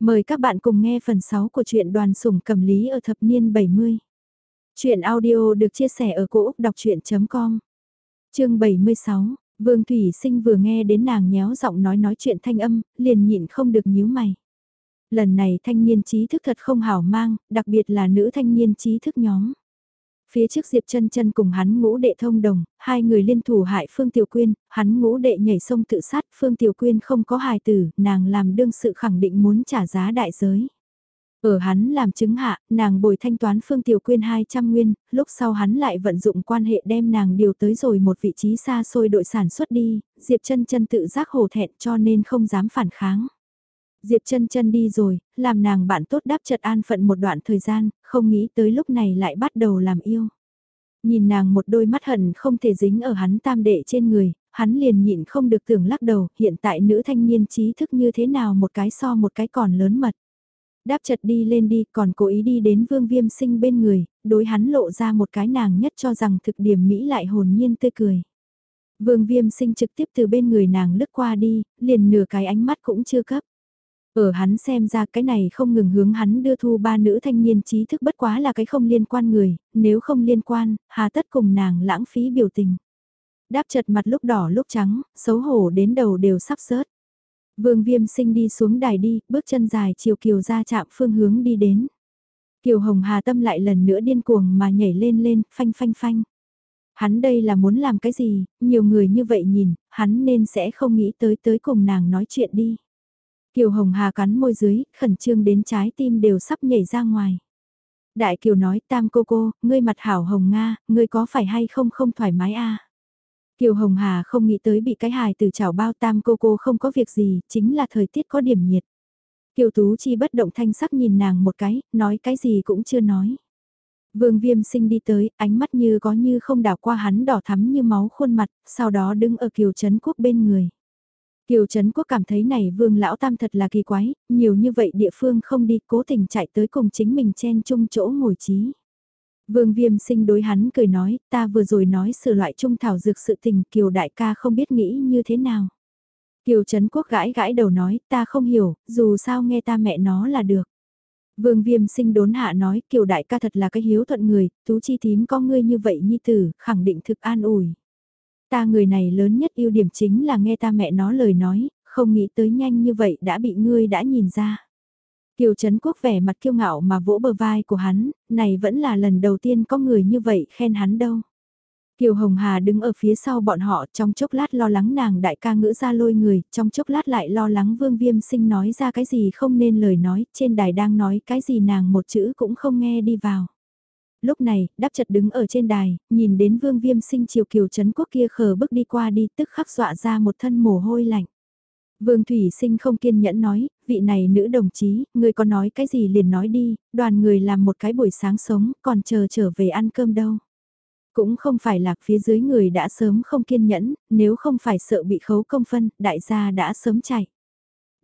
Mời các bạn cùng nghe phần 6 của truyện đoàn sủng cầm lý ở thập niên 70. Chuyện audio được chia sẻ ở cỗ đọc chuyện.com Chương 76, Vương Thủy Sinh vừa nghe đến nàng nhéo giọng nói nói chuyện thanh âm, liền nhịn không được nhíu mày. Lần này thanh niên trí thức thật không hảo mang, đặc biệt là nữ thanh niên trí thức nhóm. Phía trước Diệp chân chân cùng hắn ngũ đệ thông đồng, hai người liên thủ hại Phương Tiểu Quyên, hắn ngũ đệ nhảy sông tự sát, Phương Tiểu Quyên không có hài tử, nàng làm đương sự khẳng định muốn trả giá đại giới. Ở hắn làm chứng hạ, nàng bồi thanh toán Phương Tiểu Quyên 200 nguyên, lúc sau hắn lại vận dụng quan hệ đem nàng điều tới rồi một vị trí xa xôi đội sản xuất đi, Diệp chân chân tự giác hổ thẹn cho nên không dám phản kháng. Diệp chân chân đi rồi, làm nàng bạn tốt đáp chật an phận một đoạn thời gian, không nghĩ tới lúc này lại bắt đầu làm yêu. Nhìn nàng một đôi mắt hận không thể dính ở hắn tam đệ trên người, hắn liền nhịn không được tưởng lắc đầu, hiện tại nữ thanh niên trí thức như thế nào một cái so một cái còn lớn mật. Đáp chật đi lên đi, còn cố ý đi đến vương viêm sinh bên người, đối hắn lộ ra một cái nàng nhất cho rằng thực điểm Mỹ lại hồn nhiên tươi cười. Vương viêm sinh trực tiếp từ bên người nàng lướt qua đi, liền nửa cái ánh mắt cũng chưa cấp. Ở hắn xem ra cái này không ngừng hướng hắn đưa thu ba nữ thanh niên trí thức bất quá là cái không liên quan người, nếu không liên quan, hà tất cùng nàng lãng phí biểu tình. Đáp chật mặt lúc đỏ lúc trắng, xấu hổ đến đầu đều sắp sớt. Vương viêm sinh đi xuống đài đi, bước chân dài chiều kiều ra chạm phương hướng đi đến. Kiều Hồng Hà tâm lại lần nữa điên cuồng mà nhảy lên lên, phanh phanh phanh. Hắn đây là muốn làm cái gì, nhiều người như vậy nhìn, hắn nên sẽ không nghĩ tới tới cùng nàng nói chuyện đi. Kiều Hồng Hà cắn môi dưới, khẩn trương đến trái tim đều sắp nhảy ra ngoài. Đại Kiều nói tam cô cô, ngươi mặt hảo hồng Nga, ngươi có phải hay không không thoải mái a Kiều Hồng Hà không nghĩ tới bị cái hài từ chảo bao tam cô cô không có việc gì, chính là thời tiết có điểm nhiệt. Kiều Tú Chi bất động thanh sắc nhìn nàng một cái, nói cái gì cũng chưa nói. Vương Viêm sinh đi tới, ánh mắt như có như không đảo qua hắn đỏ thắm như máu khuôn mặt, sau đó đứng ở Kiều Trấn Quốc bên người. Kiều Trấn Quốc cảm thấy này vương lão tam thật là kỳ quái, nhiều như vậy địa phương không đi cố tình chạy tới cùng chính mình chen chung chỗ ngồi trí. Vương viêm sinh đối hắn cười nói, ta vừa rồi nói sự loại trung thảo dược sự tình Kiều đại ca không biết nghĩ như thế nào. Kiều Trấn Quốc gãi gãi đầu nói, ta không hiểu, dù sao nghe ta mẹ nó là được. Vương viêm sinh đốn hạ nói, Kiều đại ca thật là cái hiếu thuận người, tú chi tím có ngươi như vậy nhi tử, khẳng định thực an ủi. Ta người này lớn nhất ưu điểm chính là nghe ta mẹ nó lời nói, không nghĩ tới nhanh như vậy đã bị ngươi đã nhìn ra. Kiều Trấn Quốc vẻ mặt kiêu ngạo mà vỗ bờ vai của hắn, này vẫn là lần đầu tiên có người như vậy khen hắn đâu. Kiều Hồng Hà đứng ở phía sau bọn họ trong chốc lát lo lắng nàng đại ca ngữ ra lôi người, trong chốc lát lại lo lắng vương viêm sinh nói ra cái gì không nên lời nói, trên đài đang nói cái gì nàng một chữ cũng không nghe đi vào lúc này, đáp chật đứng ở trên đài, nhìn đến vương viêm sinh chiều kiều chấn quốc kia khờ bước đi qua đi tức khắc dọa ra một thân mồ hôi lạnh. Vương Thủy Sinh không kiên nhẫn nói, vị này nữ đồng chí, người có nói cái gì liền nói đi, đoàn người làm một cái buổi sáng sống, còn chờ trở về ăn cơm đâu. Cũng không phải là phía dưới người đã sớm không kiên nhẫn, nếu không phải sợ bị khấu công phân, đại gia đã sớm chạy.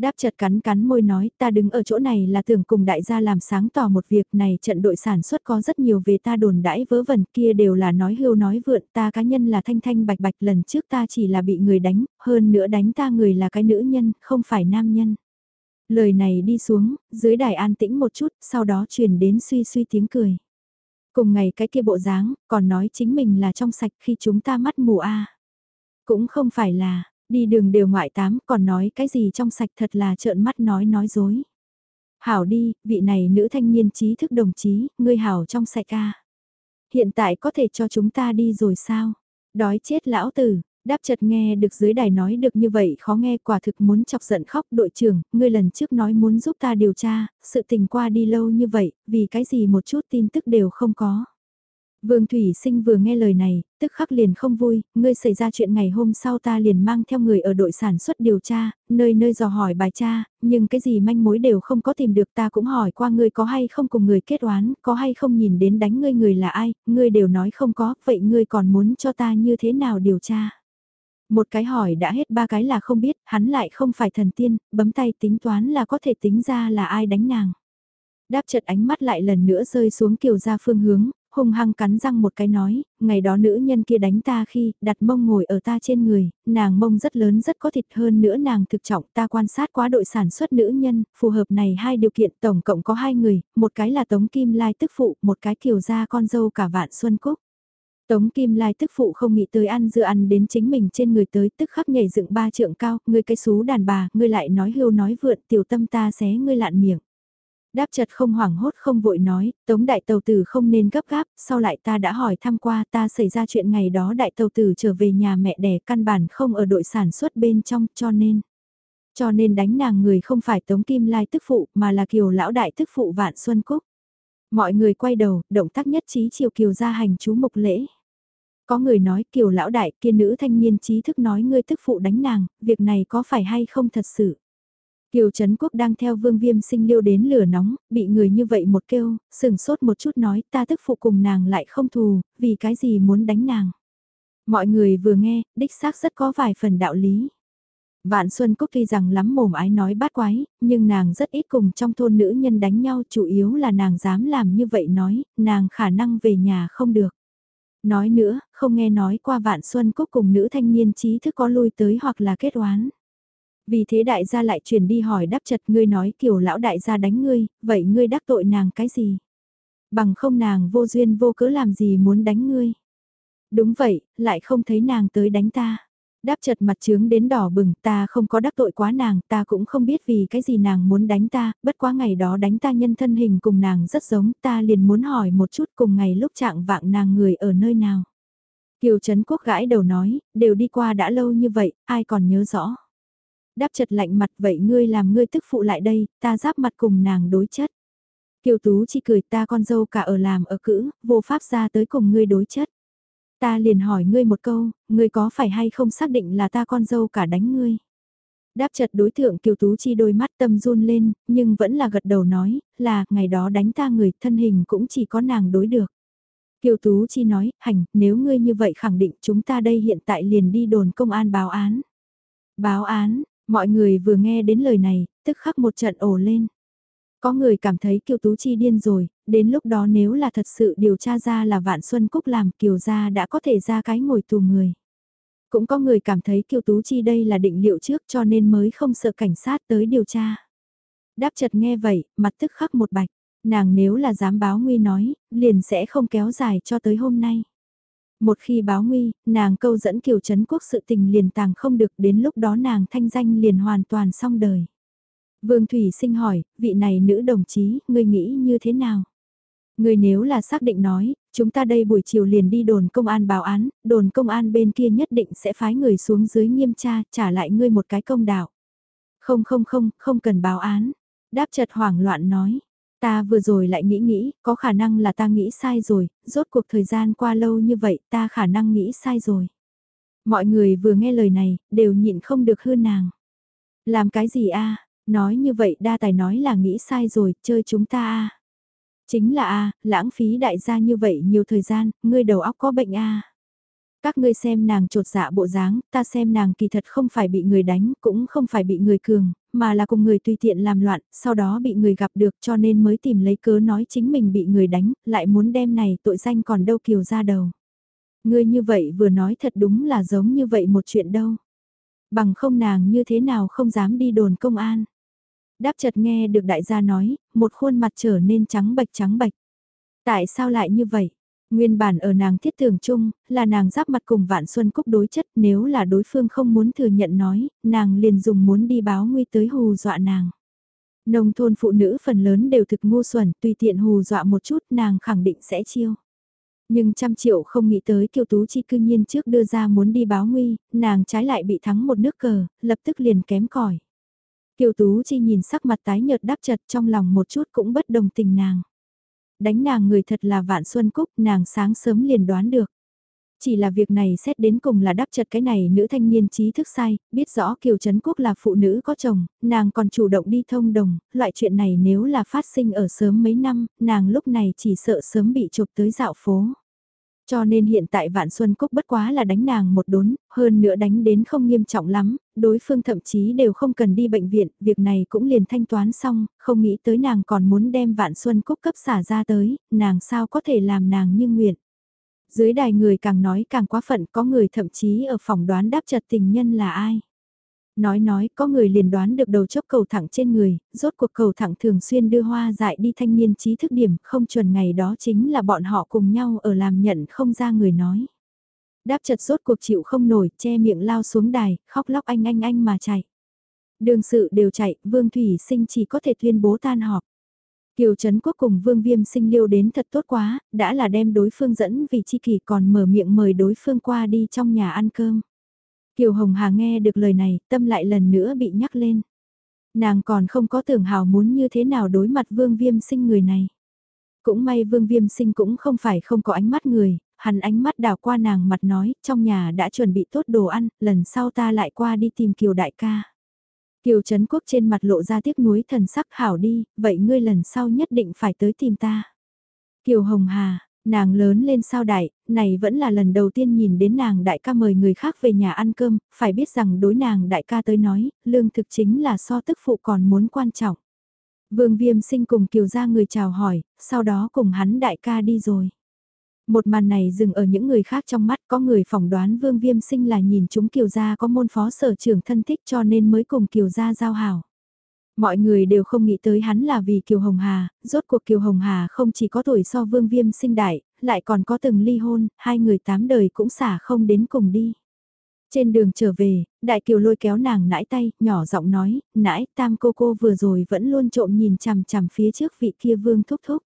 Đáp chật cắn cắn môi nói ta đứng ở chỗ này là tưởng cùng đại gia làm sáng tỏ một việc này trận đội sản xuất có rất nhiều về ta đồn đãi vớ vẩn kia đều là nói hưu nói vượn ta cá nhân là thanh thanh bạch bạch lần trước ta chỉ là bị người đánh, hơn nữa đánh ta người là cái nữ nhân, không phải nam nhân. Lời này đi xuống, dưới đài an tĩnh một chút, sau đó truyền đến suy suy tiếng cười. Cùng ngày cái kia bộ dáng, còn nói chính mình là trong sạch khi chúng ta mắt mù a Cũng không phải là, Đi đường đều ngoại tám còn nói cái gì trong sạch thật là trợn mắt nói nói dối. Hảo đi, vị này nữ thanh niên trí thức đồng chí, ngươi hảo trong sạch ca Hiện tại có thể cho chúng ta đi rồi sao? Đói chết lão tử, đáp chợt nghe được dưới đài nói được như vậy khó nghe quả thực muốn chọc giận khóc đội trưởng, ngươi lần trước nói muốn giúp ta điều tra, sự tình qua đi lâu như vậy, vì cái gì một chút tin tức đều không có. Vương Thủy Sinh vừa nghe lời này, tức khắc liền không vui, ngươi xảy ra chuyện ngày hôm sau ta liền mang theo người ở đội sản xuất điều tra, nơi nơi dò hỏi bài cha, nhưng cái gì manh mối đều không có tìm được ta cũng hỏi qua ngươi có hay không cùng người kết oán, có hay không nhìn đến đánh ngươi người là ai, ngươi đều nói không có, vậy ngươi còn muốn cho ta như thế nào điều tra. Một cái hỏi đã hết ba cái là không biết, hắn lại không phải thần tiên, bấm tay tính toán là có thể tính ra là ai đánh nàng. Đáp chật ánh mắt lại lần nữa rơi xuống kiều ra phương hướng, hung hăng cắn răng một cái nói, ngày đó nữ nhân kia đánh ta khi đặt mông ngồi ở ta trên người, nàng mông rất lớn rất có thịt hơn nữa nàng thực trọng ta quan sát quá đội sản xuất nữ nhân, phù hợp này hai điều kiện tổng cộng có hai người, một cái là Tống Kim Lai tức phụ, một cái kiều gia con dâu cả vạn xuân cúc. Tống Kim Lai tức phụ không nghĩ tới ăn dưa ăn đến chính mình trên người tới tức khắc nhảy dựng ba trượng cao, ngươi cái xú đàn bà, ngươi lại nói hưu nói vượn tiểu tâm ta xé ngươi lạn miệng. Đáp chật không hoảng hốt không vội nói, tống đại tàu tử không nên gấp gáp, sau lại ta đã hỏi thăm qua ta xảy ra chuyện ngày đó đại tàu tử trở về nhà mẹ đẻ căn bản không ở đội sản xuất bên trong cho nên. Cho nên đánh nàng người không phải tống kim lai tức phụ mà là kiều lão đại tức phụ vạn xuân cúc. Mọi người quay đầu, động tác nhất trí chiều kiều ra hành chú mục lễ. Có người nói kiều lão đại kia nữ thanh niên trí thức nói ngươi tức phụ đánh nàng, việc này có phải hay không thật sự. Kiều Trấn Quốc đang theo vương viêm sinh liêu đến lửa nóng, bị người như vậy một kêu, sừng sốt một chút nói ta tức phụ cùng nàng lại không thù, vì cái gì muốn đánh nàng. Mọi người vừa nghe, đích xác rất có vài phần đạo lý. Vạn Xuân Cúc tuy rằng lắm mồm ái nói bát quái, nhưng nàng rất ít cùng trong thôn nữ nhân đánh nhau chủ yếu là nàng dám làm như vậy nói, nàng khả năng về nhà không được. Nói nữa, không nghe nói qua Vạn Xuân Cúc cùng nữ thanh niên trí thức có lui tới hoặc là kết oán. Vì thế đại gia lại truyền đi hỏi đáp chật ngươi nói kiểu lão đại gia đánh ngươi, vậy ngươi đắc tội nàng cái gì? Bằng không nàng vô duyên vô cớ làm gì muốn đánh ngươi? Đúng vậy, lại không thấy nàng tới đánh ta. Đáp chật mặt trướng đến đỏ bừng ta không có đắc tội quá nàng, ta cũng không biết vì cái gì nàng muốn đánh ta, bất quá ngày đó đánh ta nhân thân hình cùng nàng rất giống, ta liền muốn hỏi một chút cùng ngày lúc trạng vạng nàng người ở nơi nào. Kiều Trấn Quốc gãi đầu nói, đều đi qua đã lâu như vậy, ai còn nhớ rõ đáp chật lạnh mặt vậy ngươi làm ngươi tức phụ lại đây, ta giáp mặt cùng nàng đối chất. Kiều Tú chỉ cười ta con dâu cả ở làm ở cữ, vô pháp ra tới cùng ngươi đối chất. Ta liền hỏi ngươi một câu, ngươi có phải hay không xác định là ta con dâu cả đánh ngươi? Đáp chật đối tượng Kiều Tú Chi đôi mắt tâm run lên, nhưng vẫn là gật đầu nói, là, ngày đó đánh ta người, thân hình cũng chỉ có nàng đối được. Kiều Tú Chi nói, hành, nếu ngươi như vậy khẳng định chúng ta đây hiện tại liền đi đồn công an báo án. Báo án, Mọi người vừa nghe đến lời này, tức khắc một trận ổ lên. Có người cảm thấy Kiều Tú Chi điên rồi, đến lúc đó nếu là thật sự điều tra ra là Vạn Xuân Cúc làm Kiều gia đã có thể ra cái ngồi tù người. Cũng có người cảm thấy Kiều Tú Chi đây là định liệu trước cho nên mới không sợ cảnh sát tới điều tra. Đáp chật nghe vậy, mặt tức khắc một bạch, nàng nếu là dám báo nguy nói, liền sẽ không kéo dài cho tới hôm nay. Một khi báo nguy, nàng câu dẫn Kiều chấn Quốc sự tình liền tàng không được đến lúc đó nàng thanh danh liền hoàn toàn xong đời. Vương Thủy sinh hỏi, vị này nữ đồng chí, ngươi nghĩ như thế nào? Ngươi nếu là xác định nói, chúng ta đây buổi chiều liền đi đồn công an báo án, đồn công an bên kia nhất định sẽ phái người xuống dưới nghiêm tra, trả lại ngươi một cái công đạo. Không không không, không cần báo án. Đáp chật hoảng loạn nói, Ta vừa rồi lại nghĩ nghĩ, có khả năng là ta nghĩ sai rồi, rốt cuộc thời gian qua lâu như vậy, ta khả năng nghĩ sai rồi. Mọi người vừa nghe lời này, đều nhịn không được hư nàng. Làm cái gì a Nói như vậy đa tài nói là nghĩ sai rồi, chơi chúng ta a Chính là a lãng phí đại gia như vậy nhiều thời gian, ngươi đầu óc có bệnh a các ngươi xem nàng trột dạ bộ dáng, ta xem nàng kỳ thật không phải bị người đánh, cũng không phải bị người cường, mà là cùng người tùy tiện làm loạn, sau đó bị người gặp được cho nên mới tìm lấy cớ nói chính mình bị người đánh, lại muốn đem này tội danh còn đâu kiều ra đầu. Ngươi như vậy vừa nói thật đúng là giống như vậy một chuyện đâu. Bằng không nàng như thế nào không dám đi đồn công an. Đáp chợt nghe được đại gia nói, một khuôn mặt trở nên trắng bạch trắng bạch. Tại sao lại như vậy? Nguyên bản ở nàng thiết tưởng chung, là nàng giáp mặt cùng Vạn Xuân Cúc đối chất nếu là đối phương không muốn thừa nhận nói, nàng liền dùng muốn đi báo nguy tới hù dọa nàng. Nông thôn phụ nữ phần lớn đều thực ngu xuẩn, tùy tiện hù dọa một chút nàng khẳng định sẽ chiêu. Nhưng trăm triệu không nghĩ tới kiều tú chi cư nhiên trước đưa ra muốn đi báo nguy, nàng trái lại bị thắng một nước cờ, lập tức liền kém cỏi. Kiều tú chi nhìn sắc mặt tái nhợt đáp chật trong lòng một chút cũng bất đồng tình nàng đánh nàng người thật là vạn xuân cúc, nàng sáng sớm liền đoán được. Chỉ là việc này xét đến cùng là đáp chật cái này nữ thanh niên trí thức sai, biết rõ Kiều Trấn Quốc là phụ nữ có chồng, nàng còn chủ động đi thông đồng, loại chuyện này nếu là phát sinh ở sớm mấy năm, nàng lúc này chỉ sợ sớm bị chụp tới dạo phố. Cho nên hiện tại Vạn Xuân Cúc bất quá là đánh nàng một đốn, hơn nữa đánh đến không nghiêm trọng lắm, đối phương thậm chí đều không cần đi bệnh viện, việc này cũng liền thanh toán xong, không nghĩ tới nàng còn muốn đem Vạn Xuân Cúc cấp xả ra tới, nàng sao có thể làm nàng như nguyện. Dưới đài người càng nói càng quá phận có người thậm chí ở phòng đoán đáp chật tình nhân là ai. Nói nói có người liền đoán được đầu chốc cầu thẳng trên người, rốt cuộc cầu thẳng thường xuyên đưa hoa dại đi thanh niên trí thức điểm không chuẩn ngày đó chính là bọn họ cùng nhau ở làm nhận không ra người nói. Đáp chật rốt cuộc chịu không nổi, che miệng lao xuống đài, khóc lóc anh anh anh mà chạy. Đường sự đều chạy, Vương Thủy Sinh chỉ có thể tuyên bố tan họp. Kiều Trấn Quốc cùng Vương Viêm sinh liêu đến thật tốt quá, đã là đem đối phương dẫn vì chi kỷ còn mở miệng mời đối phương qua đi trong nhà ăn cơm. Kiều Hồng Hà nghe được lời này, tâm lại lần nữa bị nhắc lên. Nàng còn không có tưởng hào muốn như thế nào đối mặt Vương Viêm sinh người này. Cũng may Vương Viêm sinh cũng không phải không có ánh mắt người, hắn ánh mắt đào qua nàng mặt nói, trong nhà đã chuẩn bị tốt đồ ăn, lần sau ta lại qua đi tìm Kiều đại ca. Kiều Trấn Quốc trên mặt lộ ra tiếc nuối thần sắc hảo đi, vậy ngươi lần sau nhất định phải tới tìm ta. Kiều Hồng Hà, nàng lớn lên sao đại, này vẫn là lần đầu tiên nhìn đến nàng đại ca mời người khác về nhà ăn cơm, phải biết rằng đối nàng đại ca tới nói, lương thực chính là so tức phụ còn muốn quan trọng. Vương Viêm sinh cùng Kiều ra người chào hỏi, sau đó cùng hắn đại ca đi rồi. Một màn này dừng ở những người khác trong mắt có người phỏng đoán Vương Viêm Sinh là nhìn chúng Kiều Gia có môn phó sở trưởng thân thích cho nên mới cùng Kiều Gia giao hảo. Mọi người đều không nghĩ tới hắn là vì Kiều Hồng Hà, rốt cuộc Kiều Hồng Hà không chỉ có tuổi so Vương Viêm Sinh đại, lại còn có từng ly hôn, hai người tám đời cũng xả không đến cùng đi. Trên đường trở về, Đại Kiều lôi kéo nàng nãi tay, nhỏ giọng nói, nãi tam cô cô vừa rồi vẫn luôn trộm nhìn chằm chằm phía trước vị kia Vương thúc thúc.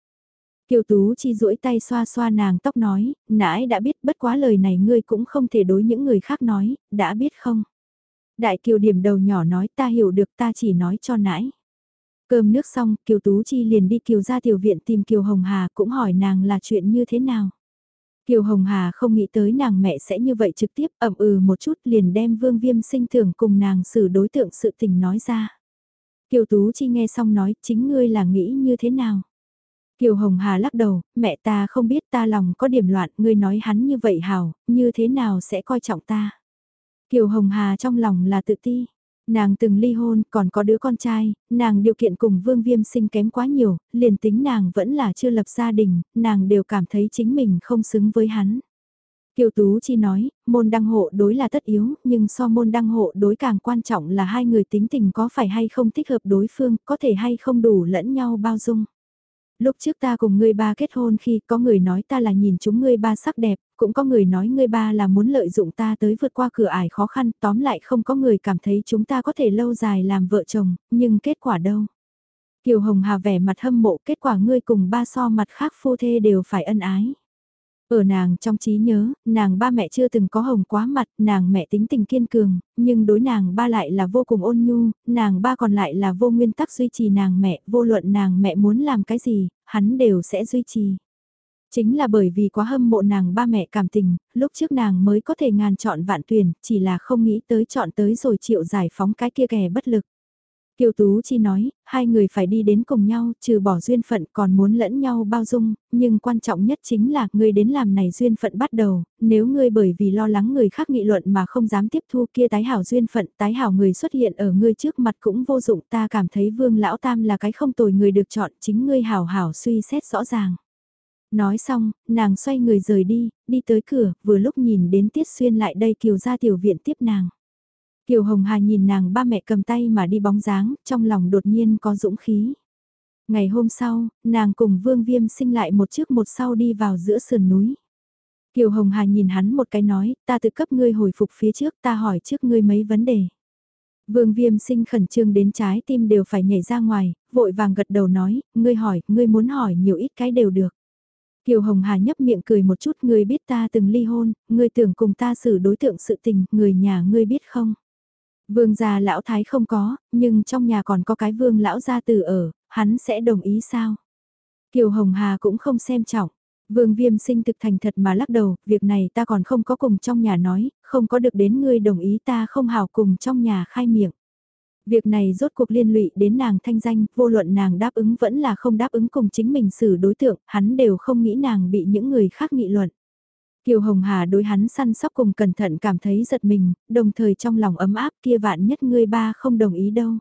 Kiều Tú Chi duỗi tay xoa xoa nàng tóc nói, nãi đã biết bất quá lời này ngươi cũng không thể đối những người khác nói, đã biết không? Đại Kiều điểm đầu nhỏ nói ta hiểu được ta chỉ nói cho nãy. Cơm nước xong, Kiều Tú Chi liền đi Kiều ra tiểu viện tìm Kiều Hồng Hà cũng hỏi nàng là chuyện như thế nào. Kiều Hồng Hà không nghĩ tới nàng mẹ sẽ như vậy trực tiếp ẩm ừ một chút liền đem vương viêm sinh thưởng cùng nàng xử đối tượng sự tình nói ra. Kiều Tú Chi nghe xong nói chính ngươi là nghĩ như thế nào. Kiều Hồng Hà lắc đầu, mẹ ta không biết ta lòng có điểm loạn, ngươi nói hắn như vậy hào, như thế nào sẽ coi trọng ta. Kiều Hồng Hà trong lòng là tự ti. Nàng từng ly hôn, còn có đứa con trai, nàng điều kiện cùng Vương Viêm sinh kém quá nhiều, liền tính nàng vẫn là chưa lập gia đình, nàng đều cảm thấy chính mình không xứng với hắn. Kiều Tú Chi nói, môn đăng hộ đối là tất yếu, nhưng so môn đăng hộ đối càng quan trọng là hai người tính tình có phải hay không thích hợp đối phương, có thể hay không đủ lẫn nhau bao dung lúc trước ta cùng ngươi ba kết hôn khi có người nói ta là nhìn chúng ngươi ba sắc đẹp, cũng có người nói ngươi ba là muốn lợi dụng ta tới vượt qua cửa ải khó khăn, tóm lại không có người cảm thấy chúng ta có thể lâu dài làm vợ chồng, nhưng kết quả đâu. Kiều Hồng Hà vẻ mặt hâm mộ kết quả ngươi cùng ba so mặt khác phu thê đều phải ân ái. Ở nàng trong trí nhớ, nàng ba mẹ chưa từng có hồng quá mặt, nàng mẹ tính tình kiên cường, nhưng đối nàng ba lại là vô cùng ôn nhu, nàng ba còn lại là vô nguyên tắc duy trì nàng mẹ, vô luận nàng mẹ muốn làm cái gì, hắn đều sẽ duy trì. Chính là bởi vì quá hâm mộ nàng ba mẹ cảm tình, lúc trước nàng mới có thể ngàn chọn vạn tuyển, chỉ là không nghĩ tới chọn tới rồi chịu giải phóng cái kia kẻ bất lực. Kiều Tú Chi nói, hai người phải đi đến cùng nhau, trừ bỏ duyên phận còn muốn lẫn nhau bao dung, nhưng quan trọng nhất chính là ngươi đến làm này duyên phận bắt đầu, nếu ngươi bởi vì lo lắng người khác nghị luận mà không dám tiếp thu kia tái hảo duyên phận, tái hảo người xuất hiện ở ngươi trước mặt cũng vô dụng ta cảm thấy vương lão tam là cái không tồi người được chọn chính ngươi hảo hảo suy xét rõ ràng. Nói xong, nàng xoay người rời đi, đi tới cửa, vừa lúc nhìn đến Tiết Xuyên lại đây kiều ra tiểu viện tiếp nàng. Kiều Hồng Hà nhìn nàng ba mẹ cầm tay mà đi bóng dáng, trong lòng đột nhiên có dũng khí. Ngày hôm sau, nàng cùng Vương Viêm sinh lại một trước một sau đi vào giữa sườn núi. Kiều Hồng Hà nhìn hắn một cái nói, ta tự cấp ngươi hồi phục phía trước, ta hỏi trước ngươi mấy vấn đề. Vương Viêm sinh khẩn trương đến trái tim đều phải nhảy ra ngoài, vội vàng gật đầu nói, ngươi hỏi, ngươi muốn hỏi nhiều ít cái đều được. Kiều Hồng Hà nhấp miệng cười một chút, ngươi biết ta từng ly hôn, ngươi tưởng cùng ta xử đối tượng sự tình, người nhà ngươi biết không? Vương gia lão thái không có, nhưng trong nhà còn có cái vương lão gia tử ở, hắn sẽ đồng ý sao? Kiều Hồng Hà cũng không xem trọng. Vương viêm sinh thực thành thật mà lắc đầu, việc này ta còn không có cùng trong nhà nói, không có được đến ngươi đồng ý ta không hào cùng trong nhà khai miệng. Việc này rốt cuộc liên lụy đến nàng thanh danh, vô luận nàng đáp ứng vẫn là không đáp ứng cùng chính mình xử đối tượng, hắn đều không nghĩ nàng bị những người khác nghị luận. Kiều Hồng Hà đối hắn săn sóc cùng cẩn thận cảm thấy giật mình, đồng thời trong lòng ấm áp kia vạn nhất ngươi ba không đồng ý đâu.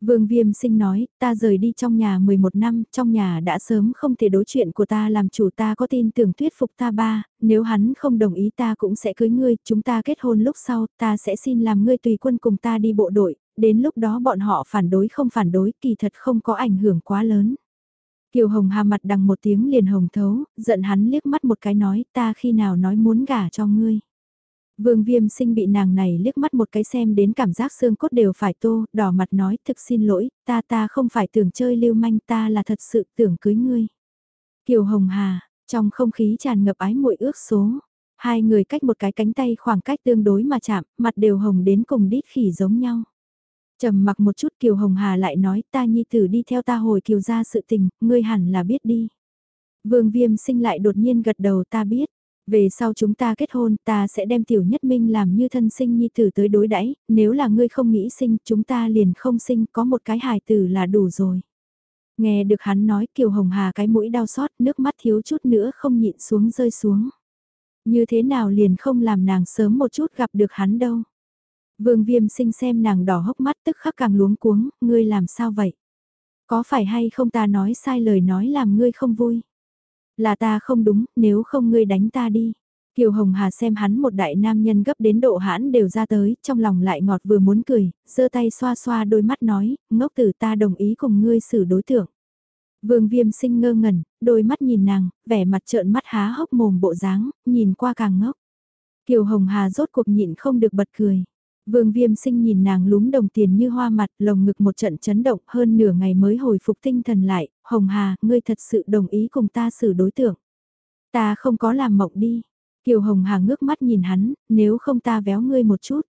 Vương Viêm sinh nói, ta rời đi trong nhà 11 năm, trong nhà đã sớm không thể đối chuyện của ta làm chủ ta có tin tưởng thuyết phục ta ba, nếu hắn không đồng ý ta cũng sẽ cưới ngươi, chúng ta kết hôn lúc sau, ta sẽ xin làm ngươi tùy quân cùng ta đi bộ đội, đến lúc đó bọn họ phản đối không phản đối kỳ thật không có ảnh hưởng quá lớn. Kiều Hồng Hà mặt đằng một tiếng liền hồng thấu, giận hắn liếc mắt một cái nói ta khi nào nói muốn gả cho ngươi. Vương viêm sinh bị nàng này liếc mắt một cái xem đến cảm giác xương cốt đều phải tô, đỏ mặt nói thực xin lỗi, ta ta không phải tưởng chơi lưu manh ta là thật sự tưởng cưới ngươi. Kiều Hồng Hà, trong không khí tràn ngập ái muội ước số, hai người cách một cái cánh tay khoảng cách tương đối mà chạm, mặt đều hồng đến cùng đít khỉ giống nhau trầm mặc một chút Kiều Hồng Hà lại nói ta nhi tử đi theo ta hồi Kiều ra sự tình, ngươi hẳn là biết đi. Vương viêm sinh lại đột nhiên gật đầu ta biết. Về sau chúng ta kết hôn ta sẽ đem tiểu nhất minh làm như thân sinh nhi tử tới đối đãi nếu là ngươi không nghĩ sinh chúng ta liền không sinh có một cái hài tử là đủ rồi. Nghe được hắn nói Kiều Hồng Hà cái mũi đau xót nước mắt thiếu chút nữa không nhịn xuống rơi xuống. Như thế nào liền không làm nàng sớm một chút gặp được hắn đâu. Vương viêm sinh xem nàng đỏ hốc mắt tức khắc càng luống cuống, ngươi làm sao vậy? Có phải hay không ta nói sai lời nói làm ngươi không vui? Là ta không đúng, nếu không ngươi đánh ta đi. Kiều Hồng Hà xem hắn một đại nam nhân gấp đến độ hãn đều ra tới, trong lòng lại ngọt vừa muốn cười, giơ tay xoa xoa đôi mắt nói, ngốc tử ta đồng ý cùng ngươi xử đối tượng. Vương viêm sinh ngơ ngẩn, đôi mắt nhìn nàng, vẻ mặt trợn mắt há hốc mồm bộ dáng, nhìn qua càng ngốc. Kiều Hồng Hà rốt cuộc nhịn không được bật cười. Vương viêm sinh nhìn nàng lúm đồng tiền như hoa mặt, lồng ngực một trận chấn động hơn nửa ngày mới hồi phục tinh thần lại, Hồng Hà, ngươi thật sự đồng ý cùng ta xử đối tượng. Ta không có làm mộng đi. Kiều Hồng Hà ngước mắt nhìn hắn, nếu không ta véo ngươi một chút.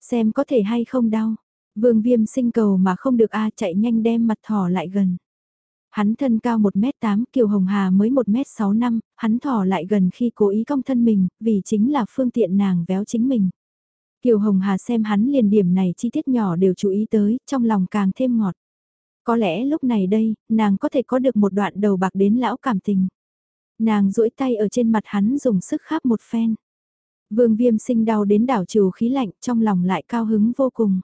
Xem có thể hay không đau. Vương viêm sinh cầu mà không được a chạy nhanh đem mặt thỏ lại gần. Hắn thân cao 1m8, Kiều Hồng Hà mới 1m6 năm, hắn thỏ lại gần khi cố ý cong thân mình, vì chính là phương tiện nàng véo chính mình. Kiều Hồng Hà xem hắn liền điểm này chi tiết nhỏ đều chú ý tới, trong lòng càng thêm ngọt. Có lẽ lúc này đây, nàng có thể có được một đoạn đầu bạc đến lão cảm tình. Nàng duỗi tay ở trên mặt hắn dùng sức khắp một phen. Vương viêm sinh đau đến đảo trừ khí lạnh trong lòng lại cao hứng vô cùng.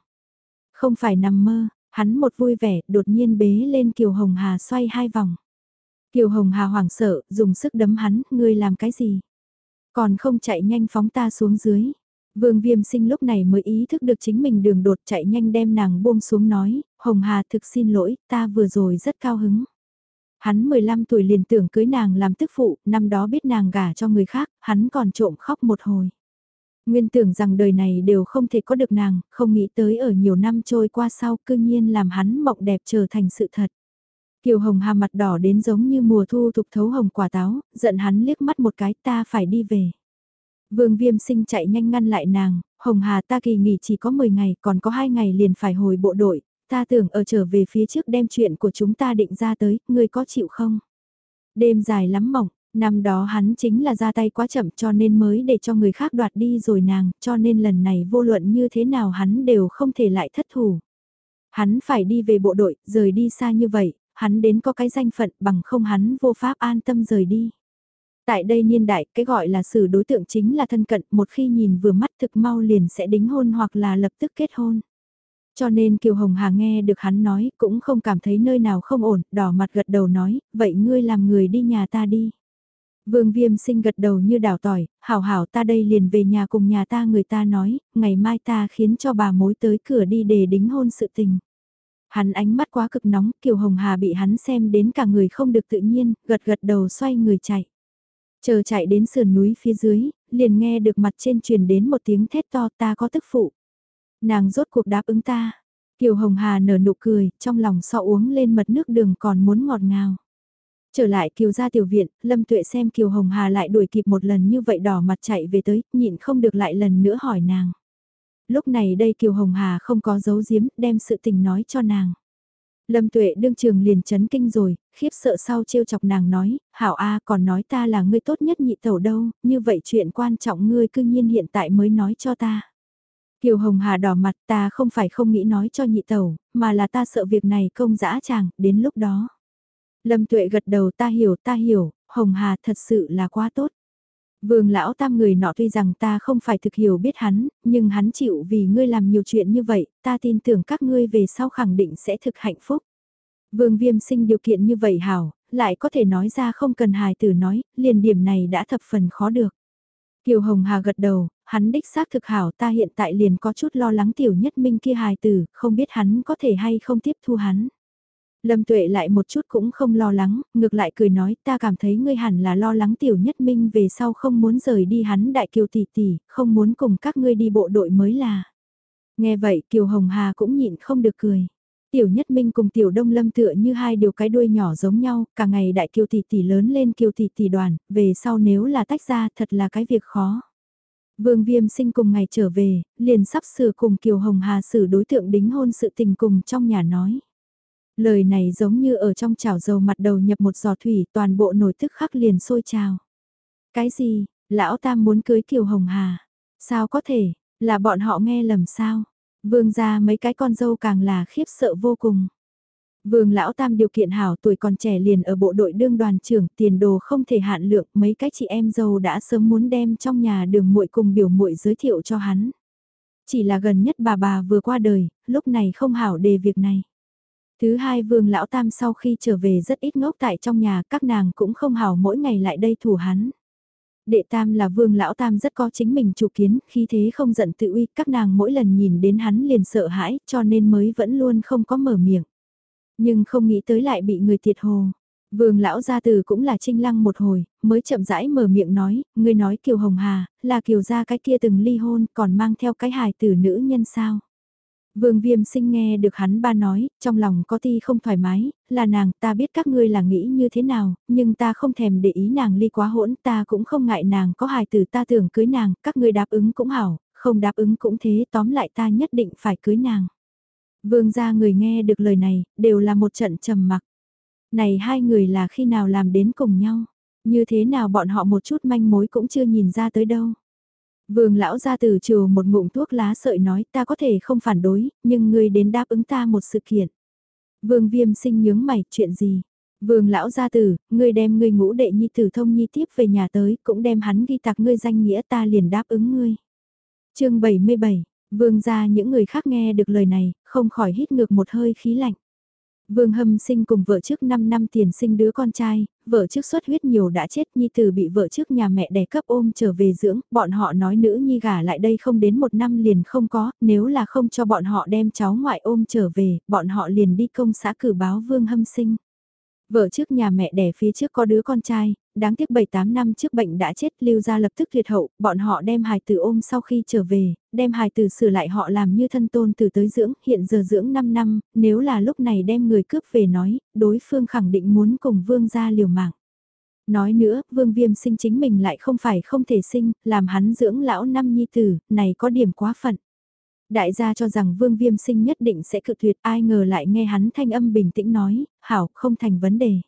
Không phải nằm mơ, hắn một vui vẻ đột nhiên bế lên Kiều Hồng Hà xoay hai vòng. Kiều Hồng Hà hoảng sợ, dùng sức đấm hắn, ngươi làm cái gì? Còn không chạy nhanh phóng ta xuống dưới. Vương Viêm Sinh lúc này mới ý thức được chính mình đường đột chạy nhanh đem nàng buông xuống nói, Hồng Hà thực xin lỗi, ta vừa rồi rất cao hứng. Hắn 15 tuổi liền tưởng cưới nàng làm tức phụ, năm đó biết nàng gả cho người khác, hắn còn trộm khóc một hồi. Nguyên tưởng rằng đời này đều không thể có được nàng, không nghĩ tới ở nhiều năm trôi qua sau cư nhiên làm hắn mộng đẹp trở thành sự thật. Kiều Hồng Hà mặt đỏ đến giống như mùa thu thục thấu hồng quả táo, giận hắn liếc mắt một cái ta phải đi về. Vương Viêm Sinh chạy nhanh ngăn lại nàng, Hồng Hà ta kỳ nghỉ chỉ có 10 ngày, còn có 2 ngày liền phải hồi bộ đội, ta tưởng ở trở về phía trước đem chuyện của chúng ta định ra tới, ngươi có chịu không? Đêm dài lắm mỏng, năm đó hắn chính là ra tay quá chậm cho nên mới để cho người khác đoạt đi rồi nàng, cho nên lần này vô luận như thế nào hắn đều không thể lại thất thủ. Hắn phải đi về bộ đội, rời đi xa như vậy, hắn đến có cái danh phận bằng không hắn vô pháp an tâm rời đi. Tại đây niên đại, cái gọi là xử đối tượng chính là thân cận, một khi nhìn vừa mắt thực mau liền sẽ đính hôn hoặc là lập tức kết hôn. Cho nên Kiều Hồng Hà nghe được hắn nói, cũng không cảm thấy nơi nào không ổn, đỏ mặt gật đầu nói, vậy ngươi làm người đi nhà ta đi. Vương Viêm sinh gật đầu như đảo tỏi, hảo hảo ta đây liền về nhà cùng nhà ta người ta nói, ngày mai ta khiến cho bà mối tới cửa đi để đính hôn sự tình. Hắn ánh mắt quá cực nóng, Kiều Hồng Hà bị hắn xem đến cả người không được tự nhiên, gật gật đầu xoay người chạy. Chờ chạy đến sườn núi phía dưới, liền nghe được mặt trên truyền đến một tiếng thét to ta có tức phụ. Nàng rốt cuộc đáp ứng ta. Kiều Hồng Hà nở nụ cười, trong lòng so uống lên mật nước đường còn muốn ngọt ngào. Trở lại Kiều gia tiểu viện, Lâm Tuệ xem Kiều Hồng Hà lại đuổi kịp một lần như vậy đỏ mặt chạy về tới, nhịn không được lại lần nữa hỏi nàng. Lúc này đây Kiều Hồng Hà không có giấu giếm, đem sự tình nói cho nàng. Lâm Tuệ đương trường liền chấn kinh rồi, khiếp sợ sau trêu chọc nàng nói, hảo A còn nói ta là ngươi tốt nhất nhị tẩu đâu, như vậy chuyện quan trọng ngươi cương nhiên hiện tại mới nói cho ta. Kiều Hồng Hà đỏ mặt ta không phải không nghĩ nói cho nhị tẩu, mà là ta sợ việc này công dã chàng, đến lúc đó. Lâm Tuệ gật đầu ta hiểu ta hiểu, Hồng Hà thật sự là quá tốt. Vương lão tam người nọ tuy rằng ta không phải thực hiểu biết hắn, nhưng hắn chịu vì ngươi làm nhiều chuyện như vậy, ta tin tưởng các ngươi về sau khẳng định sẽ thực hạnh phúc. Vương viêm sinh điều kiện như vậy hảo, lại có thể nói ra không cần hài tử nói, liền điểm này đã thập phần khó được. Kiều Hồng Hà gật đầu, hắn đích xác thực hảo ta hiện tại liền có chút lo lắng tiểu nhất minh kia hài tử, không biết hắn có thể hay không tiếp thu hắn. Lâm Tuệ lại một chút cũng không lo lắng, ngược lại cười nói ta cảm thấy ngươi hẳn là lo lắng tiểu nhất minh về sau không muốn rời đi hắn đại kiều tỷ tỷ, không muốn cùng các ngươi đi bộ đội mới là. Nghe vậy Kiều Hồng Hà cũng nhịn không được cười. Tiểu Nhất Minh cùng Tiểu Đông Lâm tựa như hai điều cái đuôi nhỏ giống nhau, cả ngày đại kiều tỷ tỷ lớn lên kiều tỷ tỷ đoàn, về sau nếu là tách ra thật là cái việc khó. Vương Viêm sinh cùng ngày trở về, liền sắp sửa cùng Kiều Hồng Hà xử đối tượng đính hôn sự tình cùng trong nhà nói. Lời này giống như ở trong chảo dầu mặt đầu nhập một giò thủy toàn bộ nổi tức khắc liền sôi trào. Cái gì, lão tam muốn cưới Kiều Hồng Hà? Sao có thể, là bọn họ nghe lầm sao? Vương gia mấy cái con dâu càng là khiếp sợ vô cùng. Vương lão tam điều kiện hảo tuổi còn trẻ liền ở bộ đội đương đoàn trưởng tiền đồ không thể hạn lượng mấy cái chị em dâu đã sớm muốn đem trong nhà đường muội cùng biểu muội giới thiệu cho hắn. Chỉ là gần nhất bà bà vừa qua đời, lúc này không hảo đề việc này. Thứ hai vương lão tam sau khi trở về rất ít ngốc tại trong nhà các nàng cũng không hào mỗi ngày lại đây thủ hắn. Đệ tam là vương lão tam rất có chính mình chủ kiến, khi thế không giận tự uy, các nàng mỗi lần nhìn đến hắn liền sợ hãi, cho nên mới vẫn luôn không có mở miệng. Nhưng không nghĩ tới lại bị người thiệt hồ. Vương lão gia từ cũng là trinh lăng một hồi, mới chậm rãi mở miệng nói, người nói Kiều Hồng Hà, là Kiều gia cái kia từng ly hôn, còn mang theo cái hài tử nữ nhân sao. Vương viêm sinh nghe được hắn ba nói, trong lòng có ti không thoải mái, là nàng, ta biết các ngươi là nghĩ như thế nào, nhưng ta không thèm để ý nàng ly quá hỗn, ta cũng không ngại nàng có hài tử ta tưởng cưới nàng, các ngươi đáp ứng cũng hảo, không đáp ứng cũng thế, tóm lại ta nhất định phải cưới nàng. Vương gia người nghe được lời này, đều là một trận trầm mặc. Này hai người là khi nào làm đến cùng nhau, như thế nào bọn họ một chút manh mối cũng chưa nhìn ra tới đâu. Vương lão ra từ trừ một ngụm thuốc lá sợi nói ta có thể không phản đối, nhưng ngươi đến đáp ứng ta một sự kiện. Vương viêm sinh nhướng mày, chuyện gì? Vương lão gia tử, ngươi đem ngươi ngũ đệ nhi tử thông nhi tiếp về nhà tới, cũng đem hắn ghi tạc ngươi danh nghĩa ta liền đáp ứng ngươi. chương 77, vương gia những người khác nghe được lời này, không khỏi hít ngược một hơi khí lạnh. Vương Hâm sinh cùng vợ trước 5 năm tiền sinh đứa con trai, vợ trước xuất huyết nhiều đã chết nhi tử bị vợ trước nhà mẹ đẻ cấp ôm trở về dưỡng, bọn họ nói nữ nhi gả lại đây không đến một năm liền không có, nếu là không cho bọn họ đem cháu ngoại ôm trở về, bọn họ liền đi công xã cử báo Vương Hâm sinh. Vợ trước nhà mẹ đẻ phía trước có đứa con trai, đáng tiếc 7-8 năm trước bệnh đã chết lưu ra lập tức tuyệt hậu, bọn họ đem hài tử ôm sau khi trở về, đem hài tử sửa lại họ làm như thân tôn từ tới dưỡng, hiện giờ dưỡng 5 năm, nếu là lúc này đem người cướp về nói, đối phương khẳng định muốn cùng vương gia liều mạng. Nói nữa, vương viêm sinh chính mình lại không phải không thể sinh, làm hắn dưỡng lão năm nhi tử, này có điểm quá phận. Đại gia cho rằng vương viêm sinh nhất định sẽ cự tuyệt ai ngờ lại nghe hắn thanh âm bình tĩnh nói, hảo không thành vấn đề.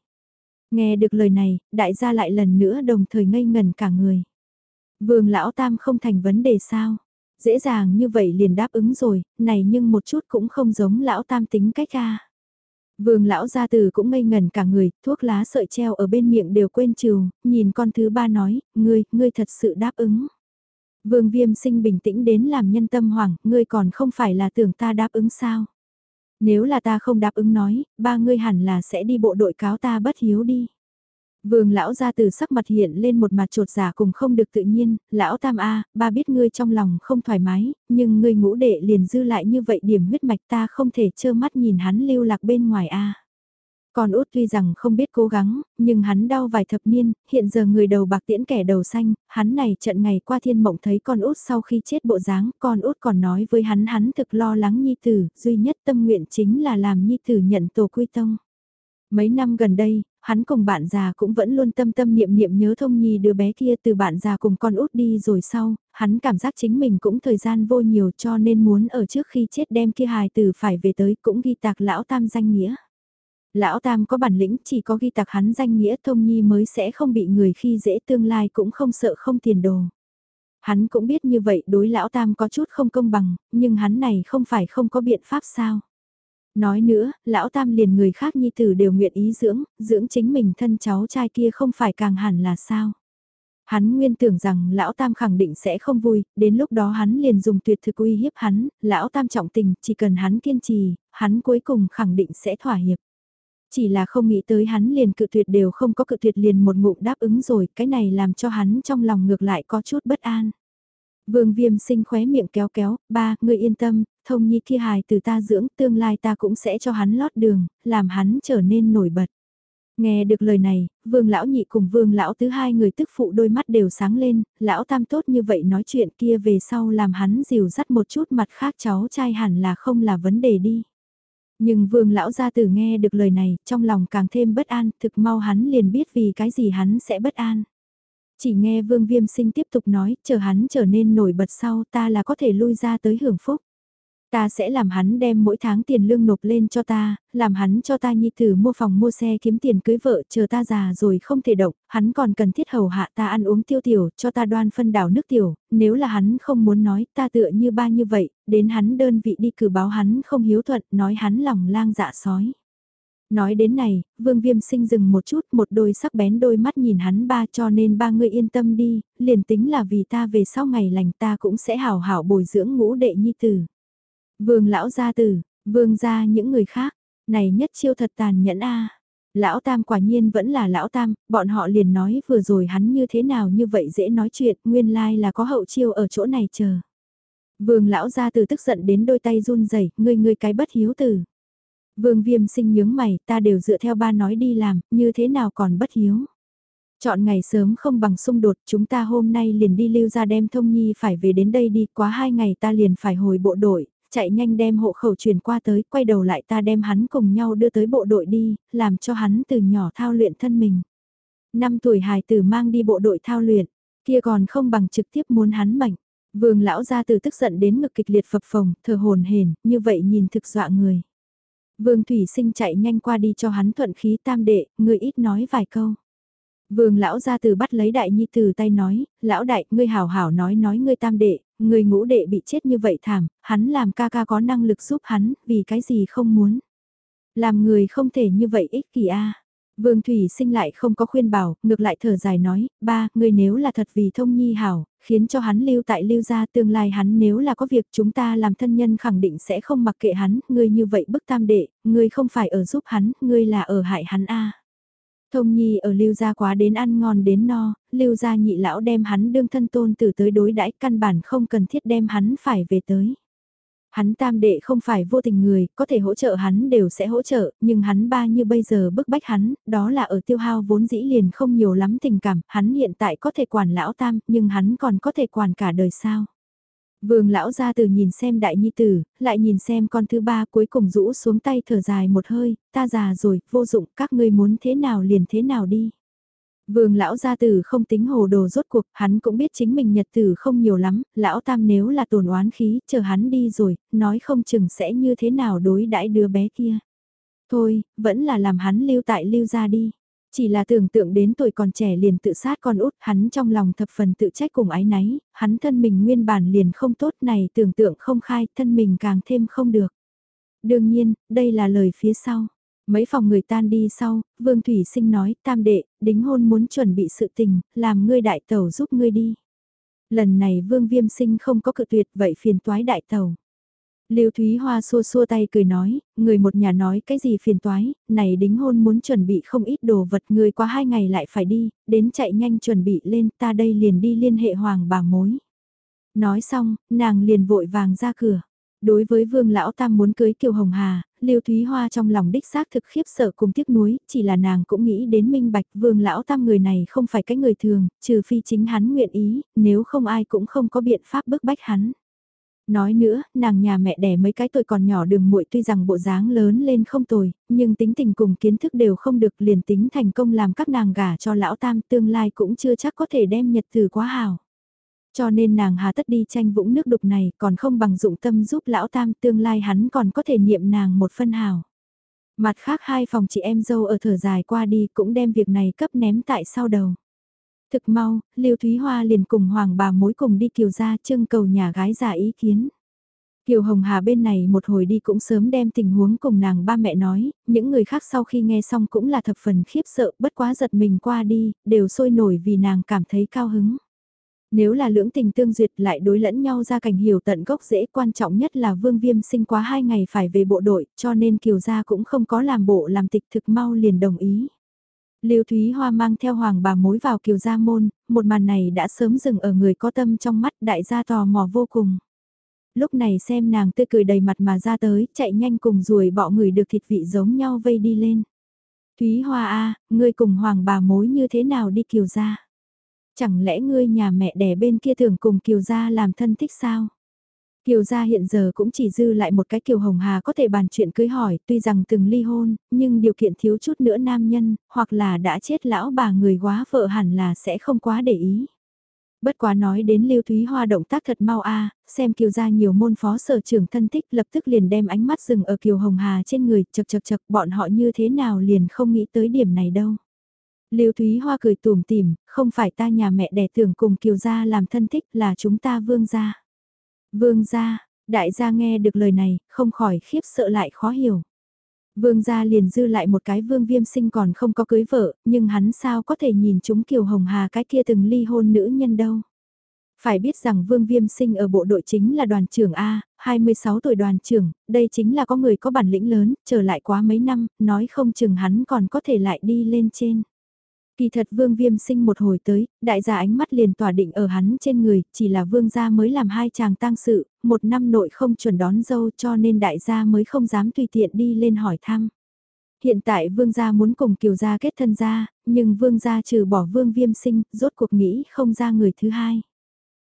Nghe được lời này, đại gia lại lần nữa đồng thời ngây ngần cả người. Vương lão tam không thành vấn đề sao? Dễ dàng như vậy liền đáp ứng rồi, này nhưng một chút cũng không giống lão tam tính cách ca. Vương lão gia từ cũng ngây ngần cả người, thuốc lá sợi treo ở bên miệng đều quên trừ, nhìn con thứ ba nói, ngươi, ngươi thật sự đáp ứng. Vương viêm sinh bình tĩnh đến làm nhân tâm hoảng, ngươi còn không phải là tưởng ta đáp ứng sao. Nếu là ta không đáp ứng nói, ba ngươi hẳn là sẽ đi bộ đội cáo ta bất hiếu đi. Vương lão ra từ sắc mặt hiện lên một mặt trột giả cùng không được tự nhiên, lão tam A, ba biết ngươi trong lòng không thoải mái, nhưng ngươi ngũ đệ liền dư lại như vậy điểm huyết mạch ta không thể trơ mắt nhìn hắn lưu lạc bên ngoài A. Còn út tuy rằng không biết cố gắng, nhưng hắn đau vài thập niên, hiện giờ người đầu bạc tiễn kẻ đầu xanh, hắn này trận ngày qua thiên mộng thấy con út sau khi chết bộ dáng, con út còn nói với hắn hắn thực lo lắng nhi tử, duy nhất tâm nguyện chính là làm nhi tử nhận tổ quy tông. Mấy năm gần đây, hắn cùng bạn già cũng vẫn luôn tâm tâm niệm niệm nhớ thông nhi đứa bé kia từ bạn già cùng con út đi rồi sau, hắn cảm giác chính mình cũng thời gian vô nhiều cho nên muốn ở trước khi chết đem kia hài tử phải về tới cũng ghi tạc lão tam danh nghĩa. Lão Tam có bản lĩnh chỉ có ghi tạc hắn danh nghĩa thông nhi mới sẽ không bị người khi dễ tương lai cũng không sợ không tiền đồ. Hắn cũng biết như vậy đối Lão Tam có chút không công bằng, nhưng hắn này không phải không có biện pháp sao. Nói nữa, Lão Tam liền người khác nhi tử đều nguyện ý dưỡng, dưỡng chính mình thân cháu trai kia không phải càng hẳn là sao. Hắn nguyên tưởng rằng lão tam khẳng định sẽ không vui, đến lúc đó hắn liền dùng tuyệt thực uy hiếp hắn, lão tam trọng tình, chỉ cần hắn kiên trì, hắn cuối cùng khẳng định sẽ thỏa hiệp. Chỉ là không nghĩ tới hắn liền cự tuyệt đều không có cự tuyệt liền một ngụm đáp ứng rồi, cái này làm cho hắn trong lòng ngược lại có chút bất an. Vương viêm sinh khóe miệng kéo kéo, ba, người yên tâm, thông nhi kia hài từ ta dưỡng, tương lai ta cũng sẽ cho hắn lót đường, làm hắn trở nên nổi bật. Nghe được lời này, vương lão nhị cùng vương lão thứ hai người tức phụ đôi mắt đều sáng lên, lão tam tốt như vậy nói chuyện kia về sau làm hắn dìu dắt một chút mặt khác cháu trai hẳn là không là vấn đề đi. Nhưng vương lão gia tử nghe được lời này, trong lòng càng thêm bất an, thực mau hắn liền biết vì cái gì hắn sẽ bất an. Chỉ nghe vương viêm sinh tiếp tục nói, chờ hắn trở nên nổi bật sau ta là có thể lui ra tới hưởng phúc. Ta sẽ làm hắn đem mỗi tháng tiền lương nộp lên cho ta, làm hắn cho ta nhi tử mua phòng mua xe kiếm tiền cưới vợ chờ ta già rồi không thể động, hắn còn cần thiết hầu hạ ta ăn uống tiêu tiểu cho ta đoan phân đảo nước tiểu, nếu là hắn không muốn nói ta tựa như ba như vậy, đến hắn đơn vị đi cử báo hắn không hiếu thuận, nói hắn lòng lang dạ sói. Nói đến này, vương viêm sinh dừng một chút, một đôi sắc bén đôi mắt nhìn hắn ba cho nên ba người yên tâm đi, liền tính là vì ta về sau ngày lành ta cũng sẽ hảo hảo bồi dưỡng ngũ đệ nhi tử. Vương lão gia tử, vương gia những người khác, này nhất chiêu thật tàn nhẫn a. Lão Tam quả nhiên vẫn là lão Tam, bọn họ liền nói vừa rồi hắn như thế nào như vậy dễ nói chuyện, nguyên lai là có hậu chiêu ở chỗ này chờ. Vương lão gia tử tức giận đến đôi tay run rẩy, ngươi ngươi cái bất hiếu tử. Vương viêm sinh nhướng mày, ta đều dựa theo ba nói đi làm, như thế nào còn bất hiếu. Chọn ngày sớm không bằng xung đột, chúng ta hôm nay liền đi lưu ra đem thông nhi phải về đến đây đi, quá hai ngày ta liền phải hồi bộ đội, chạy nhanh đem hộ khẩu chuyển qua tới, quay đầu lại ta đem hắn cùng nhau đưa tới bộ đội đi, làm cho hắn từ nhỏ thao luyện thân mình. Năm tuổi hài tử mang đi bộ đội thao luyện, kia còn không bằng trực tiếp muốn hắn mạnh. Vương lão gia từ tức giận đến ngực kịch liệt phập phồng, thờ hồn hền, như vậy nhìn thực dọa người. Vương Thủy Sinh chạy nhanh qua đi cho hắn thuận khí tam đệ, người ít nói vài câu. Vương lão ra từ bắt lấy đại nhi từ tay nói, lão đại, ngươi hảo hảo nói nói ngươi tam đệ, ngươi ngũ đệ bị chết như vậy thảm, hắn làm ca ca có năng lực giúp hắn, vì cái gì không muốn. Làm người không thể như vậy ích kỷ a. Vương Thủy sinh lại không có khuyên bảo, ngược lại thở dài nói, ba, ngươi nếu là thật vì thông nhi hảo, khiến cho hắn lưu tại lưu gia tương lai hắn nếu là có việc chúng ta làm thân nhân khẳng định sẽ không mặc kệ hắn, ngươi như vậy bức tam đệ, ngươi không phải ở giúp hắn, ngươi là ở hại hắn a. Thông Nhi ở lưu gia quá đến ăn ngon đến no, lưu gia nhị lão đem hắn đương thân tôn tử tới đối đãi căn bản không cần thiết đem hắn phải về tới. Hắn tam đệ không phải vô tình người, có thể hỗ trợ hắn đều sẽ hỗ trợ, nhưng hắn ba như bây giờ bức bách hắn, đó là ở tiêu hao vốn dĩ liền không nhiều lắm tình cảm, hắn hiện tại có thể quản lão tam, nhưng hắn còn có thể quản cả đời sao. Vương lão ra từ nhìn xem đại nhi tử, lại nhìn xem con thứ ba cuối cùng rũ xuống tay thở dài một hơi, ta già rồi, vô dụng, các ngươi muốn thế nào liền thế nào đi. Vương lão gia tử không tính hồ đồ rốt cuộc, hắn cũng biết chính mình nhật tử không nhiều lắm, lão tam nếu là tổn oán khí, chờ hắn đi rồi, nói không chừng sẽ như thế nào đối đãi đứa bé kia. Thôi, vẫn là làm hắn lưu tại lưu ra đi. Chỉ là tưởng tượng đến tuổi còn trẻ liền tự sát con út, hắn trong lòng thập phần tự trách cùng ái náy, hắn thân mình nguyên bản liền không tốt này tưởng tượng không khai, thân mình càng thêm không được. Đương nhiên, đây là lời phía sau. Mấy phòng người tan đi sau, Vương Thủy Sinh nói, tam đệ, đính hôn muốn chuẩn bị sự tình, làm ngươi đại tàu giúp ngươi đi. Lần này Vương Viêm Sinh không có cự tuyệt vậy phiền toái đại tàu. Lưu Thúy Hoa xua xua tay cười nói, người một nhà nói cái gì phiền toái, này đính hôn muốn chuẩn bị không ít đồ vật người qua hai ngày lại phải đi, đến chạy nhanh chuẩn bị lên ta đây liền đi liên hệ hoàng bà mối. Nói xong, nàng liền vội vàng ra cửa. Đối với vương lão tam muốn cưới kiều hồng hà, Lưu Thúy Hoa trong lòng đích xác thực khiếp sợ cùng tiếc nuối, chỉ là nàng cũng nghĩ đến minh bạch vương lão tam người này không phải cái người thường, trừ phi chính hắn nguyện ý, nếu không ai cũng không có biện pháp bức bách hắn. Nói nữa, nàng nhà mẹ đẻ mấy cái tuổi còn nhỏ đường muội tuy rằng bộ dáng lớn lên không tồi, nhưng tính tình cùng kiến thức đều không được liền tính thành công làm các nàng gả cho lão tam tương lai cũng chưa chắc có thể đem nhật từ quá hào. Cho nên nàng hà tất đi tranh vũng nước đục này còn không bằng dụng tâm giúp lão tam tương lai hắn còn có thể niệm nàng một phân hào. Mặt khác hai phòng chị em dâu ở thở dài qua đi cũng đem việc này cấp ném tại sau đầu. Thực mau, Lưu Thúy Hoa liền cùng hoàng bà mối cùng đi kiều ra trưng cầu nhà gái giả ý kiến. Kiều Hồng Hà bên này một hồi đi cũng sớm đem tình huống cùng nàng ba mẹ nói, những người khác sau khi nghe xong cũng là thập phần khiếp sợ, bất quá giật mình qua đi, đều sôi nổi vì nàng cảm thấy cao hứng. Nếu là lưỡng tình tương duyệt lại đối lẫn nhau ra cảnh hiểu tận gốc dễ quan trọng nhất là Vương Viêm sinh quá hai ngày phải về bộ đội cho nên Kiều Gia cũng không có làm bộ làm tịch thực mau liền đồng ý. Lưu Thúy Hoa mang theo hoàng bà mối vào Kiều Gia môn, một màn này đã sớm dừng ở người có tâm trong mắt đại gia tò mò vô cùng. Lúc này xem nàng tươi cười đầy mặt mà ra tới, chạy nhanh cùng ruồi bọ người được thịt vị giống nhau vây đi lên. Thúy Hoa A, ngươi cùng hoàng bà mối như thế nào đi Kiều Gia? Chẳng lẽ ngươi nhà mẹ đẻ bên kia thường cùng Kiều Gia làm thân thích sao? Kiều gia hiện giờ cũng chỉ dư lại một cái Kiều Hồng Hà có thể bàn chuyện cưới hỏi, tuy rằng từng ly hôn, nhưng điều kiện thiếu chút nữa nam nhân, hoặc là đã chết lão bà người quá vợ hẳn là sẽ không quá để ý. Bất quá nói đến Lưu Thúy Hoa động tác thật mau a, xem Kiều gia nhiều môn phó sở trưởng thân thích lập tức liền đem ánh mắt dừng ở Kiều Hồng Hà trên người, chật chật chật bọn họ như thế nào liền không nghĩ tới điểm này đâu. Lưu Thúy Hoa cười tủm tỉm, không phải ta nhà mẹ đẻ tưởng cùng Kiều gia làm thân thích là chúng ta vương gia. Vương gia, đại gia nghe được lời này, không khỏi khiếp sợ lại khó hiểu. Vương gia liền dư lại một cái vương viêm sinh còn không có cưới vợ, nhưng hắn sao có thể nhìn chúng Kiều Hồng Hà cái kia từng ly hôn nữ nhân đâu. Phải biết rằng Vương Viêm Sinh ở bộ đội chính là đoàn trưởng A, 26 tuổi đoàn trưởng, đây chính là có người có bản lĩnh lớn, trở lại quá mấy năm, nói không chừng hắn còn có thể lại đi lên trên. Kỳ thật vương viêm sinh một hồi tới, đại gia ánh mắt liền tỏa định ở hắn trên người, chỉ là vương gia mới làm hai chàng tang sự, một năm nội không chuẩn đón dâu cho nên đại gia mới không dám tùy tiện đi lên hỏi thăm. Hiện tại vương gia muốn cùng kiều gia kết thân gia, nhưng vương gia trừ bỏ vương viêm sinh, rốt cuộc nghĩ không ra người thứ hai.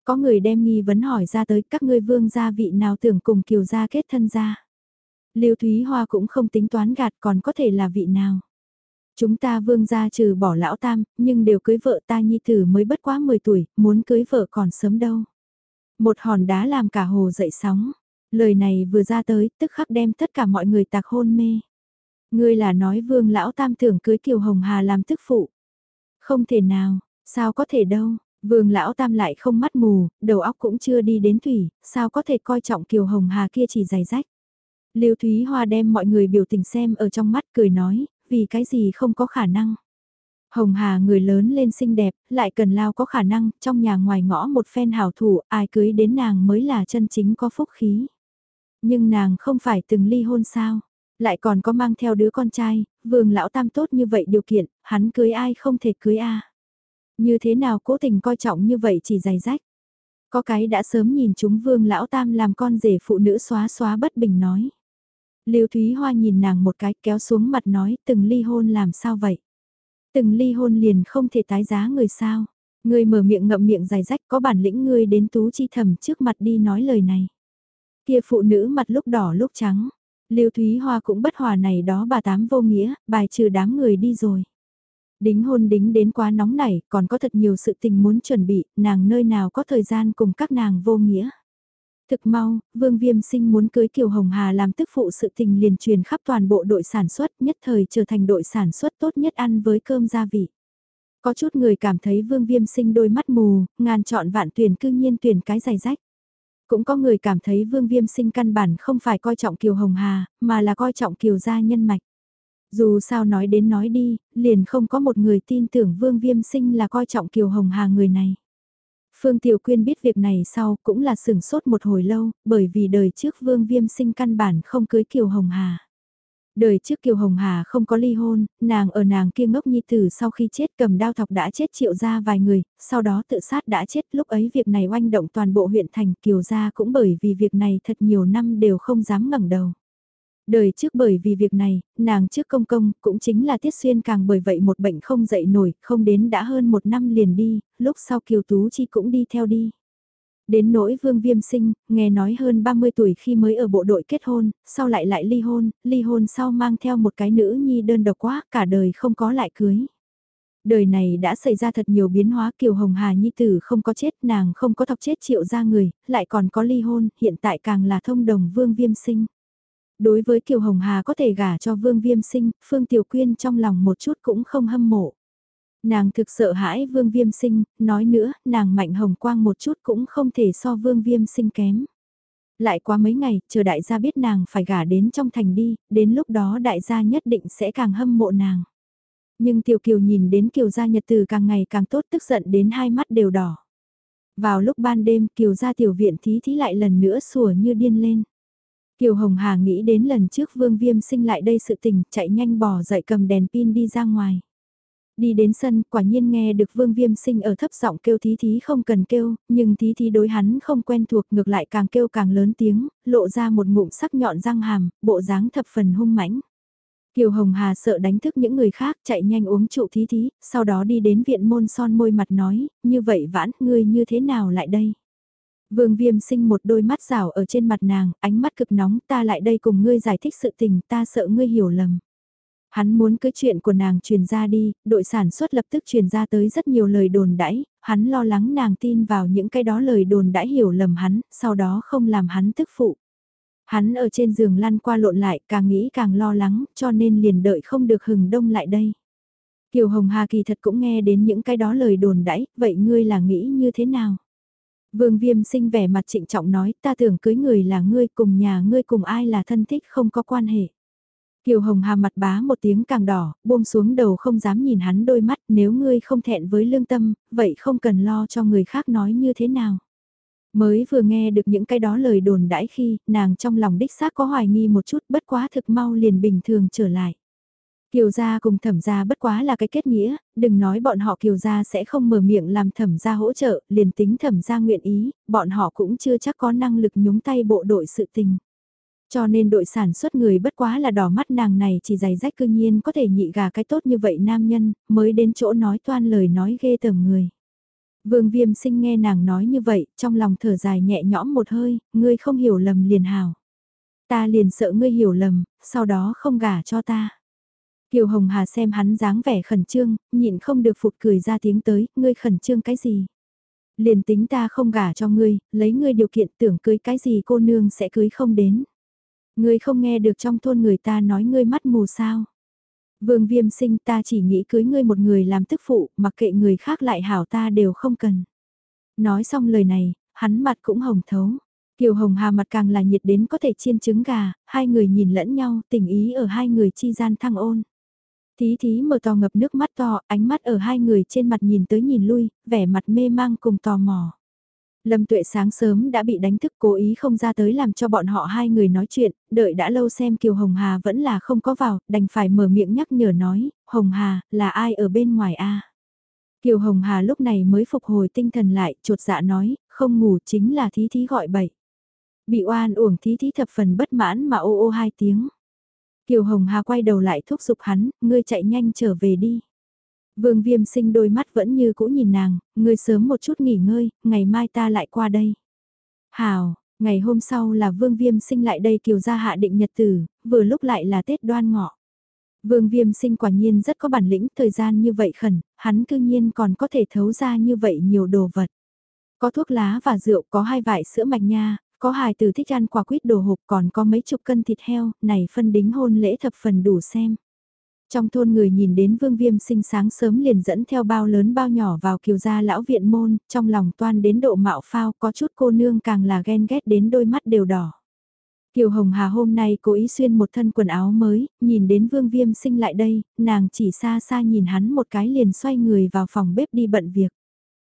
Có người đem nghi vấn hỏi ra tới các ngươi vương gia vị nào tưởng cùng kiều gia kết thân gia. Lưu Thúy Hoa cũng không tính toán gạt còn có thể là vị nào. Chúng ta vương gia trừ bỏ lão tam, nhưng đều cưới vợ ta nhi tử mới bất quá 10 tuổi, muốn cưới vợ còn sớm đâu. Một hòn đá làm cả hồ dậy sóng. Lời này vừa ra tới, tức khắc đem tất cả mọi người tạc hôn mê. Ngươi là nói vương lão tam tưởng cưới Kiều Hồng Hà làm tức phụ. Không thể nào, sao có thể đâu, vương lão tam lại không mắt mù, đầu óc cũng chưa đi đến thủy, sao có thể coi trọng Kiều Hồng Hà kia chỉ giày rách. Lưu Thúy Hoa đem mọi người biểu tình xem ở trong mắt cười nói, vì cái gì không có khả năng. Hồng Hà người lớn lên xinh đẹp, lại cần lao có khả năng, trong nhà ngoài ngõ một phen hảo thủ, ai cưới đến nàng mới là chân chính có phúc khí. Nhưng nàng không phải từng ly hôn sao, lại còn có mang theo đứa con trai, vương lão tam tốt như vậy điều kiện, hắn cưới ai không thể cưới a Như thế nào cố tình coi trọng như vậy chỉ dày rách. Có cái đã sớm nhìn chúng vương lão tam làm con rể phụ nữ xóa xóa bất bình nói. Lưu Thúy Hoa nhìn nàng một cái kéo xuống mặt nói từng ly hôn làm sao vậy? Từng ly hôn liền không thể tái giá người sao? Ngươi mở miệng ngậm miệng dài rách có bản lĩnh ngươi đến tú chi thầm trước mặt đi nói lời này. Kia phụ nữ mặt lúc đỏ lúc trắng. Lưu Thúy Hoa cũng bất hòa này đó bà tám vô nghĩa, bài trừ đám người đi rồi. Đính hôn đính đến quá nóng nảy, còn có thật nhiều sự tình muốn chuẩn bị, nàng nơi nào có thời gian cùng các nàng vô nghĩa. Thực mau, Vương Viêm Sinh muốn cưới Kiều Hồng Hà làm tức phụ sự tình liền truyền khắp toàn bộ đội sản xuất nhất thời trở thành đội sản xuất tốt nhất ăn với cơm gia vị. Có chút người cảm thấy Vương Viêm Sinh đôi mắt mù, ngàn chọn vạn tuyển cư nhiên tuyển cái giày rách. Cũng có người cảm thấy Vương Viêm Sinh căn bản không phải coi trọng Kiều Hồng Hà, mà là coi trọng Kiều gia nhân mạch. Dù sao nói đến nói đi, liền không có một người tin tưởng Vương Viêm Sinh là coi trọng Kiều Hồng Hà người này. Phương Tiểu Quyên biết việc này sau cũng là sừng sốt một hồi lâu, bởi vì đời trước Vương Viêm sinh căn bản không cưới Kiều Hồng Hà. Đời trước Kiều Hồng Hà không có ly hôn, nàng ở nàng kia ngốc nhi tử sau khi chết cầm đao thọc đã chết triệu ra vài người, sau đó tự sát đã chết lúc ấy việc này oanh động toàn bộ huyện thành Kiều gia cũng bởi vì việc này thật nhiều năm đều không dám ngẩng đầu. Đời trước bởi vì việc này, nàng trước công công cũng chính là Tiết Xuyên càng bởi vậy một bệnh không dậy nổi, không đến đã hơn một năm liền đi, lúc sau Kiều Tú Chi cũng đi theo đi. Đến nỗi Vương Viêm Sinh, nghe nói hơn 30 tuổi khi mới ở bộ đội kết hôn, sau lại lại ly hôn, ly hôn sau mang theo một cái nữ nhi đơn độc quá, cả đời không có lại cưới. Đời này đã xảy ra thật nhiều biến hóa Kiều Hồng Hà Nhi Tử không có chết nàng không có thọc chết triệu ra người, lại còn có ly hôn, hiện tại càng là thông đồng Vương Viêm Sinh. Đối với Kiều Hồng Hà có thể gả cho Vương Viêm Sinh, Phương Tiểu Quyên trong lòng một chút cũng không hâm mộ. Nàng thực sợ hãi Vương Viêm Sinh, nói nữa, nàng mạnh hồng quang một chút cũng không thể so Vương Viêm Sinh kém. Lại qua mấy ngày, chờ đại gia biết nàng phải gả đến trong thành đi, đến lúc đó đại gia nhất định sẽ càng hâm mộ nàng. Nhưng Tiểu Kiều nhìn đến Kiều gia nhật từ càng ngày càng tốt tức giận đến hai mắt đều đỏ. Vào lúc ban đêm Kiều gia tiểu viện thí thí lại lần nữa sủa như điên lên. Kiều Hồng Hà nghĩ đến lần trước Vương Viêm sinh lại đây sự tình, chạy nhanh bỏ dậy cầm đèn pin đi ra ngoài. Đi đến sân, quả nhiên nghe được Vương Viêm sinh ở thấp giọng kêu thí thí không cần kêu, nhưng thí thí đối hắn không quen thuộc ngược lại càng kêu càng lớn tiếng, lộ ra một ngụm sắc nhọn răng hàm, bộ dáng thập phần hung mãnh. Kiều Hồng Hà sợ đánh thức những người khác chạy nhanh uống trụ thí thí, sau đó đi đến viện môn son môi mặt nói, như vậy vãn, ngươi như thế nào lại đây? Vương Viêm sinh một đôi mắt rảo ở trên mặt nàng, ánh mắt cực nóng, ta lại đây cùng ngươi giải thích sự tình, ta sợ ngươi hiểu lầm. Hắn muốn cưới chuyện của nàng truyền ra đi, đội sản xuất lập tức truyền ra tới rất nhiều lời đồn đãi, hắn lo lắng nàng tin vào những cái đó lời đồn đãi hiểu lầm hắn, sau đó không làm hắn tức phụ. Hắn ở trên giường lăn qua lộn lại, càng nghĩ càng lo lắng, cho nên liền đợi không được hừng đông lại đây. Kiều Hồng Hà kỳ thật cũng nghe đến những cái đó lời đồn đãi, vậy ngươi là nghĩ như thế nào? Vương Viêm sinh vẻ mặt trịnh trọng nói, ta tưởng cưới người là ngươi cùng nhà ngươi cùng ai là thân thích không có quan hệ. Kiều Hồng Hà mặt bá một tiếng càng đỏ, buông xuống đầu không dám nhìn hắn đôi mắt, nếu ngươi không thẹn với lương tâm, vậy không cần lo cho người khác nói như thế nào. Mới vừa nghe được những cái đó lời đồn đãi khi, nàng trong lòng đích xác có hoài nghi một chút bất quá thực mau liền bình thường trở lại. Kiều gia cùng thẩm gia bất quá là cái kết nghĩa, đừng nói bọn họ kiều gia sẽ không mở miệng làm thẩm gia hỗ trợ, liền tính thẩm gia nguyện ý, bọn họ cũng chưa chắc có năng lực nhúng tay bộ đội sự tình. Cho nên đội sản xuất người bất quá là đỏ mắt nàng này chỉ giày rách cư nhiên có thể nhị gà cái tốt như vậy nam nhân, mới đến chỗ nói toan lời nói ghê tởm người. Vương viêm sinh nghe nàng nói như vậy, trong lòng thở dài nhẹ nhõm một hơi, ngươi không hiểu lầm liền hào. Ta liền sợ ngươi hiểu lầm, sau đó không gả cho ta. Kiều Hồng Hà xem hắn dáng vẻ khẩn trương, nhịn không được phụt cười ra tiếng tới, ngươi khẩn trương cái gì? Liền tính ta không gả cho ngươi, lấy ngươi điều kiện tưởng cưới cái gì cô nương sẽ cưới không đến. Ngươi không nghe được trong thôn người ta nói ngươi mắt mù sao? Vương viêm sinh ta chỉ nghĩ cưới ngươi một người làm tức phụ, mặc kệ người khác lại hảo ta đều không cần. Nói xong lời này, hắn mặt cũng hồng thấu. Kiều Hồng Hà mặt càng là nhiệt đến có thể chiên trứng gà, hai người nhìn lẫn nhau, tình ý ở hai người chi gian thăng ôn. Thí thí mở to ngập nước mắt to, ánh mắt ở hai người trên mặt nhìn tới nhìn lui, vẻ mặt mê mang cùng tò mò. Lâm tuệ sáng sớm đã bị đánh thức cố ý không ra tới làm cho bọn họ hai người nói chuyện, đợi đã lâu xem Kiều Hồng Hà vẫn là không có vào, đành phải mở miệng nhắc nhở nói, Hồng Hà, là ai ở bên ngoài a Kiều Hồng Hà lúc này mới phục hồi tinh thần lại, trột dạ nói, không ngủ chính là thí thí gọi bậy. Bị oan uổng thí thí thập phần bất mãn mà ô ô hai tiếng. Kiều Hồng Hà quay đầu lại thúc giục hắn, ngươi chạy nhanh trở về đi. Vương viêm sinh đôi mắt vẫn như cũ nhìn nàng, ngươi sớm một chút nghỉ ngơi, ngày mai ta lại qua đây. Hào, ngày hôm sau là vương viêm sinh lại đây kiều gia hạ định nhật tử, vừa lúc lại là Tết đoan ngọ. Vương viêm sinh quả nhiên rất có bản lĩnh, thời gian như vậy khẩn, hắn cư nhiên còn có thể thấu ra như vậy nhiều đồ vật. Có thuốc lá và rượu, có hai vải sữa mạch nha, có hài từ thích ăn quả quýt đồ hộp còn có mấy chục cân thịt heo, này phân đính hôn lễ thập phần đủ xem. Trong thôn người nhìn đến vương viêm sinh sáng sớm liền dẫn theo bao lớn bao nhỏ vào kiều gia lão viện môn, trong lòng toan đến độ mạo phao có chút cô nương càng là ghen ghét đến đôi mắt đều đỏ. Kiều Hồng Hà hôm nay cố ý xuyên một thân quần áo mới, nhìn đến vương viêm sinh lại đây, nàng chỉ xa xa nhìn hắn một cái liền xoay người vào phòng bếp đi bận việc.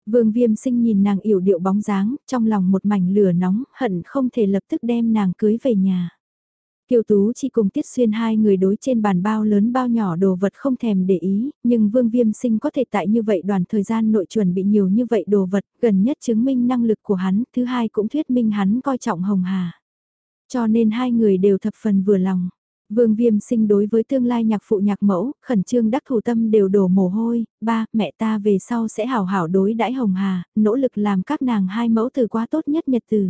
Vương viêm sinh nhìn nàng yểu điệu bóng dáng, trong lòng một mảnh lửa nóng, hận không thể lập tức đem nàng cưới về nhà. Kiều Tú chỉ cùng Tiết Xuyên hai người đối trên bàn bao lớn bao nhỏ đồ vật không thèm để ý, nhưng Vương Viêm Sinh có thể tại như vậy đoàn thời gian nội chuẩn bị nhiều như vậy đồ vật, gần nhất chứng minh năng lực của hắn, thứ hai cũng thuyết minh hắn coi trọng Hồng Hà. Cho nên hai người đều thập phần vừa lòng. Vương Viêm Sinh đối với tương lai nhạc phụ nhạc mẫu, khẩn trương đắc thủ tâm đều đổ mồ hôi, ba, mẹ ta về sau sẽ hảo hảo đối đãi Hồng Hà, nỗ lực làm các nàng hai mẫu từ quá tốt nhất nhật từ.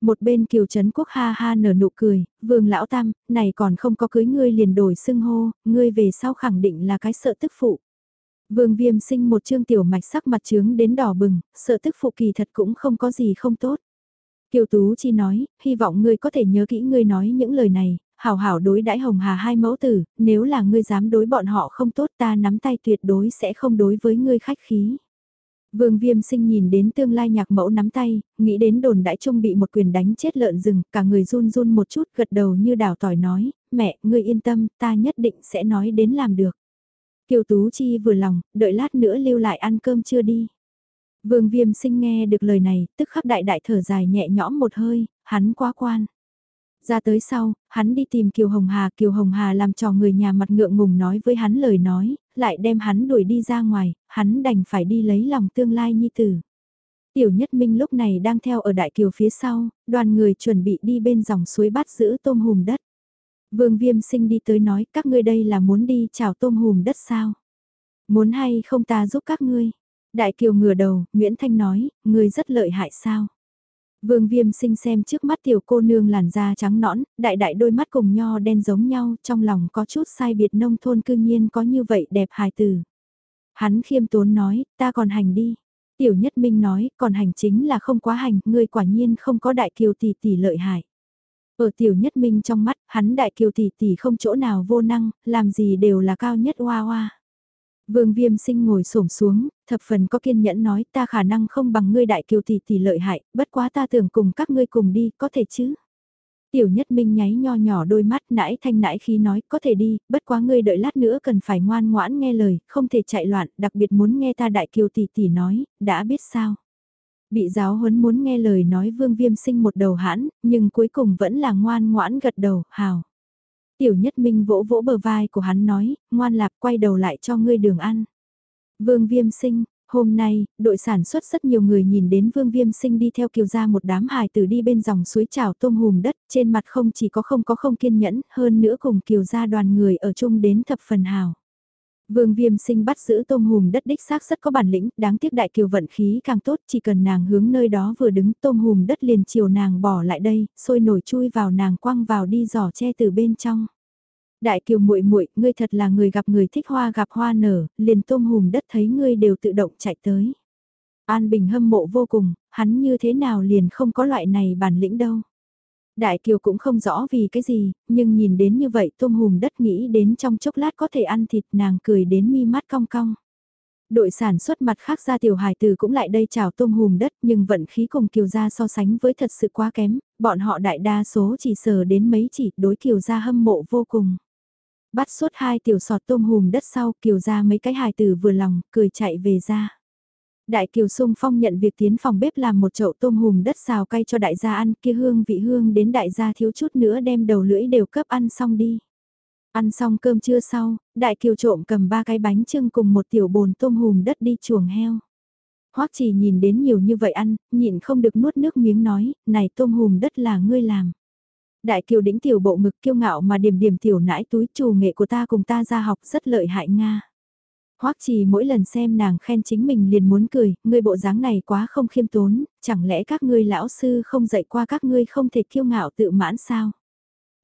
Một bên kiều trấn quốc ha ha nở nụ cười, vương lão tam, này còn không có cưới ngươi liền đổi xưng hô, ngươi về sau khẳng định là cái sợ tức phụ. Vương viêm sinh một trương tiểu mạch sắc mặt trướng đến đỏ bừng, sợ tức phụ kỳ thật cũng không có gì không tốt. Kiều Tú Chi nói, hy vọng ngươi có thể nhớ kỹ ngươi nói những lời này, hảo hảo đối đãi hồng hà hai mẫu tử, nếu là ngươi dám đối bọn họ không tốt ta nắm tay tuyệt đối sẽ không đối với ngươi khách khí. Vương Viêm sinh nhìn đến tương lai nhạc mẫu nắm tay, nghĩ đến đồn đại trung bị một quyền đánh chết lợn rừng, cả người run run một chút gật đầu như đảo tỏi nói, mẹ, ngươi yên tâm, ta nhất định sẽ nói đến làm được. Kiều Tú Chi vừa lòng, đợi lát nữa lưu lại ăn cơm chưa đi. Vương Viêm sinh nghe được lời này, tức khắc đại đại thở dài nhẹ nhõm một hơi, hắn quá quan. Ra tới sau, hắn đi tìm Kiều Hồng Hà, Kiều Hồng Hà làm trò người nhà mặt ngượng ngùng nói với hắn lời nói, lại đem hắn đuổi đi ra ngoài, hắn đành phải đi lấy lòng tương lai nhi tử. Tiểu Nhất Minh lúc này đang theo ở Đại Kiều phía sau, đoàn người chuẩn bị đi bên dòng suối bắt giữ tôm hùm đất. Vương Viêm sinh đi tới nói các ngươi đây là muốn đi chào tôm hùm đất sao? Muốn hay không ta giúp các ngươi? Đại Kiều ngửa đầu, Nguyễn Thanh nói, ngươi rất lợi hại sao? Vương Viêm sinh xem trước mắt tiểu cô nương làn da trắng nõn, đại đại đôi mắt cùng nho đen giống nhau, trong lòng có chút sai biệt nông thôn cư nhiên có như vậy đẹp hài tử. Hắn khiêm tốn nói, ta còn hành đi. Tiểu Nhất Minh nói, còn hành chính là không quá hành, ngươi quả nhiên không có đại kiều tỷ tỷ lợi hại. Ở Tiểu Nhất Minh trong mắt, hắn đại kiều tỷ tỷ không chỗ nào vô năng, làm gì đều là cao nhất hoa hoa. Vương Viêm Sinh ngồi xổm xuống, thập phần có kiên nhẫn nói ta khả năng không bằng ngươi đại kiều tỷ tỷ lợi hại, bất quá ta tưởng cùng các ngươi cùng đi, có thể chứ? Tiểu Nhất Minh nháy nho nhỏ đôi mắt nãi thanh nãi khi nói có thể đi, bất quá ngươi đợi lát nữa cần phải ngoan ngoãn nghe lời, không thể chạy loạn, đặc biệt muốn nghe ta đại kiều tỷ tỷ nói, đã biết sao? Bị giáo huấn muốn nghe lời nói Vương Viêm Sinh một đầu hãn, nhưng cuối cùng vẫn là ngoan ngoãn gật đầu, hào. Tiểu nhất minh vỗ vỗ bờ vai của hắn nói, ngoan lạc quay đầu lại cho ngươi đường ăn. Vương viêm sinh, hôm nay, đội sản xuất rất nhiều người nhìn đến vương viêm sinh đi theo kiều gia một đám hài tử đi bên dòng suối trào tôm hùm đất, trên mặt không chỉ có không có không kiên nhẫn, hơn nữa cùng kiều gia đoàn người ở chung đến thập phần hào. Vương Viêm Sinh bắt giữ tôm hùm đất đích xác rất có bản lĩnh, đáng tiếc đại kiều vận khí càng tốt, chỉ cần nàng hướng nơi đó vừa đứng tôm hùm đất liền chiều nàng bỏ lại đây, sôi nổi chui vào nàng quăng vào đi giỏ che từ bên trong. Đại kiều muội muội, ngươi thật là người gặp người thích hoa gặp hoa nở, liền tôm hùm đất thấy ngươi đều tự động chạy tới. An Bình hâm mộ vô cùng, hắn như thế nào liền không có loại này bản lĩnh đâu. Đại Kiều cũng không rõ vì cái gì, nhưng nhìn đến như vậy tôm hùm đất nghĩ đến trong chốc lát có thể ăn thịt nàng cười đến mi mắt cong cong. Đội sản xuất mặt khác ra tiểu hài từ cũng lại đây chào tôm hùm đất nhưng vận khí cùng Kiều Gia so sánh với thật sự quá kém, bọn họ đại đa số chỉ sờ đến mấy chỉ đối Kiều Gia hâm mộ vô cùng. Bắt suốt hai tiểu sọt tôm hùm đất sau Kiều Gia mấy cái hài từ vừa lòng, cười chạy về ra. Đại Kiều Sung Phong nhận việc tiến phòng bếp làm một chậu tôm hùm đất xào cay cho đại gia ăn kia hương vị hương đến đại gia thiếu chút nữa đem đầu lưỡi đều cấp ăn xong đi. Ăn xong cơm trưa sau, Đại Kiều trộm cầm ba cái bánh trưng cùng một tiểu bồn tôm hùm đất đi chuồng heo. Hoắc chỉ nhìn đến nhiều như vậy ăn, nhịn không được nuốt nước miếng nói, này tôm hùm đất là ngươi làm. Đại Kiều đĩnh tiểu bộ ngực kiêu ngạo mà điểm điểm tiểu nãi túi trù nghệ của ta cùng ta ra học rất lợi hại Nga. Hoắc Trì mỗi lần xem nàng khen chính mình liền muốn cười, ngươi bộ dáng này quá không khiêm tốn, chẳng lẽ các ngươi lão sư không dạy qua các ngươi không thể kiêu ngạo tự mãn sao?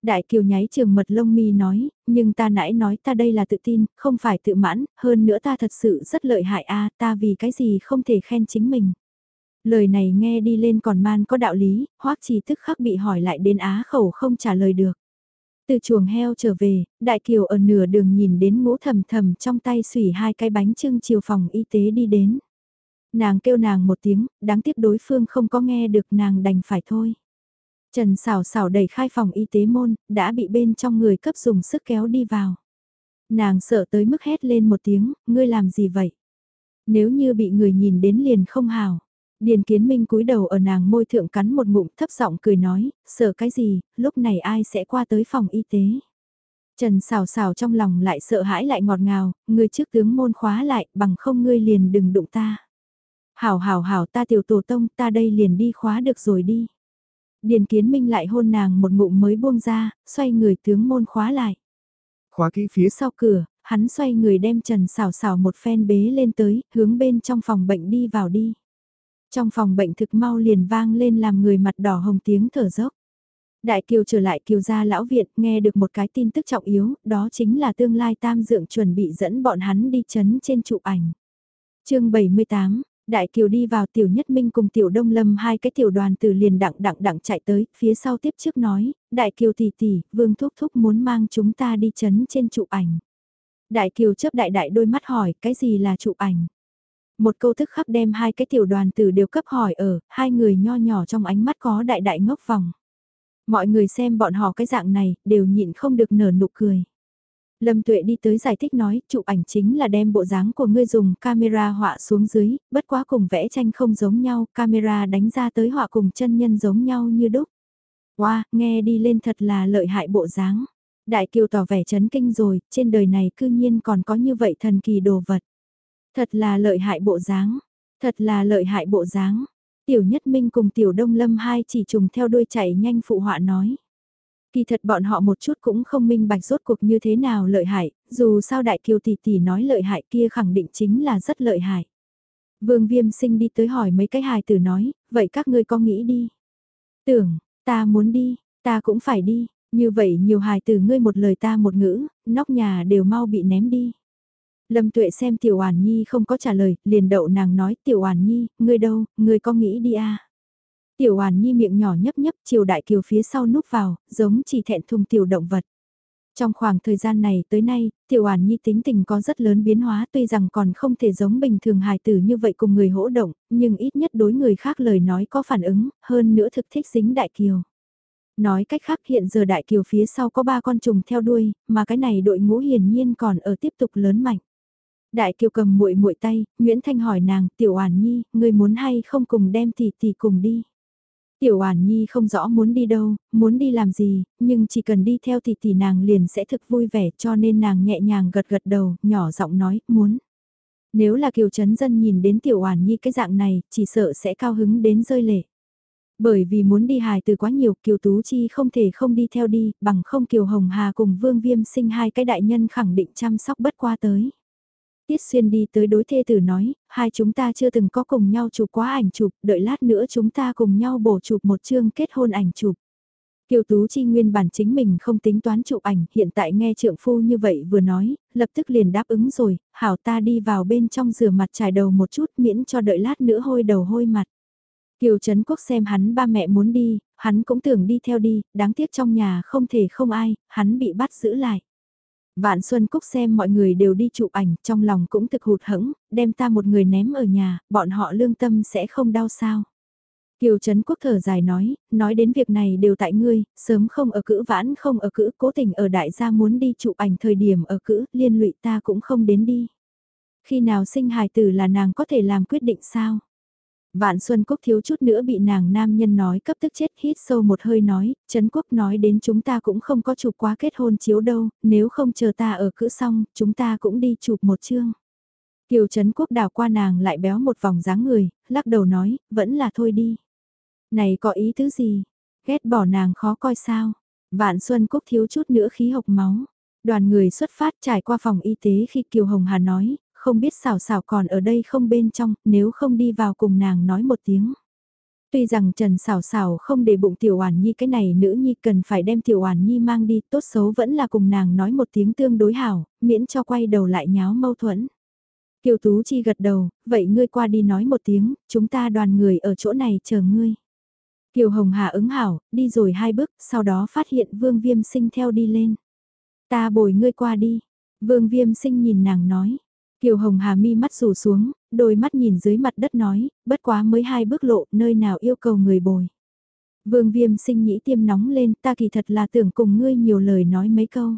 Đại Kiều nháy trường mật lông mi nói, nhưng ta nãy nói ta đây là tự tin, không phải tự mãn, hơn nữa ta thật sự rất lợi hại a, ta vì cái gì không thể khen chính mình. Lời này nghe đi lên còn man có đạo lý, Hoắc Trì tức khắc bị hỏi lại đến á khẩu không trả lời được. Từ chuồng heo trở về, Đại Kiều ở nửa đường nhìn đến ngũ thầm thầm trong tay xủy hai cái bánh trưng chiều phòng y tế đi đến. Nàng kêu nàng một tiếng, đáng tiếc đối phương không có nghe được nàng đành phải thôi. Trần xảo xảo đẩy khai phòng y tế môn, đã bị bên trong người cấp dùng sức kéo đi vào. Nàng sợ tới mức hét lên một tiếng, ngươi làm gì vậy? Nếu như bị người nhìn đến liền không hào. Điền Kiến Minh cúi đầu ở nàng môi thượng cắn một ngụm thấp giọng cười nói, sợ cái gì, lúc này ai sẽ qua tới phòng y tế. Trần xào xào trong lòng lại sợ hãi lại ngọt ngào, người trước tướng môn khóa lại, bằng không ngươi liền đừng đụng ta. Hảo hảo hảo ta tiểu tổ tông, ta đây liền đi khóa được rồi đi. Điền Kiến Minh lại hôn nàng một ngụm mới buông ra, xoay người tướng môn khóa lại. Khóa kỹ phía sau cửa, hắn xoay người đem Trần xào xào một phen bế lên tới, hướng bên trong phòng bệnh đi vào đi. Trong phòng bệnh thực mau liền vang lên làm người mặt đỏ hồng tiếng thở dốc. Đại Kiều trở lại Kiều gia lão viện, nghe được một cái tin tức trọng yếu, đó chính là tương lai tam dượng chuẩn bị dẫn bọn hắn đi chấn trên chụp ảnh. chương 78, Đại Kiều đi vào tiểu nhất minh cùng tiểu đông lâm hai cái tiểu đoàn từ liền đặng đặng đặng chạy tới, phía sau tiếp trước nói, Đại Kiều tỷ tỷ, vương thúc thúc muốn mang chúng ta đi chấn trên chụp ảnh. Đại Kiều chấp đại đại đôi mắt hỏi, cái gì là chụp ảnh? Một câu thức khắp đem hai cái tiểu đoàn tử đều cấp hỏi ở, hai người nho nhỏ trong ánh mắt có đại đại ngốc vòng. Mọi người xem bọn họ cái dạng này, đều nhịn không được nở nụ cười. Lâm Tuệ đi tới giải thích nói, chụp ảnh chính là đem bộ dáng của ngươi dùng camera họa xuống dưới, bất quá cùng vẽ tranh không giống nhau, camera đánh ra tới họa cùng chân nhân giống nhau như đúc. Wow, nghe đi lên thật là lợi hại bộ dáng. Đại Kiều tỏ vẻ chấn kinh rồi, trên đời này cư nhiên còn có như vậy thần kỳ đồ vật. Thật là lợi hại bộ dáng, thật là lợi hại bộ dáng. Tiểu Nhất Minh cùng Tiểu Đông Lâm hai chỉ trùng theo đuôi chạy nhanh phụ họa nói. Kỳ thật bọn họ một chút cũng không minh bạch rốt cuộc như thế nào lợi hại, dù sao Đại Kiều tỷ tỷ nói lợi hại kia khẳng định chính là rất lợi hại. Vương Viêm sinh đi tới hỏi mấy cái hài tử nói, vậy các ngươi có nghĩ đi? Tưởng, ta muốn đi, ta cũng phải đi, như vậy nhiều hài tử ngươi một lời ta một ngữ, nóc nhà đều mau bị ném đi. Lâm Tuệ xem Tiểu Oản Nhi không có trả lời, liền đậu nàng nói Tiểu Oản Nhi, ngươi đâu, ngươi có nghĩ đi à? Tiểu Oản Nhi miệng nhỏ nhấp nhấp chiều đại kiều phía sau núp vào, giống chỉ thẹn thùng tiểu động vật. Trong khoảng thời gian này tới nay, Tiểu Oản Nhi tính tình có rất lớn biến hóa tuy rằng còn không thể giống bình thường hài tử như vậy cùng người hỗ động, nhưng ít nhất đối người khác lời nói có phản ứng, hơn nữa thực thích dính đại kiều. Nói cách khác hiện giờ đại kiều phía sau có ba con trùng theo đuôi, mà cái này đội ngũ hiển nhiên còn ở tiếp tục lớn mạnh. Đại kiều cầm muội muội tay, Nguyễn Thanh hỏi nàng, tiểu oản nhi, người muốn hay không cùng đem tỷ tỷ cùng đi. Tiểu Oản Nhi không rõ muốn đi đâu, muốn đi làm gì, nhưng chỉ cần đi theo tỷ tỷ nàng liền sẽ thực vui vẻ cho nên nàng nhẹ nhàng gật gật đầu, nhỏ giọng nói, muốn. Nếu là Kiều Trấn Dân nhìn đến Tiểu Oản Nhi cái dạng này, chỉ sợ sẽ cao hứng đến rơi lệ. Bởi vì muốn đi hài từ quá nhiều, Kiều Tú Chi không thể không đi theo đi, bằng không Kiều Hồng Hà cùng Vương Viêm sinh hai cái đại nhân khẳng định chăm sóc bất qua tới. Tiết Xuyên đi tới đối thê tử nói, hai chúng ta chưa từng có cùng nhau chụp quá ảnh chụp, đợi lát nữa chúng ta cùng nhau bổ chụp một chương kết hôn ảnh chụp. Kiều Tú Chi nguyên bản chính mình không tính toán chụp ảnh, hiện tại nghe trượng phu như vậy vừa nói, lập tức liền đáp ứng rồi, hảo ta đi vào bên trong rửa mặt trải đầu một chút miễn cho đợi lát nữa hôi đầu hôi mặt. Kiều Trấn Quốc xem hắn ba mẹ muốn đi, hắn cũng tưởng đi theo đi, đáng tiếc trong nhà không thể không ai, hắn bị bắt giữ lại. Vạn Xuân Cúc xem mọi người đều đi chụp ảnh, trong lòng cũng thực hụt hẫng, đem ta một người ném ở nhà, bọn họ lương tâm sẽ không đau sao. Kiều Trấn Quốc thở dài nói, nói đến việc này đều tại ngươi, sớm không ở cữ vãn không ở cữ, cố tình ở đại gia muốn đi chụp ảnh thời điểm ở cữ, liên lụy ta cũng không đến đi. Khi nào sinh hài tử là nàng có thể làm quyết định sao? Vạn Xuân Quốc thiếu chút nữa bị nàng nam nhân nói cấp tức chết hít sâu một hơi nói, Trấn Quốc nói đến chúng ta cũng không có chụp quá kết hôn chiếu đâu, nếu không chờ ta ở cữ xong, chúng ta cũng đi chụp một chương. Kiều Trấn Quốc đào qua nàng lại béo một vòng dáng người, lắc đầu nói, vẫn là thôi đi. Này có ý tứ gì? Ghét bỏ nàng khó coi sao? Vạn Xuân Quốc thiếu chút nữa khí hộc máu. Đoàn người xuất phát trải qua phòng y tế khi Kiều Hồng Hà nói, không biết xảo xảo còn ở đây không bên trong, nếu không đi vào cùng nàng nói một tiếng. Tuy rằng Trần sảo sảo không để bụng Tiểu Oản Nhi cái này nữ nhi cần phải đem Tiểu Oản Nhi mang đi, tốt xấu vẫn là cùng nàng nói một tiếng tương đối hảo, miễn cho quay đầu lại nháo mâu thuẫn. Kiều Tú Chi gật đầu, vậy ngươi qua đi nói một tiếng, chúng ta đoàn người ở chỗ này chờ ngươi. Kiều Hồng Hà ứng hảo, đi rồi hai bước, sau đó phát hiện Vương Viêm Sinh theo đi lên. Ta bồi ngươi qua đi. Vương Viêm Sinh nhìn nàng nói, Kiều Hồng Hà mi mắt rủ xuống, đôi mắt nhìn dưới mặt đất nói, bất quá mới hai bước lộ, nơi nào yêu cầu người bồi. Vương viêm sinh nhĩ tiêm nóng lên, ta kỳ thật là tưởng cùng ngươi nhiều lời nói mấy câu.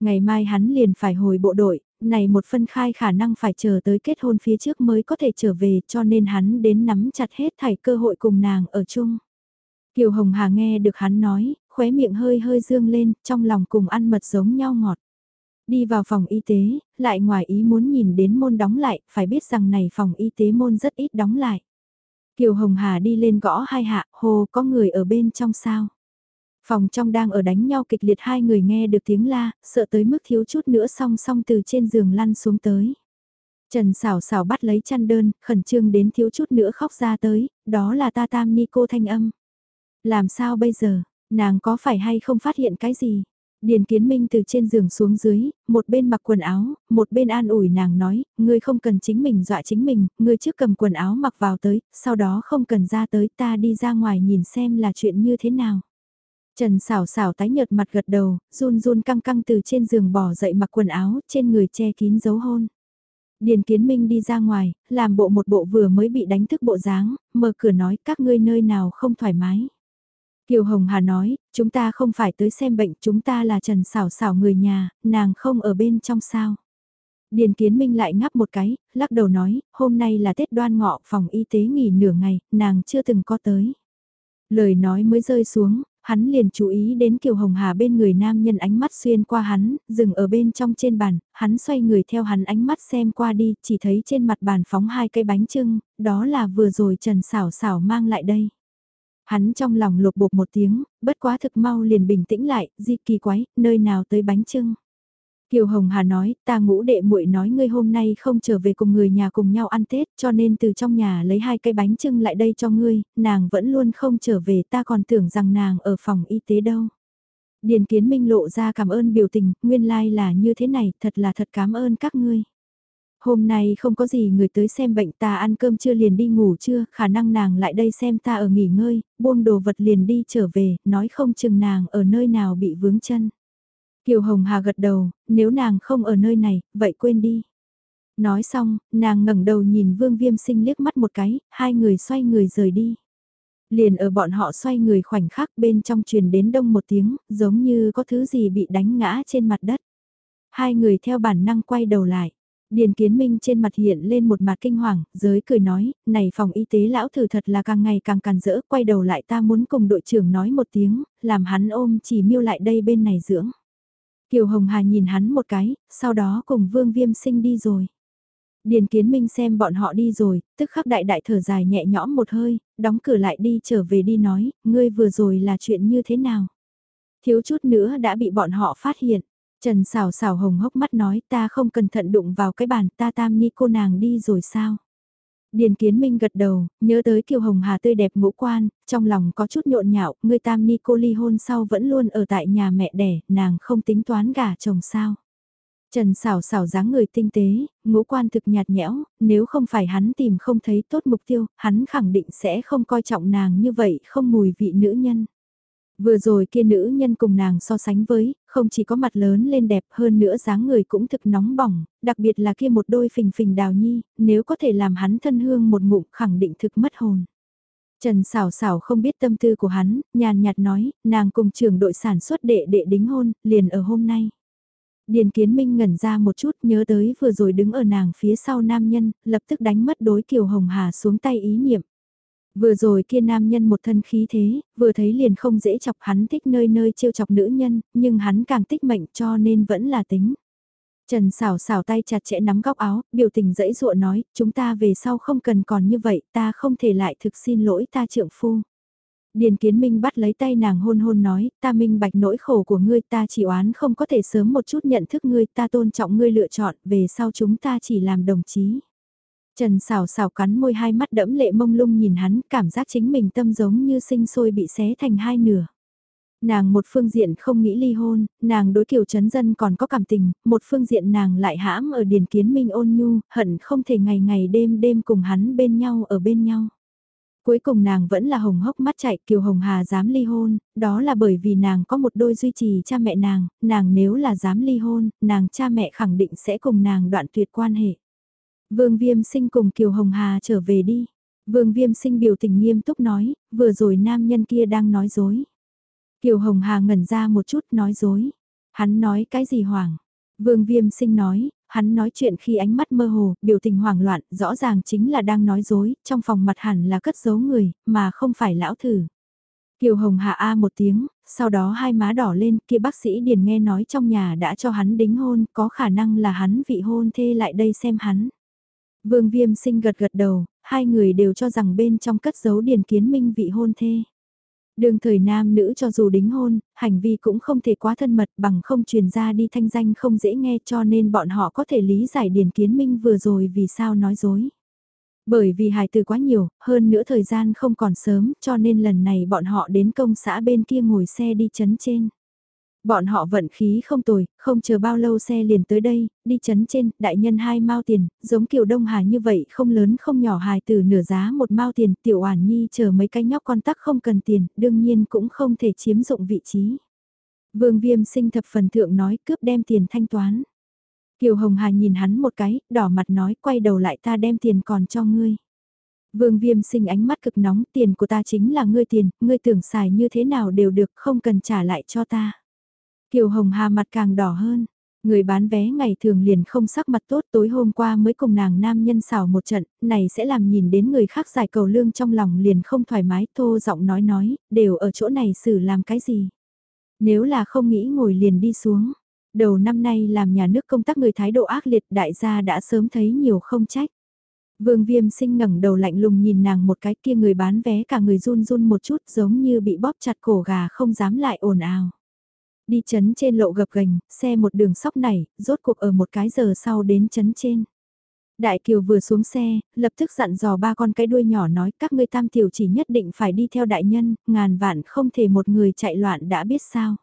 Ngày mai hắn liền phải hồi bộ đội, này một phân khai khả năng phải chờ tới kết hôn phía trước mới có thể trở về cho nên hắn đến nắm chặt hết thảy cơ hội cùng nàng ở chung. Kiều Hồng Hà nghe được hắn nói, khóe miệng hơi hơi dương lên, trong lòng cùng ăn mật giống nhau ngọt. Đi vào phòng y tế, lại ngoài ý muốn nhìn đến môn đóng lại, phải biết rằng này phòng y tế môn rất ít đóng lại. Kiều Hồng Hà đi lên gõ hai hạ, hồ có người ở bên trong sao. Phòng trong đang ở đánh nhau kịch liệt hai người nghe được tiếng la, sợ tới mức thiếu chút nữa song song từ trên giường lăn xuống tới. Trần xảo xảo bắt lấy chăn đơn, khẩn trương đến thiếu chút nữa khóc ra tới, đó là ta tam ni cô thanh âm. Làm sao bây giờ, nàng có phải hay không phát hiện cái gì? Điền Kiến Minh từ trên giường xuống dưới, một bên mặc quần áo, một bên an ủi nàng nói, ngươi không cần chính mình dọa chính mình, ngươi trước cầm quần áo mặc vào tới, sau đó không cần ra tới ta đi ra ngoài nhìn xem là chuyện như thế nào. Trần xảo xảo tái nhợt mặt gật đầu, run run căng căng từ trên giường bỏ dậy mặc quần áo, trên người che kín dấu hôn. Điền Kiến Minh đi ra ngoài, làm bộ một bộ vừa mới bị đánh thức bộ dáng, mở cửa nói các ngươi nơi nào không thoải mái. Kiều Hồng Hà nói, chúng ta không phải tới xem bệnh, chúng ta là Trần Sảo Sảo người nhà, nàng không ở bên trong sao. Điền Kiến Minh lại ngáp một cái, lắc đầu nói, hôm nay là Tết đoan ngọ, phòng y tế nghỉ nửa ngày, nàng chưa từng có tới. Lời nói mới rơi xuống, hắn liền chú ý đến Kiều Hồng Hà bên người nam nhân ánh mắt xuyên qua hắn, dừng ở bên trong trên bàn, hắn xoay người theo hắn ánh mắt xem qua đi, chỉ thấy trên mặt bàn phóng hai cây bánh trưng, đó là vừa rồi Trần Sảo Sảo mang lại đây. Hắn trong lòng lột bột một tiếng, bất quá thực mau liền bình tĩnh lại, di kỳ quái, nơi nào tới bánh trưng. Kiều Hồng Hà nói, ta ngũ đệ muội nói ngươi hôm nay không trở về cùng người nhà cùng nhau ăn Tết, cho nên từ trong nhà lấy hai cây bánh trưng lại đây cho ngươi, nàng vẫn luôn không trở về ta còn tưởng rằng nàng ở phòng y tế đâu. Điền Kiến Minh lộ ra cảm ơn biểu tình, nguyên lai like là như thế này, thật là thật cảm ơn các ngươi. Hôm nay không có gì người tới xem bệnh ta ăn cơm chưa liền đi ngủ chưa, khả năng nàng lại đây xem ta ở nghỉ ngơi, buông đồ vật liền đi trở về, nói không chừng nàng ở nơi nào bị vướng chân. Kiều Hồng Hà gật đầu, nếu nàng không ở nơi này, vậy quên đi. Nói xong, nàng ngẩng đầu nhìn Vương Viêm Sinh liếc mắt một cái, hai người xoay người rời đi. Liền ở bọn họ xoay người khoảnh khắc bên trong truyền đến đông một tiếng, giống như có thứ gì bị đánh ngã trên mặt đất. Hai người theo bản năng quay đầu lại. Điền Kiến Minh trên mặt hiện lên một mặt kinh hoàng, giới cười nói, này phòng y tế lão thử thật là càng ngày càng càn rỡ, quay đầu lại ta muốn cùng đội trưởng nói một tiếng, làm hắn ôm chỉ miêu lại đây bên này dưỡng. Kiều Hồng Hà nhìn hắn một cái, sau đó cùng Vương Viêm Sinh đi rồi. Điền Kiến Minh xem bọn họ đi rồi, tức khắc đại đại thở dài nhẹ nhõm một hơi, đóng cửa lại đi trở về đi nói, ngươi vừa rồi là chuyện như thế nào. Thiếu chút nữa đã bị bọn họ phát hiện. Trần xào xào hồng hốc mắt nói ta không cẩn thận đụng vào cái bàn ta tam ni cô nàng đi rồi sao. Điền Kiến Minh gật đầu, nhớ tới Kiều Hồng Hà tươi đẹp ngũ quan, trong lòng có chút nhộn nhạo, người tam ni cô ly hôn sau vẫn luôn ở tại nhà mẹ đẻ, nàng không tính toán gả chồng sao. Trần xảo xảo dáng người tinh tế, ngũ quan thực nhạt nhẽo, nếu không phải hắn tìm không thấy tốt mục tiêu, hắn khẳng định sẽ không coi trọng nàng như vậy, không mùi vị nữ nhân. Vừa rồi kia nữ nhân cùng nàng so sánh với, không chỉ có mặt lớn lên đẹp hơn nữa dáng người cũng thực nóng bỏng, đặc biệt là kia một đôi phình phình đào nhi, nếu có thể làm hắn thân hương một ngụm khẳng định thực mất hồn. Trần xảo xảo không biết tâm tư của hắn, nhàn nhạt nói, nàng cùng trưởng đội sản xuất đệ đệ đính hôn, liền ở hôm nay. Điền Kiến Minh ngẩn ra một chút nhớ tới vừa rồi đứng ở nàng phía sau nam nhân, lập tức đánh mất đối Kiều Hồng Hà xuống tay ý niệm. Vừa rồi kia nam nhân một thân khí thế, vừa thấy liền không dễ chọc hắn thích nơi nơi trêu chọc nữ nhân, nhưng hắn càng thích mệnh cho nên vẫn là tính. Trần xảo xảo tay chặt chẽ nắm góc áo, biểu tình dẫy dụa nói, chúng ta về sau không cần còn như vậy, ta không thể lại thực xin lỗi ta trượng phu. Điền Kiến Minh bắt lấy tay nàng hôn hôn nói, ta minh bạch nỗi khổ của ngươi, ta chỉ oán không có thể sớm một chút nhận thức ngươi, ta tôn trọng ngươi lựa chọn, về sau chúng ta chỉ làm đồng chí. Trần xào xào cắn môi hai mắt đẫm lệ mông lung nhìn hắn, cảm giác chính mình tâm giống như sinh sôi bị xé thành hai nửa. Nàng một phương diện không nghĩ ly hôn, nàng đối kiểu chấn dân còn có cảm tình, một phương diện nàng lại hãm ở điền kiến minh ôn nhu, hận không thể ngày ngày đêm đêm cùng hắn bên nhau ở bên nhau. Cuối cùng nàng vẫn là hồng hốc mắt chạy Kiều Hồng Hà dám ly hôn, đó là bởi vì nàng có một đôi duy trì cha mẹ nàng, nàng nếu là dám ly hôn, nàng cha mẹ khẳng định sẽ cùng nàng đoạn tuyệt quan hệ. Vương Viêm Sinh cùng Kiều Hồng Hà trở về đi. Vương Viêm Sinh biểu tình nghiêm túc nói, vừa rồi nam nhân kia đang nói dối. Kiều Hồng Hà ngẩn ra một chút nói dối. Hắn nói cái gì hoảng? Vương Viêm Sinh nói, hắn nói chuyện khi ánh mắt mơ hồ, biểu tình hoảng loạn, rõ ràng chính là đang nói dối, trong phòng mặt hẳn là cất giấu người, mà không phải lão thử. Kiều Hồng Hạ A một tiếng, sau đó hai má đỏ lên, kia bác sĩ Điền nghe nói trong nhà đã cho hắn đính hôn, có khả năng là hắn vị hôn thê lại đây xem hắn. Vương Viêm sinh gật gật đầu, hai người đều cho rằng bên trong cất giấu Điền Kiến Minh vị hôn thê. Đường thời nam nữ cho dù đính hôn, hành vi cũng không thể quá thân mật bằng không truyền ra đi thanh danh không dễ nghe cho nên bọn họ có thể lý giải Điền Kiến Minh vừa rồi vì sao nói dối. Bởi vì hài từ quá nhiều, hơn nữa thời gian không còn sớm cho nên lần này bọn họ đến công xã bên kia ngồi xe đi chấn trên. Bọn họ vận khí không tồi, không chờ bao lâu xe liền tới đây, đi chấn trên, đại nhân hai mao tiền, giống kiểu Đông Hà như vậy không lớn không nhỏ hài từ nửa giá một mao tiền, tiểu oản nhi chờ mấy cái nhóc con tắc không cần tiền, đương nhiên cũng không thể chiếm dụng vị trí. Vương viêm sinh thập phần thượng nói cướp đem tiền thanh toán. Kiều Hồng Hà nhìn hắn một cái, đỏ mặt nói quay đầu lại ta đem tiền còn cho ngươi. Vương Viêm sinh ánh mắt cực nóng, tiền của ta chính là ngươi tiền, ngươi tưởng xài như thế nào đều được, không cần trả lại cho ta. Kiều Hồng Hà mặt càng đỏ hơn, người bán vé ngày thường liền không sắc mặt tốt tối hôm qua mới cùng nàng nam nhân xảo một trận, này sẽ làm nhìn đến người khác giải cầu lương trong lòng liền không thoải mái thô giọng nói nói, đều ở chỗ này xử làm cái gì. Nếu là không nghĩ ngồi liền đi xuống, đầu năm nay làm nhà nước công tác người thái độ ác liệt đại gia đã sớm thấy nhiều không trách. Vương viêm sinh ngẩng đầu lạnh lùng nhìn nàng một cái kia người bán vé cả người run run một chút giống như bị bóp chặt cổ gà không dám lại ồn ào. Đi chấn trên lộ gập gành, xe một đường sóc này, rốt cuộc ở một cái giờ sau đến chấn trên. Đại Kiều vừa xuống xe, lập tức dặn dò ba con cái đuôi nhỏ nói các ngươi tam tiểu chỉ nhất định phải đi theo đại nhân, ngàn vạn không thể một người chạy loạn đã biết sao.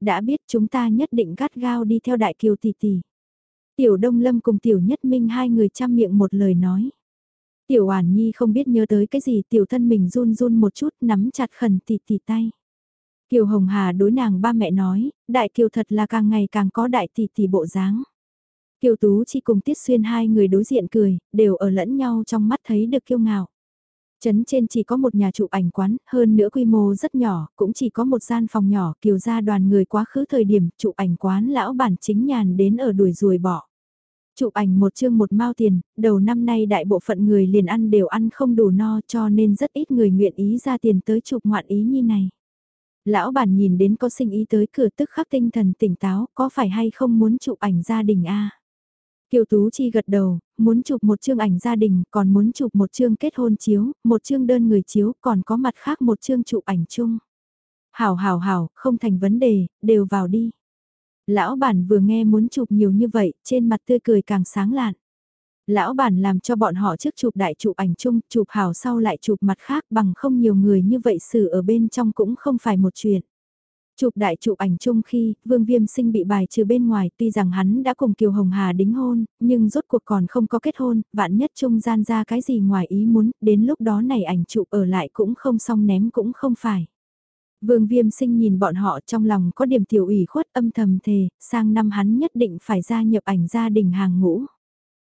Đã biết chúng ta nhất định gắt gao đi theo Đại Kiều tỷ tỷ. Tiểu Đông Lâm cùng Tiểu Nhất Minh hai người chăm miệng một lời nói. Tiểu Oản Nhi không biết nhớ tới cái gì, tiểu thân mình run run một chút, nắm chặt khẩn tỷ tỷ tay. Kiều Hồng Hà đối nàng ba mẹ nói, đại kiều thật là càng ngày càng có đại tỷ tỷ bộ dáng. Kiều Tú chỉ cùng Tiết Xuyên hai người đối diện cười, đều ở lẫn nhau trong mắt thấy được kiêu ngạo. Trấn trên chỉ có một nhà chụp ảnh quán, hơn nữa quy mô rất nhỏ, cũng chỉ có một gian phòng nhỏ, kiều ra đoàn người quá khứ thời điểm chụp ảnh quán lão bản chính nhàn đến ở đuổi ruồi bỏ. Chụp ảnh một chương một mao tiền, đầu năm nay đại bộ phận người liền ăn đều ăn không đủ no cho nên rất ít người nguyện ý ra tiền tới chụp ngoạn ý như này. Lão bản nhìn đến có sinh ý tới cửa tức khắc tinh thần tỉnh táo, có phải hay không muốn chụp ảnh gia đình a Kiều Tú Chi gật đầu, muốn chụp một chương ảnh gia đình, còn muốn chụp một chương kết hôn chiếu, một chương đơn người chiếu, còn có mặt khác một chương chụp ảnh chung. Hảo hảo hảo, không thành vấn đề, đều vào đi. Lão bản vừa nghe muốn chụp nhiều như vậy, trên mặt tươi cười càng sáng lạn. Lão bản làm cho bọn họ trước chụp đại chụp ảnh chung, chụp hảo sau lại chụp mặt khác bằng không nhiều người như vậy xử ở bên trong cũng không phải một chuyện. Chụp đại chụp ảnh chung khi, Vương Viêm Sinh bị bài trừ bên ngoài, tuy rằng hắn đã cùng Kiều Hồng Hà đính hôn, nhưng rốt cuộc còn không có kết hôn, vạn nhất trung gian ra cái gì ngoài ý muốn, đến lúc đó này ảnh chụp ở lại cũng không xong ném cũng không phải. Vương Viêm Sinh nhìn bọn họ trong lòng có điểm tiểu ủy khuất âm thầm thề, sang năm hắn nhất định phải gia nhập ảnh gia đình hàng ngũ.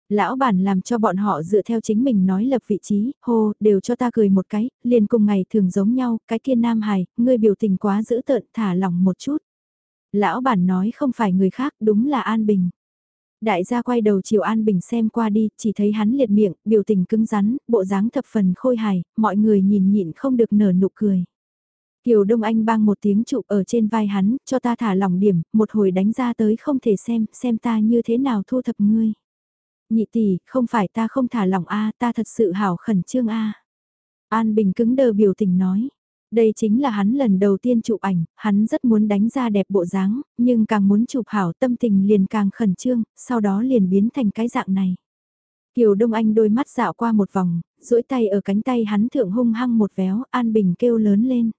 Lão bản làm cho bọn họ dựa theo chính mình nói lập vị trí, hô, đều cho ta cười một cái, liền cùng ngày thường giống nhau, cái kia nam hài, ngươi biểu tình quá dữ tợn, thả lỏng một chút. Lão bản nói không phải người khác, đúng là An Bình. Đại gia quay đầu chiều An Bình xem qua đi, chỉ thấy hắn liệt miệng, biểu tình cứng rắn, bộ dáng thập phần khôi hài, mọi người nhìn nhịn không được nở nụ cười. Kiều Đông Anh bang một tiếng trụ ở trên vai hắn, cho ta thả lỏng điểm, một hồi đánh ra tới không thể xem, xem ta như thế nào thu thập ngươi. Nhị tỷ, không phải ta không thả lỏng a, ta thật sự hảo khẩn trương a. An Bình cứng đờ biểu tình nói. Đây chính là hắn lần đầu tiên chụp ảnh, hắn rất muốn đánh ra đẹp bộ dáng, nhưng càng muốn chụp hảo tâm tình liền càng khẩn trương, sau đó liền biến thành cái dạng này. Kiều Đông Anh đôi mắt dạo qua một vòng, duỗi tay ở cánh tay hắn thượng hung hăng một véo, An Bình kêu lớn lên.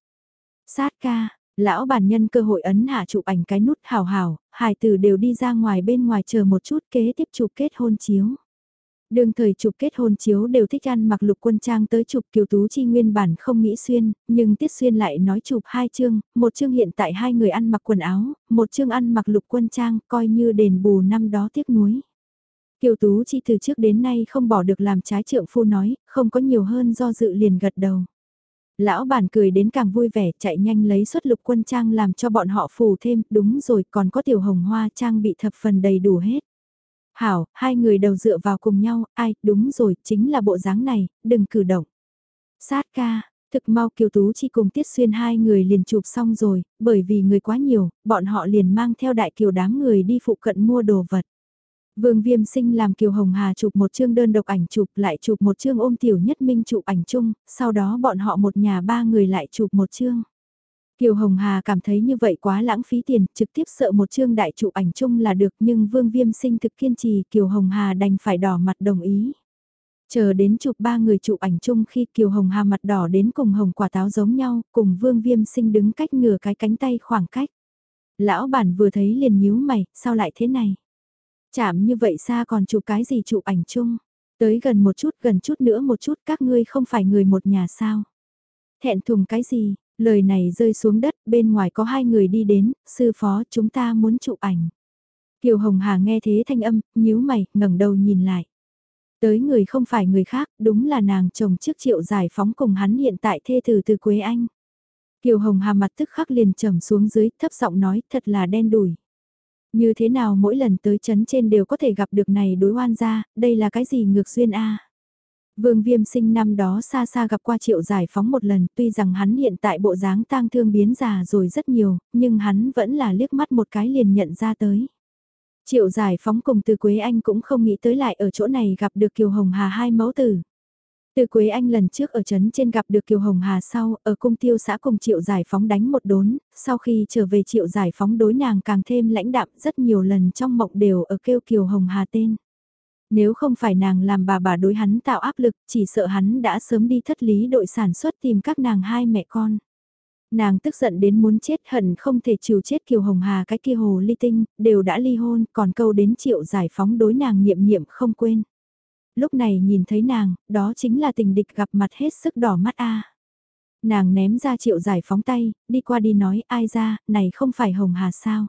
Sát ca, lão bản nhân cơ hội ấn hạ chụp ảnh cái nút hào hào, hài tử đều đi ra ngoài bên ngoài chờ một chút kế tiếp chụp kết hôn chiếu. Đường thời chụp kết hôn chiếu đều thích ăn mặc lục quân trang tới chụp kiều tú chi nguyên bản không nghĩ xuyên, nhưng tiết xuyên lại nói chụp hai chương, một chương hiện tại hai người ăn mặc quần áo, một chương ăn mặc lục quân trang coi như đền bù năm đó tiếc nuối. Kiều Tú Chi từ trước đến nay không bỏ được làm trái trượng phu nói, không có nhiều hơn do dự liền gật đầu. Lão bản cười đến càng vui vẻ chạy nhanh lấy xuất lục quân trang làm cho bọn họ phù thêm, đúng rồi còn có tiểu hồng hoa trang bị thập phần đầy đủ hết. Hảo, hai người đầu dựa vào cùng nhau, ai, đúng rồi, chính là bộ dáng này, đừng cử động. Sát ca, thực mau kiều tú chỉ cùng tiết xuyên hai người liền chụp xong rồi, bởi vì người quá nhiều, bọn họ liền mang theo đại kiều đám người đi phụ cận mua đồ vật. Vương Viêm Sinh làm Kiều Hồng Hà chụp một chương đơn độc ảnh chụp lại chụp một chương ôm Tiểu Nhất Minh chụp ảnh chung, sau đó bọn họ một nhà ba người lại chụp một chương. Kiều Hồng Hà cảm thấy như vậy quá lãng phí tiền, trực tiếp sợ một chương đại chụp ảnh chung là được nhưng Vương Viêm Sinh thực kiên trì Kiều Hồng Hà đành phải đỏ mặt đồng ý. Chờ đến chụp ba người chụp ảnh chung khi Kiều Hồng Hà mặt đỏ đến cùng hồng quả táo giống nhau, cùng Vương Viêm Sinh đứng cách nửa cái cánh tay khoảng cách. Lão bản vừa thấy liền nhíu mày, sao lại thế này? Chạm như vậy xa còn chụp cái gì chụp ảnh chung. Tới gần một chút gần chút nữa một chút các ngươi không phải người một nhà sao. Thẹn thùng cái gì, lời này rơi xuống đất bên ngoài có hai người đi đến, sư phó chúng ta muốn chụp ảnh. Kiều Hồng Hà nghe thế thanh âm, nhíu mày, ngẩng đầu nhìn lại. Tới người không phải người khác, đúng là nàng chồng trước triệu giải phóng cùng hắn hiện tại thê tử từ Quế Anh. Kiều Hồng Hà mặt tức khắc liền trầm xuống dưới, thấp giọng nói, thật là đen đủi. Như thế nào mỗi lần tới chấn trên đều có thể gặp được này đối oan gia, đây là cái gì ngược duyên a? Vương Viêm sinh năm đó xa xa gặp qua triệu giải phóng một lần, tuy rằng hắn hiện tại bộ dáng tang thương biến già rồi rất nhiều, nhưng hắn vẫn là liếc mắt một cái liền nhận ra tới. Triệu giải phóng cùng từ Quế Anh cũng không nghĩ tới lại ở chỗ này gặp được Kiều Hồng Hà hai mẫu tử. Từ Quế Anh lần trước ở trấn trên gặp được Kiều Hồng Hà sau, ở cung tiêu xã cùng Triệu Giải Phóng đánh một đốn, sau khi trở về Triệu Giải Phóng đối nàng càng thêm lãnh đạm rất nhiều lần trong mộng đều ở kêu Kiều Hồng Hà tên. Nếu không phải nàng làm bà bà đối hắn tạo áp lực, chỉ sợ hắn đã sớm đi thất lý đội sản xuất tìm các nàng hai mẹ con. Nàng tức giận đến muốn chết hận không thể chịu chết Kiều Hồng Hà cái kia hồ ly tinh, đều đã ly hôn, còn câu đến Triệu Giải Phóng đối nàng niệm niệm không quên lúc này nhìn thấy nàng, đó chính là tình địch gặp mặt hết sức đỏ mắt a. Nàng ném ra triệu giải phóng tay, đi qua đi nói ai ra, này không phải Hồng Hà sao.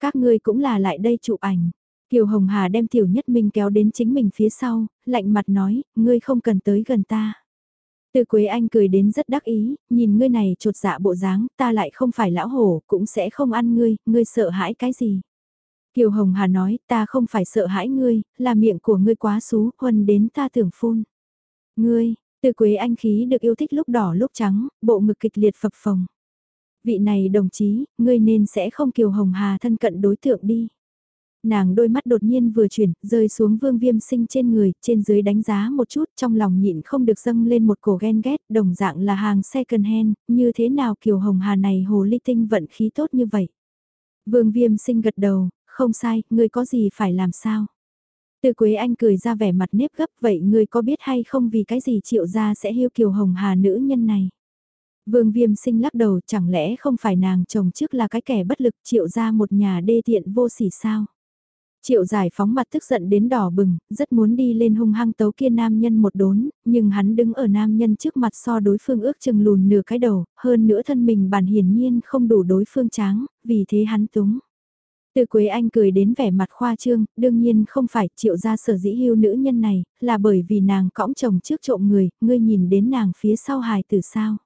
Các ngươi cũng là lại đây chụp ảnh. Kiều Hồng Hà đem Tiểu Nhất Minh kéo đến chính mình phía sau, lạnh mặt nói, ngươi không cần tới gần ta. Từ Quế Anh cười đến rất đắc ý, nhìn ngươi này trột dạ bộ dáng, ta lại không phải lão hổ, cũng sẽ không ăn ngươi, ngươi sợ hãi cái gì. Kiều Hồng Hà nói, ta không phải sợ hãi ngươi, là miệng của ngươi quá xú, huân đến ta tưởng phun. Ngươi, từ quế anh khí được yêu thích lúc đỏ lúc trắng, bộ ngực kịch liệt phập phồng. Vị này đồng chí, ngươi nên sẽ không Kiều Hồng Hà thân cận đối tượng đi. Nàng đôi mắt đột nhiên vừa chuyển, rơi xuống vương viêm sinh trên người, trên dưới đánh giá một chút, trong lòng nhịn không được dâng lên một cổ ghen ghét, đồng dạng là hàng second hand, như thế nào Kiều Hồng Hà này hồ ly tinh vận khí tốt như vậy. Vương viêm sinh gật đầu, không sai, ngươi có gì phải làm sao? Từ Quế Anh cười ra vẻ mặt nếp gấp vậy ngươi có biết hay không vì cái gì triệu gia sẽ hiêu kiều hồng hà nữ nhân này? Vương Viêm sinh lắc đầu chẳng lẽ không phải nàng chồng trước là cái kẻ bất lực triệu gia một nhà đê tiện vô sỉ sao? Triệu giải phóng mặt tức giận đến đỏ bừng, rất muốn đi lên hung hăng tấu kia nam nhân một đốn, nhưng hắn đứng ở nam nhân trước mặt so đối phương ước chừng lùn nửa cái đầu, hơn nữa thân mình bản hiển nhiên không đủ đối phương tráng, vì thế hắn túng. Từ Quế Anh cười đến vẻ mặt khoa trương, đương nhiên không phải triệu gia sở dĩ hưu nữ nhân này, là bởi vì nàng cõng chồng trước trộm người, ngươi nhìn đến nàng phía sau hài từ sao.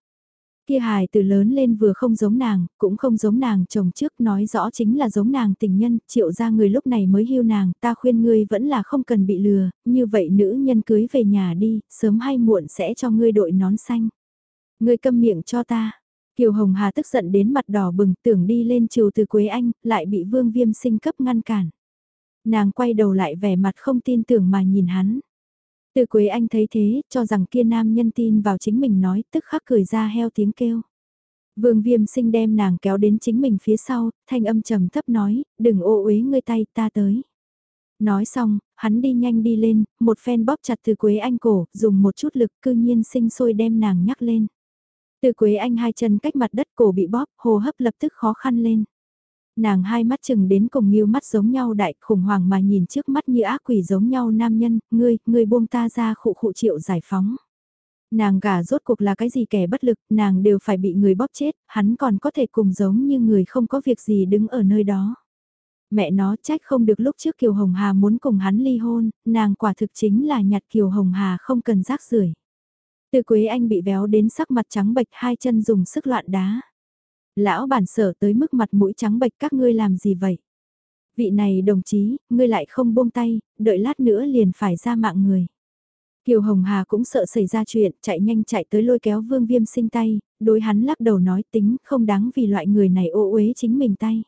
Kia hài từ lớn lên vừa không giống nàng, cũng không giống nàng chồng trước nói rõ chính là giống nàng tình nhân, triệu gia người lúc này mới hưu nàng, ta khuyên ngươi vẫn là không cần bị lừa, như vậy nữ nhân cưới về nhà đi, sớm hay muộn sẽ cho ngươi đội nón xanh. Ngươi câm miệng cho ta, Kiều Hồng Hà tức giận đến mặt đỏ bừng tưởng đi lên chiều từ Quế Anh, lại bị Vương Viêm sinh cấp ngăn cản. Nàng quay đầu lại vẻ mặt không tin tưởng mà nhìn hắn. Từ Quế Anh thấy thế, cho rằng kia nam nhân tin vào chính mình nói, tức khắc cười ra heo tiếng kêu. Vương Viêm sinh đem nàng kéo đến chính mình phía sau, thanh âm trầm thấp nói, đừng ô uế ngươi tay, ta tới. Nói xong, hắn đi nhanh đi lên, một phen bóp chặt từ Quế Anh cổ, dùng một chút lực cư nhiên sinh sôi đem nàng nhắc lên. Từ Quế Anh hai chân cách mặt đất cổ bị bóp, hô hấp lập tức khó khăn lên. Nàng hai mắt chừng đến cùng nghiêu mắt giống nhau đại khủng hoảng mà nhìn trước mắt như ác quỷ giống nhau nam nhân, ngươi, ngươi buông ta ra khụ khụ triệu giải phóng. Nàng gả rốt cuộc là cái gì kẻ bất lực, nàng đều phải bị người bóp chết, hắn còn có thể cùng giống như người không có việc gì đứng ở nơi đó. Mẹ nó trách không được lúc trước Kiều Hồng Hà muốn cùng hắn ly hôn, nàng quả thực chính là nhặt Kiều Hồng Hà không cần rác rưởi từ Quế Anh bị véo đến sắc mặt trắng bệch hai chân dùng sức loạn đá. Lão bản sở tới mức mặt mũi trắng bệch các ngươi làm gì vậy? Vị này đồng chí, ngươi lại không buông tay, đợi lát nữa liền phải ra mạng người. Kiều Hồng Hà cũng sợ xảy ra chuyện, chạy nhanh chạy tới lôi kéo Vương Viêm sinh tay, đối hắn lắc đầu nói tính không đáng vì loại người này ô uế chính mình tay.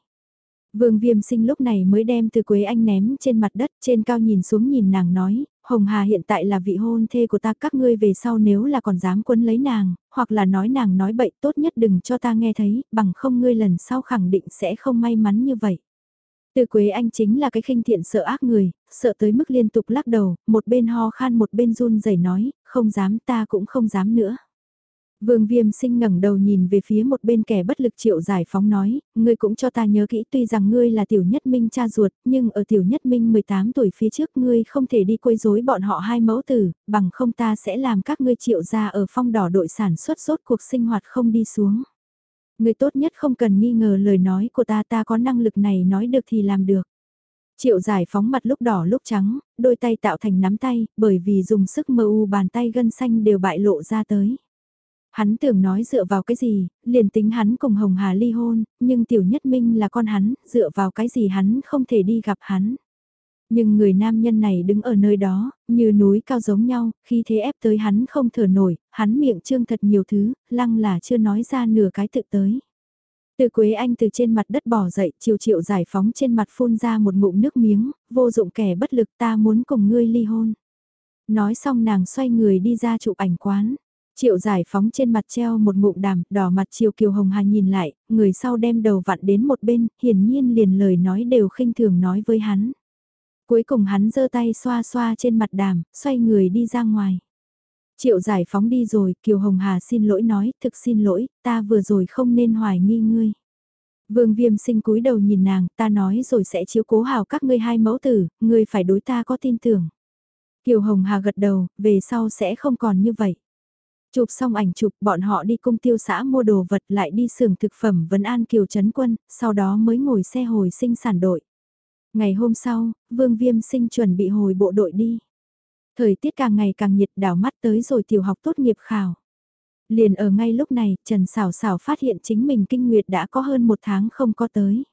Vương Viêm sinh lúc này mới đem từ Quế Anh ném trên mặt đất trên cao nhìn xuống nhìn nàng nói, Hồng Hà hiện tại là vị hôn thê của ta các ngươi về sau nếu là còn dám quấn lấy nàng, hoặc là nói nàng nói bậy tốt nhất đừng cho ta nghe thấy, bằng không ngươi lần sau khẳng định sẽ không may mắn như vậy. Từ Quế Anh chính là cái khinh thiện sợ ác người, sợ tới mức liên tục lắc đầu, một bên ho khan một bên run rẩy nói, không dám ta cũng không dám nữa. Vương Viêm sinh ngẩng đầu nhìn về phía một bên kẻ bất lực triệu giải phóng nói, ngươi cũng cho ta nhớ kỹ tuy rằng ngươi là tiểu nhất minh cha ruột, nhưng ở tiểu nhất minh 18 tuổi phía trước ngươi không thể đi quấy rối bọn họ hai mẫu tử, bằng không ta sẽ làm các ngươi triệu ra ở phong đỏ đội sản xuất rốt cuộc sinh hoạt không đi xuống. Ngươi tốt nhất không cần nghi ngờ lời nói của ta ta có năng lực này nói được thì làm được. Triệu giải phóng mặt lúc đỏ lúc trắng, đôi tay tạo thành nắm tay, bởi vì dùng sức mơ u bàn tay gân xanh đều bại lộ ra tới. Hắn tưởng nói dựa vào cái gì, liền tính hắn cùng Hồng Hà ly hôn, nhưng Tiểu Nhất Minh là con hắn, dựa vào cái gì hắn không thể đi gặp hắn. Nhưng người nam nhân này đứng ở nơi đó, như núi cao giống nhau, khi thế ép tới hắn không thở nổi, hắn miệng trương thật nhiều thứ, lăng là chưa nói ra nửa cái tự tới. Từ Quế Anh từ trên mặt đất bỏ dậy, chiều triệu giải phóng trên mặt phun ra một ngụm nước miếng, vô dụng kẻ bất lực ta muốn cùng ngươi ly hôn. Nói xong nàng xoay người đi ra chụp ảnh quán. Triệu giải phóng trên mặt treo một ngụm đàm, đỏ mặt chiều kiều hồng hà nhìn lại, người sau đem đầu vặn đến một bên, hiển nhiên liền lời nói đều khinh thường nói với hắn. Cuối cùng hắn giơ tay xoa xoa trên mặt đàm, xoay người đi ra ngoài. Triệu giải phóng đi rồi, Kiều Hồng Hà xin lỗi nói, thực xin lỗi, ta vừa rồi không nên hoài nghi ngươi. Vương viêm sinh cúi đầu nhìn nàng, ta nói rồi sẽ chiếu cố hào các ngươi hai mẫu tử, ngươi phải đối ta có tin tưởng. Kiều Hồng Hà gật đầu, về sau sẽ không còn như vậy. Chụp xong ảnh chụp bọn họ đi cung tiêu xã mua đồ vật lại đi xưởng thực phẩm vấn an Kiều Trấn Quân, sau đó mới ngồi xe hồi sinh sản đội. Ngày hôm sau, Vương Viêm sinh chuẩn bị hồi bộ đội đi. Thời tiết càng ngày càng nhiệt đảo mắt tới rồi tiểu học tốt nghiệp khảo. Liền ở ngay lúc này, Trần Sảo Sảo phát hiện chính mình kinh nguyệt đã có hơn một tháng không có tới.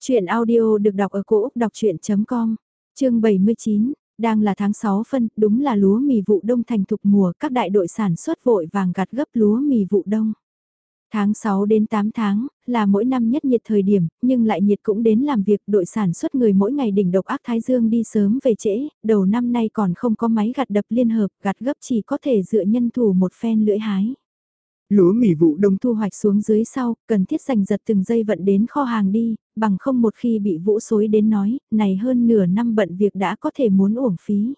Chuyện audio được đọc ở cổ Úc đọc chuyện.com, chương 79, đang là tháng 6 phân, đúng là lúa mì vụ đông thành thục mùa, các đại đội sản xuất vội vàng gặt gấp lúa mì vụ đông. Tháng 6 đến 8 tháng, là mỗi năm nhất nhiệt thời điểm, nhưng lại nhiệt cũng đến làm việc đội sản xuất người mỗi ngày đỉnh độc ác Thái Dương đi sớm về trễ, đầu năm nay còn không có máy gặt đập liên hợp, gặt gấp chỉ có thể dựa nhân thủ một phen lưỡi hái. Lúa mì vụ đông thu hoạch xuống dưới sau, cần thiết giành giật từng giây vận đến kho hàng đi, bằng không một khi bị vũ xối đến nói, này hơn nửa năm bận việc đã có thể muốn uổng phí.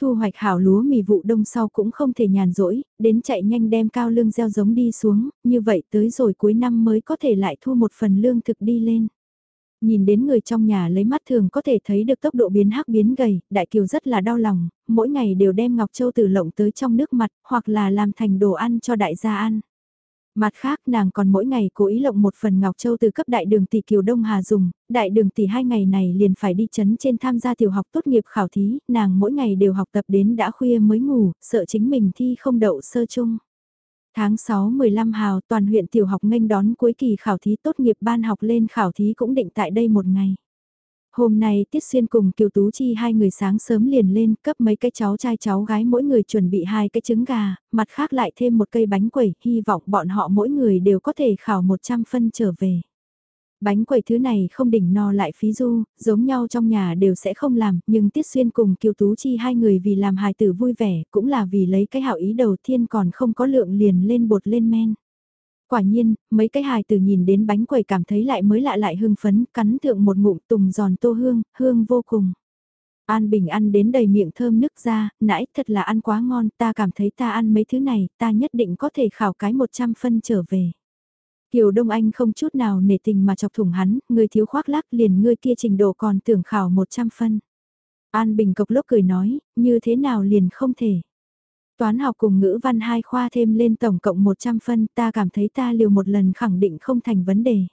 Thu hoạch hảo lúa mì vụ đông sau cũng không thể nhàn rỗi, đến chạy nhanh đem cao lương gieo giống đi xuống, như vậy tới rồi cuối năm mới có thể lại thu một phần lương thực đi lên. Nhìn đến người trong nhà lấy mắt thường có thể thấy được tốc độ biến hắc biến gầy, đại kiều rất là đau lòng, mỗi ngày đều đem Ngọc Châu từ lộng tới trong nước mặt, hoặc là làm thành đồ ăn cho đại gia ăn. Mặt khác nàng còn mỗi ngày cố ý lộng một phần Ngọc Châu từ cấp đại đường tỷ Kiều Đông Hà dùng, đại đường tỷ hai ngày này liền phải đi chấn trên tham gia tiểu học tốt nghiệp khảo thí, nàng mỗi ngày đều học tập đến đã khuya mới ngủ, sợ chính mình thi không đậu sơ chung. Tháng 6 15 hào toàn huyện tiểu học nghênh đón cuối kỳ khảo thí tốt nghiệp ban học lên khảo thí cũng định tại đây một ngày. Hôm nay Tiết Xuyên cùng Kiều Tú Chi hai người sáng sớm liền lên cấp mấy cái cháu trai cháu gái mỗi người chuẩn bị hai cái trứng gà, mặt khác lại thêm một cây bánh quẩy, hy vọng bọn họ mỗi người đều có thể khảo 100 phân trở về. Bánh quẩy thứ này không đỉnh no lại phí du, giống nhau trong nhà đều sẽ không làm, nhưng Tiết Xuyên cùng Kiều Tú Chi hai người vì làm hài tử vui vẻ, cũng là vì lấy cái hảo ý đầu tiên còn không có lượng liền lên bột lên men. Quả nhiên, mấy cái hài tử nhìn đến bánh quẩy cảm thấy lại mới lạ lại hưng phấn, cắn thượng một ngụm tùng giòn tô hương, hương vô cùng. An Bình ăn đến đầy miệng thơm nức ra, nãy thật là ăn quá ngon, ta cảm thấy ta ăn mấy thứ này, ta nhất định có thể khảo cái 100 phân trở về. Kiều Đông Anh không chút nào nể tình mà chọc thủng hắn, người thiếu khoác lác liền ngươi kia trình độ còn tưởng khảo 100 phân. An Bình cộc lốc cười nói, như thế nào liền không thể. Toán học cùng ngữ văn hai khoa thêm lên tổng cộng 100 phân ta cảm thấy ta liều một lần khẳng định không thành vấn đề.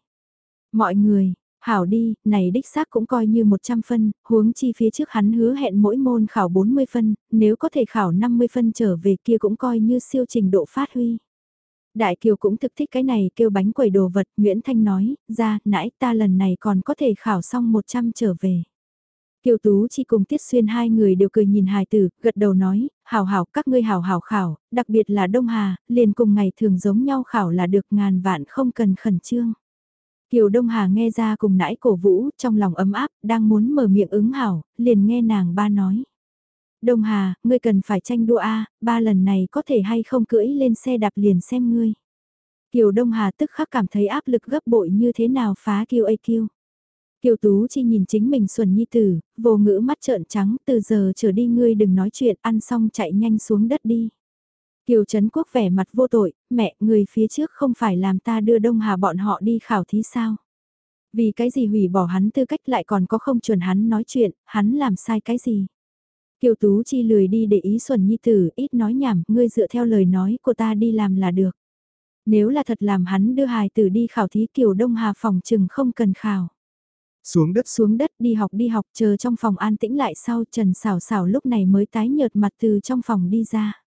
Mọi người, hảo đi, này đích xác cũng coi như 100 phân, huống chi phía trước hắn hứa hẹn mỗi môn khảo 40 phân, nếu có thể khảo 50 phân trở về kia cũng coi như siêu trình độ phát huy. Đại Kiều cũng thực thích cái này kêu bánh quẩy đồ vật, Nguyễn Thanh nói, ra, nãy ta lần này còn có thể khảo xong 100 trở về. Kiều Tú chỉ cùng Tiết Xuyên hai người đều cười nhìn hài tử, gật đầu nói, hảo hảo các ngươi hảo hảo khảo, đặc biệt là Đông Hà, liền cùng ngày thường giống nhau khảo là được ngàn vạn không cần khẩn trương. Kiều Đông Hà nghe ra cùng nãy cổ vũ, trong lòng ấm áp, đang muốn mở miệng ứng hảo, liền nghe nàng ba nói. Đông Hà, ngươi cần phải tranh đua A, ba lần này có thể hay không cưỡi lên xe đạp liền xem ngươi. Kiều Đông Hà tức khắc cảm thấy áp lực gấp bội như thế nào phá kiêu A Kiều. Kiều Tú Chi nhìn chính mình xuẩn nhi tử, vô ngữ mắt trợn trắng, từ giờ trở đi ngươi đừng nói chuyện, ăn xong chạy nhanh xuống đất đi. Kiều Trấn Quốc vẻ mặt vô tội, mẹ, người phía trước không phải làm ta đưa Đông Hà bọn họ đi khảo thí sao? Vì cái gì hủy bỏ hắn tư cách lại còn có không chuẩn hắn nói chuyện, hắn làm sai cái gì? Kiều Tú Chi lười đi để ý xuẩn nhi tử, ít nói nhảm, ngươi dựa theo lời nói của ta đi làm là được. Nếu là thật làm hắn đưa hài tử đi khảo thí Kiều Đông Hà phòng chừng không cần khảo. Xuống đất. Xuống đất đi học đi học chờ trong phòng an tĩnh lại sau Trần Sảo Sảo lúc này mới tái nhợt mặt từ trong phòng đi ra.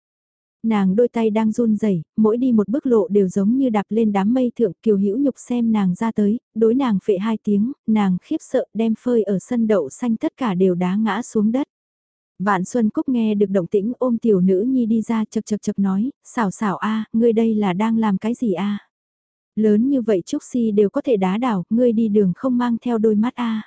Nàng đôi tay đang run rẩy, mỗi đi một bước lộ đều giống như đạp lên đám mây thượng kiều hữu nhục xem nàng ra tới, đối nàng phệ hai tiếng, nàng khiếp sợ đem phơi ở sân đậu xanh tất cả đều đá ngã xuống đất. Vạn Xuân Cúc nghe được động tĩnh ôm tiểu nữ nhi đi ra chật chật chật nói, xảo xảo a, ngươi đây là đang làm cái gì a? Lớn như vậy Trúc Si đều có thể đá đảo, ngươi đi đường không mang theo đôi mắt a.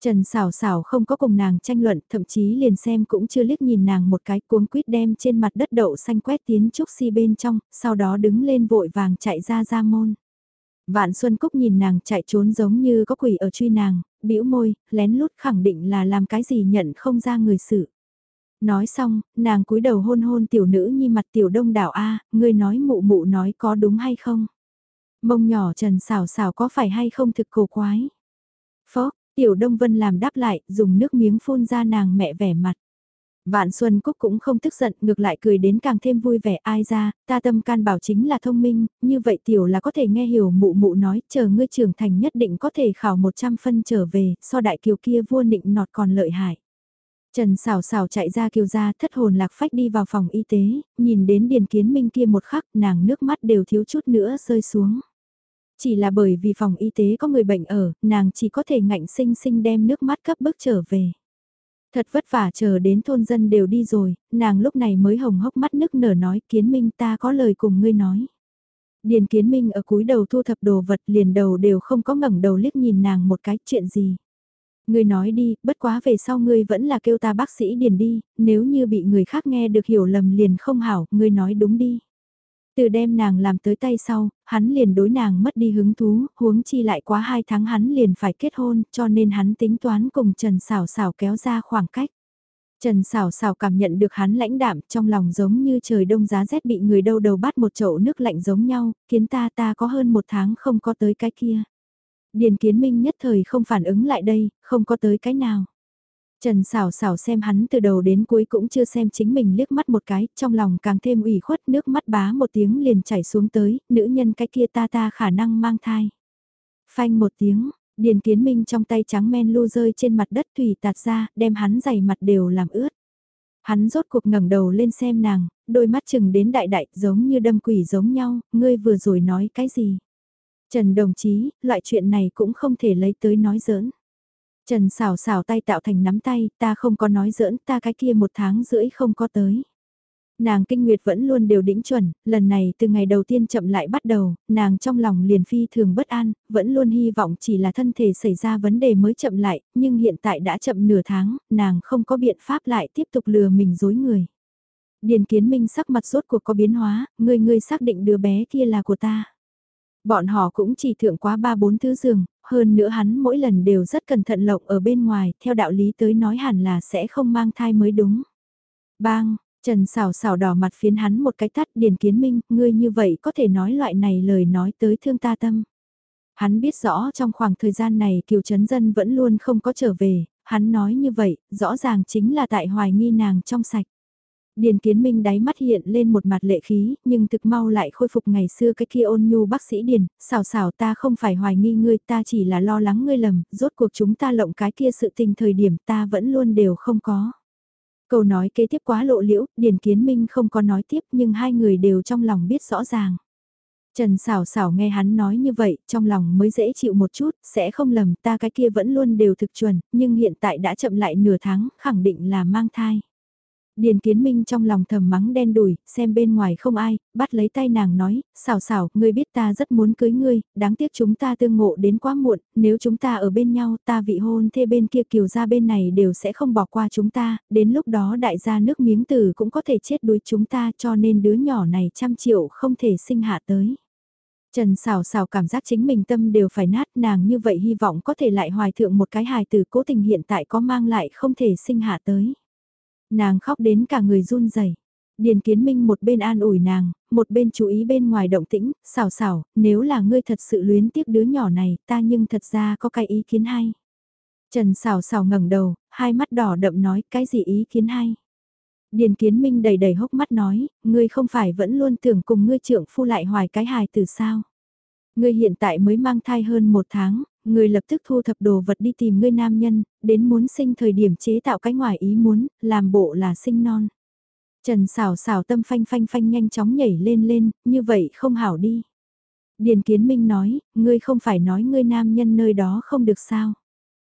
Trần xảo xảo không có cùng nàng tranh luận, thậm chí liền xem cũng chưa liếc nhìn nàng một cái cuống quýt đem trên mặt đất đậu xanh quét tiến Trúc Si bên trong, sau đó đứng lên vội vàng chạy ra ra môn. Vạn Xuân Cúc nhìn nàng chạy trốn giống như có quỷ ở truy nàng, bĩu môi, lén lút khẳng định là làm cái gì nhận không ra người sự. Nói xong, nàng cúi đầu hôn hôn tiểu nữ nhi mặt tiểu đông đảo A, ngươi nói mụ mụ nói có đúng hay không? Mông nhỏ trần xào xào có phải hay không thực cổ quái? Phó, tiểu đông vân làm đáp lại, dùng nước miếng phun ra nàng mẹ vẻ mặt. Vạn Xuân Cúc cũng không tức giận, ngược lại cười đến càng thêm vui vẻ ai ra, ta tâm can bảo chính là thông minh, như vậy tiểu là có thể nghe hiểu mụ mụ nói, chờ ngươi trưởng thành nhất định có thể khảo 100 phân trở về, so đại kiều kia vua nịnh nọt còn lợi hại. Trần xào xào chạy ra kiều ra thất hồn lạc phách đi vào phòng y tế, nhìn đến Điền Kiến Minh kia một khắc nàng nước mắt đều thiếu chút nữa rơi xuống. Chỉ là bởi vì phòng y tế có người bệnh ở, nàng chỉ có thể ngạnh sinh sinh đem nước mắt cấp bước trở về. Thật vất vả chờ đến thôn dân đều đi rồi, nàng lúc này mới hồng hốc mắt nức nở nói kiến minh ta có lời cùng ngươi nói. Điền kiến minh ở cúi đầu thu thập đồ vật liền đầu đều không có ngẩng đầu liếc nhìn nàng một cái chuyện gì. Ngươi nói đi, bất quá về sau ngươi vẫn là kêu ta bác sĩ điền đi, nếu như bị người khác nghe được hiểu lầm liền không hảo, ngươi nói đúng đi. Từ đem nàng làm tới tay sau, hắn liền đối nàng mất đi hứng thú, huống chi lại quá hai tháng hắn liền phải kết hôn, cho nên hắn tính toán cùng Trần Sảo Sảo kéo ra khoảng cách. Trần Sảo Sảo cảm nhận được hắn lãnh đạm trong lòng giống như trời đông giá rét bị người đâu đầu bắt một chậu nước lạnh giống nhau, khiến ta ta có hơn một tháng không có tới cái kia. Điền Kiến Minh nhất thời không phản ứng lại đây, không có tới cái nào. Trần xảo xảo xem hắn từ đầu đến cuối cũng chưa xem chính mình liếc mắt một cái, trong lòng càng thêm ủy khuất nước mắt bá một tiếng liền chảy xuống tới, nữ nhân cái kia ta ta khả năng mang thai. Phanh một tiếng, Điền Kiến Minh trong tay trắng men lu rơi trên mặt đất thủy tạt ra, đem hắn giày mặt đều làm ướt. Hắn rốt cuộc ngẩng đầu lên xem nàng, đôi mắt chừng đến đại đại giống như đâm quỷ giống nhau, ngươi vừa rồi nói cái gì? Trần đồng chí, loại chuyện này cũng không thể lấy tới nói giỡn. Trần xảo xảo tay tạo thành nắm tay, ta không có nói giỡn, ta cái kia một tháng rưỡi không có tới. Nàng kinh nguyệt vẫn luôn đều đỉnh chuẩn, lần này từ ngày đầu tiên chậm lại bắt đầu, nàng trong lòng liền phi thường bất an, vẫn luôn hy vọng chỉ là thân thể xảy ra vấn đề mới chậm lại, nhưng hiện tại đã chậm nửa tháng, nàng không có biện pháp lại tiếp tục lừa mình dối người. Điền kiến minh sắc mặt rốt cuộc có biến hóa, người người xác định đứa bé kia là của ta. Bọn họ cũng chỉ thượng quá ba bốn thứ giường, hơn nữa hắn mỗi lần đều rất cẩn thận lộng ở bên ngoài, theo đạo lý tới nói hẳn là sẽ không mang thai mới đúng. Bang, Trần xào xào đỏ mặt phiến hắn một cái tắt điền kiến minh, ngươi như vậy có thể nói loại này lời nói tới thương ta tâm. Hắn biết rõ trong khoảng thời gian này kiều chấn dân vẫn luôn không có trở về, hắn nói như vậy, rõ ràng chính là tại hoài nghi nàng trong sạch. Điền Kiến Minh đáy mắt hiện lên một mặt lệ khí, nhưng thực mau lại khôi phục ngày xưa cái kia ôn nhu bác sĩ Điền, xào xào ta không phải hoài nghi ngươi, ta chỉ là lo lắng ngươi lầm, rốt cuộc chúng ta lộng cái kia sự tình thời điểm ta vẫn luôn đều không có. Câu nói kế tiếp quá lộ liễu, Điền Kiến Minh không có nói tiếp nhưng hai người đều trong lòng biết rõ ràng. Trần xảo xảo nghe hắn nói như vậy, trong lòng mới dễ chịu một chút, sẽ không lầm ta cái kia vẫn luôn đều thực chuẩn, nhưng hiện tại đã chậm lại nửa tháng, khẳng định là mang thai. Điền Kiến Minh trong lòng thầm mắng đen đùi, xem bên ngoài không ai, bắt lấy tay nàng nói, xảo xảo, ngươi biết ta rất muốn cưới ngươi, đáng tiếc chúng ta tương ngộ đến quá muộn, nếu chúng ta ở bên nhau ta vị hôn thê bên kia kiều ra bên này đều sẽ không bỏ qua chúng ta, đến lúc đó đại gia nước miếng tử cũng có thể chết đuối chúng ta cho nên đứa nhỏ này trăm triệu không thể sinh hạ tới. Trần xào xào cảm giác chính mình tâm đều phải nát nàng như vậy hy vọng có thể lại hoài thượng một cái hài từ cố tình hiện tại có mang lại không thể sinh hạ tới. Nàng khóc đến cả người run rẩy. Điền Kiến Minh một bên an ủi nàng, một bên chú ý bên ngoài động tĩnh, xảo xảo, nếu là ngươi thật sự luyến tiếc đứa nhỏ này, ta nhưng thật ra có cái ý kiến hay. Trần xảo xảo ngẩng đầu, hai mắt đỏ đậm nói cái gì ý kiến hay. Điền Kiến Minh đầy đầy hốc mắt nói, ngươi không phải vẫn luôn tưởng cùng ngươi trưởng phu lại hoài cái hài từ sao. Ngươi hiện tại mới mang thai hơn một tháng, người lập tức thu thập đồ vật đi tìm ngươi nam nhân, đến muốn sinh thời điểm chế tạo cái ngoài ý muốn, làm bộ là sinh non. Trần xảo xảo tâm phanh phanh phanh nhanh chóng nhảy lên lên, như vậy không hảo đi. Điền Kiến Minh nói, ngươi không phải nói ngươi nam nhân nơi đó không được sao.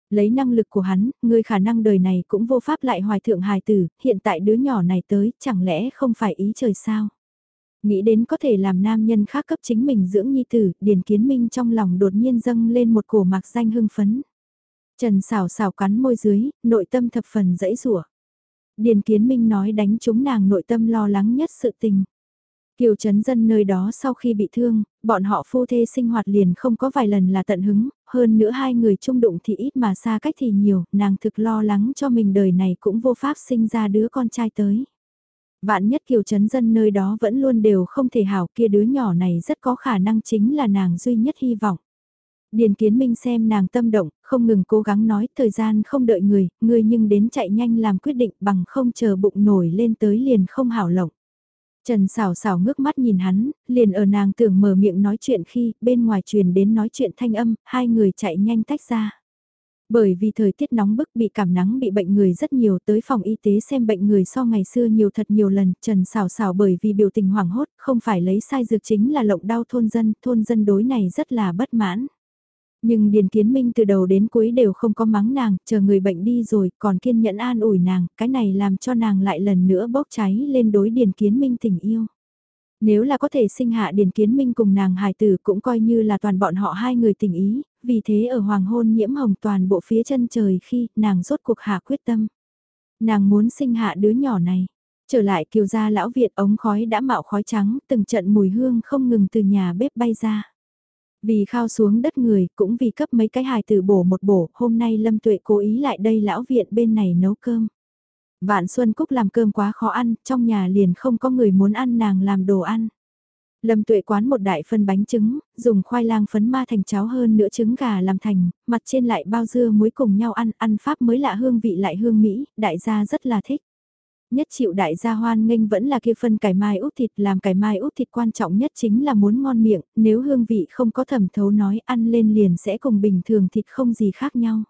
Lấy năng lực của hắn, ngươi khả năng đời này cũng vô pháp lại hoài thượng hài tử, hiện tại đứa nhỏ này tới, chẳng lẽ không phải ý trời sao? Nghĩ đến có thể làm nam nhân khác cấp chính mình dưỡng nhi tử, Điền Kiến Minh trong lòng đột nhiên dâng lên một cổ mạc danh hưng phấn. Trần xảo xảo cắn môi dưới, nội tâm thập phần dẫy rủa. Điền Kiến Minh nói đánh chúng nàng nội tâm lo lắng nhất sự tình. Kiều Trấn Dân nơi đó sau khi bị thương, bọn họ phu thê sinh hoạt liền không có vài lần là tận hứng, hơn nữa hai người chung đụng thì ít mà xa cách thì nhiều, nàng thực lo lắng cho mình đời này cũng vô pháp sinh ra đứa con trai tới. Vạn nhất Kiều chấn Dân nơi đó vẫn luôn đều không thể hảo kia đứa nhỏ này rất có khả năng chính là nàng duy nhất hy vọng. Điền Kiến Minh xem nàng tâm động, không ngừng cố gắng nói thời gian không đợi người, người nhưng đến chạy nhanh làm quyết định bằng không chờ bụng nổi lên tới liền không hảo lộng. Trần xảo xảo ngước mắt nhìn hắn, liền ở nàng tưởng mở miệng nói chuyện khi bên ngoài truyền đến nói chuyện thanh âm, hai người chạy nhanh tách ra. Bởi vì thời tiết nóng bức bị cảm nắng bị bệnh người rất nhiều tới phòng y tế xem bệnh người so ngày xưa nhiều thật nhiều lần, Trần xào xào bởi vì biểu tình hoảng hốt, không phải lấy sai dược chính là lộng đau thôn dân, thôn dân đối này rất là bất mãn. Nhưng Điền Kiến Minh từ đầu đến cuối đều không có mắng nàng, chờ người bệnh đi rồi, còn kiên nhẫn an ủi nàng, cái này làm cho nàng lại lần nữa bốc cháy lên đối Điền Kiến Minh tình yêu. Nếu là có thể sinh hạ Điền Kiến Minh cùng nàng hài tử cũng coi như là toàn bọn họ hai người tình ý, vì thế ở hoàng hôn nhiễm hồng toàn bộ phía chân trời khi nàng rốt cuộc hạ quyết tâm. Nàng muốn sinh hạ đứa nhỏ này. Trở lại kiều gia lão viện ống khói đã mạo khói trắng, từng trận mùi hương không ngừng từ nhà bếp bay ra. Vì khao xuống đất người, cũng vì cấp mấy cái hài tử bổ một bổ, hôm nay Lâm Tuệ cố ý lại đây lão viện bên này nấu cơm. Vạn Xuân Cúc làm cơm quá khó ăn, trong nhà liền không có người muốn ăn nàng làm đồ ăn. Lâm tuệ quán một đại phân bánh trứng, dùng khoai lang phấn ma thành cháo hơn nữa trứng gà làm thành, mặt trên lại bao dưa muối cùng nhau ăn, ăn pháp mới lạ hương vị lại hương mỹ, đại gia rất là thích. Nhất chịu đại gia hoan nghênh vẫn là kia phân cải mai út thịt làm cải mai út thịt quan trọng nhất chính là muốn ngon miệng, nếu hương vị không có thẩm thấu nói ăn lên liền sẽ cùng bình thường thịt không gì khác nhau.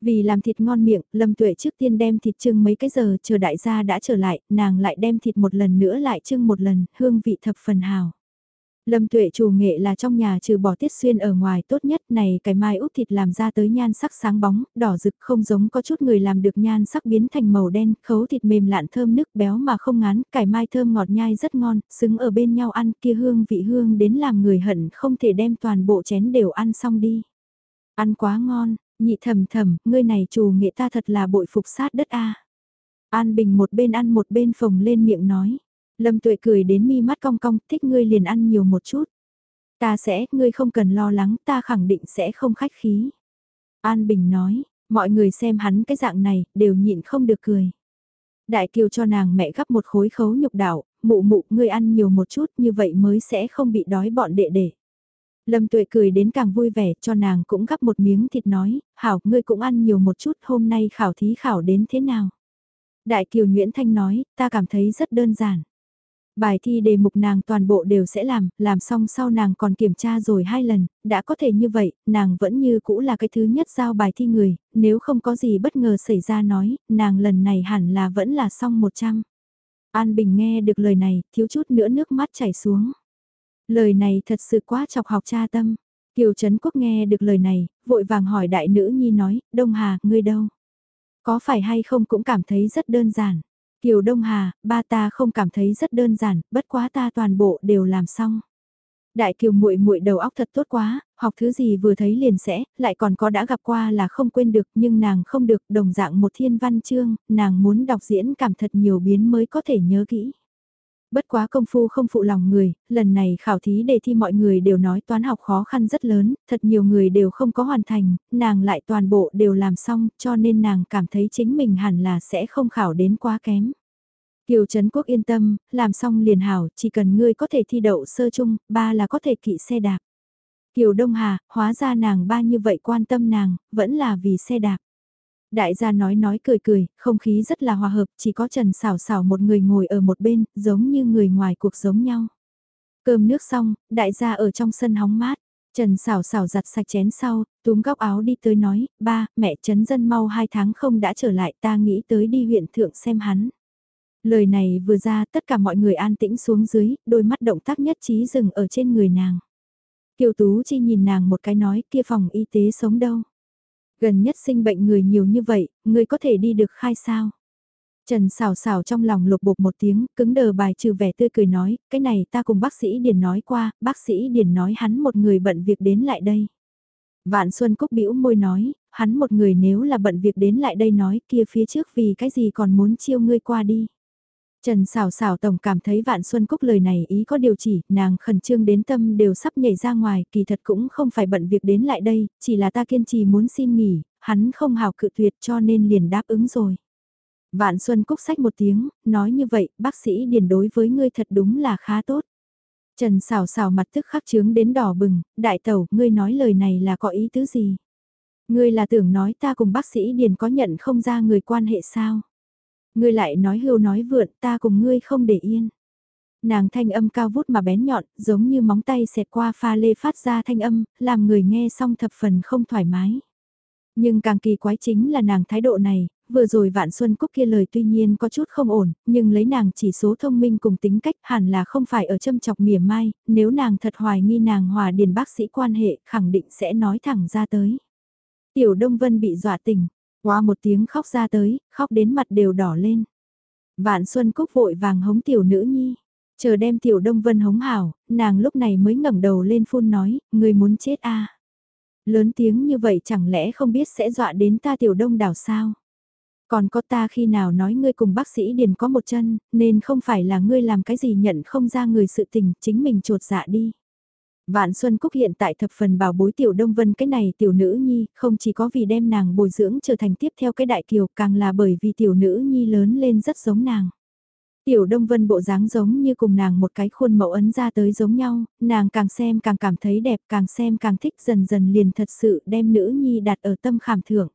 Vì làm thịt ngon miệng, Lâm Tuệ trước tiên đem thịt trưng mấy cái giờ chờ đại gia đã trở lại, nàng lại đem thịt một lần nữa lại trưng một lần, hương vị thập phần hào. Lâm tuệ chủ nghệ là trong nhà trừ bỏ tiết xuyên ở ngoài tốt nhất này cái mai út thịt làm ra tới nhan sắc sáng bóng, đỏ rực không giống có chút người làm được nhan sắc biến thành màu đen, khấu thịt mềm lạn thơm nước béo mà không ngán, cải mai thơm ngọt nhai rất ngon, xứng ở bên nhau ăn kia hương vị hương đến làm người hận không thể đem toàn bộ chén đều ăn xong đi. Ăn quá ngon, nhị thầm thầm, ngươi này chủ nghệ ta thật là bội phục sát đất a. An Bình một bên ăn một bên phồng lên miệng nói. Lâm tuệ cười đến mi mắt cong cong, thích ngươi liền ăn nhiều một chút. Ta sẽ, ngươi không cần lo lắng, ta khẳng định sẽ không khách khí. An Bình nói, mọi người xem hắn cái dạng này, đều nhịn không được cười. Đại kiều cho nàng mẹ gắp một khối khấu nhục đảo, mụ mụ ngươi ăn nhiều một chút như vậy mới sẽ không bị đói bọn đệ đệ. Lâm tuệ cười đến càng vui vẻ cho nàng cũng gắp một miếng thịt nói, hảo ngươi cũng ăn nhiều một chút hôm nay khảo thí khảo đến thế nào. Đại kiều Nguyễn Thanh nói, ta cảm thấy rất đơn giản. Bài thi đề mục nàng toàn bộ đều sẽ làm, làm xong sau nàng còn kiểm tra rồi hai lần, đã có thể như vậy, nàng vẫn như cũ là cái thứ nhất giao bài thi người, nếu không có gì bất ngờ xảy ra nói, nàng lần này hẳn là vẫn là xong 100. An Bình nghe được lời này, thiếu chút nữa nước mắt chảy xuống. Lời này thật sự quá chọc học cha tâm. Kiều Trấn Quốc nghe được lời này, vội vàng hỏi đại nữ nhi nói, Đông Hà, ngươi đâu? Có phải hay không cũng cảm thấy rất đơn giản. Kiều Đông Hà, ba ta không cảm thấy rất đơn giản, bất quá ta toàn bộ đều làm xong. Đại Kiều muội muội đầu óc thật tốt quá, học thứ gì vừa thấy liền sẽ, lại còn có đã gặp qua là không quên được, nhưng nàng không được, đồng dạng một thiên văn chương, nàng muốn đọc diễn cảm thật nhiều biến mới có thể nhớ kỹ. Bất quá công phu không phụ lòng người, lần này khảo thí đề thi mọi người đều nói toán học khó khăn rất lớn, thật nhiều người đều không có hoàn thành, nàng lại toàn bộ đều làm xong cho nên nàng cảm thấy chính mình hẳn là sẽ không khảo đến quá kém. Kiều Trấn Quốc yên tâm, làm xong liền hảo, chỉ cần ngươi có thể thi đậu sơ chung, ba là có thể kỵ xe đạp. Kiều Đông Hà, hóa ra nàng ba như vậy quan tâm nàng, vẫn là vì xe đạp. Đại gia nói nói cười cười, không khí rất là hòa hợp, chỉ có Trần Sảo Sảo một người ngồi ở một bên, giống như người ngoài cuộc giống nhau. Cơm nước xong, đại gia ở trong sân hóng mát. Trần xảo xảo giặt sạch chén sau, túm góc áo đi tới nói, ba, mẹ trấn dân mau hai tháng không đã trở lại ta nghĩ tới đi huyện thượng xem hắn. Lời này vừa ra tất cả mọi người an tĩnh xuống dưới, đôi mắt động tác nhất trí dừng ở trên người nàng. Kiều Tú Chi nhìn nàng một cái nói kia phòng y tế sống đâu. Gần nhất sinh bệnh người nhiều như vậy, người có thể đi được khai sao? Trần xào xào trong lòng lục bục một tiếng, cứng đờ bài trừ vẻ tươi cười nói, cái này ta cùng bác sĩ Điền nói qua, bác sĩ Điền nói hắn một người bận việc đến lại đây. Vạn Xuân Cúc bĩu môi nói, hắn một người nếu là bận việc đến lại đây nói kia phía trước vì cái gì còn muốn chiêu ngươi qua đi. Trần xào xào tổng cảm thấy Vạn Xuân Cúc lời này ý có điều chỉ, nàng khẩn trương đến tâm đều sắp nhảy ra ngoài, kỳ thật cũng không phải bận việc đến lại đây, chỉ là ta kiên trì muốn xin nghỉ, hắn không hào cự tuyệt cho nên liền đáp ứng rồi. Vạn Xuân Cúc sách một tiếng, nói như vậy, bác sĩ điền đối với ngươi thật đúng là khá tốt. Trần xào xào mặt tức khắc trướng đến đỏ bừng, đại tẩu, ngươi nói lời này là có ý tứ gì? Ngươi là tưởng nói ta cùng bác sĩ điền có nhận không ra người quan hệ sao? Ngươi lại nói hưu nói vượn ta cùng ngươi không để yên. Nàng thanh âm cao vút mà bén nhọn, giống như móng tay xẹt qua pha lê phát ra thanh âm, làm người nghe xong thập phần không thoải mái. Nhưng càng kỳ quái chính là nàng thái độ này, vừa rồi Vạn Xuân Cúc kia lời tuy nhiên có chút không ổn, nhưng lấy nàng chỉ số thông minh cùng tính cách hẳn là không phải ở châm chọc mỉa mai, nếu nàng thật hoài nghi nàng hòa điền bác sĩ quan hệ khẳng định sẽ nói thẳng ra tới. Tiểu Đông Vân bị dọa tỉnh, qua một tiếng khóc ra tới, khóc đến mặt đều đỏ lên. Vạn Xuân Cúc vội vàng hống tiểu nữ nhi, chờ đem tiểu Đông Vân hống hảo, nàng lúc này mới ngẩng đầu lên phun nói, người muốn chết a Lớn tiếng như vậy chẳng lẽ không biết sẽ dọa đến ta tiểu đông đảo sao? Còn có ta khi nào nói ngươi cùng bác sĩ Điền có một chân, nên không phải là ngươi làm cái gì nhận không ra người sự tình, chính mình trột dạ đi. Vạn Xuân Cúc hiện tại thập phần bảo bối tiểu Đông Vân cái này tiểu nữ nhi, không chỉ có vì đem nàng bồi dưỡng trở thành tiếp theo cái đại kiều, càng là bởi vì tiểu nữ nhi lớn lên rất giống nàng. Tiểu Đông Vân bộ dáng giống như cùng nàng một cái khuôn mẫu ấn ra tới giống nhau, nàng càng xem càng cảm thấy đẹp, càng xem càng thích dần dần liền thật sự đem nữ nhi đặt ở tâm khảm thưởng.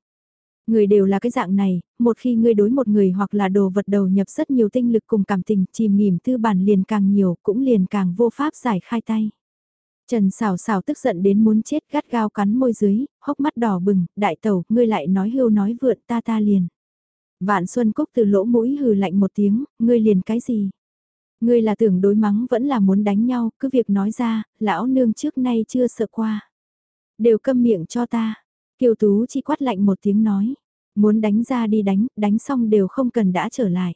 Người đều là cái dạng này, một khi ngươi đối một người hoặc là đồ vật đầu nhập rất nhiều tinh lực cùng cảm tình, chìm nghỉm tư bản liền càng nhiều, cũng liền càng vô pháp giải khai tay. Trần xào xào tức giận đến muốn chết gắt gao cắn môi dưới, hốc mắt đỏ bừng, đại tẩu, ngươi lại nói hưu nói vượn ta ta liền. Vạn Xuân Cúc từ lỗ mũi hừ lạnh một tiếng, ngươi liền cái gì? Ngươi là tưởng đối mắng vẫn là muốn đánh nhau, cứ việc nói ra, lão nương trước nay chưa sợ qua. Đều câm miệng cho ta. Kiều Tú chỉ quát lạnh một tiếng nói. Muốn đánh ra đi đánh, đánh xong đều không cần đã trở lại.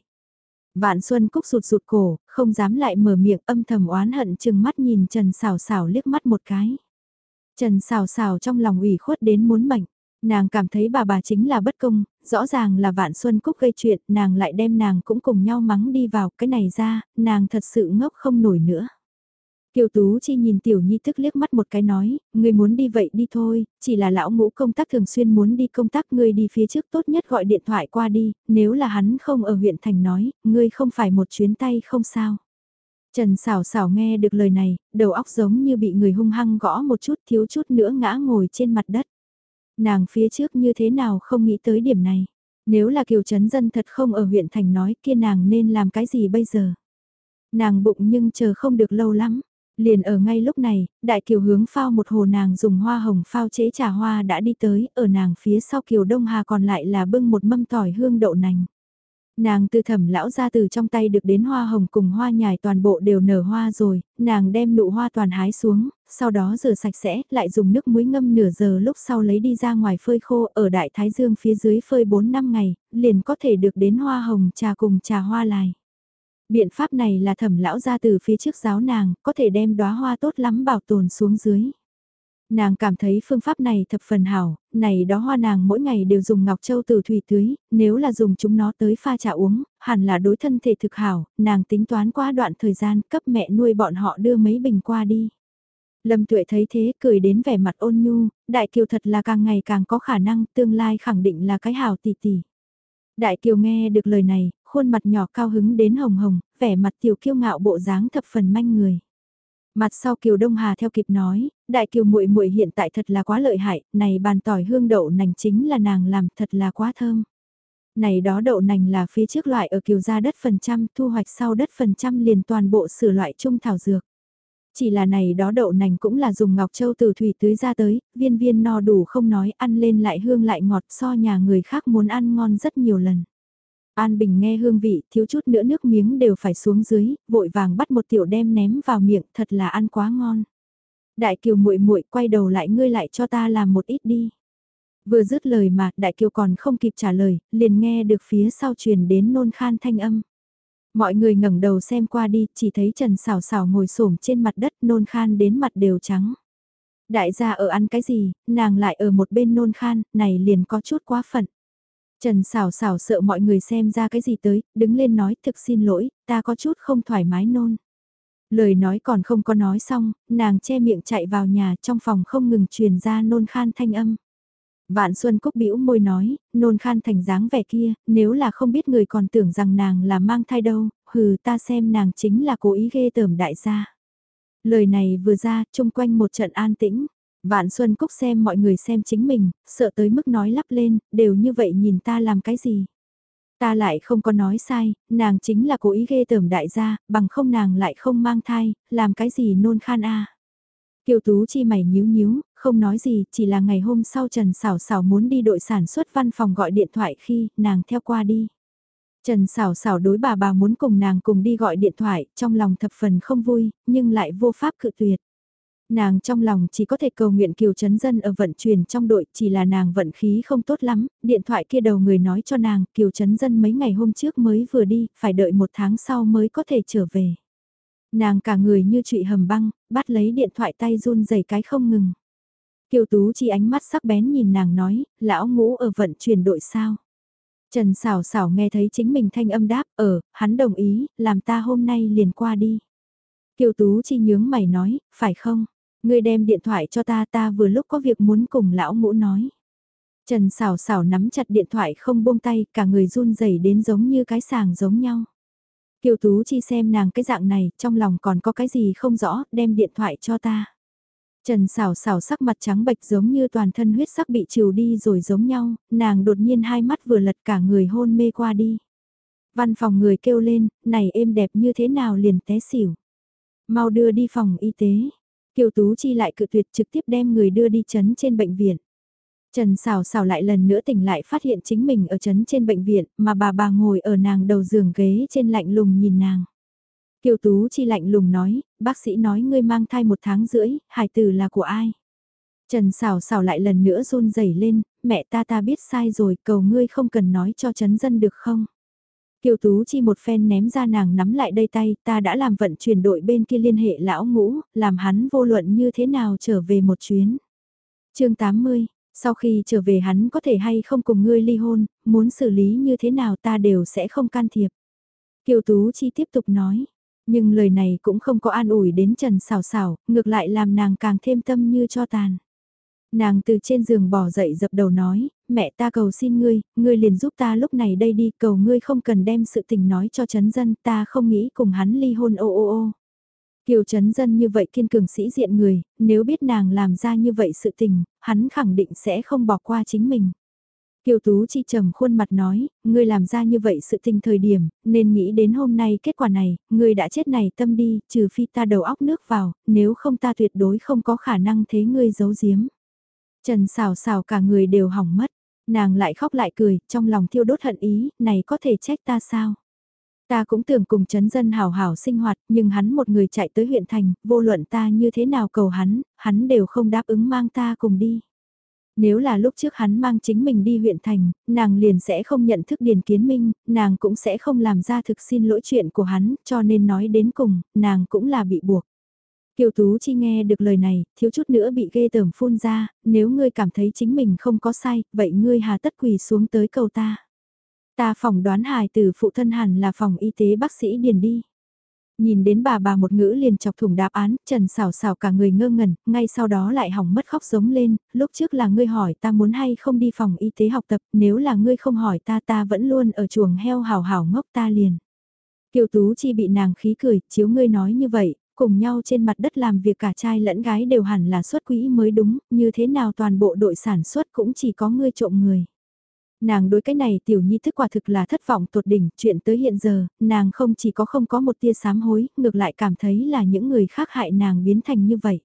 Vạn Xuân Cúc sụt sụt cổ, không dám lại mở miệng âm thầm oán hận chừng mắt nhìn Trần Sảo Sảo liếc mắt một cái. Trần Sảo Sảo trong lòng ủy khuất đến muốn mệnh, nàng cảm thấy bà bà chính là bất công, rõ ràng là Vạn Xuân Cúc gây chuyện, nàng lại đem nàng cũng cùng nhau mắng đi vào, cái này ra, nàng thật sự ngốc không nổi nữa. Kiều Tú Chi nhìn Tiểu Nhi thức liếc mắt một cái nói, người muốn đi vậy đi thôi, chỉ là lão ngũ công tác thường xuyên muốn đi công tác ngươi đi phía trước tốt nhất gọi điện thoại qua đi, nếu là hắn không ở huyện thành nói, ngươi không phải một chuyến tay không sao. Trần xảo xảo nghe được lời này, đầu óc giống như bị người hung hăng gõ một chút thiếu chút nữa ngã ngồi trên mặt đất. Nàng phía trước như thế nào không nghĩ tới điểm này. Nếu là kiều Trấn dân thật không ở huyện thành nói kia nàng nên làm cái gì bây giờ. Nàng bụng nhưng chờ không được lâu lắm. Liền ở ngay lúc này, đại kiều hướng phao một hồ nàng dùng hoa hồng phao chế trà hoa đã đi tới, ở nàng phía sau kiều đông hà còn lại là bưng một mâm tỏi hương đậu nành. Nàng từ thẩm lão ra từ trong tay được đến hoa hồng cùng hoa nhài toàn bộ đều nở hoa rồi, nàng đem nụ hoa toàn hái xuống, sau đó rửa sạch sẽ, lại dùng nước muối ngâm nửa giờ lúc sau lấy đi ra ngoài phơi khô ở đại thái dương phía dưới phơi 4 năm ngày, liền có thể được đến hoa hồng trà cùng trà hoa lại. Biện pháp này là thẩm lão ra từ phía trước giáo nàng, có thể đem đóa hoa tốt lắm bảo tồn xuống dưới. Nàng cảm thấy phương pháp này thập phần hảo, này đó hoa nàng mỗi ngày đều dùng ngọc châu từ thủy tưới, nếu là dùng chúng nó tới pha trà uống, hẳn là đối thân thể thực hảo, nàng tính toán qua đoạn thời gian cấp mẹ nuôi bọn họ đưa mấy bình qua đi. Lâm tuệ thấy thế cười đến vẻ mặt ôn nhu, đại kiều thật là càng ngày càng có khả năng tương lai khẳng định là cái hảo tỷ tỷ. Đại kiều nghe được lời này, khuôn mặt nhỏ cao hứng đến hồng hồng, vẻ mặt tiểu kiêu ngạo bộ dáng thập phần manh người. Mặt sau Kiều Đông Hà theo kịp nói, đại kiều muội muội hiện tại thật là quá lợi hại, này bàn tỏi hương đậu nành chính là nàng làm thật là quá thơm. Này đó đậu nành là phía trước loại ở kiều gia đất phần trăm, thu hoạch sau đất phần trăm liền toàn bộ sửa loại trung thảo dược. Chỉ là này đó đậu nành cũng là dùng ngọc châu từ thủy tưới ra tới, viên viên no đủ không nói ăn lên lại hương lại ngọt so nhà người khác muốn ăn ngon rất nhiều lần. An Bình nghe hương vị, thiếu chút nữa nước miếng đều phải xuống dưới, vội vàng bắt một tiểu đem ném vào miệng, thật là ăn quá ngon. Đại Kiều muội muội quay đầu lại ngươi lại cho ta làm một ít đi. Vừa dứt lời mà, Đại Kiều còn không kịp trả lời, liền nghe được phía sau truyền đến nôn khan thanh âm. Mọi người ngẩng đầu xem qua đi, chỉ thấy Trần Sảo Sảo ngồi xổm trên mặt đất nôn khan đến mặt đều trắng. Đại gia ở ăn cái gì, nàng lại ở một bên nôn khan, này liền có chút quá phận. Trần xảo xảo sợ mọi người xem ra cái gì tới, đứng lên nói thực xin lỗi, ta có chút không thoải mái nôn. Lời nói còn không có nói xong, nàng che miệng chạy vào nhà trong phòng không ngừng truyền ra nôn khan thanh âm. Vạn Xuân Cúc bĩu môi nói, nôn khan thành dáng vẻ kia, nếu là không biết người còn tưởng rằng nàng là mang thai đâu, hừ ta xem nàng chính là cố ý ghê tởm đại gia. Lời này vừa ra, chung quanh một trận an tĩnh, Vạn Xuân Cúc xem mọi người xem chính mình, sợ tới mức nói lắp lên, đều như vậy nhìn ta làm cái gì. Ta lại không có nói sai, nàng chính là cố ý ghê tởm đại gia, bằng không nàng lại không mang thai, làm cái gì nôn khan a. Kiều Tú chi mày nhíu nhíu, không nói gì, chỉ là ngày hôm sau Trần Sảo Sảo muốn đi đội sản xuất văn phòng gọi điện thoại khi nàng theo qua đi. Trần Sảo Sảo đối bà bà muốn cùng nàng cùng đi gọi điện thoại, trong lòng thập phần không vui, nhưng lại vô pháp cự tuyệt. Nàng trong lòng chỉ có thể cầu nguyện Kiều Trấn Dân ở vận chuyển trong đội, chỉ là nàng vận khí không tốt lắm, điện thoại kia đầu người nói cho nàng, Kiều Trấn Dân mấy ngày hôm trước mới vừa đi, phải đợi một tháng sau mới có thể trở về. Nàng cả người như trụy hầm băng, bắt lấy điện thoại tay run rẩy cái không ngừng. Kiều Tú chỉ ánh mắt sắc bén nhìn nàng nói, lão ngũ ở vận chuyển đội sao. Trần xảo xảo nghe thấy chính mình thanh âm đáp, ở, hắn đồng ý, làm ta hôm nay liền qua đi. Kiều Tú chi nhướng mày nói, phải không? Ngươi đem điện thoại cho ta ta vừa lúc có việc muốn cùng lão ngũ nói. Trần xảo xảo nắm chặt điện thoại không buông tay, cả người run rẩy đến giống như cái sàng giống nhau. Kiều Tú Chi xem nàng cái dạng này, trong lòng còn có cái gì không rõ, đem điện thoại cho ta. Trần xảo xảo sắc mặt trắng bệch giống như toàn thân huyết sắc bị trừ đi rồi giống nhau, nàng đột nhiên hai mắt vừa lật cả người hôn mê qua đi. Văn phòng người kêu lên, này êm đẹp như thế nào liền té xỉu. Mau đưa đi phòng y tế. Kiều Tú Chi lại cự tuyệt trực tiếp đem người đưa đi chấn trên bệnh viện. Trần xào xào lại lần nữa tỉnh lại phát hiện chính mình ở chấn trên bệnh viện mà bà bà ngồi ở nàng đầu giường ghế trên lạnh lùng nhìn nàng. Kiều Tú Chi lạnh lùng nói, bác sĩ nói ngươi mang thai một tháng rưỡi, hài tử là của ai? Trần xào xào lại lần nữa run rẩy lên, mẹ ta ta biết sai rồi, cầu ngươi không cần nói cho chấn dân được không? Kiều Tú Chi một phen ném ra nàng nắm lại đây tay, ta đã làm vận chuyển đội bên kia liên hệ lão ngũ, làm hắn vô luận như thế nào trở về một chuyến. chương 80, sau khi trở về hắn có thể hay không cùng ngươi ly hôn, muốn xử lý như thế nào ta đều sẽ không can thiệp. Kiều Tú Chi tiếp tục nói, nhưng lời này cũng không có an ủi đến Trần Sảo Sảo, ngược lại làm nàng càng thêm tâm như cho tàn. Nàng từ trên giường bỏ dậy dập đầu nói, mẹ ta cầu xin ngươi, ngươi liền giúp ta lúc này đây đi, cầu ngươi không cần đem sự tình nói cho chấn dân, ta không nghĩ cùng hắn ly hôn ô ô ô. Kiều chấn dân như vậy kiên cường sĩ diện người, nếu biết nàng làm ra như vậy sự tình, hắn khẳng định sẽ không bỏ qua chính mình. Kiều Tú chi trầm khuôn mặt nói, ngươi làm ra như vậy sự tình thời điểm, nên nghĩ đến hôm nay kết quả này, ngươi đã chết này tâm đi, trừ phi ta đầu óc nước vào, nếu không ta tuyệt đối không có khả năng thế ngươi giấu giếm. Trần xào xào cả người đều hỏng mất, nàng lại khóc lại cười, trong lòng thiêu đốt hận ý, này có thể trách ta sao? Ta cũng tưởng cùng chấn dân hào hảo sinh hoạt, nhưng hắn một người chạy tới huyện thành, vô luận ta như thế nào cầu hắn, hắn đều không đáp ứng mang ta cùng đi. Nếu là lúc trước hắn mang chính mình đi huyện thành, nàng liền sẽ không nhận thức Điền Kiến Minh, nàng cũng sẽ không làm ra thực xin lỗi chuyện của hắn, cho nên nói đến cùng, nàng cũng là bị buộc. Kiều Tú Chi nghe được lời này, thiếu chút nữa bị ghê tởm phun ra, nếu ngươi cảm thấy chính mình không có sai, vậy ngươi hà tất quỳ xuống tới cầu ta. Ta phỏng đoán hài từ phụ thân hẳn là phòng y tế bác sĩ điền đi. Nhìn đến bà bà một ngữ liền chọc thủng đáp án, Trần xảo xảo cả người ngơ ngẩn, ngay sau đó lại hỏng mất khóc giống lên, lúc trước là ngươi hỏi ta muốn hay không đi phòng y tế học tập, nếu là ngươi không hỏi ta ta vẫn luôn ở chuồng heo hào hào ngốc ta liền. Kiều Tú Chi bị nàng khí cười, chiếu ngươi nói như vậy, cùng nhau trên mặt đất làm việc cả trai lẫn gái đều hẳn là xuất quỹ mới đúng, như thế nào toàn bộ đội sản xuất cũng chỉ có ngươi trộm người. Nàng đối cái này tiểu nhi thức quả thực là thất vọng tột đỉnh, chuyện tới hiện giờ, nàng không chỉ có không có một tia sám hối, ngược lại cảm thấy là những người khác hại nàng biến thành như vậy.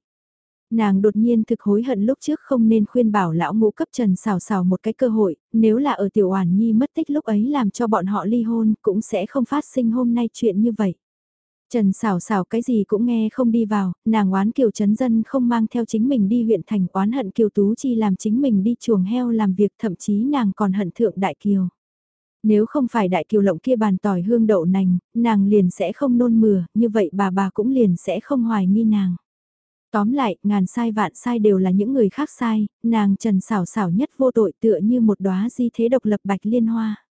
Nàng đột nhiên thực hối hận lúc trước không nên khuyên bảo lão ngũ cấp trần xào xào một cái cơ hội, nếu là ở tiểu oản nhi mất tích lúc ấy làm cho bọn họ ly hôn cũng sẽ không phát sinh hôm nay chuyện như vậy. Trần xảo xảo cái gì cũng nghe không đi vào, nàng oán Kiều Trấn Dân không mang theo chính mình đi huyện thành oán hận Kiều Tú Chi làm chính mình đi chuồng heo làm việc thậm chí nàng còn hận thượng Đại Kiều. Nếu không phải Đại Kiều lộng kia bàn tỏi hương đậu nành, nàng liền sẽ không nôn mửa, như vậy bà bà cũng liền sẽ không hoài nghi nàng. Tóm lại, ngàn sai vạn sai đều là những người khác sai, nàng trần xảo xảo nhất vô tội tựa như một đóa di thế độc lập bạch liên hoa.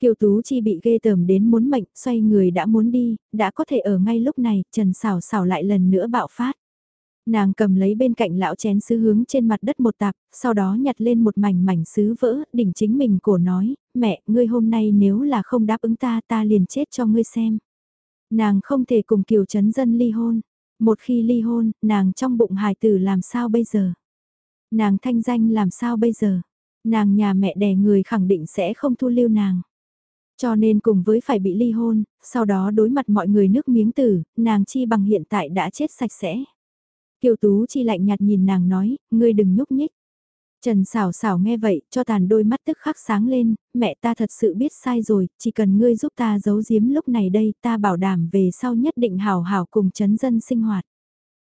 Kiều Tú Chi bị ghê tởm đến muốn mệnh, xoay người đã muốn đi, đã có thể ở ngay lúc này, Trần Sảo Sảo lại lần nữa bạo phát. Nàng cầm lấy bên cạnh lão chén sứ hướng trên mặt đất một tạp, sau đó nhặt lên một mảnh mảnh sứ vỡ, đỉnh chính mình cổ nói, mẹ, ngươi hôm nay nếu là không đáp ứng ta ta liền chết cho ngươi xem. Nàng không thể cùng Kiều Trấn Dân ly hôn, một khi ly hôn, nàng trong bụng hài tử làm sao bây giờ? Nàng thanh danh làm sao bây giờ? Nàng nhà mẹ đẻ người khẳng định sẽ không thu lưu nàng. Cho nên cùng với phải bị ly hôn, sau đó đối mặt mọi người nước miếng tử, nàng chi bằng hiện tại đã chết sạch sẽ. Kiều Tú chi lạnh nhạt nhìn nàng nói, ngươi đừng nhúc nhích. Trần xảo xảo nghe vậy, cho tàn đôi mắt tức khắc sáng lên, mẹ ta thật sự biết sai rồi, chỉ cần ngươi giúp ta giấu giếm lúc này đây, ta bảo đảm về sau nhất định hào hào cùng chấn dân sinh hoạt.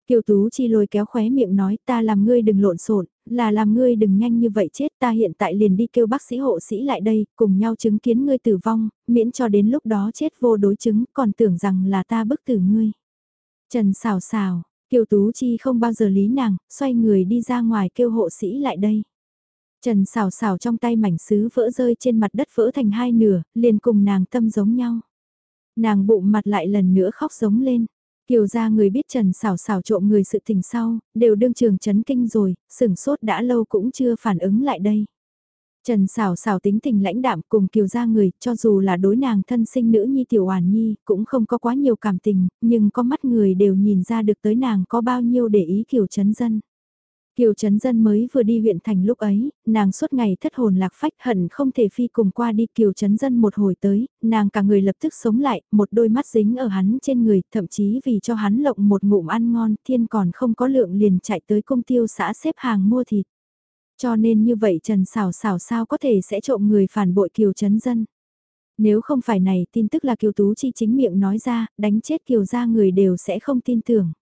Kiều Tú Chi lôi kéo khóe miệng nói ta làm ngươi đừng lộn xộn, là làm ngươi đừng nhanh như vậy chết ta hiện tại liền đi kêu bác sĩ hộ sĩ lại đây, cùng nhau chứng kiến ngươi tử vong, miễn cho đến lúc đó chết vô đối chứng, còn tưởng rằng là ta bức tử ngươi. Trần xào xào, Kiều Tú Chi không bao giờ lý nàng, xoay người đi ra ngoài kêu hộ sĩ lại đây. Trần xào xào trong tay mảnh sứ vỡ rơi trên mặt đất vỡ thành hai nửa, liền cùng nàng tâm giống nhau. Nàng bụng mặt lại lần nữa khóc giống lên. Kiều gia người biết Trần xảo xảo trộm người sự tình sau, đều đương trường chấn kinh rồi, sửng sốt đã lâu cũng chưa phản ứng lại đây. Trần xảo xảo tính tình lãnh đạm cùng kiều gia người, cho dù là đối nàng thân sinh nữ nhi tiểu hoàn nhi, cũng không có quá nhiều cảm tình, nhưng có mắt người đều nhìn ra được tới nàng có bao nhiêu để ý kiều chấn dân. Kiều Trấn Dân mới vừa đi huyện thành lúc ấy, nàng suốt ngày thất hồn lạc phách hận không thể phi cùng qua đi Kiều Trấn Dân một hồi tới, nàng cả người lập tức sống lại, một đôi mắt dính ở hắn trên người, thậm chí vì cho hắn lộng một ngụm ăn ngon, thiên còn không có lượng liền chạy tới công tiêu xã xếp hàng mua thịt. Cho nên như vậy Trần Sảo Sảo sao có thể sẽ trộm người phản bội Kiều Trấn Dân. Nếu không phải này tin tức là Kiều Tú Chi chính miệng nói ra, đánh chết Kiều gia người đều sẽ không tin tưởng.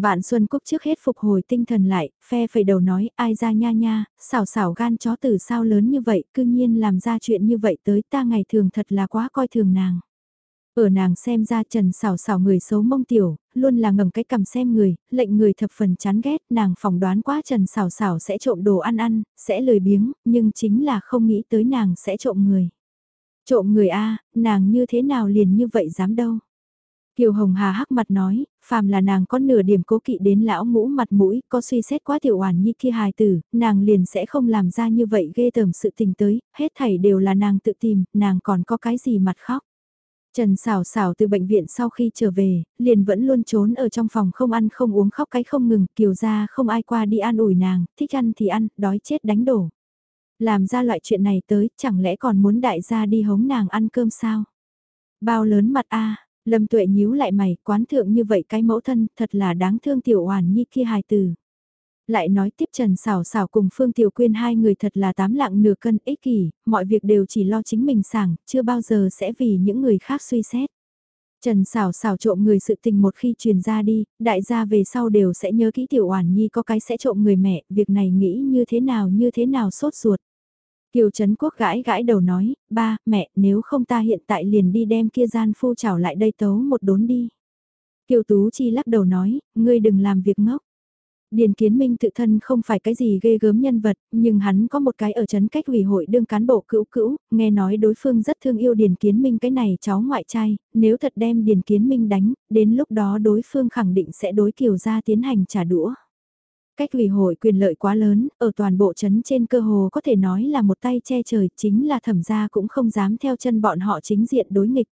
Vạn Xuân Cúc trước hết phục hồi tinh thần lại, phe phẩy đầu nói ai ra nha nha, xảo xảo gan chó từ sao lớn như vậy, cư nhiên làm ra chuyện như vậy tới ta ngày thường thật là quá coi thường nàng. Ở nàng xem ra trần xảo xảo người xấu mông tiểu, luôn là ngầm cái cầm xem người, lệnh người thập phần chán ghét, nàng phỏng đoán quá trần xảo xảo sẽ trộm đồ ăn ăn, sẽ lười biếng, nhưng chính là không nghĩ tới nàng sẽ trộm người. Trộm người A, nàng như thế nào liền như vậy dám đâu. Kiều Hồng Hà hắc mặt nói, phàm là nàng có nửa điểm cố kỵ đến lão ngũ mặt mũi, có suy xét quá tiểu oản nhi kia hài tử, nàng liền sẽ không làm ra như vậy ghê tởm sự tình tới, hết thảy đều là nàng tự tìm, nàng còn có cái gì mặt khóc. Trần xảo xảo từ bệnh viện sau khi trở về, liền vẫn luôn trốn ở trong phòng không ăn không uống khóc cái không ngừng, kiều ra không ai qua đi an ủi nàng, thích ăn thì ăn, đói chết đánh đổ. Làm ra loại chuyện này tới, chẳng lẽ còn muốn đại gia đi hống nàng ăn cơm sao? Bao lớn mặt a Lâm tuệ nhíu lại mày, quán thượng như vậy cái mẫu thân, thật là đáng thương tiểu hoàn nhi kia hài từ. Lại nói tiếp Trần Sảo Sảo cùng Phương Tiểu Quyên hai người thật là tám lạng nửa cân ích kỷ, mọi việc đều chỉ lo chính mình sảng, chưa bao giờ sẽ vì những người khác suy xét. Trần Sảo Sảo trộm người sự tình một khi truyền ra đi, đại gia về sau đều sẽ nhớ kỹ Tiểu Hoàn Nhi có cái sẽ trộm người mẹ, việc này nghĩ như thế nào như thế nào sốt ruột. Kiều Trấn Quốc gãi gãi đầu nói, ba, mẹ, nếu không ta hiện tại liền đi đem kia gian phu chảo lại đây tấu một đốn đi. Kiều Tú Chi lắc đầu nói, ngươi đừng làm việc ngốc. Điền Kiến Minh tự thân không phải cái gì ghê gớm nhân vật, nhưng hắn có một cái ở chấn cách ủy hội đương cán bộ cữu cữu, nghe nói đối phương rất thương yêu Điền Kiến Minh cái này cháu ngoại trai, nếu thật đem Điền Kiến Minh đánh, đến lúc đó đối phương khẳng định sẽ đối kiều ra tiến hành trả đũa. Cách ủy hội quyền lợi quá lớn, ở toàn bộ chấn trên cơ hồ có thể nói là một tay che trời, chính là thẩm gia cũng không dám theo chân bọn họ chính diện đối nghịch.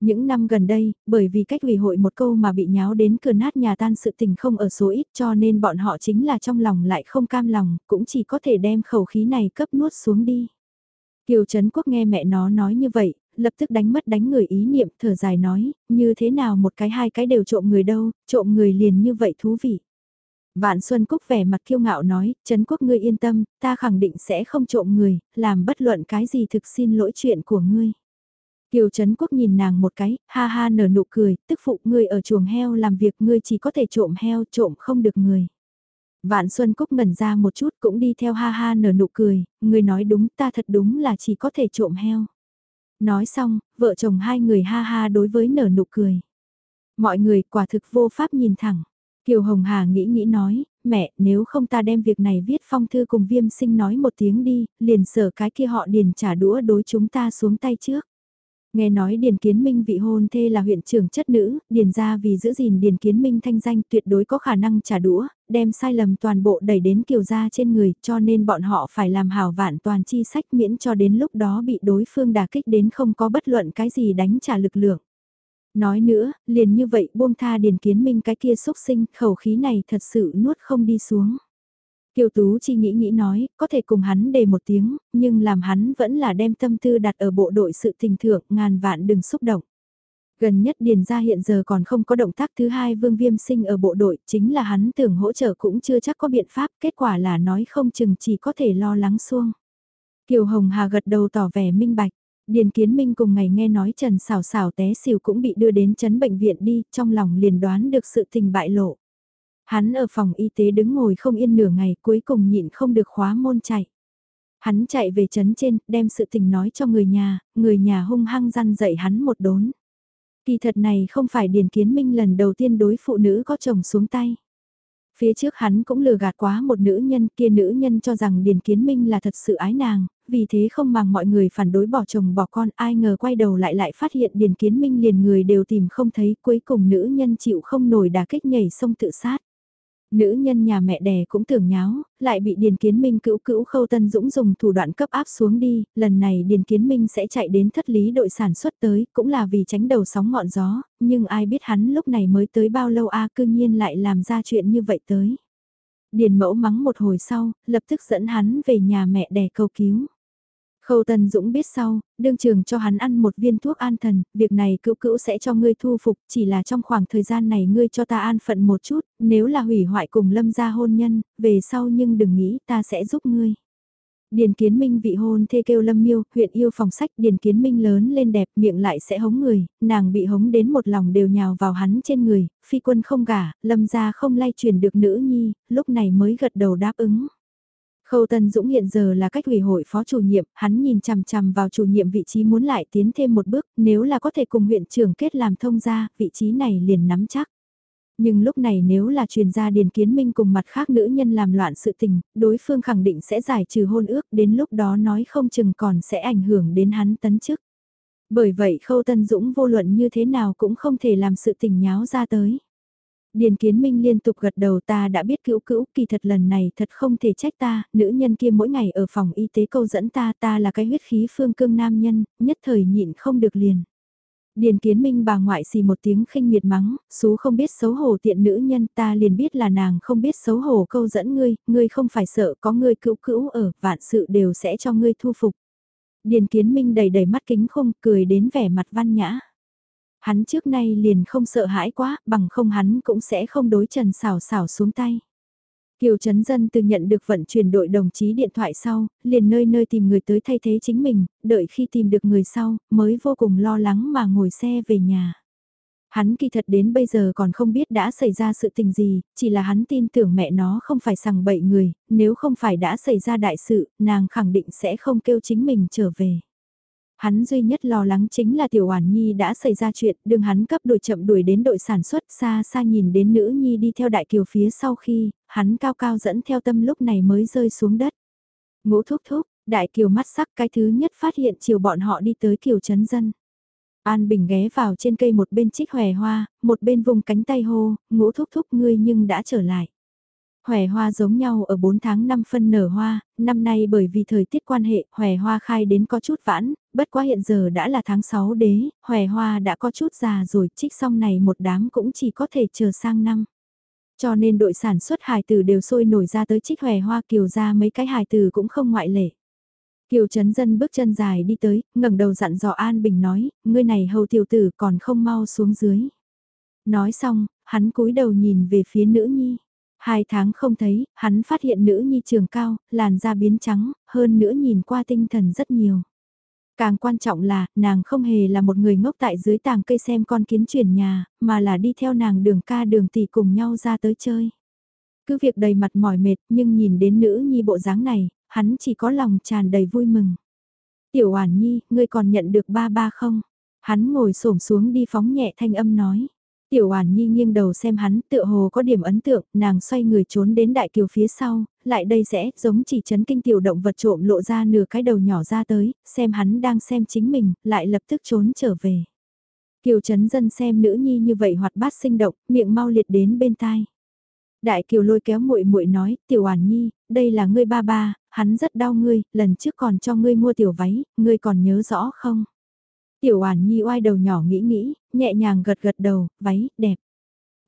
Những năm gần đây, bởi vì cách ủy hội một câu mà bị nháo đến cửa nát nhà tan sự tình không ở số ít cho nên bọn họ chính là trong lòng lại không cam lòng, cũng chỉ có thể đem khẩu khí này cấp nuốt xuống đi. Kiều Trấn Quốc nghe mẹ nó nói như vậy, lập tức đánh mất đánh người ý niệm thở dài nói, như thế nào một cái hai cái đều trộm người đâu, trộm người liền như vậy thú vị. Vạn Xuân Cúc vẻ mặt kiêu ngạo nói, Trấn Quốc ngươi yên tâm, ta khẳng định sẽ không trộm người, làm bất luận cái gì thực xin lỗi chuyện của ngươi. Kiều Trấn Quốc nhìn nàng một cái, ha ha nở nụ cười, tức phụ ngươi ở chuồng heo làm việc ngươi chỉ có thể trộm heo, trộm không được người. Vạn Xuân Cúc ngẩn ra một chút cũng đi theo ha ha nở nụ cười, ngươi nói đúng ta thật đúng là chỉ có thể trộm heo. Nói xong, vợ chồng hai người ha ha đối với nở nụ cười. Mọi người quả thực vô pháp nhìn thẳng. Kiều Hồng Hà nghĩ nghĩ nói, mẹ, nếu không ta đem việc này viết phong thư cùng viêm sinh nói một tiếng đi, liền sở cái kia họ điền trả đũa đối chúng ta xuống tay trước. Nghe nói Điền Kiến Minh vị hôn thê là huyện trưởng chất nữ, Điền ra vì giữ gìn Điền Kiến Minh thanh danh tuyệt đối có khả năng trả đũa, đem sai lầm toàn bộ đẩy đến kiều gia trên người cho nên bọn họ phải làm hảo vạn toàn chi sách miễn cho đến lúc đó bị đối phương đả kích đến không có bất luận cái gì đánh trả lực lượng. Nói nữa, liền như vậy buông tha Điền Kiến Minh cái kia xúc sinh khẩu khí này thật sự nuốt không đi xuống. Kiều Tú Chi nghĩ nghĩ nói, có thể cùng hắn đề một tiếng, nhưng làm hắn vẫn là đem tâm tư đặt ở bộ đội sự tình thượng, ngàn vạn đừng xúc động. Gần nhất Điền ra hiện giờ còn không có động tác thứ hai Vương Viêm Sinh ở bộ đội, chính là hắn tưởng hỗ trợ cũng chưa chắc có biện pháp, kết quả là nói không chừng chỉ có thể lo lắng xuông. Kiều Hồng Hà gật đầu tỏ vẻ minh bạch. Điền Kiến Minh cùng ngày nghe nói Trần Sảo Sảo té xỉu cũng bị đưa đến chấn bệnh viện đi, trong lòng liền đoán được sự tình bại lộ. Hắn ở phòng y tế đứng ngồi không yên nửa ngày cuối cùng nhịn không được khóa môn chạy. Hắn chạy về chấn trên, đem sự tình nói cho người nhà, người nhà hung hăng răn dậy hắn một đốn. Kỳ thật này không phải Điền Kiến Minh lần đầu tiên đối phụ nữ có chồng xuống tay. Phía trước hắn cũng lừa gạt quá một nữ nhân kia nữ nhân cho rằng Điền Kiến Minh là thật sự ái nàng, vì thế không màng mọi người phản đối bỏ chồng bỏ con ai ngờ quay đầu lại lại phát hiện Điền Kiến Minh liền người đều tìm không thấy cuối cùng nữ nhân chịu không nổi đà kích nhảy sông tự sát. Nữ nhân nhà mẹ đẻ cũng tưởng nháo, lại bị Điền Kiến Minh cữu cữu khâu tân dũng dùng thủ đoạn cấp áp xuống đi, lần này Điền Kiến Minh sẽ chạy đến thất lý đội sản xuất tới, cũng là vì tránh đầu sóng ngọn gió, nhưng ai biết hắn lúc này mới tới bao lâu a cư nhiên lại làm ra chuyện như vậy tới. Điền mẫu mắng một hồi sau, lập tức dẫn hắn về nhà mẹ đẻ cầu cứu. Khâu Tần Dũng biết sau, đương trường cho hắn ăn một viên thuốc an thần, việc này cữu cữu sẽ cho ngươi thu phục, chỉ là trong khoảng thời gian này ngươi cho ta an phận một chút, nếu là hủy hoại cùng lâm gia hôn nhân, về sau nhưng đừng nghĩ ta sẽ giúp ngươi. Điền Kiến Minh vị hôn thê kêu Lâm Miêu, huyện yêu phòng sách Điền Kiến Minh lớn lên đẹp miệng lại sẽ hống người, nàng bị hống đến một lòng đều nhào vào hắn trên người, phi quân không gả, Lâm gia không lay truyền được nữ nhi, lúc này mới gật đầu đáp ứng. Khâu Tân Dũng hiện giờ là cách ủy hội phó chủ nhiệm, hắn nhìn chằm chằm vào chủ nhiệm vị trí muốn lại tiến thêm một bước, nếu là có thể cùng huyện trưởng kết làm thông gia, vị trí này liền nắm chắc. Nhưng lúc này nếu là truyền gia Điền Kiến Minh cùng mặt khác nữ nhân làm loạn sự tình, đối phương khẳng định sẽ giải trừ hôn ước, đến lúc đó nói không chừng còn sẽ ảnh hưởng đến hắn tấn chức. Bởi vậy Khâu Tân Dũng vô luận như thế nào cũng không thể làm sự tình nháo ra tới. Điền Kiến Minh liên tục gật đầu ta đã biết cữu cữu, kỳ thật lần này thật không thể trách ta, nữ nhân kia mỗi ngày ở phòng y tế câu dẫn ta, ta là cái huyết khí phương cương nam nhân, nhất thời nhịn không được liền. Điền Kiến Minh bà ngoại xì một tiếng khinh miệt mắng, xú không biết xấu hổ tiện nữ nhân ta liền biết là nàng không biết xấu hổ câu dẫn ngươi, ngươi không phải sợ có ngươi cữu cữu ở, vạn sự đều sẽ cho ngươi thu phục. Điền Kiến Minh đầy đầy mắt kính không cười đến vẻ mặt văn nhã. Hắn trước nay liền không sợ hãi quá, bằng không hắn cũng sẽ không đối trần xảo xảo xuống tay. Kiều Trấn Dân từ nhận được vận chuyển đội đồng chí điện thoại sau, liền nơi nơi tìm người tới thay thế chính mình, đợi khi tìm được người sau, mới vô cùng lo lắng mà ngồi xe về nhà. Hắn kỳ thật đến bây giờ còn không biết đã xảy ra sự tình gì, chỉ là hắn tin tưởng mẹ nó không phải sằng bậy người, nếu không phải đã xảy ra đại sự, nàng khẳng định sẽ không kêu chính mình trở về. Hắn duy nhất lo lắng chính là Tiểu Hoàn Nhi đã xảy ra chuyện, đường hắn cấp đuổi chậm đuổi đến đội sản xuất xa xa nhìn đến nữ Nhi đi theo đại kiều phía sau khi, hắn cao cao dẫn theo tâm lúc này mới rơi xuống đất. Ngũ thúc thúc, đại kiều mắt sắc cái thứ nhất phát hiện chiều bọn họ đi tới kiều trấn dân. An Bình ghé vào trên cây một bên trích hòe hoa, một bên vùng cánh tay hô, ngũ thúc thúc ngươi nhưng đã trở lại. Hòe hoa giống nhau ở 4 tháng 5 phân nở hoa, năm nay bởi vì thời tiết quan hệ, hòe hoa khai đến có chút vãn, bất quá hiện giờ đã là tháng 6 đế, hòe hoa đã có chút già rồi, trích xong này một đám cũng chỉ có thể chờ sang năm. Cho nên đội sản xuất hài tử đều sôi nổi ra tới trích hòe hoa kiều ra mấy cái hài tử cũng không ngoại lệ. Kiều Trấn Dân bước chân dài đi tới, ngẩng đầu dặn dò An Bình nói, ngươi này hầu tiểu tử còn không mau xuống dưới. Nói xong, hắn cúi đầu nhìn về phía nữ nhi. Hai tháng không thấy, hắn phát hiện nữ nhi trường cao, làn da biến trắng, hơn nữa nhìn qua tinh thần rất nhiều. Càng quan trọng là, nàng không hề là một người ngốc tại dưới tàng cây xem con kiến chuyển nhà, mà là đi theo nàng đường ca đường tỷ cùng nhau ra tới chơi. Cứ việc đầy mặt mỏi mệt nhưng nhìn đến nữ nhi bộ dáng này, hắn chỉ có lòng tràn đầy vui mừng. Tiểu Oản Nhi, ngươi còn nhận được ba ba không? Hắn ngồi xổm xuống đi phóng nhẹ thanh âm nói. Tiểu Oản Nhi nghiêng đầu xem hắn, tựa hồ có điểm ấn tượng, nàng xoay người trốn đến đại kiều phía sau, lại đây sẽ giống chỉ chấn kinh tiểu động vật trộm lộ ra nửa cái đầu nhỏ ra tới, xem hắn đang xem chính mình, lại lập tức trốn trở về. Kiều Trấn Dân xem nữ nhi như vậy hoạt bát sinh động, miệng mau liệt đến bên tai. Đại Kiều lôi kéo muội muội nói, "Tiểu Oản Nhi, đây là ngươi ba ba, hắn rất đau ngươi, lần trước còn cho ngươi mua tiểu váy, ngươi còn nhớ rõ không?" Tiểu Oản Nhi oai đầu nhỏ nghĩ nghĩ, nhẹ nhàng gật gật đầu, váy, đẹp.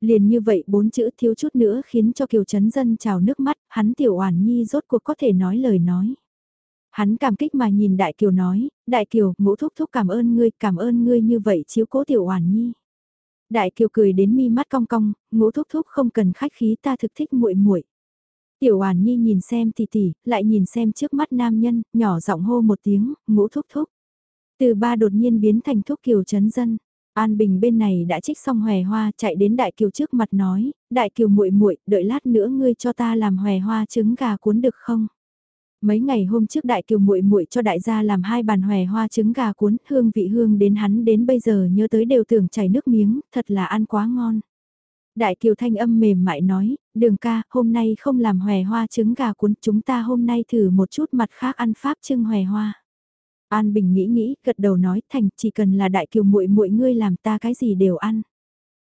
Liền như vậy bốn chữ thiếu chút nữa khiến cho Kiều Trấn Dân trào nước mắt, hắn Tiểu Oản Nhi rốt cuộc có thể nói lời nói. Hắn cảm kích mà nhìn Đại Kiều nói, Đại Kiều, ngũ thúc thúc cảm ơn ngươi, cảm ơn ngươi như vậy chiếu cố Tiểu Oản Nhi. Đại Kiều cười đến mi mắt cong cong, ngũ thúc thúc không cần khách khí ta thực thích muội muội. Tiểu Oản Nhi nhìn xem tỷ tỷ, lại nhìn xem trước mắt nam nhân, nhỏ giọng hô một tiếng, ngũ thúc thúc. Từ ba đột nhiên biến thành thuốc kiều chấn dân. An Bình bên này đã trích xong hòe hoa chạy đến Đại Kiều trước mặt nói, Đại Kiều muội muội, đợi lát nữa ngươi cho ta làm hòe hoa trứng gà cuốn được không? Mấy ngày hôm trước Đại Kiều muội muội cho đại gia làm hai bàn hòe hoa trứng gà cuốn, hương vị hương đến hắn đến bây giờ nhớ tới đều tưởng chảy nước miếng, thật là ăn quá ngon. Đại Kiều thanh âm mềm mại nói, đường ca, hôm nay không làm hòe hoa trứng gà cuốn, chúng ta hôm nay thử một chút mặt khác ăn pháp trưng hòe hoa. An Bình nghĩ nghĩ, gật đầu nói, thành, chỉ cần là đại kiều muội muội ngươi làm ta cái gì đều ăn.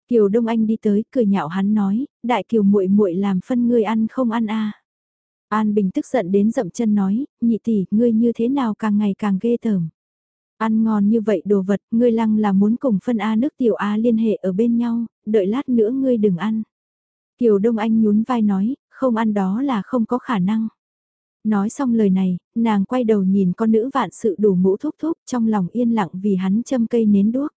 Kiều Đông Anh đi tới, cười nhạo hắn nói, đại kiều muội muội làm phân ngươi ăn không ăn a. An Bình tức giận đến dậm chân nói, nhị tỷ, ngươi như thế nào càng ngày càng ghê tởm. Ăn ngon như vậy đồ vật, ngươi lăng là muốn cùng phân A nước tiểu A liên hệ ở bên nhau, đợi lát nữa ngươi đừng ăn. Kiều Đông Anh nhún vai nói, không ăn đó là không có khả năng. Nói xong lời này, nàng quay đầu nhìn con nữ vạn sự đủ mũ thúc thúc trong lòng yên lặng vì hắn châm cây nến đuốc.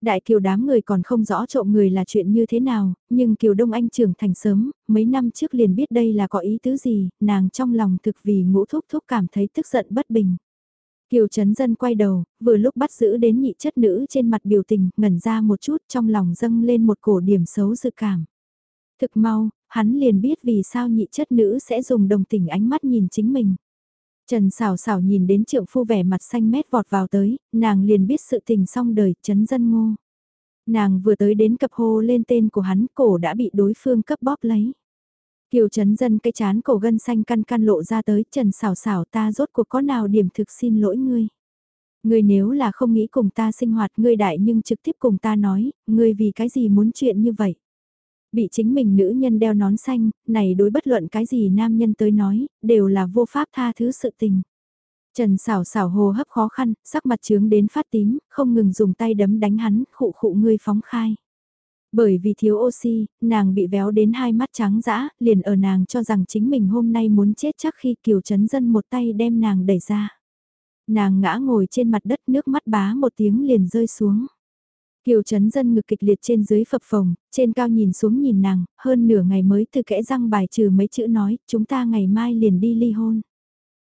Đại kiều đám người còn không rõ trộm người là chuyện như thế nào, nhưng kiều Đông Anh trưởng thành sớm, mấy năm trước liền biết đây là có ý tứ gì, nàng trong lòng thực vì ngũ thúc thúc cảm thấy tức giận bất bình. Kiều Trấn Dân quay đầu, vừa lúc bắt giữ đến nhị chất nữ trên mặt biểu tình, ngẩn ra một chút trong lòng dâng lên một cổ điểm xấu dự cảm. Thực mau, hắn liền biết vì sao nhị chất nữ sẽ dùng đồng tình ánh mắt nhìn chính mình. Trần xảo xảo nhìn đến trượng phu vẻ mặt xanh mét vọt vào tới, nàng liền biết sự tình xong đời, chấn dân ngô. Nàng vừa tới đến cập hô lên tên của hắn, cổ đã bị đối phương cấp bóp lấy. Kiều chấn dân cái chán cổ gân xanh căn căn lộ ra tới, trần xảo xảo ta rốt cuộc có nào điểm thực xin lỗi ngươi. Ngươi nếu là không nghĩ cùng ta sinh hoạt ngươi đại nhưng trực tiếp cùng ta nói, ngươi vì cái gì muốn chuyện như vậy. Bị chính mình nữ nhân đeo nón xanh, này đối bất luận cái gì nam nhân tới nói, đều là vô pháp tha thứ sự tình. Trần xảo xảo hồ hấp khó khăn, sắc mặt trướng đến phát tím, không ngừng dùng tay đấm đánh hắn, khụ khụ ngươi phóng khai. Bởi vì thiếu oxy, nàng bị véo đến hai mắt trắng dã, liền ở nàng cho rằng chính mình hôm nay muốn chết chắc khi kiều chấn dân một tay đem nàng đẩy ra. Nàng ngã ngồi trên mặt đất nước mắt bá một tiếng liền rơi xuống. Kiều Trấn Dân ngực kịch liệt trên dưới phập phồng, trên cao nhìn xuống nhìn nàng, hơn nửa ngày mới từ kẽ răng bài trừ mấy chữ nói, chúng ta ngày mai liền đi ly hôn.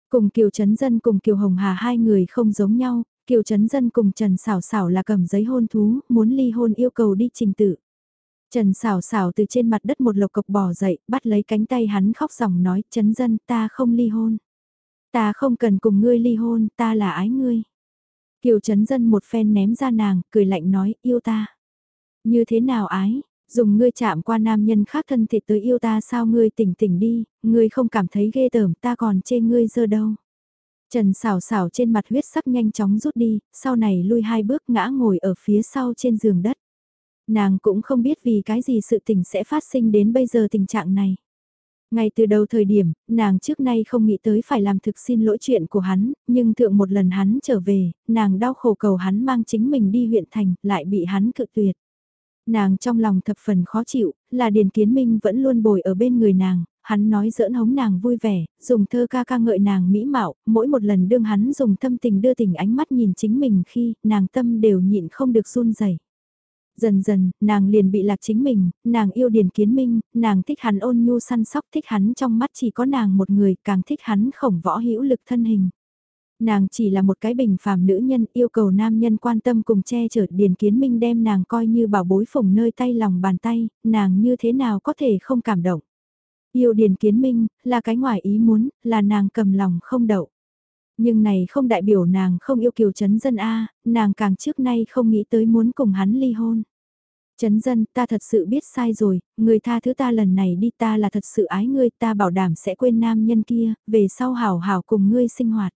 Cùng Kiều Trấn Dân cùng Kiều Hồng Hà hai người không giống nhau, Kiều Trấn Dân cùng Trần Sảo Sảo là cầm giấy hôn thú, muốn ly hôn yêu cầu đi trình tự. Trần Sảo Sảo từ trên mặt đất một lộc cộc bò dậy, bắt lấy cánh tay hắn khóc ròng nói, Trấn Dân ta không ly hôn. Ta không cần cùng ngươi ly hôn, ta là ái ngươi. Kiều Trấn Dân một phen ném ra nàng, cười lạnh nói, yêu ta. Như thế nào ái, dùng ngươi chạm qua nam nhân khác thân thịt tới yêu ta sao ngươi tỉnh tỉnh đi, ngươi không cảm thấy ghê tởm ta còn chê ngươi dơ đâu. Trần xảo xảo trên mặt huyết sắc nhanh chóng rút đi, sau này lui hai bước ngã ngồi ở phía sau trên giường đất. Nàng cũng không biết vì cái gì sự tình sẽ phát sinh đến bây giờ tình trạng này. Ngay từ đầu thời điểm, nàng trước nay không nghĩ tới phải làm thực xin lỗi chuyện của hắn, nhưng thượng một lần hắn trở về, nàng đau khổ cầu hắn mang chính mình đi huyện thành, lại bị hắn cự tuyệt. Nàng trong lòng thập phần khó chịu, là Điền Kiến Minh vẫn luôn bồi ở bên người nàng, hắn nói giỡn hống nàng vui vẻ, dùng thơ ca ca ngợi nàng mỹ mạo, mỗi một lần đương hắn dùng tâm tình đưa tình ánh mắt nhìn chính mình khi nàng tâm đều nhịn không được run rẩy. Dần dần, nàng liền bị lạc chính mình, nàng yêu Điền Kiến Minh, nàng thích hắn ôn nhu săn sóc thích hắn trong mắt chỉ có nàng một người, càng thích hắn khổng võ hữu lực thân hình. Nàng chỉ là một cái bình phàm nữ nhân yêu cầu nam nhân quan tâm cùng che chở Điền Kiến Minh đem nàng coi như bảo bối phùng nơi tay lòng bàn tay, nàng như thế nào có thể không cảm động. Yêu Điền Kiến Minh, là cái ngoài ý muốn, là nàng cầm lòng không đậu. Nhưng này không đại biểu nàng không yêu Kiều Trấn Dân A, nàng càng trước nay không nghĩ tới muốn cùng hắn ly hôn. Trấn Dân, ta thật sự biết sai rồi, người tha thứ ta lần này đi ta là thật sự ái ngươi, ta bảo đảm sẽ quên nam nhân kia, về sau hảo hảo cùng ngươi sinh hoạt.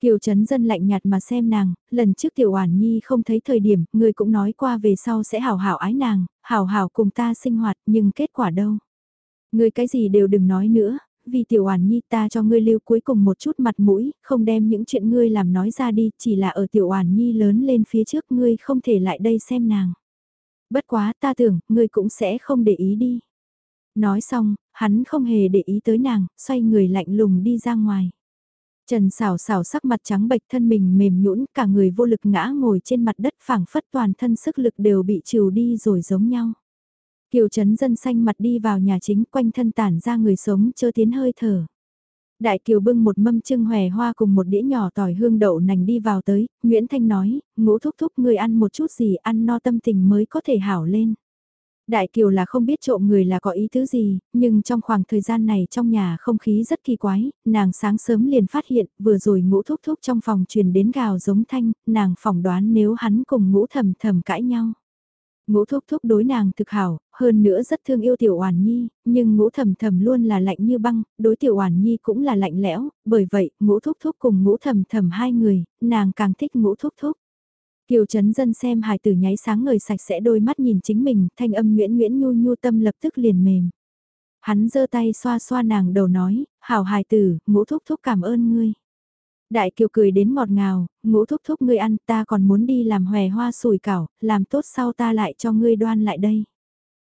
Kiều Trấn Dân lạnh nhạt mà xem nàng, lần trước Tiểu Oản Nhi không thấy thời điểm, người cũng nói qua về sau sẽ hảo hảo ái nàng, hảo hảo cùng ta sinh hoạt, nhưng kết quả đâu? Ngươi cái gì đều đừng nói nữa, vì Tiểu Oản Nhi ta cho ngươi lưu cuối cùng một chút mặt mũi, không đem những chuyện ngươi làm nói ra đi, chỉ là ở Tiểu Oản Nhi lớn lên phía trước ngươi không thể lại đây xem nàng. Bất quá ta tưởng, ngươi cũng sẽ không để ý đi. Nói xong, hắn không hề để ý tới nàng, xoay người lạnh lùng đi ra ngoài. Trần xảo xảo sắc mặt trắng bệch thân mình mềm nhũn cả người vô lực ngã ngồi trên mặt đất phảng phất toàn thân sức lực đều bị trừ đi rồi giống nhau. Kiều Trấn dân xanh mặt đi vào nhà chính quanh thân tản ra người sống chơ tiến hơi thở. Đại Kiều bưng một mâm trưng hòe hoa cùng một đĩa nhỏ tỏi hương đậu nành đi vào tới, Nguyễn Thanh nói, ngũ thúc thúc người ăn một chút gì ăn no tâm tình mới có thể hảo lên. Đại Kiều là không biết trộm người là có ý thứ gì, nhưng trong khoảng thời gian này trong nhà không khí rất kỳ quái, nàng sáng sớm liền phát hiện, vừa rồi ngũ thúc thúc trong phòng truyền đến gào giống thanh, nàng phỏng đoán nếu hắn cùng ngũ thầm thầm cãi nhau. Ngũ thúc thúc đối nàng thực hảo, hơn nữa rất thương yêu tiểu oản nhi, nhưng ngũ thầm thầm luôn là lạnh như băng, đối tiểu oản nhi cũng là lạnh lẽo, bởi vậy ngũ thúc thúc cùng ngũ thầm thầm hai người, nàng càng thích ngũ thúc thúc. Kiều Trấn Dân xem hài tử nháy sáng ngời sạch sẽ đôi mắt nhìn chính mình, thanh âm nguyễn nguyễn nhu nhu tâm lập tức liền mềm. Hắn giơ tay xoa xoa nàng đầu nói, hảo hài tử, ngũ thúc thúc cảm ơn ngươi. Đại Kiều cười đến ngọt ngào, ngũ thúc thúc ngươi ăn ta còn muốn đi làm hòe hoa sủi cảo, làm tốt sau ta lại cho ngươi đoan lại đây.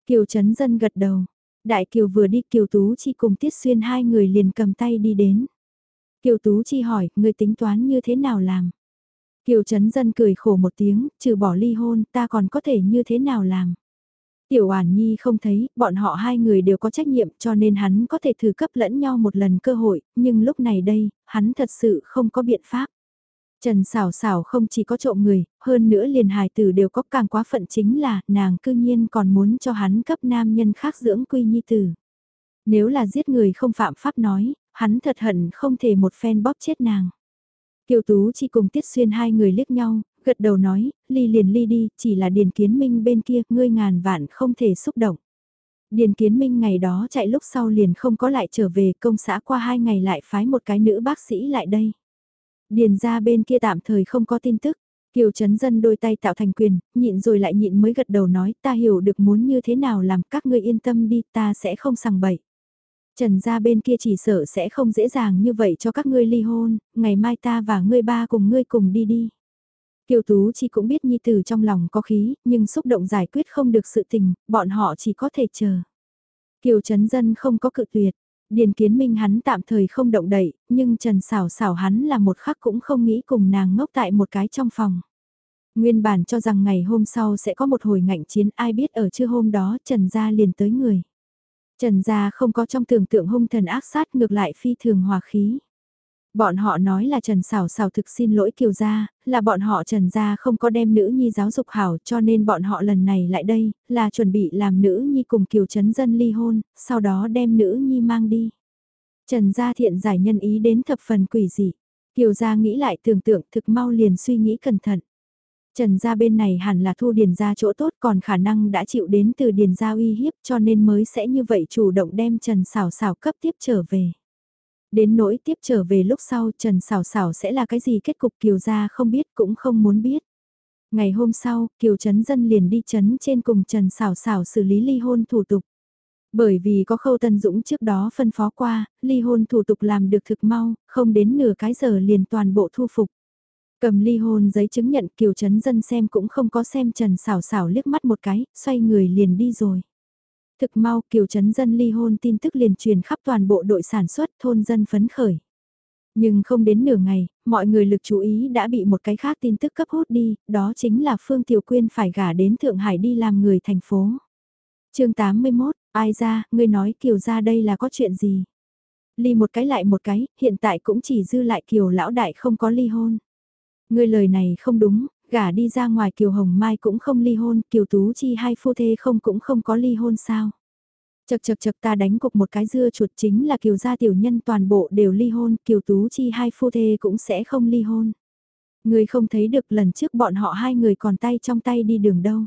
Kiều Trấn Dân gật đầu. Đại Kiều vừa đi Kiều Tú Chi cùng Tiết Xuyên hai người liền cầm tay đi đến. Kiều Tú Chi hỏi, ngươi tính toán như thế nào làm? Kiều Trấn Dân cười khổ một tiếng, trừ bỏ ly hôn, ta còn có thể như thế nào làm? Tiểu Oản Nhi không thấy, bọn họ hai người đều có trách nhiệm cho nên hắn có thể thử cấp lẫn nhau một lần cơ hội, nhưng lúc này đây, hắn thật sự không có biện pháp. Trần xảo xảo không chỉ có trộm người, hơn nữa liền hài tử đều có càng quá phận chính là nàng cư nhiên còn muốn cho hắn cấp nam nhân khác dưỡng quy nhi tử. Nếu là giết người không phạm pháp nói, hắn thật hận không thể một phen bóp chết nàng. Kiều Tú chỉ cùng Tiết Xuyên hai người liếc nhau, gật đầu nói, ly liền ly đi, chỉ là Điền Kiến Minh bên kia, ngươi ngàn vạn không thể xúc động. Điền Kiến Minh ngày đó chạy lúc sau liền không có lại trở về công xã qua hai ngày lại phái một cái nữ bác sĩ lại đây. Điền ra bên kia tạm thời không có tin tức. Kiều Trấn Dân đôi tay tạo thành quyền, nhịn rồi lại nhịn mới gật đầu nói ta hiểu được muốn như thế nào làm các ngươi yên tâm đi ta sẽ không sằng bậy. Trần gia bên kia chỉ sợ sẽ không dễ dàng như vậy cho các ngươi ly hôn, ngày mai ta và ngươi ba cùng ngươi cùng đi đi. Kiều Tú chỉ cũng biết Nhi Tử trong lòng có khí, nhưng xúc động giải quyết không được sự tình, bọn họ chỉ có thể chờ. Kiều Trấn Dân không có cự tuyệt, Điền Kiến Minh hắn tạm thời không động đậy, nhưng Trần Sảo Sảo hắn là một khắc cũng không nghĩ cùng nàng ngốc tại một cái trong phòng. Nguyên bản cho rằng ngày hôm sau sẽ có một hồi ngạnh chiến ai biết ở trưa hôm đó Trần Gia liền tới người. Trần Gia không có trong tưởng tượng hung thần ác sát ngược lại phi thường hòa khí. Bọn họ nói là Trần Sảo Sảo thực xin lỗi Kiều Gia, là bọn họ Trần Gia không có đem nữ nhi giáo dục hảo cho nên bọn họ lần này lại đây, là chuẩn bị làm nữ nhi cùng Kiều Trấn Dân ly hôn, sau đó đem nữ nhi mang đi. Trần Gia thiện giải nhân ý đến thập phần quỷ dị. Kiều Gia nghĩ lại tưởng tượng thực mau liền suy nghĩ cẩn thận. Trần gia bên này hẳn là thu điền gia chỗ tốt còn khả năng đã chịu đến từ điền gia uy hiếp cho nên mới sẽ như vậy chủ động đem Trần xảo xảo cấp tiếp trở về. Đến nỗi tiếp trở về lúc sau Trần Sảo Sảo sẽ là cái gì kết cục Kiều gia không biết cũng không muốn biết. Ngày hôm sau, Kiều Trấn Dân liền đi trấn trên cùng Trần Sảo Sảo xử lý ly hôn thủ tục. Bởi vì có khâu Tân Dũng trước đó phân phó qua, ly hôn thủ tục làm được thực mau, không đến nửa cái giờ liền toàn bộ thu phục. Cầm ly hôn giấy chứng nhận Kiều Trấn Dân xem cũng không có xem Trần Sảo Sảo liếc mắt một cái, xoay người liền đi rồi. Thực mau Kiều Trấn Dân ly hôn tin tức liền truyền khắp toàn bộ đội sản xuất thôn dân phấn khởi. Nhưng không đến nửa ngày, mọi người lực chú ý đã bị một cái khác tin tức cấp hút đi, đó chính là Phương Tiểu Quyên phải gả đến Thượng Hải đi làm người thành phố. chương 81, ai ra, ngươi nói Kiều ra đây là có chuyện gì? Ly một cái lại một cái, hiện tại cũng chỉ dư lại Kiều lão đại không có ly hôn. Ngươi lời này không đúng, gả đi ra ngoài Kiều Hồng Mai cũng không ly hôn, Kiều Tú Chi hai phu thê không cũng không có ly hôn sao? Chật chật chật ta đánh cục một cái dưa chuột chính là kiều gia tiểu nhân toàn bộ đều ly hôn, kiều tú chi hai phu thê cũng sẽ không ly hôn. Người không thấy được lần trước bọn họ hai người còn tay trong tay đi đường đâu.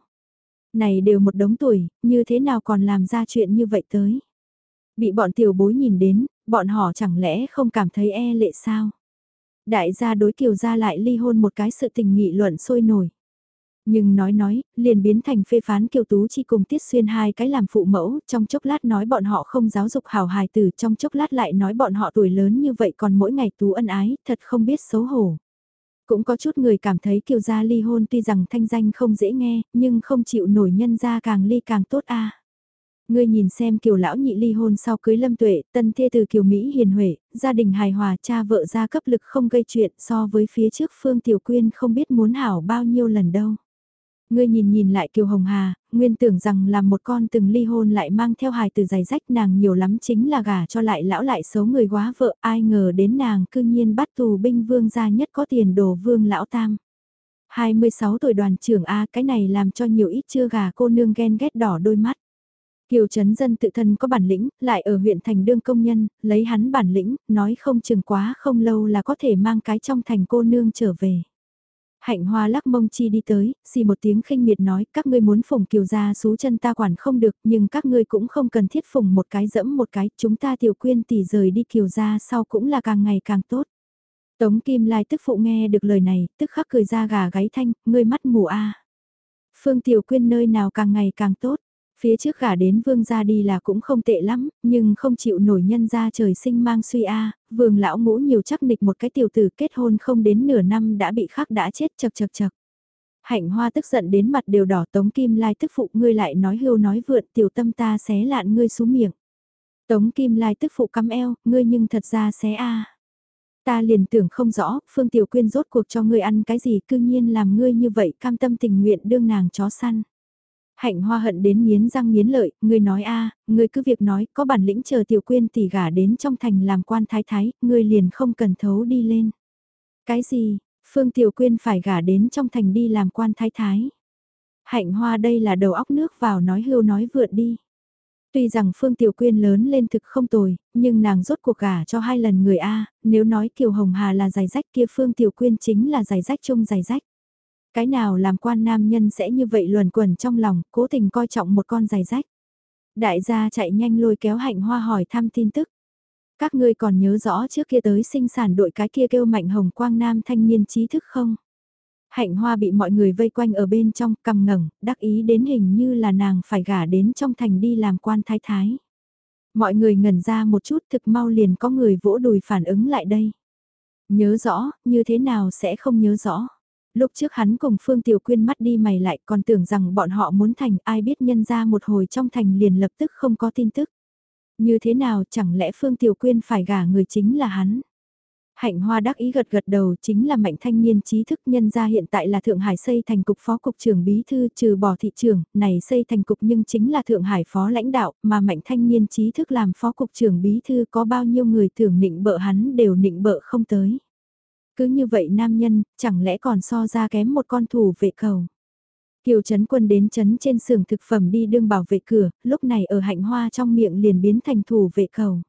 Này đều một đống tuổi, như thế nào còn làm ra chuyện như vậy tới. Bị bọn tiểu bối nhìn đến, bọn họ chẳng lẽ không cảm thấy e lệ sao? Đại gia đối kiều gia lại ly hôn một cái sự tình nghị luận sôi nổi. Nhưng nói nói, liền biến thành phê phán kiều tú chi cùng tiết xuyên hai cái làm phụ mẫu, trong chốc lát nói bọn họ không giáo dục hào hài tử, trong chốc lát lại nói bọn họ tuổi lớn như vậy còn mỗi ngày tú ân ái, thật không biết xấu hổ. Cũng có chút người cảm thấy kiều gia ly hôn tuy rằng thanh danh không dễ nghe, nhưng không chịu nổi nhân gia càng ly càng tốt a Ngươi nhìn xem kiều lão nhị ly hôn sau cưới lâm tuệ, tân thê từ kiều Mỹ hiền huệ, gia đình hài hòa cha vợ gia cấp lực không gây chuyện so với phía trước phương tiểu quyên không biết muốn hảo bao nhiêu lần đâu. Ngươi nhìn nhìn lại Kiều Hồng Hà, nguyên tưởng rằng là một con từng ly hôn lại mang theo hài từ giày rách nàng nhiều lắm chính là gả cho lại lão lại xấu người quá vợ, ai ngờ đến nàng cư nhiên bắt tù binh vương gia nhất có tiền đồ vương lão tam. 26 tuổi đoàn trưởng A cái này làm cho nhiều ít chưa gà cô nương ghen ghét đỏ đôi mắt. Kiều Trấn Dân tự thân có bản lĩnh, lại ở huyện thành đương công nhân, lấy hắn bản lĩnh, nói không chừng quá không lâu là có thể mang cái trong thành cô nương trở về. Hạnh hoa lắc mông chi đi tới, xì một tiếng khinh miệt nói các ngươi muốn phùng kiều ra xú chân ta quản không được nhưng các ngươi cũng không cần thiết phùng một cái dẫm một cái chúng ta tiểu quyên tỷ rời đi kiều ra sau cũng là càng ngày càng tốt. Tống Kim Lai tức phụ nghe được lời này, tức khắc cười ra gà gáy thanh, ngươi mắt mù a. Phương Tiểu Quyên nơi nào càng ngày càng tốt, Phía trước gả đến vương gia đi là cũng không tệ lắm, nhưng không chịu nổi nhân gia trời sinh mang suy a, vương lão ngũ nhiều chắc nịch một cái tiểu tử kết hôn không đến nửa năm đã bị khắc đã chết chật chật chật. Hạnh hoa tức giận đến mặt đều đỏ tống kim lai tức phụ ngươi lại nói hưu nói vượn tiểu tâm ta xé lạn ngươi xuống miệng. Tống kim lai tức phụ cắm eo, ngươi nhưng thật ra xé a. Ta liền tưởng không rõ, Phương Tiểu Quyên rốt cuộc cho ngươi ăn cái gì cư nhiên làm ngươi như vậy cam tâm tình nguyện đương nàng chó săn. Hạnh hoa hận đến nghiến răng nghiến lợi, ngươi nói a, à, ngươi cứ việc nói, có bản lĩnh chờ tiểu quyên tỷ gả đến trong thành làm quan thái thái, ngươi liền không cần thấu đi lên. Cái gì, Phương Tiểu Quyên phải gả đến trong thành đi làm quan thái thái. Hạnh hoa đây là đầu óc nước vào nói hưu nói vượt đi. Tuy rằng Phương Tiểu Quyên lớn lên thực không tồi, nhưng nàng rốt cuộc gả cho hai lần người A, nếu nói Kiều Hồng Hà là giải rách kia Phương Tiểu Quyên chính là giải rách chung giải rách. Cái nào làm quan nam nhân sẽ như vậy luồn quẩn trong lòng, cố tình coi trọng một con giày rách. Đại gia chạy nhanh lôi kéo hạnh hoa hỏi thăm tin tức. Các ngươi còn nhớ rõ trước kia tới sinh sản đội cái kia kêu mạnh hồng quang nam thanh niên trí thức không? Hạnh hoa bị mọi người vây quanh ở bên trong cầm ngẩng, đắc ý đến hình như là nàng phải gả đến trong thành đi làm quan thái thái. Mọi người ngẩn ra một chút thực mau liền có người vỗ đùi phản ứng lại đây. Nhớ rõ, như thế nào sẽ không nhớ rõ. Lúc trước hắn cùng Phương Tiểu Quyên mắt đi mày lại còn tưởng rằng bọn họ muốn thành ai biết nhân ra một hồi trong thành liền lập tức không có tin tức. Như thế nào chẳng lẽ Phương Tiểu Quyên phải gả người chính là hắn? Hạnh Hoa đắc ý gật gật đầu chính là mạnh thanh niên trí thức nhân gia hiện tại là Thượng Hải xây thành cục phó cục trưởng bí thư trừ bỏ thị trường, này xây thành cục nhưng chính là Thượng Hải phó lãnh đạo, mà mạnh thanh niên trí thức làm phó cục trưởng bí thư có bao nhiêu người tưởng nịnh bợ hắn đều nịnh bợ không tới. Cứ như vậy nam nhân, chẳng lẽ còn so ra kém một con thủ vệ cầu. Kiều Trấn Quân đến chấn trên xưởng thực phẩm đi đương bảo vệ cửa, lúc này ở hạnh hoa trong miệng liền biến thành thủ vệ cầu.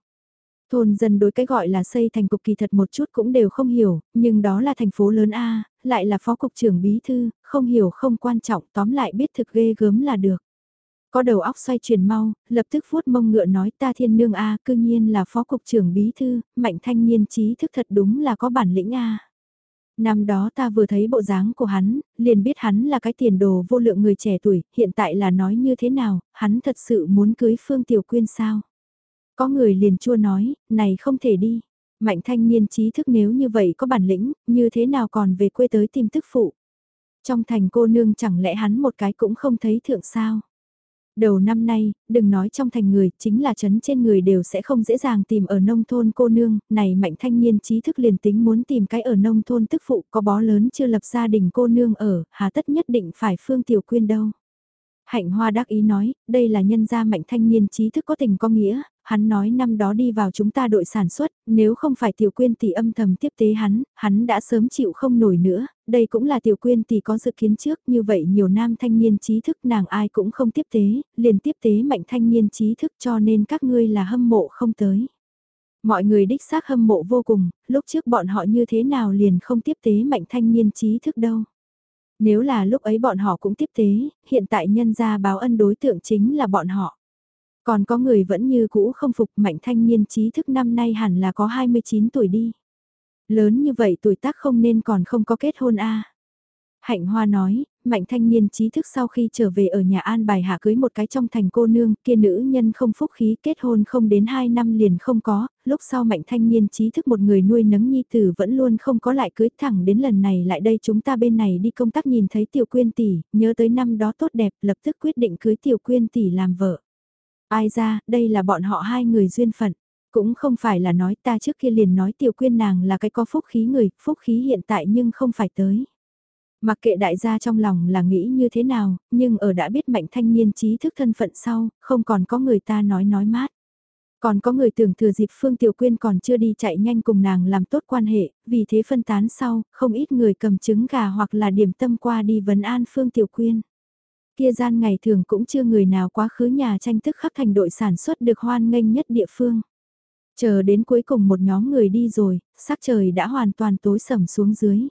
Thôn dân đối cái gọi là xây thành cục kỳ thật một chút cũng đều không hiểu, nhưng đó là thành phố lớn A, lại là phó cục trưởng bí thư, không hiểu không quan trọng tóm lại biết thực ghê gớm là được. Có đầu óc xoay chuyển mau, lập tức vuốt mông ngựa nói ta thiên nương A cư nhiên là phó cục trưởng bí thư, mạnh thanh niên trí thức thật đúng là có bản lĩnh A. Năm đó ta vừa thấy bộ dáng của hắn, liền biết hắn là cái tiền đồ vô lượng người trẻ tuổi, hiện tại là nói như thế nào, hắn thật sự muốn cưới Phương Tiểu Quyên sao? Có người liền chua nói, này không thể đi. Mạnh thanh niên trí thức nếu như vậy có bản lĩnh, như thế nào còn về quê tới tìm tức phụ. Trong thành cô nương chẳng lẽ hắn một cái cũng không thấy thượng sao. Đầu năm nay, đừng nói trong thành người, chính là chấn trên người đều sẽ không dễ dàng tìm ở nông thôn cô nương, này mạnh thanh niên trí thức liền tính muốn tìm cái ở nông thôn tức phụ có bó lớn chưa lập gia đình cô nương ở, hà tất nhất định phải phương tiểu quyên đâu. Hạnh Hoa đắc ý nói, đây là nhân gia mạnh thanh niên trí thức có tình có nghĩa, hắn nói năm đó đi vào chúng ta đội sản xuất, nếu không phải tiểu quyên tỷ âm thầm tiếp tế hắn, hắn đã sớm chịu không nổi nữa, đây cũng là tiểu quyên tỷ có dự kiến trước, như vậy nhiều nam thanh niên trí thức nàng ai cũng không tiếp tế, liền tiếp tế mạnh thanh niên trí thức cho nên các ngươi là hâm mộ không tới. Mọi người đích xác hâm mộ vô cùng, lúc trước bọn họ như thế nào liền không tiếp tế mạnh thanh niên trí thức đâu. Nếu là lúc ấy bọn họ cũng tiếp tế, hiện tại nhân gia báo ân đối tượng chính là bọn họ. Còn có người vẫn như cũ không phục mạnh thanh niên trí thức năm nay hẳn là có 29 tuổi đi. Lớn như vậy tuổi tác không nên còn không có kết hôn a Hạnh Hoa nói, mạnh thanh niên trí thức sau khi trở về ở nhà an bài hạ cưới một cái trong thành cô nương, kia nữ nhân không phúc khí kết hôn không đến 2 năm liền không có, lúc sau mạnh thanh niên trí thức một người nuôi nấng nhi tử vẫn luôn không có lại cưới thẳng đến lần này lại đây chúng ta bên này đi công tác nhìn thấy tiểu quyên tỷ, nhớ tới năm đó tốt đẹp lập tức quyết định cưới tiểu quyên tỷ làm vợ. Ai ra, đây là bọn họ hai người duyên phận. Cũng không phải là nói ta trước kia liền nói tiểu quyên nàng là cái có phúc khí người, phúc khí hiện tại nhưng không phải tới. Mặc kệ đại gia trong lòng là nghĩ như thế nào, nhưng ở đã biết mạnh thanh niên trí thức thân phận sau, không còn có người ta nói nói mát. Còn có người tưởng thừa dịp Phương Tiểu Quyên còn chưa đi chạy nhanh cùng nàng làm tốt quan hệ, vì thế phân tán sau, không ít người cầm trứng gà hoặc là điểm tâm qua đi vấn an Phương Tiểu Quyên. Kia gian ngày thường cũng chưa người nào quá khứ nhà tranh thức khắc thành đội sản xuất được hoan nghênh nhất địa phương. Chờ đến cuối cùng một nhóm người đi rồi, sắc trời đã hoàn toàn tối sầm xuống dưới.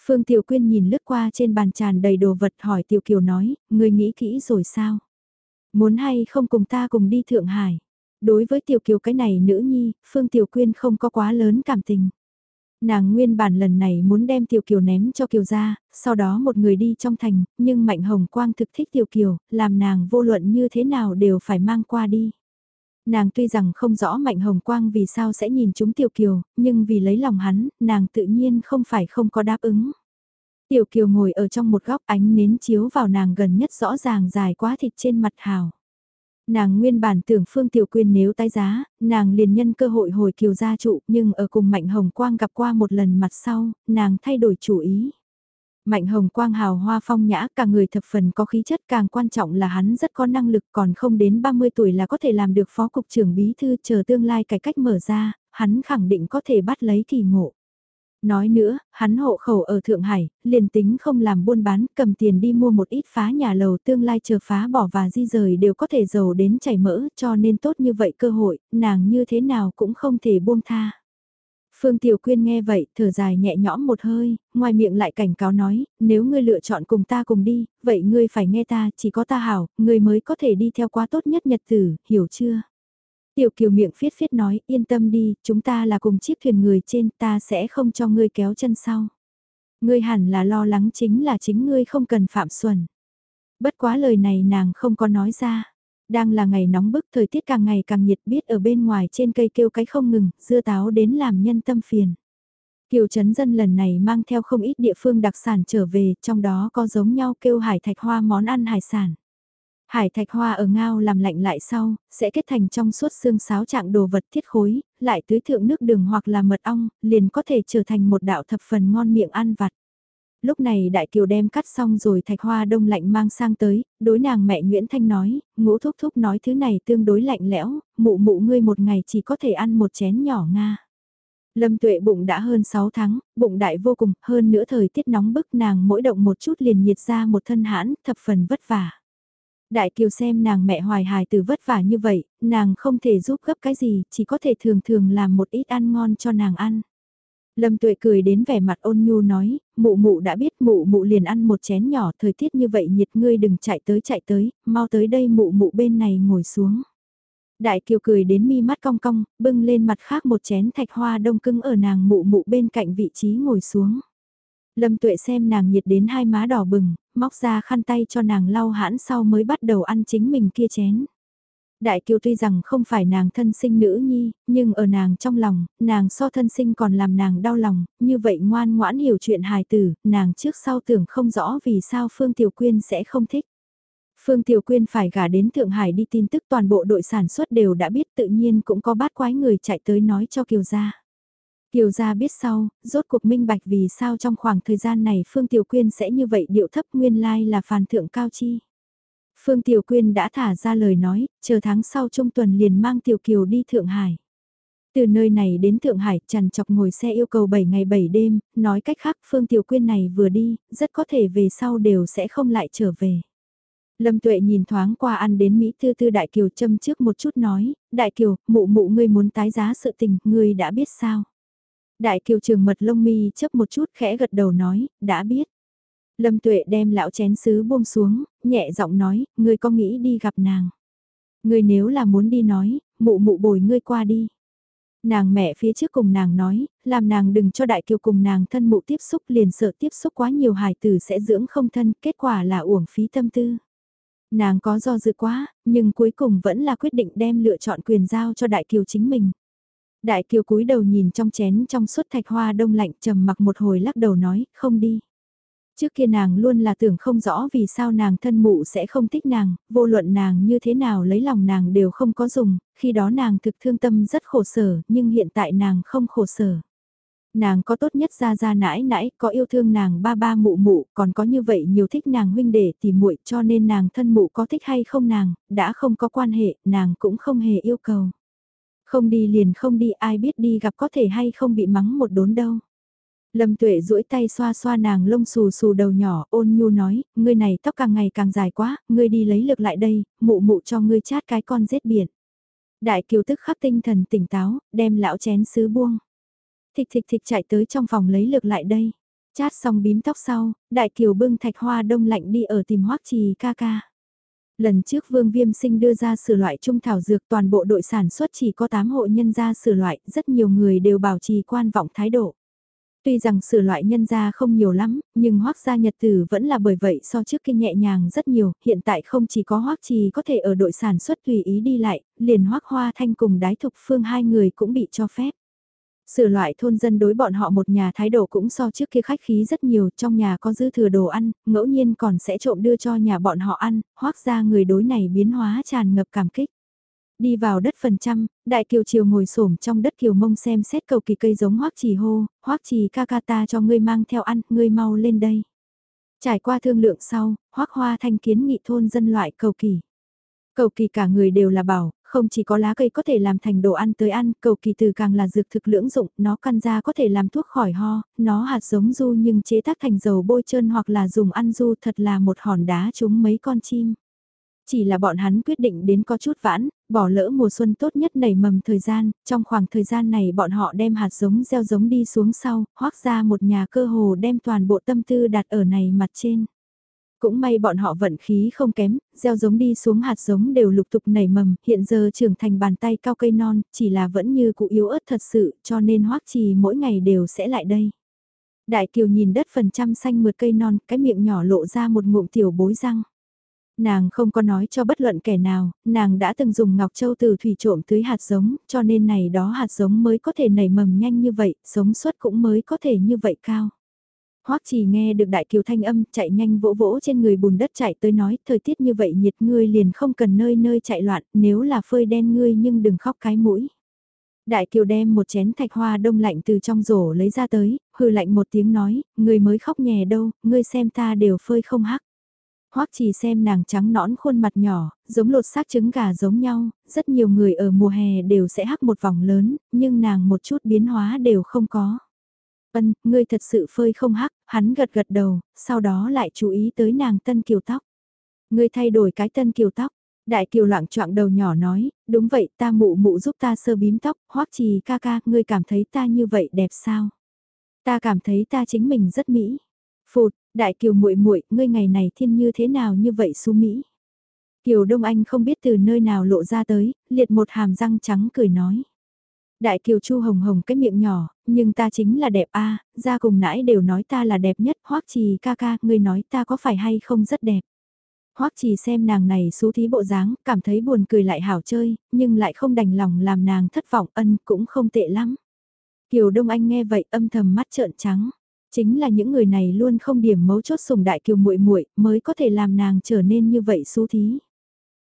Phương Tiểu Quyên nhìn lướt qua trên bàn tràn đầy đồ vật hỏi Tiểu Kiều nói, người nghĩ kỹ rồi sao? Muốn hay không cùng ta cùng đi Thượng Hải? Đối với Tiểu Kiều cái này nữ nhi, Phương Tiểu Quyên không có quá lớn cảm tình. Nàng nguyên bản lần này muốn đem Tiểu Kiều ném cho Kiều ra, sau đó một người đi trong thành, nhưng Mạnh Hồng Quang thực thích Tiểu Kiều, làm nàng vô luận như thế nào đều phải mang qua đi. Nàng tuy rằng không rõ Mạnh Hồng Quang vì sao sẽ nhìn chúng Tiểu Kiều, nhưng vì lấy lòng hắn, nàng tự nhiên không phải không có đáp ứng. Tiểu Kiều ngồi ở trong một góc ánh nến chiếu vào nàng gần nhất rõ ràng dài quá thịt trên mặt hào. Nàng nguyên bản tưởng Phương Tiểu Quyên nếu tái giá, nàng liền nhân cơ hội hồi Kiều gia trụ, nhưng ở cùng Mạnh Hồng Quang gặp qua một lần mặt sau, nàng thay đổi chủ ý. Mạnh hồng quang hào hoa phong nhã, cả người thập phần có khí chất càng quan trọng là hắn rất có năng lực còn không đến 30 tuổi là có thể làm được phó cục trưởng bí thư chờ tương lai cải cách mở ra, hắn khẳng định có thể bắt lấy kỳ ngộ. Nói nữa, hắn hộ khẩu ở Thượng Hải, liền tính không làm buôn bán, cầm tiền đi mua một ít phá nhà lầu tương lai chờ phá bỏ và di rời đều có thể giàu đến chảy mỡ cho nên tốt như vậy cơ hội, nàng như thế nào cũng không thể buông tha. Phương Tiểu Quyên nghe vậy, thở dài nhẹ nhõm một hơi, ngoài miệng lại cảnh cáo nói, nếu ngươi lựa chọn cùng ta cùng đi, vậy ngươi phải nghe ta, chỉ có ta hảo, ngươi mới có thể đi theo quá tốt nhất nhật tử, hiểu chưa? Tiểu Kiều miệng phiết phiết nói, yên tâm đi, chúng ta là cùng chiếc thuyền người trên, ta sẽ không cho ngươi kéo chân sau. Ngươi hẳn là lo lắng chính là chính ngươi không cần phạm xuẩn. Bất quá lời này nàng không có nói ra. Đang là ngày nóng bức thời tiết càng ngày càng nhiệt biết ở bên ngoài trên cây kêu cái không ngừng, dưa táo đến làm nhân tâm phiền. Kiều Trấn Dân lần này mang theo không ít địa phương đặc sản trở về, trong đó có giống nhau kêu hải thạch hoa món ăn hải sản. Hải thạch hoa ở ngao làm lạnh lại sau, sẽ kết thành trong suốt xương sáo trạng đồ vật thiết khối, lại tưới thượng nước đường hoặc là mật ong, liền có thể trở thành một đạo thập phần ngon miệng ăn vặt lúc này đại kiều đem cắt xong rồi thạch hoa đông lạnh mang sang tới, đối nàng mẹ Nguyễn Thanh nói, ngũ thúc thúc nói thứ này tương đối lạnh lẽo, mụ mụ ngươi một ngày chỉ có thể ăn một chén nhỏ Nga. Lâm tuệ bụng đã hơn 6 tháng, bụng đại vô cùng, hơn nữa thời tiết nóng bức nàng mỗi động một chút liền nhiệt ra một thân hãn, thập phần vất vả. Đại kiều xem nàng mẹ hoài hài từ vất vả như vậy, nàng không thể giúp gấp cái gì, chỉ có thể thường thường làm một ít ăn ngon cho nàng ăn. Lâm tuệ cười đến vẻ mặt ôn nhu nói, mụ mụ đã biết mụ mụ liền ăn một chén nhỏ thời tiết như vậy nhiệt ngươi đừng chạy tới chạy tới, mau tới đây mụ mụ bên này ngồi xuống. Đại kiều cười đến mi mắt cong cong, bưng lên mặt khác một chén thạch hoa đông cưng ở nàng mụ mụ bên cạnh vị trí ngồi xuống. Lâm tuệ xem nàng nhiệt đến hai má đỏ bừng, móc ra khăn tay cho nàng lau hãn sau mới bắt đầu ăn chính mình kia chén. Đại Kiều tuy rằng không phải nàng thân sinh nữ nhi, nhưng ở nàng trong lòng, nàng so thân sinh còn làm nàng đau lòng, như vậy ngoan ngoãn hiểu chuyện hài tử, nàng trước sau tưởng không rõ vì sao Phương Tiểu Quyên sẽ không thích. Phương Tiểu Quyên phải gả đến Thượng Hải đi tin tức toàn bộ đội sản xuất đều đã biết tự nhiên cũng có bát quái người chạy tới nói cho Kiều gia. Kiều gia biết sau, rốt cuộc minh bạch vì sao trong khoảng thời gian này Phương Tiểu Quyên sẽ như vậy điệu thấp nguyên lai là phàn thượng cao chi. Phương Tiểu Quyên đã thả ra lời nói, chờ tháng sau trung tuần liền mang Tiểu Kiều đi Thượng Hải. Từ nơi này đến Thượng Hải, chằn chọc ngồi xe yêu cầu 7 ngày 7 đêm, nói cách khác Phương Tiểu Quyên này vừa đi, rất có thể về sau đều sẽ không lại trở về. Lâm Tuệ nhìn thoáng qua ăn đến Mỹ Tư Tư Đại Kiều châm trước một chút nói, Đại Kiều, mụ mụ ngươi muốn tái giá sự tình, ngươi đã biết sao? Đại Kiều trường mật lông mi chấp một chút khẽ gật đầu nói, đã biết. Lâm Tuệ đem lão chén sứ buông xuống, nhẹ giọng nói, ngươi có nghĩ đi gặp nàng. Ngươi nếu là muốn đi nói, mụ mụ bồi ngươi qua đi. Nàng mẹ phía trước cùng nàng nói, làm nàng đừng cho đại kiều cùng nàng thân mụ tiếp xúc liền sợ tiếp xúc quá nhiều hài tử sẽ dưỡng không thân, kết quả là uổng phí tâm tư. Nàng có do dự quá, nhưng cuối cùng vẫn là quyết định đem lựa chọn quyền giao cho đại kiều chính mình. Đại kiều cúi đầu nhìn trong chén trong suốt thạch hoa đông lạnh trầm mặc một hồi lắc đầu nói, không đi. Trước kia nàng luôn là tưởng không rõ vì sao nàng thân mụ sẽ không thích nàng, vô luận nàng như thế nào lấy lòng nàng đều không có dùng, khi đó nàng thực thương tâm rất khổ sở, nhưng hiện tại nàng không khổ sở. Nàng có tốt nhất ra ra nãi nãi, có yêu thương nàng ba ba mụ mụ, còn có như vậy nhiều thích nàng huynh đệ thì muội cho nên nàng thân mụ có thích hay không nàng, đã không có quan hệ, nàng cũng không hề yêu cầu. Không đi liền không đi ai biết đi gặp có thể hay không bị mắng một đốn đâu. Lâm tuệ duỗi tay xoa xoa nàng lông xù xù đầu nhỏ ôn nhu nói, ngươi này tóc càng ngày càng dài quá, ngươi đi lấy lực lại đây, mụ mụ cho ngươi chát cái con rết biển. Đại kiều tức khắc tinh thần tỉnh táo, đem lão chén sứ buông. Thịch thịch thịch chạy tới trong phòng lấy lực lại đây. Chát xong bím tóc sau, đại kiều bưng thạch hoa đông lạnh đi ở tìm hoắc trì ca ca. Lần trước Vương Viêm Sinh đưa ra sửa loại trung thảo dược toàn bộ đội sản xuất chỉ có 8 hộ nhân gia sửa loại, rất nhiều người đều bảo trì quan vọng thái độ. Tuy rằng sửa loại nhân gia không nhiều lắm, nhưng hoác gia nhật tử vẫn là bởi vậy so trước kia nhẹ nhàng rất nhiều, hiện tại không chỉ có hoác trì có thể ở đội sản xuất tùy ý đi lại, liền hoác hoa thanh cùng đái thục phương hai người cũng bị cho phép. Sửa loại thôn dân đối bọn họ một nhà thái độ cũng so trước kia khách khí rất nhiều, trong nhà có dư thừa đồ ăn, ngẫu nhiên còn sẽ trộm đưa cho nhà bọn họ ăn, hoác ra người đối này biến hóa tràn ngập cảm kích. Đi vào đất phần trăm, đại kiều chiều ngồi xổm trong đất kiều mông xem xét cầu kỳ cây giống hoắc trì hô, hoắc trì ca ca ta cho ngươi mang theo ăn, ngươi mau lên đây. Trải qua thương lượng sau, hoắc hoa thanh kiến nghị thôn dân loại cầu kỳ. Cầu kỳ cả người đều là bảo, không chỉ có lá cây có thể làm thành đồ ăn tới ăn, cầu kỳ từ càng là dược thực lưỡng dụng, nó căn ra có thể làm thuốc khỏi ho, nó hạt giống du nhưng chế tác thành dầu bôi trơn hoặc là dùng ăn du thật là một hòn đá trúng mấy con chim. Chỉ là bọn hắn quyết định đến có chút vãn, bỏ lỡ mùa xuân tốt nhất nảy mầm thời gian, trong khoảng thời gian này bọn họ đem hạt giống gieo giống đi xuống sau, hoác ra một nhà cơ hồ đem toàn bộ tâm tư đặt ở này mặt trên. Cũng may bọn họ vận khí không kém, gieo giống đi xuống hạt giống đều lục tục nảy mầm, hiện giờ trưởng thành bàn tay cao cây non, chỉ là vẫn như cụ yếu ớt thật sự, cho nên hoắc trì mỗi ngày đều sẽ lại đây. Đại kiều nhìn đất phần trăm xanh mượt cây non, cái miệng nhỏ lộ ra một ngụm tiểu bối răng. Nàng không có nói cho bất luận kẻ nào, nàng đã từng dùng ngọc châu từ thủy trộm tưới hạt giống, cho nên này đó hạt giống mới có thể nảy mầm nhanh như vậy, sống suất cũng mới có thể như vậy cao. Hoắc chỉ nghe được đại kiều thanh âm chạy nhanh vỗ vỗ trên người bùn đất chạy tới nói thời tiết như vậy nhiệt ngươi liền không cần nơi nơi chạy loạn nếu là phơi đen ngươi nhưng đừng khóc cái mũi. Đại kiều đem một chén thạch hoa đông lạnh từ trong rổ lấy ra tới, hừ lạnh một tiếng nói, ngươi mới khóc nhè đâu, ngươi xem ta đều phơi không hắc. Hoắc chỉ xem nàng trắng nõn khuôn mặt nhỏ, giống lột xác trứng gà giống nhau, rất nhiều người ở mùa hè đều sẽ hắc một vòng lớn, nhưng nàng một chút biến hóa đều không có. Ân, ngươi thật sự phơi không hắc, hắn gật gật đầu, sau đó lại chú ý tới nàng tân kiều tóc. Ngươi thay đổi cái tân kiều tóc. Đại kiều loạn choạng đầu nhỏ nói, đúng vậy ta mụ mụ giúp ta sơ bím tóc, hoắc trì ca ca, ngươi cảm thấy ta như vậy đẹp sao? Ta cảm thấy ta chính mình rất mỹ. Phụt, đại kiều muội muội, ngươi ngày này thiên như thế nào như vậy su mỹ? Kiều Đông Anh không biết từ nơi nào lộ ra tới, liệt một hàm răng trắng cười nói. Đại kiều chu hồng hồng cái miệng nhỏ, nhưng ta chính là đẹp a à, ra cùng nãy đều nói ta là đẹp nhất, hoắc trì ca ca, ngươi nói ta có phải hay không rất đẹp. Hoắc trì xem nàng này xú thí bộ dáng, cảm thấy buồn cười lại hảo chơi, nhưng lại không đành lòng làm nàng thất vọng ân cũng không tệ lắm. Kiều Đông Anh nghe vậy âm thầm mắt trợn trắng. Chính là những người này luôn không điểm mấu chốt sùng đại kiều muội muội mới có thể làm nàng trở nên như vậy xú thí.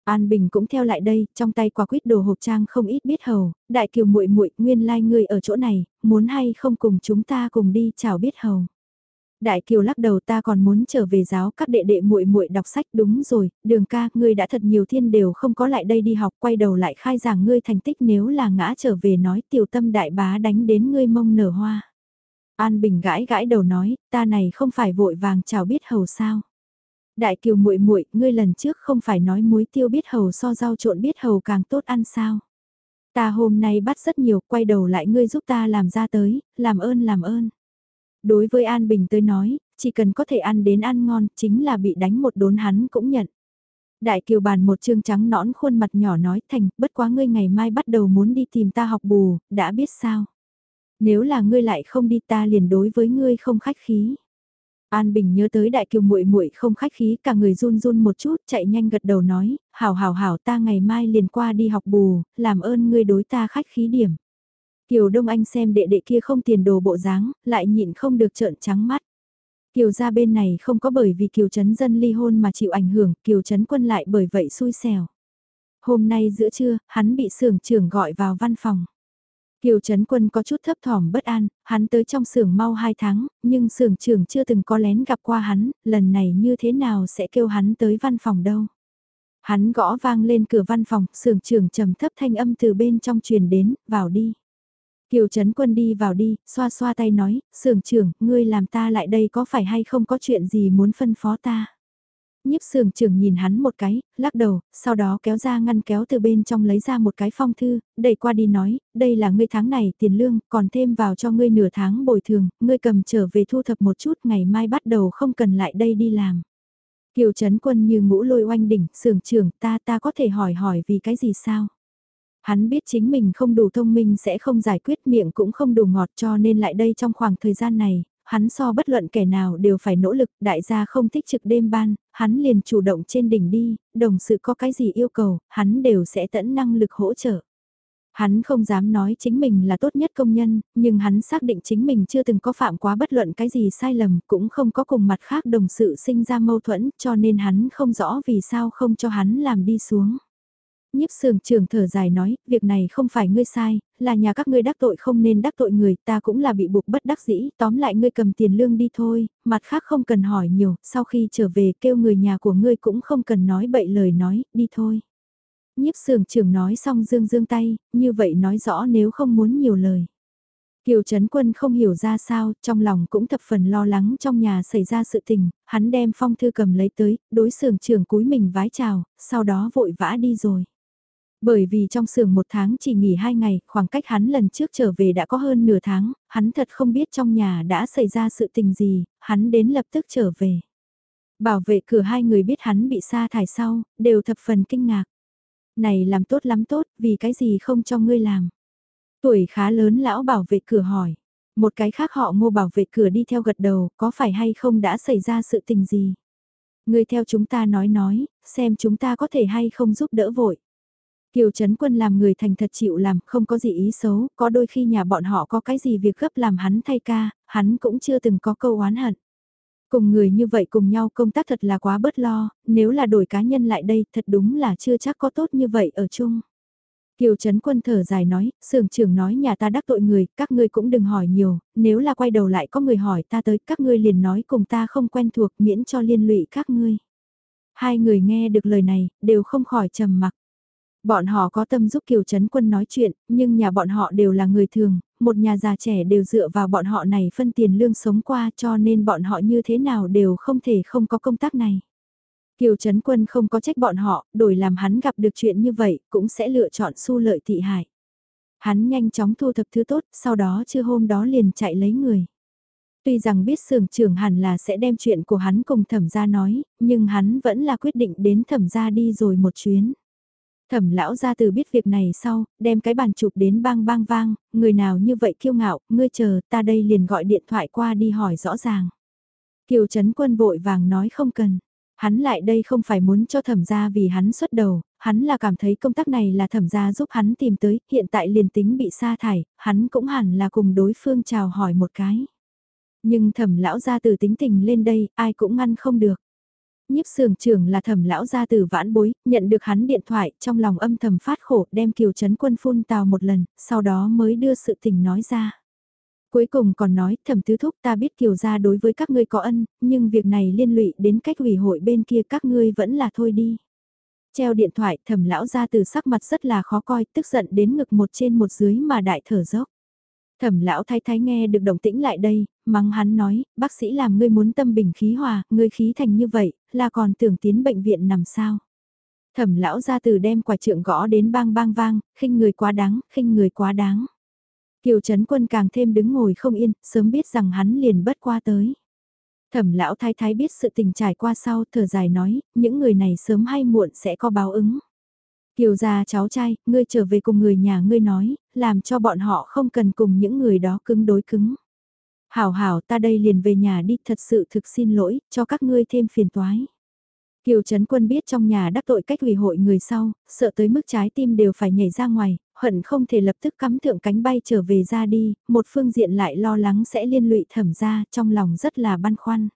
An Bình cũng theo lại đây, trong tay quả quýt đồ hộp trang không ít biết hầu, đại kiều muội muội nguyên lai like ngươi ở chỗ này, muốn hay không cùng chúng ta cùng đi chào biết hầu. Đại Kiều lắc đầu ta còn muốn trở về giáo các đệ đệ muội muội đọc sách đúng rồi, đường ca, ngươi đã thật nhiều thiên đều không có lại đây đi học quay đầu lại khai giảng ngươi thành tích nếu là ngã trở về nói tiểu tâm đại bá đánh đến ngươi mông nở hoa. An Bình gãi gãi đầu nói, ta này không phải vội vàng chào biết hầu sao. Đại Kiều muội muội, ngươi lần trước không phải nói muối tiêu biết hầu so rau trộn biết hầu càng tốt ăn sao. Ta hôm nay bắt rất nhiều, quay đầu lại ngươi giúp ta làm ra tới, làm ơn làm ơn. Đối với An Bình tới nói, chỉ cần có thể ăn đến ăn ngon, chính là bị đánh một đốn hắn cũng nhận. Đại kiều bàn một trương trắng nõn khuôn mặt nhỏ nói thành, bất quá ngươi ngày mai bắt đầu muốn đi tìm ta học bù, đã biết sao. Nếu là ngươi lại không đi ta liền đối với ngươi không khách khí. An Bình nhớ tới đại kiều muội muội không khách khí cả người run run một chút chạy nhanh gật đầu nói, hảo hảo hảo ta ngày mai liền qua đi học bù, làm ơn ngươi đối ta khách khí điểm. Kiều Đông Anh xem đệ đệ kia không tiền đồ bộ dáng, lại nhịn không được trợn trắng mắt. Kiều gia bên này không có bởi vì Kiều Trấn Dân ly hôn mà chịu ảnh hưởng, Kiều Trấn Quân lại bởi vậy xui xẻo. Hôm nay giữa trưa, hắn bị sưởng trưởng gọi vào văn phòng. Kiều Trấn Quân có chút thấp thỏm bất an, hắn tới trong xưởng mau 2 tháng, nhưng xưởng trưởng chưa từng có lén gặp qua hắn, lần này như thế nào sẽ kêu hắn tới văn phòng đâu. Hắn gõ vang lên cửa văn phòng, xưởng trưởng trầm thấp thanh âm từ bên trong truyền đến, vào đi. Kiều Trấn Quân đi vào đi, xoa xoa tay nói, xưởng trưởng, ngươi làm ta lại đây có phải hay không có chuyện gì muốn phân phó ta. Nhiếp sưởng trưởng nhìn hắn một cái, lắc đầu, sau đó kéo ra ngăn kéo từ bên trong lấy ra một cái phong thư, đẩy qua đi nói, đây là ngươi tháng này tiền lương, còn thêm vào cho ngươi nửa tháng bồi thường, ngươi cầm trở về thu thập một chút, ngày mai bắt đầu không cần lại đây đi làm. Kiều Trấn Quân như ngũ lôi oanh đỉnh, sưởng trưởng ta ta có thể hỏi hỏi vì cái gì sao? Hắn biết chính mình không đủ thông minh sẽ không giải quyết miệng cũng không đủ ngọt cho nên lại đây trong khoảng thời gian này, hắn so bất luận kẻ nào đều phải nỗ lực, đại gia không thích trực đêm ban, hắn liền chủ động trên đỉnh đi, đồng sự có cái gì yêu cầu, hắn đều sẽ tận năng lực hỗ trợ. Hắn không dám nói chính mình là tốt nhất công nhân, nhưng hắn xác định chính mình chưa từng có phạm quá bất luận cái gì sai lầm, cũng không có cùng mặt khác đồng sự sinh ra mâu thuẫn, cho nên hắn không rõ vì sao không cho hắn làm đi xuống. Nhiếp sườn trường thở dài nói, việc này không phải ngươi sai, là nhà các ngươi đắc tội không nên đắc tội người, ta cũng là bị buộc bất đắc dĩ, tóm lại ngươi cầm tiền lương đi thôi, mặt khác không cần hỏi nhiều, sau khi trở về kêu người nhà của ngươi cũng không cần nói bậy lời nói, đi thôi. Nhiếp sườn trường nói xong dương dương tay, như vậy nói rõ nếu không muốn nhiều lời. Kiều Trấn Quân không hiểu ra sao, trong lòng cũng thập phần lo lắng trong nhà xảy ra sự tình, hắn đem phong thư cầm lấy tới, đối sường trưởng cúi mình vái chào, sau đó vội vã đi rồi. Bởi vì trong xưởng một tháng chỉ nghỉ hai ngày, khoảng cách hắn lần trước trở về đã có hơn nửa tháng, hắn thật không biết trong nhà đã xảy ra sự tình gì, hắn đến lập tức trở về. Bảo vệ cửa hai người biết hắn bị sa thải sau, đều thập phần kinh ngạc. Này làm tốt lắm tốt, vì cái gì không cho ngươi làm. Tuổi khá lớn lão bảo vệ cửa hỏi. Một cái khác họ ngô bảo vệ cửa đi theo gật đầu, có phải hay không đã xảy ra sự tình gì. Ngươi theo chúng ta nói nói, xem chúng ta có thể hay không giúp đỡ vội. Kiều Trấn Quân làm người thành thật chịu làm, không có gì ý xấu, có đôi khi nhà bọn họ có cái gì việc gấp làm hắn thay ca, hắn cũng chưa từng có câu oán hận. Cùng người như vậy cùng nhau công tác thật là quá bớt lo, nếu là đổi cá nhân lại đây thật đúng là chưa chắc có tốt như vậy ở chung. Kiều Trấn Quân thở dài nói, sưởng trưởng nói nhà ta đắc tội người, các ngươi cũng đừng hỏi nhiều, nếu là quay đầu lại có người hỏi ta tới, các ngươi liền nói cùng ta không quen thuộc miễn cho liên lụy các ngươi. Hai người nghe được lời này, đều không khỏi trầm mặc. Bọn họ có tâm giúp Kiều Trấn Quân nói chuyện, nhưng nhà bọn họ đều là người thường, một nhà già trẻ đều dựa vào bọn họ này phân tiền lương sống qua cho nên bọn họ như thế nào đều không thể không có công tác này. Kiều Trấn Quân không có trách bọn họ, đổi làm hắn gặp được chuyện như vậy, cũng sẽ lựa chọn su lợi thị hại. Hắn nhanh chóng thu thập thứ tốt, sau đó chưa hôm đó liền chạy lấy người. Tuy rằng biết sưởng trưởng hẳn là sẽ đem chuyện của hắn cùng thẩm gia nói, nhưng hắn vẫn là quyết định đến thẩm gia đi rồi một chuyến. Thẩm lão ra từ biết việc này sau, đem cái bàn chụp đến bang bang vang, người nào như vậy kiêu ngạo, ngươi chờ, ta đây liền gọi điện thoại qua đi hỏi rõ ràng. Kiều Trấn Quân vội vàng nói không cần. Hắn lại đây không phải muốn cho thẩm gia vì hắn xuất đầu, hắn là cảm thấy công tác này là thẩm gia giúp hắn tìm tới, hiện tại liền tính bị sa thải, hắn cũng hẳn là cùng đối phương chào hỏi một cái. Nhưng thẩm lão gia từ tính tình lên đây, ai cũng ngăn không được. Nhiếp sường trưởng là thẩm lão gia từ vãn bối, nhận được hắn điện thoại, trong lòng âm thầm phát khổ, đem kiều chấn quân phun tào một lần, sau đó mới đưa sự tình nói ra. Cuối cùng còn nói, thẩm tứ thúc ta biết kiều gia đối với các ngươi có ân, nhưng việc này liên lụy đến cách ủy hội bên kia các ngươi vẫn là thôi đi. Treo điện thoại, thẩm lão gia từ sắc mặt rất là khó coi, tức giận đến ngực một trên một dưới mà đại thở dốc. Thẩm lão thái thái nghe được động tĩnh lại đây, mắng hắn nói, bác sĩ làm ngươi muốn tâm bình khí hòa, ngươi khí thành như vậy, là còn tưởng tiến bệnh viện nằm sao. Thẩm lão ra từ đem quả trượng gõ đến bang bang vang, khinh người quá đáng, khinh người quá đáng. Kiều Trấn Quân càng thêm đứng ngồi không yên, sớm biết rằng hắn liền bất qua tới. Thẩm lão thái thái biết sự tình trải qua sau, thở dài nói, những người này sớm hay muộn sẽ có báo ứng. Kiều gia cháu trai, ngươi trở về cùng người nhà ngươi nói, làm cho bọn họ không cần cùng những người đó cứng đối cứng. Hảo hảo ta đây liền về nhà đi, thật sự thực xin lỗi, cho các ngươi thêm phiền toái. Kiều Trấn Quân biết trong nhà đắc tội cách hủy hội người sau, sợ tới mức trái tim đều phải nhảy ra ngoài, hận không thể lập tức cắm thượng cánh bay trở về ra đi, một phương diện lại lo lắng sẽ liên lụy thẩm ra, trong lòng rất là băn khoăn.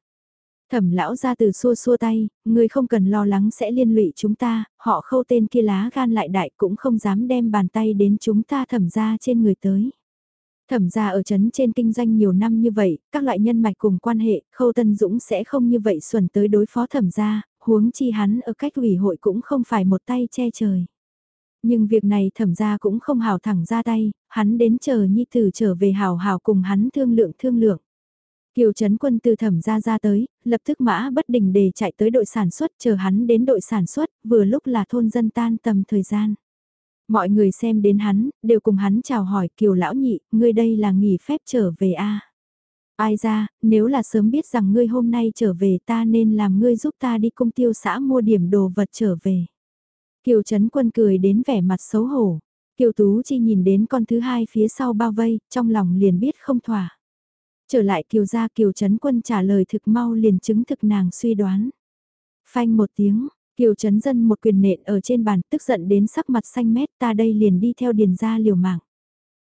Thẩm lão ra từ xua xua tay, người không cần lo lắng sẽ liên lụy chúng ta, họ khâu tên kia lá gan lại đại cũng không dám đem bàn tay đến chúng ta thẩm ra trên người tới. Thẩm ra ở chấn trên kinh doanh nhiều năm như vậy, các loại nhân mạch cùng quan hệ, khâu tân dũng sẽ không như vậy xuẩn tới đối phó thẩm ra, huống chi hắn ở cách ủy hội cũng không phải một tay che trời. Nhưng việc này thẩm ra cũng không hào thẳng ra tay, hắn đến chờ nhi tử trở về hào hào cùng hắn thương lượng thương lượng. Kiều Trấn Quân từ thẩm ra ra tới, lập tức mã bất đình để chạy tới đội sản xuất chờ hắn đến đội sản xuất, vừa lúc là thôn dân tan tầm thời gian. Mọi người xem đến hắn, đều cùng hắn chào hỏi Kiều Lão Nhị, ngươi đây là nghỉ phép trở về a Ai ra, nếu là sớm biết rằng ngươi hôm nay trở về ta nên làm ngươi giúp ta đi công tiêu xã mua điểm đồ vật trở về. Kiều Trấn Quân cười đến vẻ mặt xấu hổ. Kiều Tú Chi nhìn đến con thứ hai phía sau bao vây, trong lòng liền biết không thỏa. Trở lại Kiều gia Kiều Trấn Quân trả lời thực mau liền chứng thực nàng suy đoán. Phanh một tiếng, Kiều Trấn Dân một quyền nện ở trên bàn tức giận đến sắc mặt xanh mét ta đây liền đi theo điền gia liều mạng.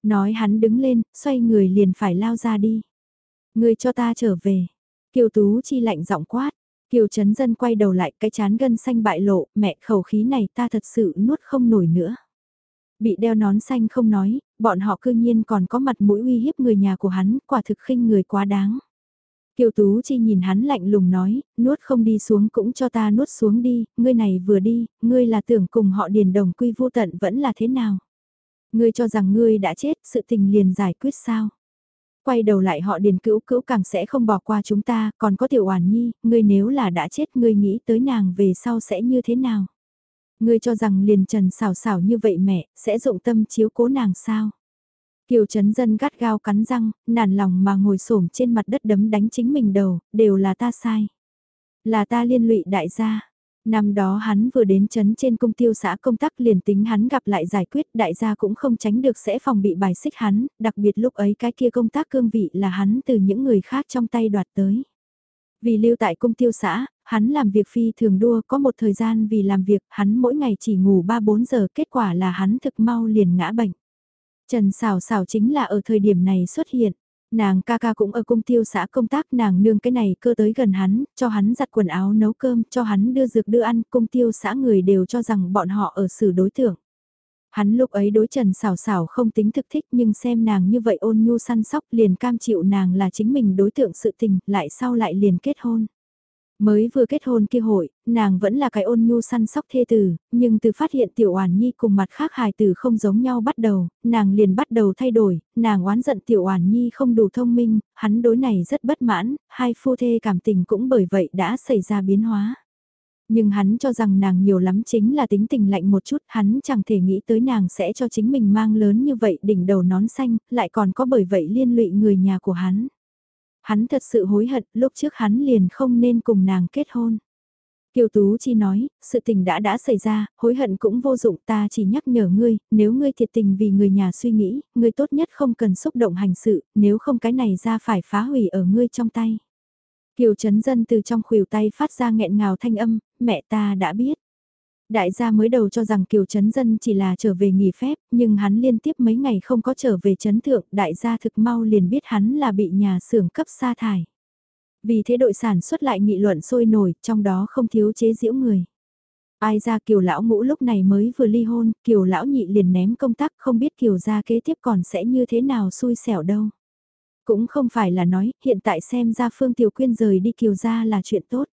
Nói hắn đứng lên, xoay người liền phải lao ra đi. Người cho ta trở về. Kiều Tú Chi lạnh giọng quát. Kiều Trấn Dân quay đầu lại cái chán gân xanh bại lộ, mẹ khẩu khí này ta thật sự nuốt không nổi nữa. Bị đeo nón xanh không nói, bọn họ cư nhiên còn có mặt mũi uy hiếp người nhà của hắn, quả thực khinh người quá đáng. Kiều Tú Chi nhìn hắn lạnh lùng nói, nuốt không đi xuống cũng cho ta nuốt xuống đi, ngươi này vừa đi, ngươi là tưởng cùng họ điền đồng quy vô tận vẫn là thế nào? Ngươi cho rằng ngươi đã chết, sự tình liền giải quyết sao? Quay đầu lại họ điền cữu cữu càng sẽ không bỏ qua chúng ta, còn có tiểu oản nhi, ngươi nếu là đã chết ngươi nghĩ tới nàng về sau sẽ như thế nào? Ngươi cho rằng liền trần xảo xảo như vậy mẹ, sẽ dụng tâm chiếu cố nàng sao? Kiều Trấn Dân gắt gao cắn răng, nản lòng mà ngồi xổm trên mặt đất đấm đánh chính mình đầu, đều là ta sai. Là ta liên lụy đại gia. Năm đó hắn vừa đến chấn trên công tiêu xã công tác liền tính hắn gặp lại giải quyết đại gia cũng không tránh được sẽ phòng bị bài xích hắn, đặc biệt lúc ấy cái kia công tác cương vị là hắn từ những người khác trong tay đoạt tới. Vì lưu tại công tiêu xã, hắn làm việc phi thường đua có một thời gian vì làm việc hắn mỗi ngày chỉ ngủ 3-4 giờ kết quả là hắn thực mau liền ngã bệnh. Trần xào xào chính là ở thời điểm này xuất hiện. Nàng ca ca cũng ở cung tiêu xã công tác nàng nương cái này cơ tới gần hắn, cho hắn giặt quần áo nấu cơm, cho hắn đưa dược đưa ăn, cung tiêu xã người đều cho rằng bọn họ ở xử đối tượng. Hắn lúc ấy đối trần xảo xảo không tính thực thích nhưng xem nàng như vậy ôn nhu săn sóc liền cam chịu nàng là chính mình đối tượng sự tình, lại sau lại liền kết hôn. Mới vừa kết hôn kia hội, nàng vẫn là cái ôn nhu săn sóc thê tử, nhưng từ phát hiện tiểu oản nhi cùng mặt khác hài tử không giống nhau bắt đầu, nàng liền bắt đầu thay đổi, nàng oán giận tiểu oản nhi không đủ thông minh, hắn đối này rất bất mãn, hai phu thê cảm tình cũng bởi vậy đã xảy ra biến hóa. Nhưng hắn cho rằng nàng nhiều lắm chính là tính tình lạnh một chút, hắn chẳng thể nghĩ tới nàng sẽ cho chính mình mang lớn như vậy đỉnh đầu nón xanh, lại còn có bởi vậy liên lụy người nhà của hắn. Hắn thật sự hối hận, lúc trước hắn liền không nên cùng nàng kết hôn. Kiều Tú Chi nói, sự tình đã đã xảy ra, hối hận cũng vô dụng ta chỉ nhắc nhở ngươi, nếu ngươi thiệt tình vì người nhà suy nghĩ, ngươi tốt nhất không cần xúc động hành sự, nếu không cái này ra phải phá hủy ở ngươi trong tay. Kiều Trấn Dân từ trong khuỷu tay phát ra nghẹn ngào thanh âm, mẹ ta đã biết. Đại gia mới đầu cho rằng Kiều Trấn Dân chỉ là trở về nghỉ phép, nhưng hắn liên tiếp mấy ngày không có trở về Trấn Thượng, đại gia thực mau liền biết hắn là bị nhà xưởng cấp sa thải. Vì thế đội sản xuất lại nghị luận sôi nổi, trong đó không thiếu chế giễu người. Ai ra Kiều Lão Ngũ lúc này mới vừa ly hôn, Kiều Lão Nhị liền ném công tác không biết Kiều gia kế tiếp còn sẽ như thế nào xui xẻo đâu. Cũng không phải là nói, hiện tại xem ra Phương Tiểu Quyên rời đi Kiều gia là chuyện tốt.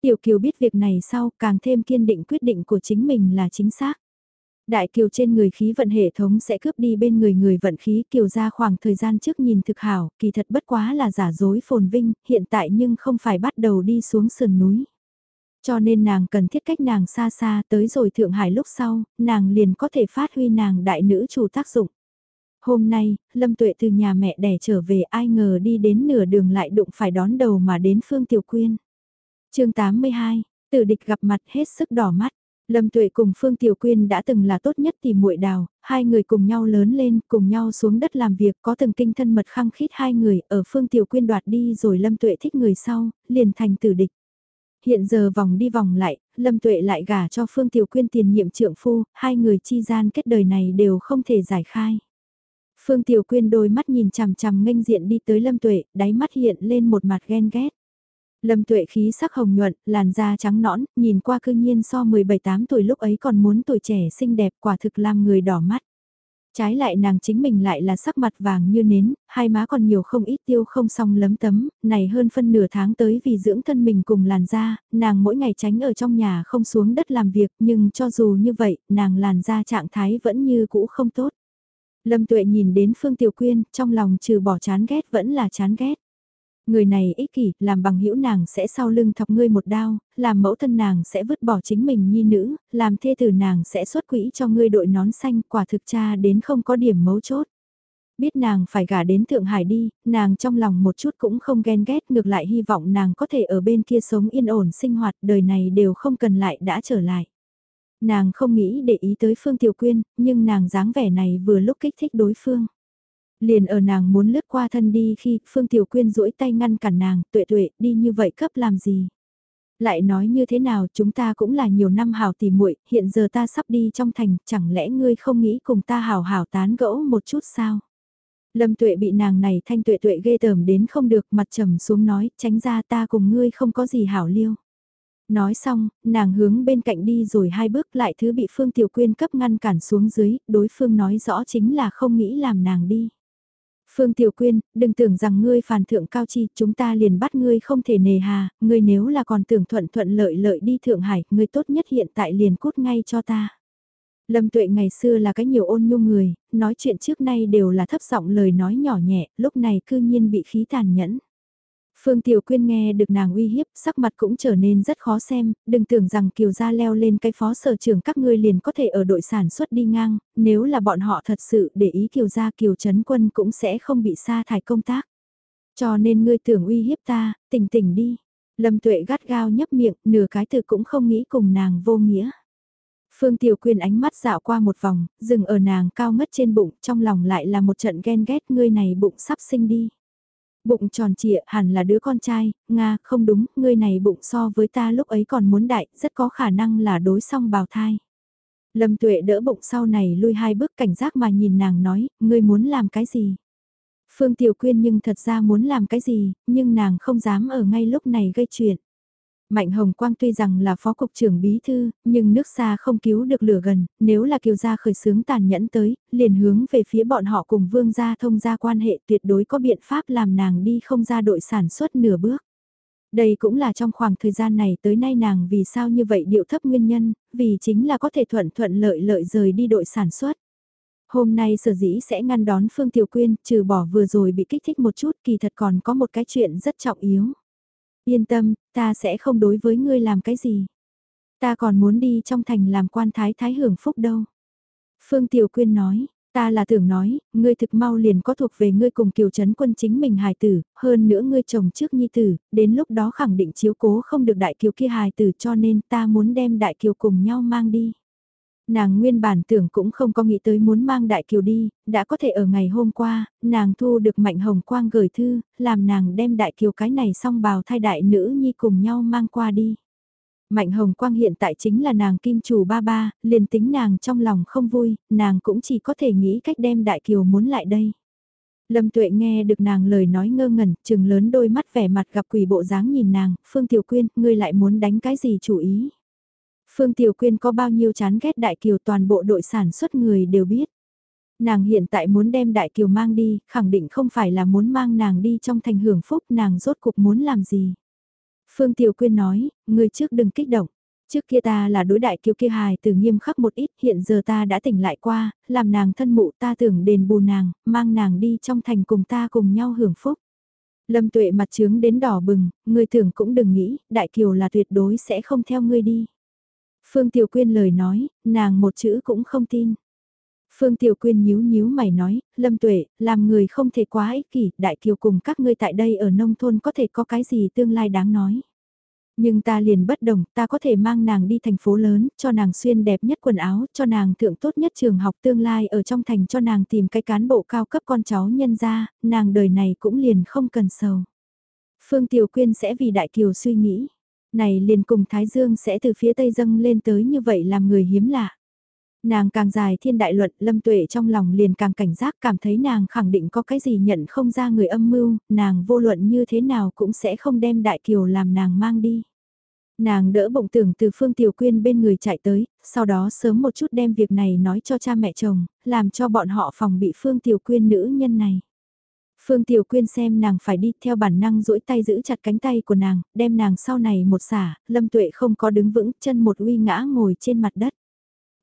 Tiểu Kiều biết việc này sau càng thêm kiên định quyết định của chính mình là chính xác. Đại Kiều trên người khí vận hệ thống sẽ cướp đi bên người người vận khí Kiều ra khoảng thời gian trước nhìn thực hảo, kỳ thật bất quá là giả dối phồn vinh, hiện tại nhưng không phải bắt đầu đi xuống sườn núi. Cho nên nàng cần thiết cách nàng xa xa tới rồi Thượng Hải lúc sau, nàng liền có thể phát huy nàng đại nữ chủ tác dụng. Hôm nay, Lâm Tuệ từ nhà mẹ đẻ trở về ai ngờ đi đến nửa đường lại đụng phải đón đầu mà đến Phương Tiểu Quyên chương 82, tử địch gặp mặt hết sức đỏ mắt. Lâm Tuệ cùng Phương Tiểu Quyên đã từng là tốt nhất tìm muội đào, hai người cùng nhau lớn lên, cùng nhau xuống đất làm việc, có từng kinh thân mật khăng khít hai người, ở Phương Tiểu Quyên đoạt đi rồi Lâm Tuệ thích người sau, liền thành tử địch. Hiện giờ vòng đi vòng lại, Lâm Tuệ lại gả cho Phương Tiểu Quyên tiền nhiệm trượng phu, hai người chi gian kết đời này đều không thể giải khai. Phương Tiểu Quyên đôi mắt nhìn chằm chằm nghênh diện đi tới Lâm Tuệ, đáy mắt hiện lên một mặt ghen ghét. Lâm Tuệ khí sắc hồng nhuận, làn da trắng nõn, nhìn qua cư nhiên so 17-8 tuổi lúc ấy còn muốn tuổi trẻ xinh đẹp quả thực làm người đỏ mắt. Trái lại nàng chính mình lại là sắc mặt vàng như nến, hai má còn nhiều không ít tiêu không xong lấm tấm, này hơn phân nửa tháng tới vì dưỡng thân mình cùng làn da, nàng mỗi ngày tránh ở trong nhà không xuống đất làm việc nhưng cho dù như vậy, nàng làn da trạng thái vẫn như cũ không tốt. Lâm Tuệ nhìn đến Phương Tiểu Quyên, trong lòng trừ bỏ chán ghét vẫn là chán ghét. Người này ích kỷ, làm bằng hữu nàng sẽ sau lưng thọc ngươi một đao, làm mẫu thân nàng sẽ vứt bỏ chính mình nhi nữ, làm thê tử nàng sẽ xuất quỹ cho ngươi đội nón xanh, quả thực cha đến không có điểm mấu chốt. Biết nàng phải gả đến Thượng Hải đi, nàng trong lòng một chút cũng không ghen ghét ngược lại hy vọng nàng có thể ở bên kia sống yên ổn sinh hoạt đời này đều không cần lại đã trở lại. Nàng không nghĩ để ý tới Phương Tiểu Quyên, nhưng nàng dáng vẻ này vừa lúc kích thích đối phương. Liền ở nàng muốn lướt qua thân đi khi Phương Tiểu Quyên duỗi tay ngăn cản nàng, tuệ tuệ, đi như vậy cấp làm gì? Lại nói như thế nào chúng ta cũng là nhiều năm hào tỉ muội hiện giờ ta sắp đi trong thành, chẳng lẽ ngươi không nghĩ cùng ta hào hào tán gẫu một chút sao? Lâm tuệ bị nàng này thanh tuệ tuệ ghê tởm đến không được mặt trầm xuống nói, tránh ra ta cùng ngươi không có gì hảo liêu. Nói xong, nàng hướng bên cạnh đi rồi hai bước lại thứ bị Phương Tiểu Quyên cấp ngăn cản xuống dưới, đối phương nói rõ chính là không nghĩ làm nàng đi. Phương Tiểu Quyên, đừng tưởng rằng ngươi phản thượng cao chi, chúng ta liền bắt ngươi không thể nề hà, ngươi nếu là còn tưởng thuận thuận lợi lợi đi Thượng Hải, ngươi tốt nhất hiện tại liền cút ngay cho ta. Lâm Tuệ ngày xưa là cái nhiều ôn nhu người, nói chuyện trước nay đều là thấp giọng lời nói nhỏ nhẹ, lúc này cư nhiên bị khí tàn nhẫn. Phương Tiểu Quyên nghe được nàng uy hiếp, sắc mặt cũng trở nên rất khó xem, đừng tưởng rằng Kiều Gia leo lên cái phó sở trưởng các ngươi liền có thể ở đội sản xuất đi ngang, nếu là bọn họ thật sự để ý Kiều Gia Kiều Trấn Quân cũng sẽ không bị sa thải công tác. Cho nên ngươi tưởng uy hiếp ta, tỉnh tỉnh đi. Lâm Tuệ gắt gao nhấp miệng, nửa cái từ cũng không nghĩ cùng nàng vô nghĩa. Phương Tiểu Quyên ánh mắt dạo qua một vòng, dừng ở nàng cao ngất trên bụng, trong lòng lại là một trận ghen ghét ngươi này bụng sắp sinh đi. Bụng tròn trịa hẳn là đứa con trai, Nga, không đúng, ngươi này bụng so với ta lúc ấy còn muốn đại, rất có khả năng là đối song bào thai. Lâm tuệ đỡ bụng sau này lui hai bước cảnh giác mà nhìn nàng nói, ngươi muốn làm cái gì? Phương Tiểu Quyên nhưng thật ra muốn làm cái gì, nhưng nàng không dám ở ngay lúc này gây chuyện. Mạnh Hồng Quang tuy rằng là phó cục trưởng bí thư, nhưng nước xa không cứu được lửa gần, nếu là kiều gia khởi sướng tàn nhẫn tới, liền hướng về phía bọn họ cùng vương gia thông gia quan hệ tuyệt đối có biện pháp làm nàng đi không ra đội sản xuất nửa bước. Đây cũng là trong khoảng thời gian này tới nay nàng vì sao như vậy điệu thấp nguyên nhân, vì chính là có thể thuận thuận lợi lợi rời đi đội sản xuất. Hôm nay sở dĩ sẽ ngăn đón Phương Tiểu Quyên, trừ bỏ vừa rồi bị kích thích một chút kỳ thật còn có một cái chuyện rất trọng yếu. Yên tâm, ta sẽ không đối với ngươi làm cái gì. Ta còn muốn đi trong thành làm quan thái thái hưởng phúc đâu. Phương Tiểu Quyên nói, ta là tưởng nói, ngươi thực mau liền có thuộc về ngươi cùng kiều trấn quân chính mình hài tử, hơn nữa ngươi chồng trước nhi tử, đến lúc đó khẳng định chiếu cố không được đại kiều kia hài tử cho nên ta muốn đem đại kiều cùng nhau mang đi. Nàng nguyên bản tưởng cũng không có nghĩ tới muốn mang Đại Kiều đi, đã có thể ở ngày hôm qua, nàng thu được Mạnh Hồng Quang gửi thư, làm nàng đem Đại Kiều cái này xong bào thai đại nữ nhi cùng nhau mang qua đi. Mạnh Hồng Quang hiện tại chính là nàng kim chủ ba ba, liền tính nàng trong lòng không vui, nàng cũng chỉ có thể nghĩ cách đem Đại Kiều muốn lại đây. Lâm Tuệ nghe được nàng lời nói ngơ ngẩn, chừng lớn đôi mắt vẻ mặt gặp quỷ bộ dáng nhìn nàng, Phương Tiểu Quyên, ngươi lại muốn đánh cái gì chủ ý. Phương Tiểu Quyên có bao nhiêu chán ghét Đại Kiều toàn bộ đội sản xuất người đều biết. Nàng hiện tại muốn đem Đại Kiều mang đi, khẳng định không phải là muốn mang nàng đi trong thành hưởng phúc nàng rốt cuộc muốn làm gì. Phương Tiểu Quyên nói, người trước đừng kích động. Trước kia ta là đối đại kiều kia hài từ nghiêm khắc một ít, hiện giờ ta đã tỉnh lại qua, làm nàng thân mụ ta tưởng đền bù nàng, mang nàng đi trong thành cùng ta cùng nhau hưởng phúc. Lâm tuệ mặt trướng đến đỏ bừng, người tưởng cũng đừng nghĩ, đại kiều là tuyệt đối sẽ không theo ngươi đi. Phương Tiểu Quyên lời nói, nàng một chữ cũng không tin. Phương Tiểu Quyên nhíu nhíu mày nói, Lâm Tuệ, làm người không thể quá ích kỷ, đại kiều cùng các ngươi tại đây ở nông thôn có thể có cái gì tương lai đáng nói. Nhưng ta liền bất đồng, ta có thể mang nàng đi thành phố lớn, cho nàng xuyên đẹp nhất quần áo, cho nàng thượng tốt nhất trường học tương lai ở trong thành cho nàng tìm cái cán bộ cao cấp con cháu nhân ra, nàng đời này cũng liền không cần sầu. Phương Tiểu Quyên sẽ vì Đại Kiều suy nghĩ, này liền cùng Thái Dương sẽ từ phía Tây dâng lên tới như vậy làm người hiếm lạ. Nàng càng dài thiên đại luận, lâm tuệ trong lòng liền càng cảnh giác cảm thấy nàng khẳng định có cái gì nhận không ra người âm mưu, nàng vô luận như thế nào cũng sẽ không đem đại kiều làm nàng mang đi. Nàng đỡ bụng tưởng từ Phương Tiểu Quyên bên người chạy tới, sau đó sớm một chút đem việc này nói cho cha mẹ chồng, làm cho bọn họ phòng bị Phương Tiểu Quyên nữ nhân này. Phương Tiểu Quyên xem nàng phải đi theo bản năng duỗi tay giữ chặt cánh tay của nàng, đem nàng sau này một xả, Lâm Tuệ không có đứng vững, chân một uy ngã ngồi trên mặt đất.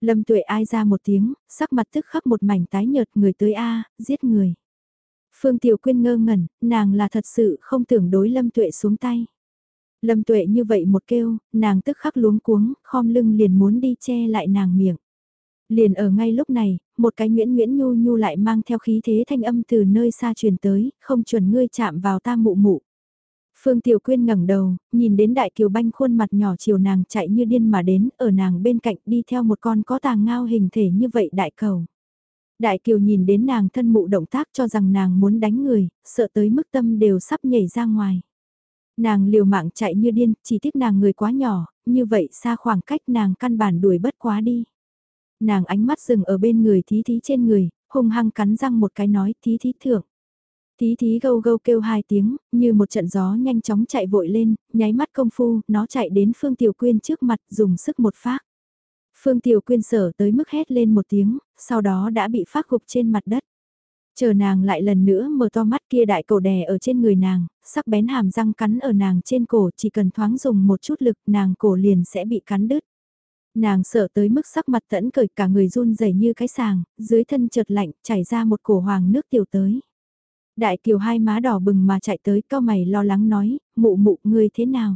Lâm tuệ ai ra một tiếng, sắc mặt tức khắc một mảnh tái nhợt người tới A, giết người. Phương Tiểu Quyên ngơ ngẩn, nàng là thật sự không tưởng đối Lâm tuệ xuống tay. Lâm tuệ như vậy một kêu, nàng tức khắc luống cuống, khom lưng liền muốn đi che lại nàng miệng. Liền ở ngay lúc này, một cái nguyễn nguyễn nhu nhu lại mang theo khí thế thanh âm từ nơi xa truyền tới, không chuẩn ngươi chạm vào ta mụ mụ. Phương Tiểu Quyên ngẩng đầu, nhìn đến Đại Kiều Banh khuôn mặt nhỏ chiều nàng chạy như điên mà đến, ở nàng bên cạnh đi theo một con có tàng ngao hình thể như vậy đại cầu. Đại Kiều nhìn đến nàng thân mụ động tác cho rằng nàng muốn đánh người, sợ tới mức tâm đều sắp nhảy ra ngoài. Nàng liều mạng chạy như điên, chỉ tiếc nàng người quá nhỏ, như vậy xa khoảng cách nàng căn bản đuổi bất quá đi. Nàng ánh mắt dừng ở bên người thí thí trên người, hung hăng cắn răng một cái nói thí thí thượng thí thí gâu gâu kêu hai tiếng, như một trận gió nhanh chóng chạy vội lên, nháy mắt công phu, nó chạy đến Phương Tiểu Quyên trước mặt dùng sức một phát. Phương Tiểu Quyên sở tới mức hét lên một tiếng, sau đó đã bị phát gục trên mặt đất. Chờ nàng lại lần nữa mở to mắt kia đại cầu đè ở trên người nàng, sắc bén hàm răng cắn ở nàng trên cổ chỉ cần thoáng dùng một chút lực nàng cổ liền sẽ bị cắn đứt. Nàng sợ tới mức sắc mặt tẫn cởi cả người run rẩy như cái sàng, dưới thân chợt lạnh chảy ra một cổ hoàng nước tiểu tới. Đại kiều hai má đỏ bừng mà chạy tới cao mày lo lắng nói, mụ mụ ngươi thế nào?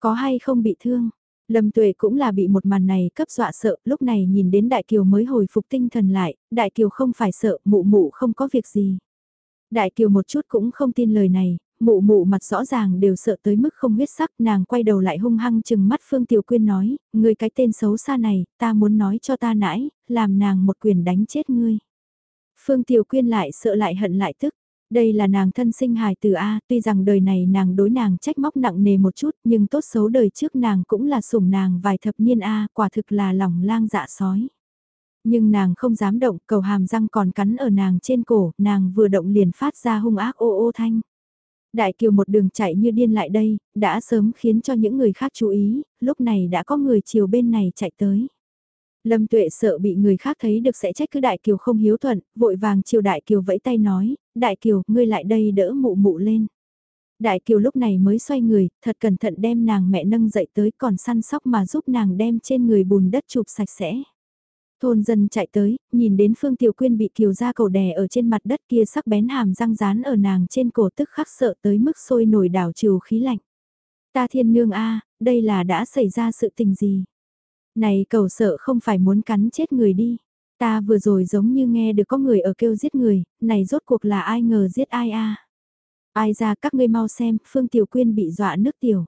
Có hay không bị thương? Lâm Tuệ cũng là bị một màn này cấp dọa sợ, lúc này nhìn đến Đại Kiều mới hồi phục tinh thần lại, Đại Kiều không phải sợ, mụ mụ không có việc gì. Đại Kiều một chút cũng không tin lời này, mụ mụ mặt rõ ràng đều sợ tới mức không huyết sắc, nàng quay đầu lại hung hăng chừng mắt Phương Tiểu Quyên nói, người cái tên xấu xa này, ta muốn nói cho ta nãi làm nàng một quyền đánh chết ngươi. Phương Tiểu Quyên lại sợ lại hận lại tức, đây là nàng thân sinh hài từ A, tuy rằng đời này nàng đối nàng trách móc nặng nề một chút, nhưng tốt xấu đời trước nàng cũng là sủng nàng vài thập niên A, quả thực là lòng lang dạ sói. Nhưng nàng không dám động, cầu hàm răng còn cắn ở nàng trên cổ, nàng vừa động liền phát ra hung ác ô ô thanh. Đại kiều một đường chạy như điên lại đây, đã sớm khiến cho những người khác chú ý, lúc này đã có người chiều bên này chạy tới. Lâm Tuệ sợ bị người khác thấy được sẽ trách cứ Đại Kiều không hiếu thuận, vội vàng chiều Đại Kiều vẫy tay nói, Đại Kiều, ngươi lại đây đỡ mụ mụ lên. Đại Kiều lúc này mới xoay người, thật cẩn thận đem nàng mẹ nâng dậy tới còn săn sóc mà giúp nàng đem trên người bùn đất chụp sạch sẽ. Thôn dân chạy tới, nhìn đến Phương Tiểu Quyên bị Kiều ra cầu đè ở trên mặt đất kia sắc bén hàm răng rán ở nàng trên cổ tức khắc sợ tới mức sôi nổi đảo trừ khí lạnh. Ta thiên nương a đây là đã xảy ra sự tình gì? Này cầu sợ không phải muốn cắn chết người đi. Ta vừa rồi giống như nghe được có người ở kêu giết người, này rốt cuộc là ai ngờ giết ai a Ai ra các ngươi mau xem, Phương Tiểu Quyên bị dọa nước tiểu.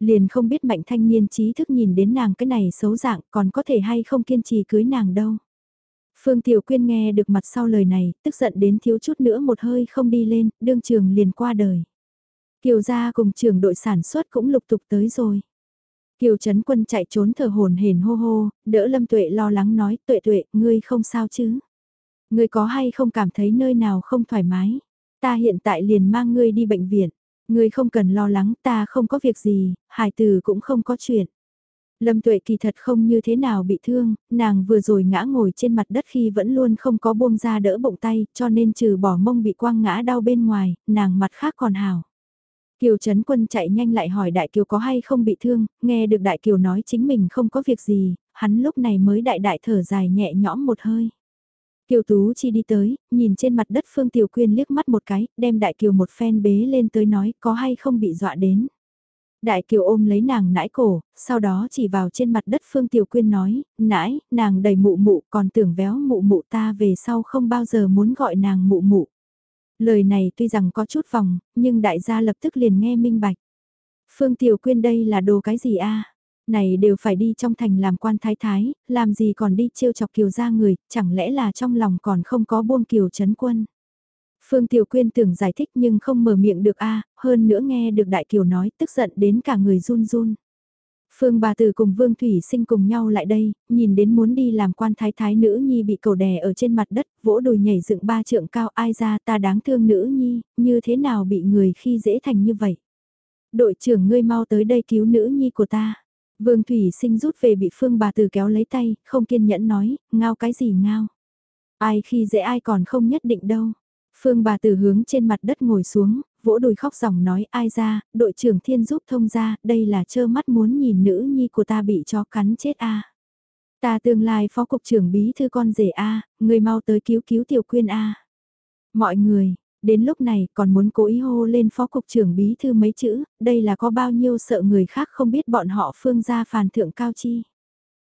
Liền không biết mạnh thanh niên trí thức nhìn đến nàng cái này xấu dạng còn có thể hay không kiên trì cưới nàng đâu. Phương Tiểu Quyên nghe được mặt sau lời này, tức giận đến thiếu chút nữa một hơi không đi lên, đương trường liền qua đời. Kiều gia cùng trường đội sản xuất cũng lục tục tới rồi. Kiều Trấn Quân chạy trốn thở hồn hển hô hô, đỡ Lâm Tuệ lo lắng nói, Tuệ Tuệ, ngươi không sao chứ? Ngươi có hay không cảm thấy nơi nào không thoải mái? Ta hiện tại liền mang ngươi đi bệnh viện người không cần lo lắng, ta không có việc gì, hải tử cũng không có chuyện. Lâm Tuệ kỳ thật không như thế nào bị thương, nàng vừa rồi ngã ngồi trên mặt đất khi vẫn luôn không có buông ra đỡ bụng tay, cho nên trừ bỏ mông bị quăng ngã đau bên ngoài, nàng mặt khác còn hào. Kiều Trấn Quân chạy nhanh lại hỏi Đại Kiều có hay không bị thương, nghe được Đại Kiều nói chính mình không có việc gì, hắn lúc này mới đại đại thở dài nhẹ nhõm một hơi. Kiều Tú Chi đi tới, nhìn trên mặt đất Phương Tiểu Quyên liếc mắt một cái, đem Đại Kiều một phen bế lên tới nói có hay không bị dọa đến. Đại Kiều ôm lấy nàng nãi cổ, sau đó chỉ vào trên mặt đất Phương Tiểu Quyên nói, nãi, nàng đầy mụ mụ còn tưởng véo mụ mụ ta về sau không bao giờ muốn gọi nàng mụ mụ. Lời này tuy rằng có chút vòng, nhưng đại gia lập tức liền nghe minh bạch. Phương Tiểu Quyên đây là đồ cái gì a? Này đều phải đi trong thành làm quan thái thái, làm gì còn đi trêu chọc kiều ra người, chẳng lẽ là trong lòng còn không có buông kiều chấn quân. Phương Tiểu Quyên tưởng giải thích nhưng không mở miệng được a, hơn nữa nghe được Đại Kiều nói tức giận đến cả người run run. Phương bà tử cùng Vương Thủy sinh cùng nhau lại đây, nhìn đến muốn đi làm quan thái thái nữ nhi bị cầu đè ở trên mặt đất, vỗ đùi nhảy dựng ba trượng cao ai ra ta đáng thương nữ nhi, như thế nào bị người khi dễ thành như vậy. Đội trưởng ngươi mau tới đây cứu nữ nhi của ta. Vương Thủy sinh rút về bị Phương bà tử kéo lấy tay, không kiên nhẫn nói, ngao cái gì ngao. Ai khi dễ ai còn không nhất định đâu. Phương bà tử hướng trên mặt đất ngồi xuống, vỗ đùi khóc ròng nói ai ra, đội trưởng thiên giúp thông ra, đây là trơ mắt muốn nhìn nữ nhi của ta bị chó cắn chết a. Ta tương lai phó cục trưởng bí thư con rể a, người mau tới cứu cứu tiểu quyên a. Mọi người, đến lúc này còn muốn cố ý hô lên phó cục trưởng bí thư mấy chữ, đây là có bao nhiêu sợ người khác không biết bọn họ phương gia phàn thượng cao chi.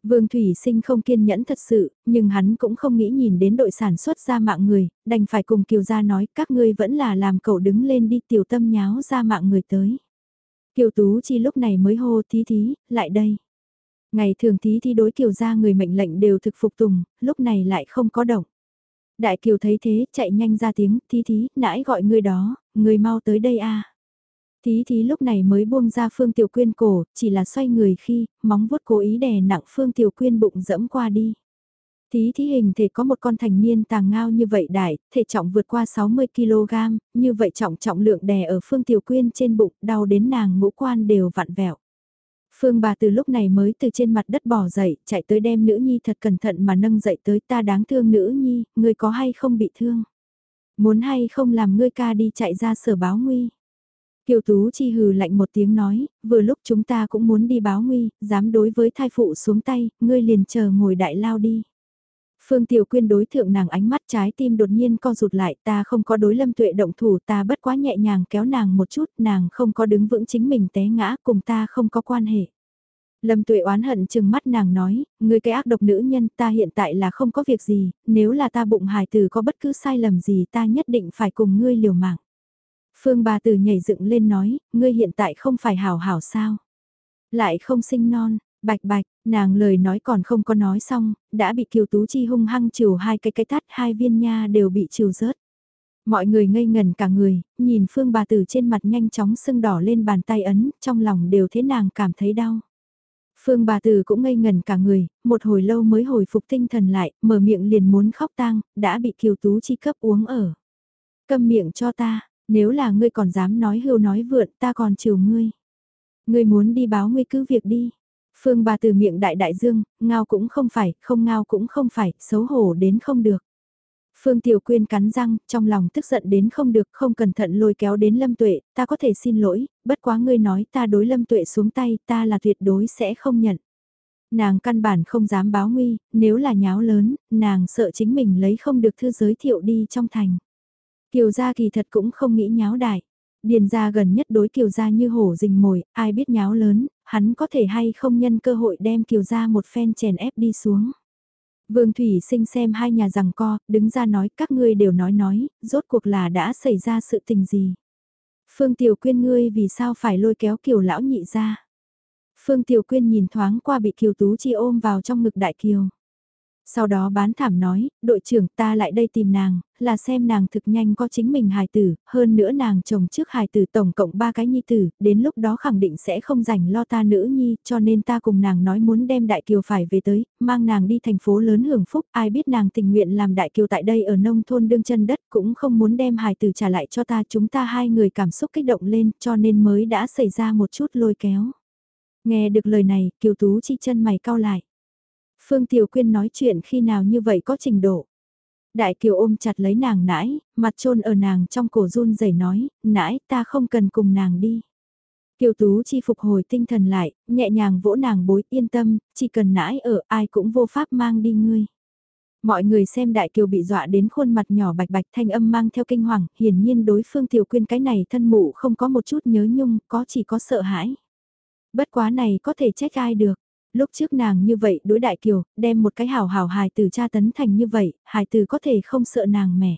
Vương Thủy Sinh không kiên nhẫn thật sự, nhưng hắn cũng không nghĩ nhìn đến đội sản xuất ra mạng người, đành phải cùng Kiều Gia nói các ngươi vẫn là làm cậu đứng lên đi tiểu tâm nháo ra mạng người tới. Kiều Tú Chi lúc này mới hô thí thí, lại đây. Ngày thường thí thí đối Kiều Gia người mệnh lệnh đều thực phục tùng, lúc này lại không có động. Đại Kiều thấy thế, chạy nhanh ra tiếng, thí thí, nãy gọi người đó, người mau tới đây a. Thí thí lúc này mới buông ra Phương Tiểu Quyên cổ, chỉ là xoay người khi, móng vuốt cố ý đè nặng Phương Tiểu Quyên bụng dẫm qua đi. Thí thí hình thể có một con thành niên tàng ngao như vậy đại, thể trọng vượt qua 60kg, như vậy trọng trọng lượng đè ở Phương Tiểu Quyên trên bụng, đau đến nàng ngũ quan đều vặn vẹo. Phương bà từ lúc này mới từ trên mặt đất bỏ dậy, chạy tới đem nữ nhi thật cẩn thận mà nâng dậy tới ta đáng thương nữ nhi, ngươi có hay không bị thương? Muốn hay không làm ngươi ca đi chạy ra sở báo nguy? Kiều Tú Chi hừ lạnh một tiếng nói, vừa lúc chúng ta cũng muốn đi báo nguy, dám đối với thai phụ xuống tay, ngươi liền chờ ngồi đại lao đi. Phương Tiểu Quyên đối thượng nàng ánh mắt trái tim đột nhiên co rụt lại ta không có đối lâm tuệ động thủ ta bất quá nhẹ nhàng kéo nàng một chút nàng không có đứng vững chính mình té ngã cùng ta không có quan hệ. Lâm tuệ oán hận chừng mắt nàng nói, ngươi cái ác độc nữ nhân ta hiện tại là không có việc gì, nếu là ta bụng hài tử có bất cứ sai lầm gì ta nhất định phải cùng ngươi liều mạng. Phương bà tử nhảy dựng lên nói, ngươi hiện tại không phải hảo hảo sao. Lại không sinh non, bạch bạch, nàng lời nói còn không có nói xong, đã bị kiều tú chi hung hăng chiều hai cái cái tắt hai viên nha đều bị chiều rớt. Mọi người ngây ngần cả người, nhìn phương bà tử trên mặt nhanh chóng sưng đỏ lên bàn tay ấn, trong lòng đều thế nàng cảm thấy đau. Phương bà tử cũng ngây ngần cả người, một hồi lâu mới hồi phục tinh thần lại, mở miệng liền muốn khóc tang, đã bị kiều tú chi cấp uống ở. Câm miệng cho ta, nếu là ngươi còn dám nói hưu nói vượn ta còn chiều ngươi. Ngươi muốn đi báo ngươi cứ việc đi. Phương bà từ miệng đại đại dương, ngao cũng không phải, không ngao cũng không phải, xấu hổ đến không được. Phương Tiểu Quyên cắn răng, trong lòng tức giận đến không được, không cẩn thận lôi kéo đến Lâm Tuệ, ta có thể xin lỗi, bất quá ngươi nói ta đối Lâm Tuệ xuống tay, ta là tuyệt đối sẽ không nhận. Nàng căn bản không dám báo nguy, nếu là nháo lớn, nàng sợ chính mình lấy không được thư giới thiệu đi trong thành. Kiều gia kỳ thật cũng không nghĩ nháo đại. Điền gia gần nhất đối kiều gia như hổ rình mồi, ai biết nháo lớn, hắn có thể hay không nhân cơ hội đem kiều gia một phen chèn ép đi xuống. Vương Thủy sinh xem hai nhà rằng co, đứng ra nói các ngươi đều nói nói, rốt cuộc là đã xảy ra sự tình gì. Phương Tiểu Quyên ngươi vì sao phải lôi kéo kiều lão nhị ra. Phương Tiểu Quyên nhìn thoáng qua bị Kiều Tú Chi ôm vào trong ngực Đại Kiều. Sau đó bán thảm nói, đội trưởng ta lại đây tìm nàng, là xem nàng thực nhanh có chính mình hài tử, hơn nữa nàng chồng trước hài tử tổng cộng ba cái nhi tử, đến lúc đó khẳng định sẽ không rảnh lo ta nữ nhi, cho nên ta cùng nàng nói muốn đem đại kiều phải về tới, mang nàng đi thành phố lớn hưởng phúc, ai biết nàng tình nguyện làm đại kiều tại đây ở nông thôn đương chân đất cũng không muốn đem hài tử trả lại cho ta, chúng ta hai người cảm xúc kích động lên, cho nên mới đã xảy ra một chút lôi kéo. Nghe được lời này, kiều tú chi chân mày cau lại. Phương Tiểu Quyên nói chuyện khi nào như vậy có trình độ. Đại Kiều ôm chặt lấy nàng nãi, mặt trôn ở nàng trong cổ run rẩy nói, nãi ta không cần cùng nàng đi. Kiều Tú chi phục hồi tinh thần lại, nhẹ nhàng vỗ nàng bối yên tâm, chỉ cần nãi ở ai cũng vô pháp mang đi ngươi. Mọi người xem Đại Kiều bị dọa đến khuôn mặt nhỏ bạch bạch thanh âm mang theo kinh hoàng, hiển nhiên đối phương Tiểu Quyên cái này thân mụ không có một chút nhớ nhung, có chỉ có sợ hãi. Bất quá này có thể trách ai được. Lúc trước nàng như vậy đối đại kiều, đem một cái hào hào hài từ cha tấn thành như vậy, hài từ có thể không sợ nàng mẻ.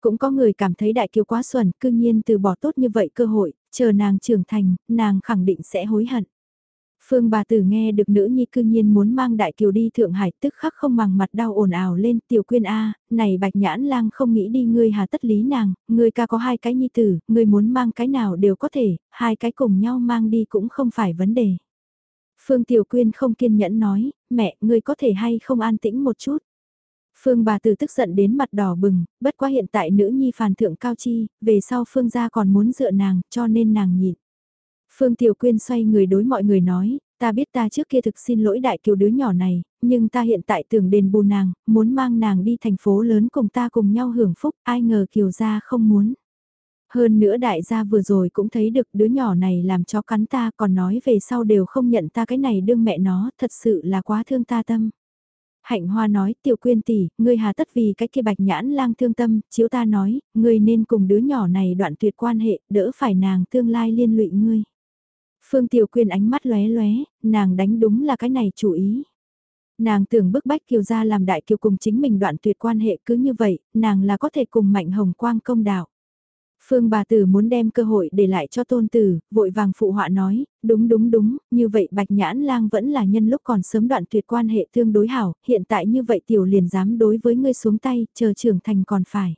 Cũng có người cảm thấy đại kiều quá xuẩn, cư nhiên từ bỏ tốt như vậy cơ hội, chờ nàng trưởng thành, nàng khẳng định sẽ hối hận. Phương bà tử nghe được nữ nhi cư nhiên muốn mang đại kiều đi Thượng Hải tức khắc không màng mặt đau ồn ào lên tiểu quyên A, này bạch nhãn lang không nghĩ đi ngươi hà tất lý nàng, ngươi ca có hai cái nhi tử, ngươi muốn mang cái nào đều có thể, hai cái cùng nhau mang đi cũng không phải vấn đề. Phương Tiểu Quyên không kiên nhẫn nói, mẹ, ngươi có thể hay không an tĩnh một chút. Phương bà từ tức giận đến mặt đỏ bừng, bất quá hiện tại nữ nhi phàn thượng cao chi, về sau Phương gia còn muốn dựa nàng, cho nên nàng nhịn. Phương Tiểu Quyên xoay người đối mọi người nói, ta biết ta trước kia thực xin lỗi đại kiều đứa nhỏ này, nhưng ta hiện tại tưởng đền bù nàng, muốn mang nàng đi thành phố lớn cùng ta cùng nhau hưởng phúc, ai ngờ kiều gia không muốn. Hơn nữa đại gia vừa rồi cũng thấy được đứa nhỏ này làm chó cắn ta còn nói về sau đều không nhận ta cái này đương mẹ nó, thật sự là quá thương ta tâm. Hạnh Hoa nói, tiểu quyên tỷ, ngươi hà tất vì cái kia bạch nhãn lang thương tâm, chiếu ta nói, ngươi nên cùng đứa nhỏ này đoạn tuyệt quan hệ, đỡ phải nàng tương lai liên lụy ngươi. Phương Tiểu Quyên ánh mắt lóe lóe, nàng đánh đúng là cái này chủ ý. Nàng tưởng bức bách Kiều gia làm đại kiều cùng chính mình đoạn tuyệt quan hệ cứ như vậy, nàng là có thể cùng Mạnh Hồng Quang công đạo. Phương bà tử muốn đem cơ hội để lại cho tôn tử, vội vàng phụ họa nói, đúng đúng đúng, như vậy bạch nhãn lang vẫn là nhân lúc còn sớm đoạn tuyệt quan hệ tương đối hảo, hiện tại như vậy tiểu liền dám đối với ngươi xuống tay, chờ trưởng thành còn phải.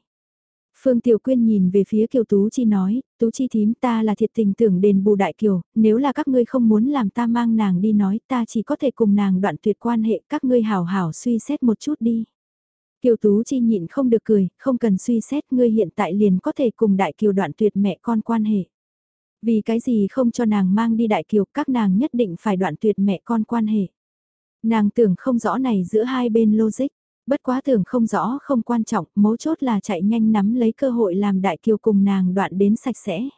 Phương Tiểu Quyên nhìn về phía Kiều Tú Chi nói, Tú Chi thím ta là thiệt tình tưởng đền bù đại kiều, nếu là các ngươi không muốn làm ta mang nàng đi nói ta chỉ có thể cùng nàng đoạn tuyệt quan hệ các ngươi hảo hảo suy xét một chút đi. Kiều Tú Chi nhịn không được cười, không cần suy xét ngươi hiện tại liền có thể cùng Đại Kiều đoạn tuyệt mẹ con quan hệ. Vì cái gì không cho nàng mang đi Đại Kiều, các nàng nhất định phải đoạn tuyệt mẹ con quan hệ. Nàng tưởng không rõ này giữa hai bên logic, bất quá tưởng không rõ không quan trọng, mấu chốt là chạy nhanh nắm lấy cơ hội làm Đại Kiều cùng nàng đoạn đến sạch sẽ.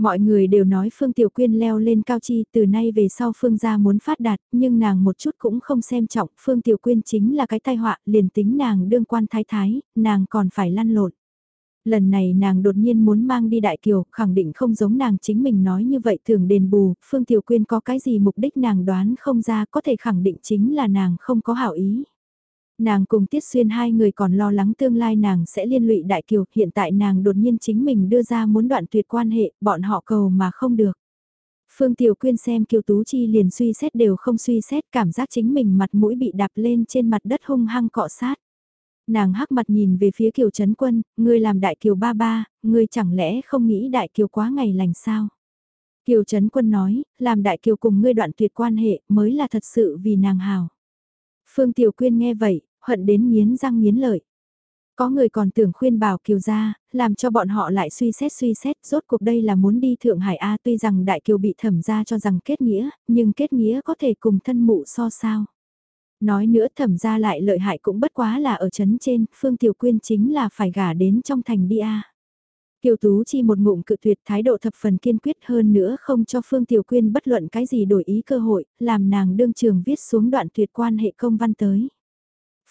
Mọi người đều nói Phương Tiểu Quyên leo lên cao chi từ nay về sau Phương gia muốn phát đạt, nhưng nàng một chút cũng không xem trọng, Phương Tiểu Quyên chính là cái tai họa, liền tính nàng đương quan thái thái, nàng còn phải lăn lộn. Lần này nàng đột nhiên muốn mang đi Đại Kiều, khẳng định không giống nàng chính mình nói như vậy thường đền bù, Phương Tiểu Quyên có cái gì mục đích nàng đoán không ra có thể khẳng định chính là nàng không có hảo ý. Nàng cùng Tiết Xuyên hai người còn lo lắng tương lai nàng sẽ liên lụy Đại Kiều, hiện tại nàng đột nhiên chính mình đưa ra muốn đoạn tuyệt quan hệ, bọn họ cầu mà không được. Phương Tiểu Quyên xem Kiều Tú Chi liền suy xét đều không suy xét cảm giác chính mình mặt mũi bị đạp lên trên mặt đất hung hăng cọ sát. Nàng hắc mặt nhìn về phía Kiều Trấn Quân, ngươi làm Đại Kiều ba ba, ngươi chẳng lẽ không nghĩ Đại Kiều quá ngày lành sao? Kiều Trấn Quân nói, làm Đại Kiều cùng ngươi đoạn tuyệt quan hệ mới là thật sự vì nàng hào. Phương Tiểu Quyên nghe vậy, hận đến nghiến răng nghiến lợi. Có người còn tưởng khuyên bảo Kiều gia, làm cho bọn họ lại suy xét suy xét, rốt cuộc đây là muốn đi Thượng Hải A tuy rằng Đại Kiều bị thẩm ra cho rằng kết nghĩa, nhưng kết nghĩa có thể cùng thân mụ so sao. Nói nữa thẩm ra lại lợi hại cũng bất quá là ở chấn trên, Phương Tiểu Quyên chính là phải gả đến trong thành đi A. Kiều Tú Chi một ngụm cự tuyệt thái độ thập phần kiên quyết hơn nữa không cho Phương Tiểu Quyên bất luận cái gì đổi ý cơ hội, làm nàng đương trường viết xuống đoạn tuyệt quan hệ công văn tới.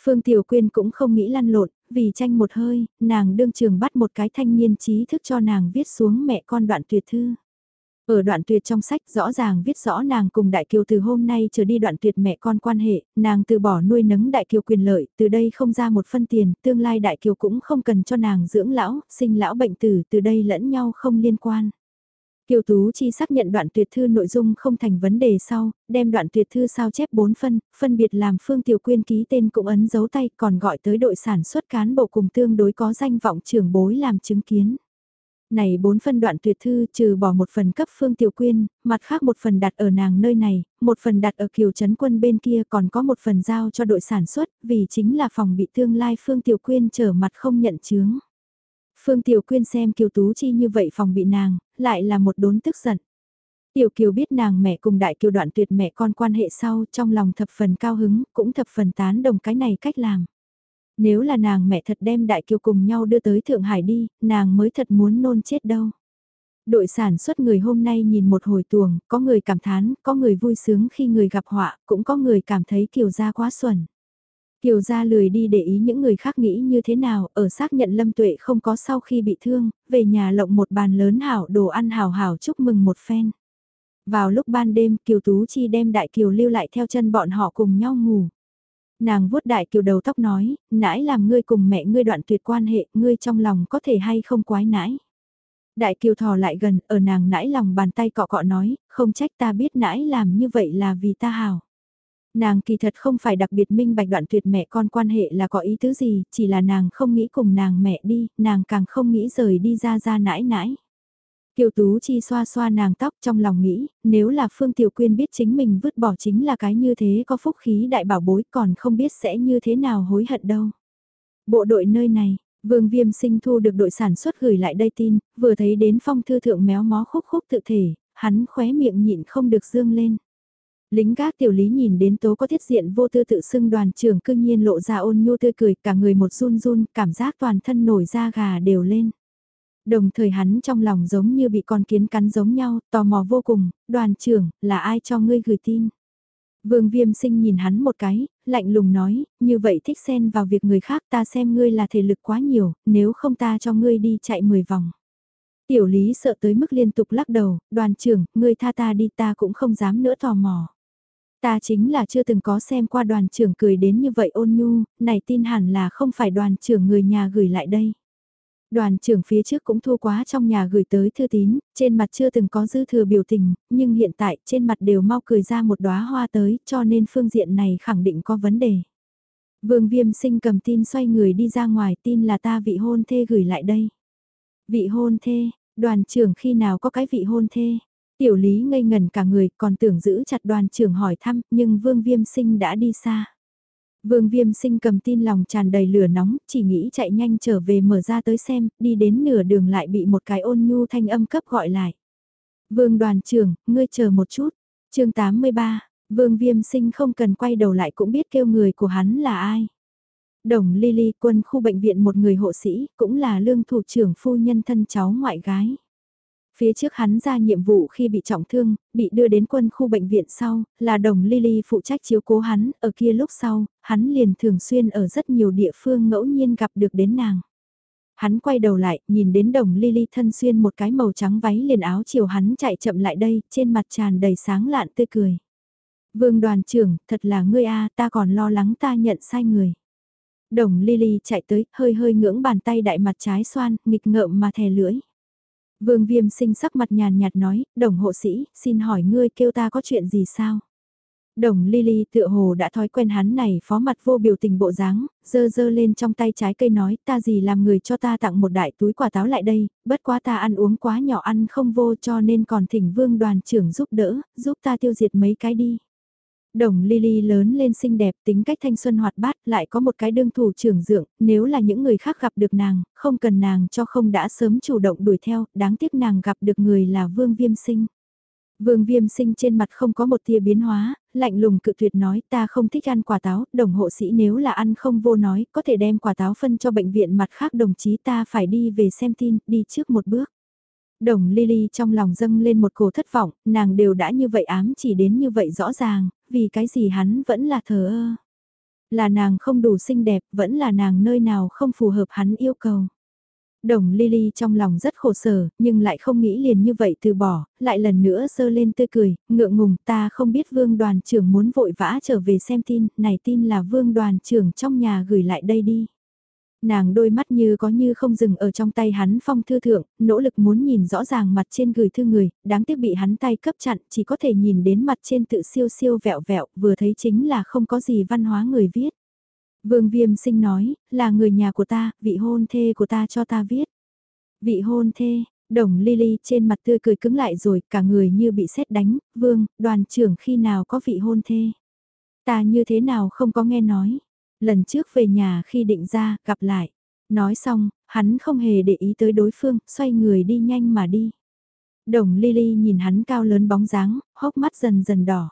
Phương Tiểu Quyên cũng không nghĩ lăn lộn, vì tranh một hơi, nàng đương trường bắt một cái thanh niên trí thức cho nàng viết xuống mẹ con đoạn tuyệt thư. Ở đoạn tuyệt trong sách rõ ràng viết rõ nàng cùng Đại Kiều từ hôm nay trở đi đoạn tuyệt mẹ con quan hệ, nàng từ bỏ nuôi nấng Đại Kiều quyền lợi, từ đây không ra một phân tiền, tương lai Đại Kiều cũng không cần cho nàng dưỡng lão, sinh lão bệnh tử, từ đây lẫn nhau không liên quan. Kiều Tú Chi xác nhận đoạn tuyệt thư nội dung không thành vấn đề sau, đem đoạn tuyệt thư sao chép 4 phân, phân biệt làm Phương Tiểu Quyên ký tên cũng ấn dấu tay còn gọi tới đội sản xuất cán bộ cùng tương đối có danh vọng trưởng bối làm chứng kiến. Này bốn phân đoạn tuyệt thư trừ bỏ một phần cấp Phương Tiểu Quyên, mặt khác một phần đặt ở nàng nơi này, một phần đặt ở Kiều Trấn Quân bên kia còn có một phần giao cho đội sản xuất vì chính là phòng bị tương lai Phương Tiểu Quyên trở mặt không nhận chứng Phương Tiểu Quyên xem Kiều Tú Chi như vậy phòng bị nàng, lại là một đốn tức giận. Tiểu Kiều biết nàng mẹ cùng Đại Kiều đoạn tuyệt mẹ con quan hệ sau trong lòng thập phần cao hứng, cũng thập phần tán đồng cái này cách làm. Nếu là nàng mẹ thật đem Đại Kiều cùng nhau đưa tới Thượng Hải đi, nàng mới thật muốn nôn chết đâu. Đội sản xuất người hôm nay nhìn một hồi tuồng, có người cảm thán, có người vui sướng khi người gặp họa, cũng có người cảm thấy Kiều gia quá xuẩn. Kiều gia lười đi để ý những người khác nghĩ như thế nào, ở xác nhận Lâm Tuệ không có sau khi bị thương, về nhà lộng một bàn lớn hảo đồ ăn hào hảo chúc mừng một phen. Vào lúc ban đêm, Kiều Tú Chi đem Đại Kiều lưu lại theo chân bọn họ cùng nhau ngủ. Nàng vuốt Đại Kiều đầu tóc nói, nãi làm ngươi cùng mẹ ngươi đoạn tuyệt quan hệ, ngươi trong lòng có thể hay không quái nãi. Đại Kiều thò lại gần, ở nàng nãi lòng bàn tay cọ cọ nói, không trách ta biết nãi làm như vậy là vì ta hảo. Nàng kỳ thật không phải đặc biệt minh bạch đoạn tuyệt mẹ con quan hệ là có ý tứ gì, chỉ là nàng không nghĩ cùng nàng mẹ đi, nàng càng không nghĩ rời đi ra ra nãi nãi. Kiều Tú Chi xoa xoa nàng tóc trong lòng nghĩ, nếu là Phương Tiểu Quyên biết chính mình vứt bỏ chính là cái như thế có phúc khí đại bảo bối còn không biết sẽ như thế nào hối hận đâu. Bộ đội nơi này, Vương Viêm sinh thu được đội sản xuất gửi lại đây tin, vừa thấy đến phong thư thượng méo mó khúc khúc tự thể, hắn khóe miệng nhịn không được dương lên. Lính gác tiểu lý nhìn đến tố có thiết diện vô tư tự xưng đoàn trưởng cương nhiên lộ ra ôn nhu tươi cười cả người một run run cảm giác toàn thân nổi da gà đều lên. Đồng thời hắn trong lòng giống như bị con kiến cắn giống nhau, tò mò vô cùng, đoàn trưởng, là ai cho ngươi gửi tin? Vương viêm sinh nhìn hắn một cái, lạnh lùng nói, như vậy thích xen vào việc người khác ta xem ngươi là thể lực quá nhiều, nếu không ta cho ngươi đi chạy 10 vòng. Tiểu lý sợ tới mức liên tục lắc đầu, đoàn trưởng, ngươi tha ta đi ta cũng không dám nữa tò mò. Ta chính là chưa từng có xem qua đoàn trưởng cười đến như vậy ôn nhu, này tin hẳn là không phải đoàn trưởng người nhà gửi lại đây. Đoàn trưởng phía trước cũng thua quá trong nhà gửi tới thư tín, trên mặt chưa từng có dư thừa biểu tình, nhưng hiện tại trên mặt đều mau cười ra một đóa hoa tới, cho nên phương diện này khẳng định có vấn đề. Vương Viêm Sinh cầm tin xoay người đi ra ngoài tin là ta vị hôn thê gửi lại đây. Vị hôn thê, đoàn trưởng khi nào có cái vị hôn thê? Tiểu lý ngây ngần cả người còn tưởng giữ chặt đoàn trưởng hỏi thăm nhưng Vương Viêm Sinh đã đi xa. Vương Viêm Sinh cầm tin lòng tràn đầy lửa nóng, chỉ nghĩ chạy nhanh trở về mở ra tới xem, đi đến nửa đường lại bị một cái ôn nhu thanh âm cấp gọi lại. Vương đoàn trưởng, ngươi chờ một chút. chương 83, Vương Viêm Sinh không cần quay đầu lại cũng biết kêu người của hắn là ai. Đồng Lily quân khu bệnh viện một người hộ sĩ, cũng là lương thủ trưởng phu nhân thân cháu ngoại gái. Phía trước hắn ra nhiệm vụ khi bị trọng thương, bị đưa đến quân khu bệnh viện sau, là đồng Lily phụ trách chiếu cố hắn, ở kia lúc sau, hắn liền thường xuyên ở rất nhiều địa phương ngẫu nhiên gặp được đến nàng. Hắn quay đầu lại, nhìn đến đồng Lily thân xuyên một cái màu trắng váy liền áo chiều hắn chạy chậm lại đây, trên mặt tràn đầy sáng lạn tươi cười. Vương đoàn trưởng, thật là ngươi a ta còn lo lắng ta nhận sai người. Đồng Lily chạy tới, hơi hơi ngưỡng bàn tay đại mặt trái xoan, nghịch ngợm mà thè lưỡi. Vương viêm sinh sắc mặt nhàn nhạt nói, đồng hộ sĩ, xin hỏi ngươi kêu ta có chuyện gì sao? Đồng Lily tựa hồ đã thói quen hắn này phó mặt vô biểu tình bộ dáng, dơ dơ lên trong tay trái cây nói ta gì làm người cho ta tặng một đại túi quả táo lại đây, bất quá ta ăn uống quá nhỏ ăn không vô cho nên còn thỉnh vương đoàn trưởng giúp đỡ, giúp ta tiêu diệt mấy cái đi. Đồng Lily lớn lên xinh đẹp tính cách thanh xuân hoạt bát lại có một cái đương thủ trưởng dưỡng, nếu là những người khác gặp được nàng, không cần nàng cho không đã sớm chủ động đuổi theo, đáng tiếc nàng gặp được người là Vương Viêm Sinh. Vương Viêm Sinh trên mặt không có một tia biến hóa, lạnh lùng cự tuyệt nói ta không thích ăn quả táo, đồng hộ sĩ nếu là ăn không vô nói, có thể đem quả táo phân cho bệnh viện mặt khác đồng chí ta phải đi về xem tin, đi trước một bước. Đồng Lily trong lòng dâng lên một cổ thất vọng, nàng đều đã như vậy ám chỉ đến như vậy rõ ràng, vì cái gì hắn vẫn là thờ ơ. Là nàng không đủ xinh đẹp, vẫn là nàng nơi nào không phù hợp hắn yêu cầu. Đồng Lily trong lòng rất khổ sở, nhưng lại không nghĩ liền như vậy từ bỏ, lại lần nữa sơ lên tươi cười, ngượng ngùng ta không biết vương đoàn trưởng muốn vội vã trở về xem tin, này tin là vương đoàn trưởng trong nhà gửi lại đây đi. Nàng đôi mắt như có như không dừng ở trong tay hắn phong thư thượng, nỗ lực muốn nhìn rõ ràng mặt trên gửi thư người, đáng tiếc bị hắn tay cấp chặn, chỉ có thể nhìn đến mặt trên tự siêu siêu vẹo vẹo, vừa thấy chính là không có gì văn hóa người viết. Vương Viêm sinh nói, là người nhà của ta, vị hôn thê của ta cho ta viết. Vị hôn thê, đồng Lily trên mặt tươi cười cứng lại rồi, cả người như bị sét đánh, Vương, đoàn trưởng khi nào có vị hôn thê. Ta như thế nào không có nghe nói. Lần trước về nhà khi định ra, gặp lại. Nói xong, hắn không hề để ý tới đối phương, xoay người đi nhanh mà đi. Đồng Lily nhìn hắn cao lớn bóng dáng, hốc mắt dần dần đỏ.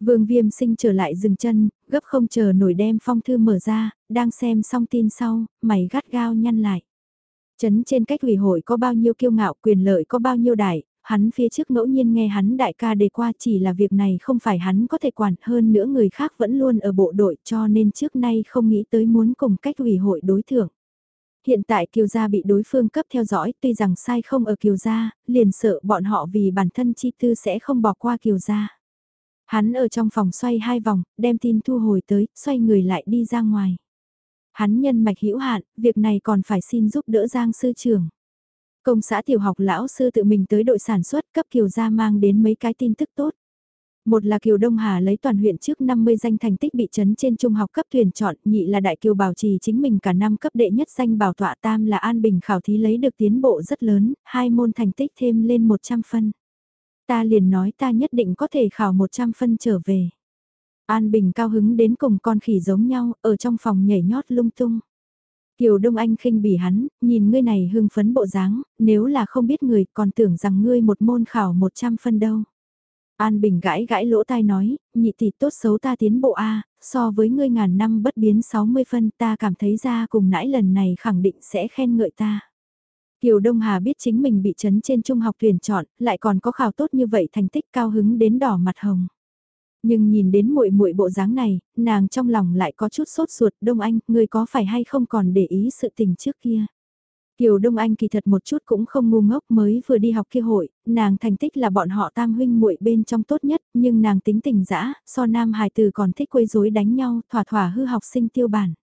Vương Viêm sinh trở lại dừng chân, gấp không chờ nổi đem phong thư mở ra, đang xem xong tin sau, mày gắt gao nhăn lại. Chấn trên cách ủy hội có bao nhiêu kiêu ngạo quyền lợi có bao nhiêu đại, hắn phía trước ngẫu nhiên nghe hắn đại ca đề qua chỉ là việc này không phải hắn có thể quản hơn nữa người khác vẫn luôn ở bộ đội cho nên trước nay không nghĩ tới muốn cùng cách ủy hội đối thưởng. Hiện tại Kiều Gia bị đối phương cấp theo dõi tuy rằng sai không ở Kiều Gia, liền sợ bọn họ vì bản thân chi tư sẽ không bỏ qua Kiều Gia. Hắn ở trong phòng xoay hai vòng, đem tin thu hồi tới, xoay người lại đi ra ngoài. Hắn nhân mạch hữu hạn, việc này còn phải xin giúp đỡ Giang sư trưởng. Công xã tiểu học lão sư tự mình tới đội sản xuất cấp Kiều Gia mang đến mấy cái tin tức tốt. Một là Kiều Đông Hà lấy toàn huyện trước 50 danh thành tích bị chấn trên trung học cấp tuyển chọn, nhị là Đại Kiều bảo trì chính mình cả năm cấp đệ nhất danh bảo tọa tam là An Bình khảo thí lấy được tiến bộ rất lớn, hai môn thành tích thêm lên 100 phân. Ta liền nói ta nhất định có thể khảo 100 phân trở về. An Bình cao hứng đến cùng con khỉ giống nhau, ở trong phòng nhảy nhót lung tung. Kiều Đông Anh khinh bỉ hắn, nhìn ngươi này hưng phấn bộ dáng, nếu là không biết người còn tưởng rằng ngươi một môn khảo 100 phân đâu. An Bình gãi gãi lỗ tai nói, nhị tỷ tốt xấu ta tiến bộ A, so với ngươi ngàn năm bất biến 60 phân ta cảm thấy ra cùng nãy lần này khẳng định sẽ khen ngợi ta. Kiều Đông Hà biết chính mình bị chấn trên trung học tuyển chọn, lại còn có khảo tốt như vậy thành tích cao hứng đến đỏ mặt hồng. Nhưng nhìn đến muội muội bộ dáng này, nàng trong lòng lại có chút sốt ruột, Đông Anh, ngươi có phải hay không còn để ý sự tình trước kia? Kiều Đông Anh kỳ thật một chút cũng không ngu ngốc mới vừa đi học kia hội, nàng thành tích là bọn họ tam huynh muội bên trong tốt nhất, nhưng nàng tính tình dã, so nam hài từ còn thích quấy rối đánh nhau, thỏa thỏa hư học sinh tiêu bản.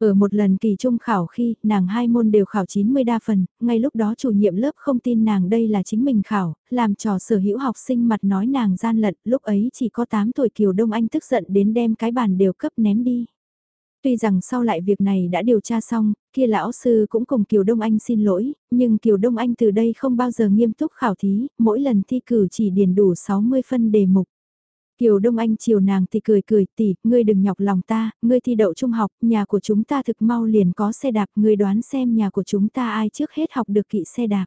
Ở một lần kỳ trung khảo khi, nàng hai môn đều khảo 90 đa phần, ngay lúc đó chủ nhiệm lớp không tin nàng đây là chính mình khảo, làm trò sở hữu học sinh mặt nói nàng gian lận, lúc ấy chỉ có 8 tuổi Kiều Đông Anh tức giận đến đem cái bàn đều cấp ném đi. Tuy rằng sau lại việc này đã điều tra xong, kia lão sư cũng cùng Kiều Đông Anh xin lỗi, nhưng Kiều Đông Anh từ đây không bao giờ nghiêm túc khảo thí, mỗi lần thi cử chỉ điền đủ 60 phân đề mục. Kiều Đông Anh chiều nàng thì cười cười tỷ, ngươi đừng nhọc lòng ta, ngươi thi đậu trung học, nhà của chúng ta thực mau liền có xe đạp, ngươi đoán xem nhà của chúng ta ai trước hết học được kỵ xe đạp.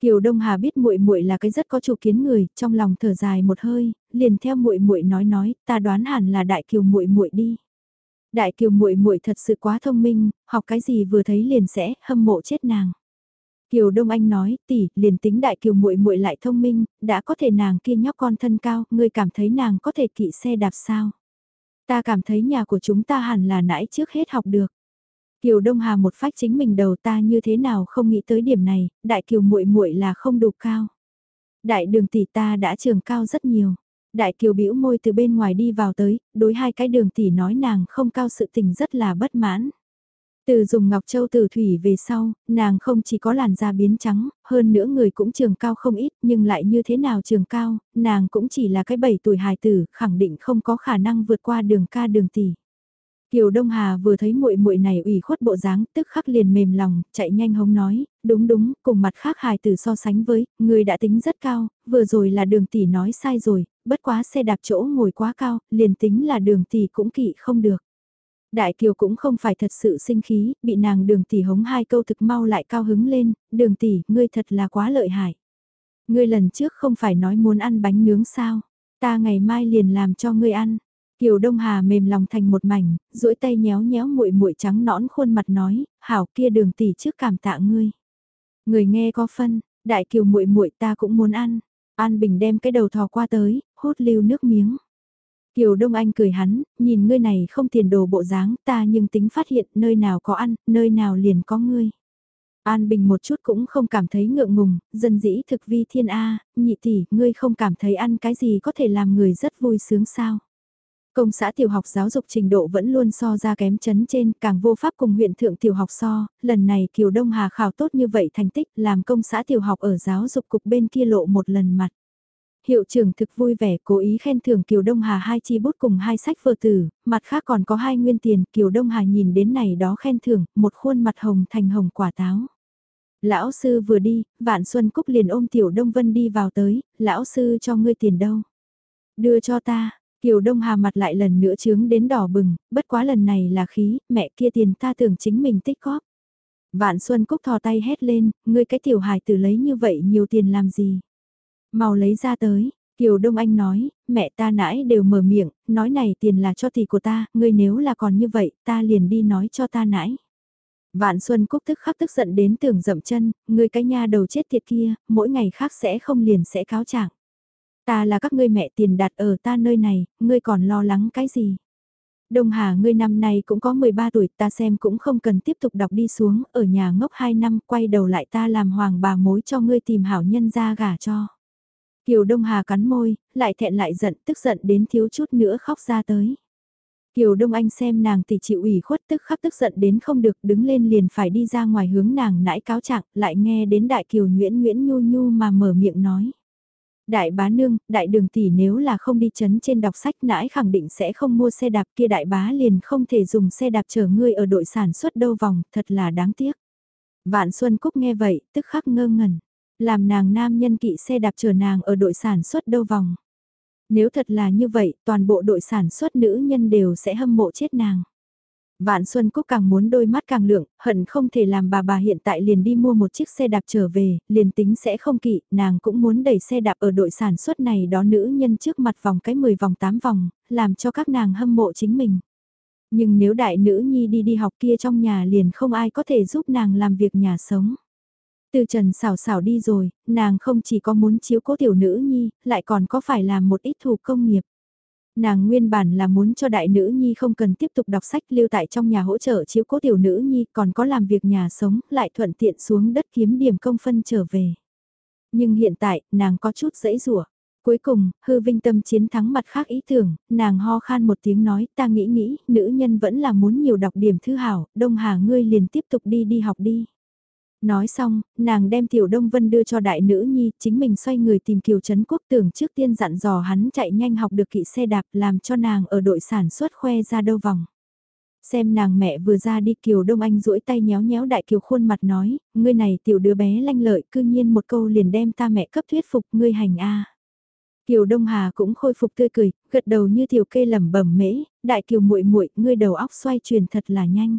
Kiều Đông Hà biết muội muội là cái rất có chủ kiến người, trong lòng thở dài một hơi, liền theo muội muội nói nói, ta đoán hẳn là đại kiều muội muội đi. Đại kiều muội muội thật sự quá thông minh, học cái gì vừa thấy liền sẽ hâm mộ chết nàng. Kiều Đông Anh nói, tỷ, liền tính đại kiều muội muội lại thông minh, đã có thể nàng kia nhóc con thân cao, ngươi cảm thấy nàng có thể kỵ xe đạp sao? Ta cảm thấy nhà của chúng ta hẳn là nãy trước hết học được. Kiều Đông Hà một phách chính mình đầu ta như thế nào không nghĩ tới điểm này, đại kiều muội muội là không đủ cao. Đại đường tỷ ta đã trường cao rất nhiều. Đại kiều bĩu môi từ bên ngoài đi vào tới, đối hai cái đường tỷ nói nàng không cao sự tình rất là bất mãn. Từ dùng Ngọc Châu từ thủy về sau, nàng không chỉ có làn da biến trắng, hơn nữa người cũng trường cao không ít, nhưng lại như thế nào trường cao, nàng cũng chỉ là cái 7 tuổi hài tử, khẳng định không có khả năng vượt qua đường ca đường tỷ. Kiều Đông Hà vừa thấy muội muội này ủy khuất bộ dáng, tức khắc liền mềm lòng, chạy nhanh hống nói, đúng đúng, cùng mặt khác hài tử so sánh với, người đã tính rất cao, vừa rồi là đường tỷ nói sai rồi, bất quá xe đạp chỗ ngồi quá cao, liền tính là đường tỷ cũng kỵ không được. Đại Kiều cũng không phải thật sự sinh khí, bị nàng đường tỷ hống hai câu thực mau lại cao hứng lên, đường tỷ, ngươi thật là quá lợi hại. Ngươi lần trước không phải nói muốn ăn bánh nướng sao, ta ngày mai liền làm cho ngươi ăn. Kiều Đông Hà mềm lòng thành một mảnh, duỗi tay nhéo nhéo muội muội trắng nõn khuôn mặt nói, hảo kia đường tỷ trước cảm tạ ngươi. Người nghe có phân, đại kiều muội muội ta cũng muốn ăn. An Bình đem cái đầu thò qua tới, hút lưu nước miếng. Kiều Đông Anh cười hắn, nhìn ngươi này không tiền đồ bộ dáng ta nhưng tính phát hiện nơi nào có ăn, nơi nào liền có ngươi. An Bình một chút cũng không cảm thấy ngượng ngùng, dân dĩ thực vi thiên A, nhị tỷ, ngươi không cảm thấy ăn cái gì có thể làm người rất vui sướng sao. Công xã tiểu học giáo dục trình độ vẫn luôn so ra kém chấn trên, càng vô pháp cùng huyện thượng tiểu học so, lần này Kiều Đông Hà khảo tốt như vậy thành tích làm công xã tiểu học ở giáo dục cục bên kia lộ một lần mặt. Hiệu trưởng thực vui vẻ cố ý khen thưởng Kiều Đông Hà hai chi bút cùng hai sách vở tử, mặt khác còn có hai nguyên tiền, Kiều Đông Hà nhìn đến này đó khen thưởng, một khuôn mặt hồng thành hồng quả táo. Lão sư vừa đi, Vạn Xuân Cúc liền ôm Tiểu Đông Vân đi vào tới, lão sư cho ngươi tiền đâu? Đưa cho ta, Kiều Đông Hà mặt lại lần nữa trướng đến đỏ bừng, bất quá lần này là khí, mẹ kia tiền ta tưởng chính mình tích góp. Vạn Xuân Cúc thò tay hét lên, ngươi cái tiểu hài tử lấy như vậy nhiều tiền làm gì? Mau lấy ra tới, Kiều Đông Anh nói, mẹ ta nãy đều mở miệng, nói này tiền là cho tỷ của ta, ngươi nếu là còn như vậy, ta liền đi nói cho ta nãy. Vạn Xuân Cúc tức khắc tức giận đến tưởng dậm chân, ngươi cái nha đầu chết tiệt kia, mỗi ngày khác sẽ không liền sẽ cáo trạng. Ta là các ngươi mẹ tiền đặt ở ta nơi này, ngươi còn lo lắng cái gì? Đông Hà ngươi năm nay cũng có 13 tuổi, ta xem cũng không cần tiếp tục đọc đi xuống, ở nhà ngốc 2 năm, quay đầu lại ta làm hoàng bà mối cho ngươi tìm hảo nhân ra gả cho. Kiều Đông Hà cắn môi, lại thẹn lại giận, tức giận đến thiếu chút nữa khóc ra tới. Kiều Đông Anh xem nàng thì chịu ủy khuất tức khắc tức giận đến không được đứng lên liền phải đi ra ngoài hướng nàng nãi cáo trạng lại nghe đến đại kiều Nguyễn Nguyễn nhu nhu mà mở miệng nói. Đại bá nương, đại đường tỷ nếu là không đi chấn trên đọc sách nãi khẳng định sẽ không mua xe đạp kia đại bá liền không thể dùng xe đạp chở ngươi ở đội sản xuất đâu vòng, thật là đáng tiếc. Vạn Xuân Cúc nghe vậy, tức khắc ngơ ngẩn, làm nàng nam nhân kỵ xe đạp chở nàng ở đội sản xuất đâu vòng. Nếu thật là như vậy, toàn bộ đội sản xuất nữ nhân đều sẽ hâm mộ chết nàng. Vạn Xuân Cúc càng muốn đôi mắt càng lượng, hận không thể làm bà bà hiện tại liền đi mua một chiếc xe đạp trở về, liền tính sẽ không kỵ, nàng cũng muốn đẩy xe đạp ở đội sản xuất này đó nữ nhân trước mặt vòng cái 10 vòng 8 vòng, làm cho các nàng hâm mộ chính mình. Nhưng nếu đại nữ nhi đi đi học kia trong nhà liền không ai có thể giúp nàng làm việc nhà sống. Từ trần xảo xảo đi rồi, nàng không chỉ có muốn chiếu cố tiểu nữ nhi, lại còn có phải làm một ít thủ công nghiệp. Nàng nguyên bản là muốn cho đại nữ nhi không cần tiếp tục đọc sách lưu tại trong nhà hỗ trợ chiếu cố tiểu nữ nhi còn có làm việc nhà sống lại thuận tiện xuống đất kiếm điểm công phân trở về. Nhưng hiện tại, nàng có chút dễ rủa Cuối cùng, hư vinh tâm chiến thắng mặt khác ý tưởng, nàng ho khan một tiếng nói ta nghĩ nghĩ, nữ nhân vẫn là muốn nhiều đọc điểm thư hảo, đông hà ngươi liền tiếp tục đi đi học đi. Nói xong, nàng đem Tiểu Đông Vân đưa cho đại nữ nhi, chính mình xoay người tìm Kiều Trấn Quốc tưởng trước tiên dặn dò hắn chạy nhanh học được kỵ xe đạp làm cho nàng ở đội sản xuất khoe ra đâu vòng. Xem nàng mẹ vừa ra đi Kiều Đông Anh duỗi tay nhéo nhéo đại Kiều khuôn mặt nói, ngươi này tiểu đứa bé lanh lợi cư nhiên một câu liền đem ta mẹ cấp thuyết phục ngươi hành a Kiều Đông Hà cũng khôi phục tươi cười, gật đầu như tiểu kê lẩm bẩm mễ, đại Kiều muội muội, ngươi đầu óc xoay chuyển thật là nhanh.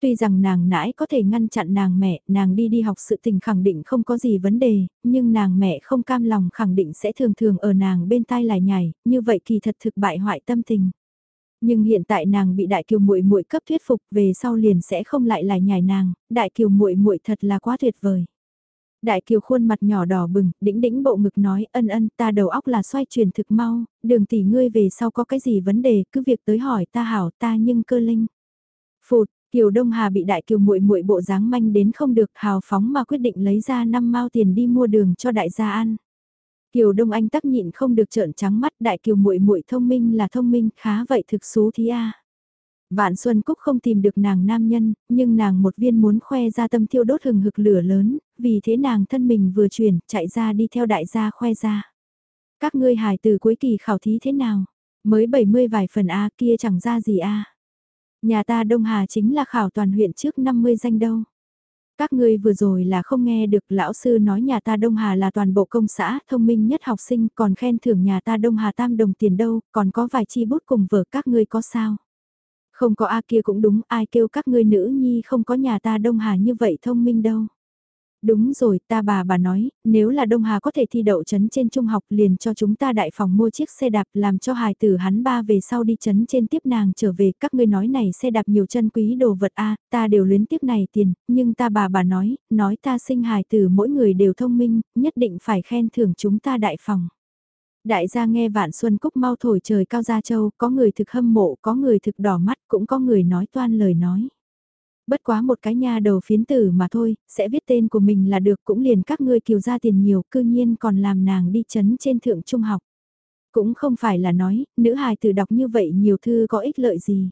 Tuy rằng nàng nãi có thể ngăn chặn nàng mẹ, nàng đi đi học sự tình khẳng định không có gì vấn đề, nhưng nàng mẹ không cam lòng khẳng định sẽ thường thường ở nàng bên tai lại nhảy, như vậy kỳ thật thực bại hoại tâm tình. Nhưng hiện tại nàng bị đại kiều muội muội cấp thuyết phục về sau liền sẽ không lại lại nhảy nàng, đại kiều muội muội thật là quá tuyệt vời. Đại kiều khuôn mặt nhỏ đỏ bừng, đĩnh đĩnh bộ ngực nói ân ân ta đầu óc là xoay chuyển thực mau, đường tỷ ngươi về sau có cái gì vấn đề cứ việc tới hỏi ta hảo ta nhưng cơ linh. Phụt, Kiều Đông Hà bị đại kiều muội muội bộ dáng manh đến không được hào phóng mà quyết định lấy ra năm mao tiền đi mua đường cho đại gia ăn. Kiều Đông Anh tắc nhịn không được trợn trắng mắt đại kiều muội muội thông minh là thông minh khá vậy thực xú thí a. Vạn Xuân Cúc không tìm được nàng nam nhân, nhưng nàng một viên muốn khoe ra tâm thiêu đốt hừng hực lửa lớn, vì thế nàng thân mình vừa chuyển, chạy ra đi theo đại gia khoe ra. Các ngươi hài từ cuối kỳ khảo thí thế nào? Mới 70 vài phần A kia chẳng ra gì A. Nhà ta Đông Hà chính là khảo toàn huyện trước 50 danh đâu. Các ngươi vừa rồi là không nghe được lão sư nói nhà ta Đông Hà là toàn bộ công xã thông minh nhất học sinh còn khen thưởng nhà ta Đông Hà tam đồng tiền đâu, còn có vài chi bút cùng vở các ngươi có sao. Không có A kia cũng đúng, ai kêu các ngươi nữ nhi không có nhà ta Đông Hà như vậy thông minh đâu. Đúng rồi, ta bà bà nói, nếu là Đông Hà có thể thi đậu chấn trên trung học liền cho chúng ta đại phòng mua chiếc xe đạp làm cho hài tử hắn ba về sau đi chấn trên tiếp nàng trở về. Các ngươi nói này xe đạp nhiều chân quý đồ vật a ta đều luyến tiếp này tiền, nhưng ta bà bà nói, nói ta sinh hài tử mỗi người đều thông minh, nhất định phải khen thưởng chúng ta đại phòng. Đại gia nghe Vạn Xuân Cúc mau thổi trời cao gia châu, có người thực hâm mộ, có người thực đỏ mắt, cũng có người nói toan lời nói. Bất quá một cái nha đầu phiến tử mà thôi, sẽ viết tên của mình là được cũng liền các ngươi kiều ra tiền nhiều, cư nhiên còn làm nàng đi chấn trên thượng trung học. Cũng không phải là nói, nữ hài tử đọc như vậy nhiều thư có ích lợi gì.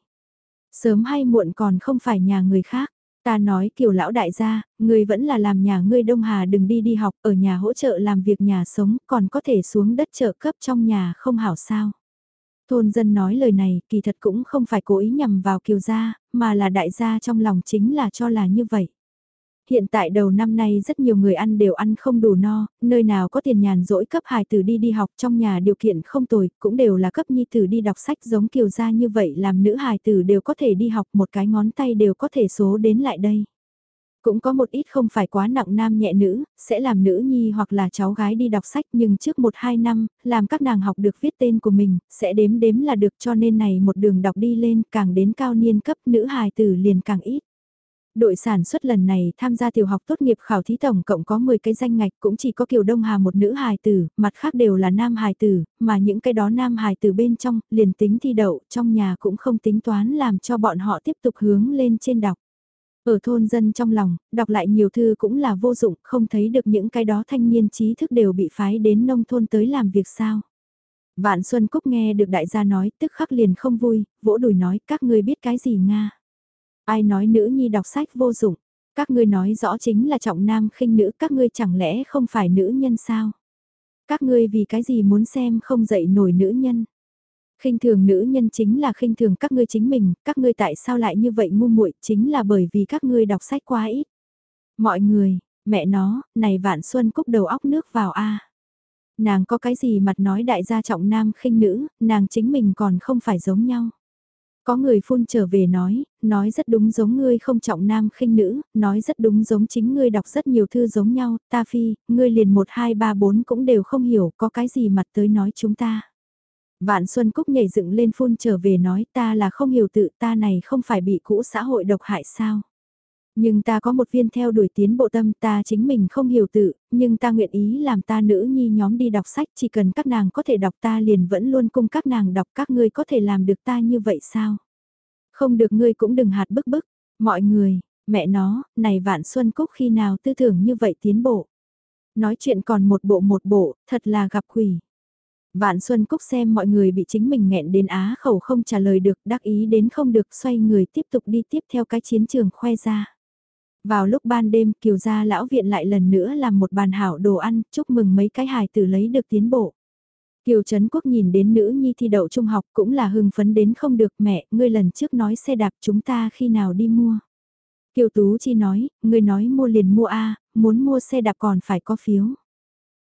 Sớm hay muộn còn không phải nhà người khác. Ta nói kiểu lão đại gia, người vẫn là làm nhà ngươi Đông Hà đừng đi đi học ở nhà hỗ trợ làm việc nhà sống còn có thể xuống đất trợ cấp trong nhà không hảo sao. Thôn dân nói lời này kỳ thật cũng không phải cố ý nhằm vào kiều gia, mà là đại gia trong lòng chính là cho là như vậy. Hiện tại đầu năm nay rất nhiều người ăn đều ăn không đủ no, nơi nào có tiền nhàn rỗi cấp hài tử đi đi học trong nhà điều kiện không tồi, cũng đều là cấp nhi tử đi đọc sách giống kiều gia như vậy làm nữ hài tử đều có thể đi học một cái ngón tay đều có thể số đến lại đây. Cũng có một ít không phải quá nặng nam nhẹ nữ, sẽ làm nữ nhi hoặc là cháu gái đi đọc sách nhưng trước 1-2 năm, làm các nàng học được viết tên của mình, sẽ đếm đếm là được cho nên này một đường đọc đi lên càng đến cao niên cấp nữ hài tử liền càng ít. Đội sản xuất lần này tham gia tiểu học tốt nghiệp khảo thí tổng cộng có 10 cái danh ngạch cũng chỉ có Kiều Đông Hà một nữ hài tử, mặt khác đều là nam hài tử, mà những cái đó nam hài tử bên trong, liền tính thi đậu, trong nhà cũng không tính toán làm cho bọn họ tiếp tục hướng lên trên đọc. Ở thôn dân trong lòng, đọc lại nhiều thư cũng là vô dụng, không thấy được những cái đó thanh niên trí thức đều bị phái đến nông thôn tới làm việc sao. Vạn Xuân Cúc nghe được đại gia nói tức khắc liền không vui, vỗ đùi nói các ngươi biết cái gì Nga. Ai nói nữ nhi đọc sách vô dụng, các ngươi nói rõ chính là trọng nam khinh nữ, các ngươi chẳng lẽ không phải nữ nhân sao? Các ngươi vì cái gì muốn xem không dạy nổi nữ nhân? Khinh thường nữ nhân chính là khinh thường các ngươi chính mình, các ngươi tại sao lại như vậy ngu muội chính là bởi vì các ngươi đọc sách quá ít. Mọi người, mẹ nó, này vạn xuân cúc đầu óc nước vào a. Nàng có cái gì mặt nói đại gia trọng nam khinh nữ, nàng chính mình còn không phải giống nhau. Có người phun trở về nói, nói rất đúng giống ngươi không trọng nam khinh nữ, nói rất đúng giống chính ngươi đọc rất nhiều thư giống nhau, ta phi, ngươi liền 1 2 3 4 cũng đều không hiểu có cái gì mặt tới nói chúng ta. Vạn Xuân Cúc nhảy dựng lên phun trở về nói ta là không hiểu tự ta này không phải bị cũ xã hội độc hại sao. Nhưng ta có một viên theo đuổi tiến bộ tâm ta chính mình không hiểu tự, nhưng ta nguyện ý làm ta nữ nhi nhóm đi đọc sách chỉ cần các nàng có thể đọc ta liền vẫn luôn cung các nàng đọc các ngươi có thể làm được ta như vậy sao? Không được ngươi cũng đừng hạt bức bức, mọi người, mẹ nó, này vạn xuân cúc khi nào tư tưởng như vậy tiến bộ. Nói chuyện còn một bộ một bộ, thật là gặp quỷ. Vạn Xuân Cúc xem mọi người bị chính mình nghẹn đến á khẩu không trả lời được, đắc ý đến không được xoay người tiếp tục đi tiếp theo cái chiến trường khoe ra. Vào lúc ban đêm kiều gia lão viện lại lần nữa làm một bàn hảo đồ ăn, chúc mừng mấy cái hài tử lấy được tiến bộ. Kiều Trấn Quốc nhìn đến nữ nhi thi đậu trung học cũng là hưng phấn đến không được mẹ, ngươi lần trước nói xe đạp chúng ta khi nào đi mua. Kiều Tú Chi nói, ngươi nói mua liền mua A, muốn mua xe đạp còn phải có phiếu.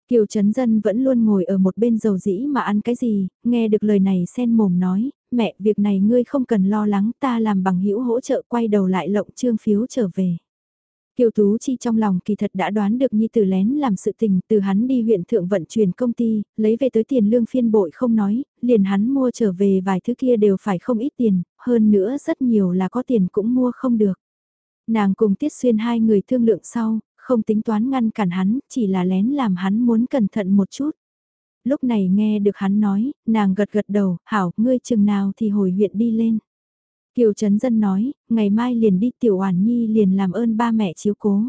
Kiều Trấn Dân vẫn luôn ngồi ở một bên dầu dĩ mà ăn cái gì, nghe được lời này sen mồm nói, mẹ việc này ngươi không cần lo lắng ta làm bằng hữu hỗ trợ quay đầu lại lộng trương phiếu trở về. Kiều Tú Chi trong lòng kỳ thật đã đoán được Nhi Tử lén làm sự tình từ hắn đi huyện thượng vận chuyển công ty, lấy về tới tiền lương phiên bội không nói, liền hắn mua trở về vài thứ kia đều phải không ít tiền, hơn nữa rất nhiều là có tiền cũng mua không được. Nàng cùng Tiết Xuyên hai người thương lượng sau, không tính toán ngăn cản hắn, chỉ là lén làm hắn muốn cẩn thận một chút. Lúc này nghe được hắn nói, nàng gật gật đầu, hảo, ngươi chừng nào thì hồi huyện đi lên. Kiều Trấn Dân nói, ngày mai liền đi Tiểu Oản Nhi liền làm ơn ba mẹ chiếu cố.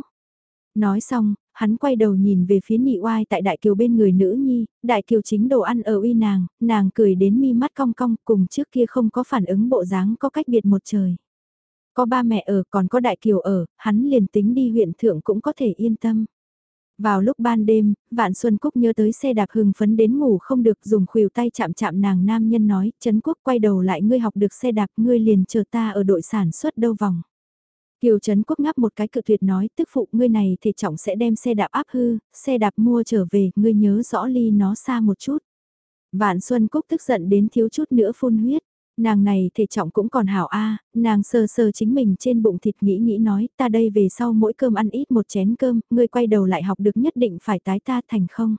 Nói xong, hắn quay đầu nhìn về phía nị oai tại Đại Kiều bên người nữ nhi, Đại Kiều chính đồ ăn ở uy nàng, nàng cười đến mi mắt cong cong cùng trước kia không có phản ứng bộ dáng có cách biệt một trời. Có ba mẹ ở còn có Đại Kiều ở, hắn liền tính đi huyện thượng cũng có thể yên tâm. Vào lúc ban đêm, Vạn Xuân Cúc nhớ tới xe đạp hưng phấn đến ngủ không được dùng khuỷu tay chạm chạm nàng nam nhân nói, Trấn Quốc quay đầu lại ngươi học được xe đạp ngươi liền chờ ta ở đội sản xuất đâu vòng. Kiều Trấn Quốc ngáp một cái cự tuyệt nói, tức phụ ngươi này thì trọng sẽ đem xe đạp áp hư, xe đạp mua trở về, ngươi nhớ rõ ly nó xa một chút. Vạn Xuân Cúc tức giận đến thiếu chút nữa phun huyết. Nàng này thể trọng cũng còn hảo a, nàng sờ sờ chính mình trên bụng thịt nghĩ nghĩ nói, ta đây về sau mỗi cơm ăn ít một chén cơm, ngươi quay đầu lại học được nhất định phải tái ta thành không.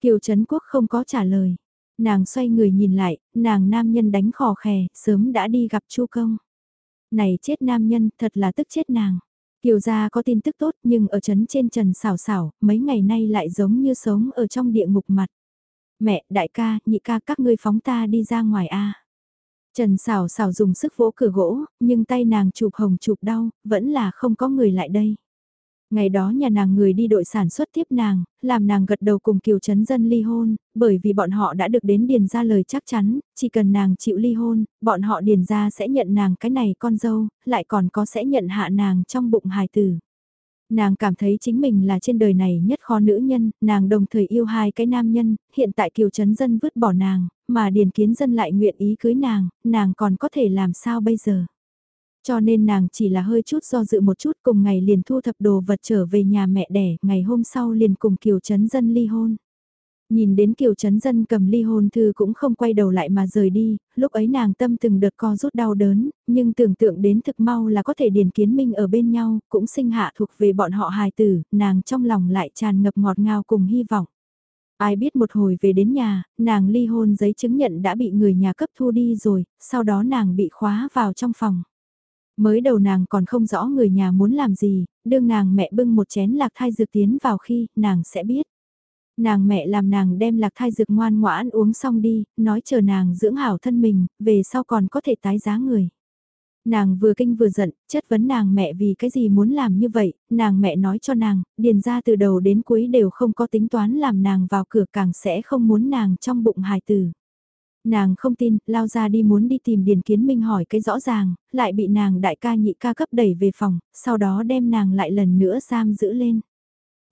Kiều Trấn Quốc không có trả lời. Nàng xoay người nhìn lại, nàng nam nhân đánh khò khè, sớm đã đi gặp Chu Công. Này chết nam nhân, thật là tức chết nàng. Kiều gia có tin tức tốt nhưng ở trấn trên trần xảo xảo, mấy ngày nay lại giống như sống ở trong địa ngục mặt. Mẹ, đại ca, nhị ca các ngươi phóng ta đi ra ngoài a. Trần xảo xảo dùng sức vỗ cửa gỗ, nhưng tay nàng chụp hồng chụp đau, vẫn là không có người lại đây. Ngày đó nhà nàng người đi đội sản xuất tiếp nàng, làm nàng gật đầu cùng Kiều Trấn Dân ly hôn, bởi vì bọn họ đã được đến điền ra lời chắc chắn, chỉ cần nàng chịu ly hôn, bọn họ điền ra sẽ nhận nàng cái này con dâu, lại còn có sẽ nhận hạ nàng trong bụng hài tử. Nàng cảm thấy chính mình là trên đời này nhất khó nữ nhân, nàng đồng thời yêu hai cái nam nhân, hiện tại Kiều Trấn Dân vứt bỏ nàng, mà Điền Kiến Dân lại nguyện ý cưới nàng, nàng còn có thể làm sao bây giờ. Cho nên nàng chỉ là hơi chút do dự một chút cùng ngày liền thu thập đồ vật trở về nhà mẹ đẻ, ngày hôm sau liền cùng Kiều Trấn Dân ly hôn. Nhìn đến Kiều Trấn Dân cầm ly hôn thư cũng không quay đầu lại mà rời đi, lúc ấy nàng tâm từng đợt co rút đau đớn, nhưng tưởng tượng đến thực mau là có thể điền kiến minh ở bên nhau, cũng sinh hạ thuộc về bọn họ hài tử, nàng trong lòng lại tràn ngập ngọt ngào cùng hy vọng. Ai biết một hồi về đến nhà, nàng ly hôn giấy chứng nhận đã bị người nhà cấp thu đi rồi, sau đó nàng bị khóa vào trong phòng. Mới đầu nàng còn không rõ người nhà muốn làm gì, đương nàng mẹ bưng một chén lạc thai dược tiến vào khi nàng sẽ biết. Nàng mẹ làm nàng đem lạc thai dược ngoan ngoãn uống xong đi, nói chờ nàng dưỡng hảo thân mình, về sau còn có thể tái giá người. Nàng vừa kinh vừa giận, chất vấn nàng mẹ vì cái gì muốn làm như vậy, nàng mẹ nói cho nàng, điền ra từ đầu đến cuối đều không có tính toán làm nàng vào cửa càng sẽ không muốn nàng trong bụng hài tử. Nàng không tin, lao ra đi muốn đi tìm Điền Kiến Minh hỏi cái rõ ràng, lại bị nàng đại ca nhị ca cấp đẩy về phòng, sau đó đem nàng lại lần nữa giam giữ lên.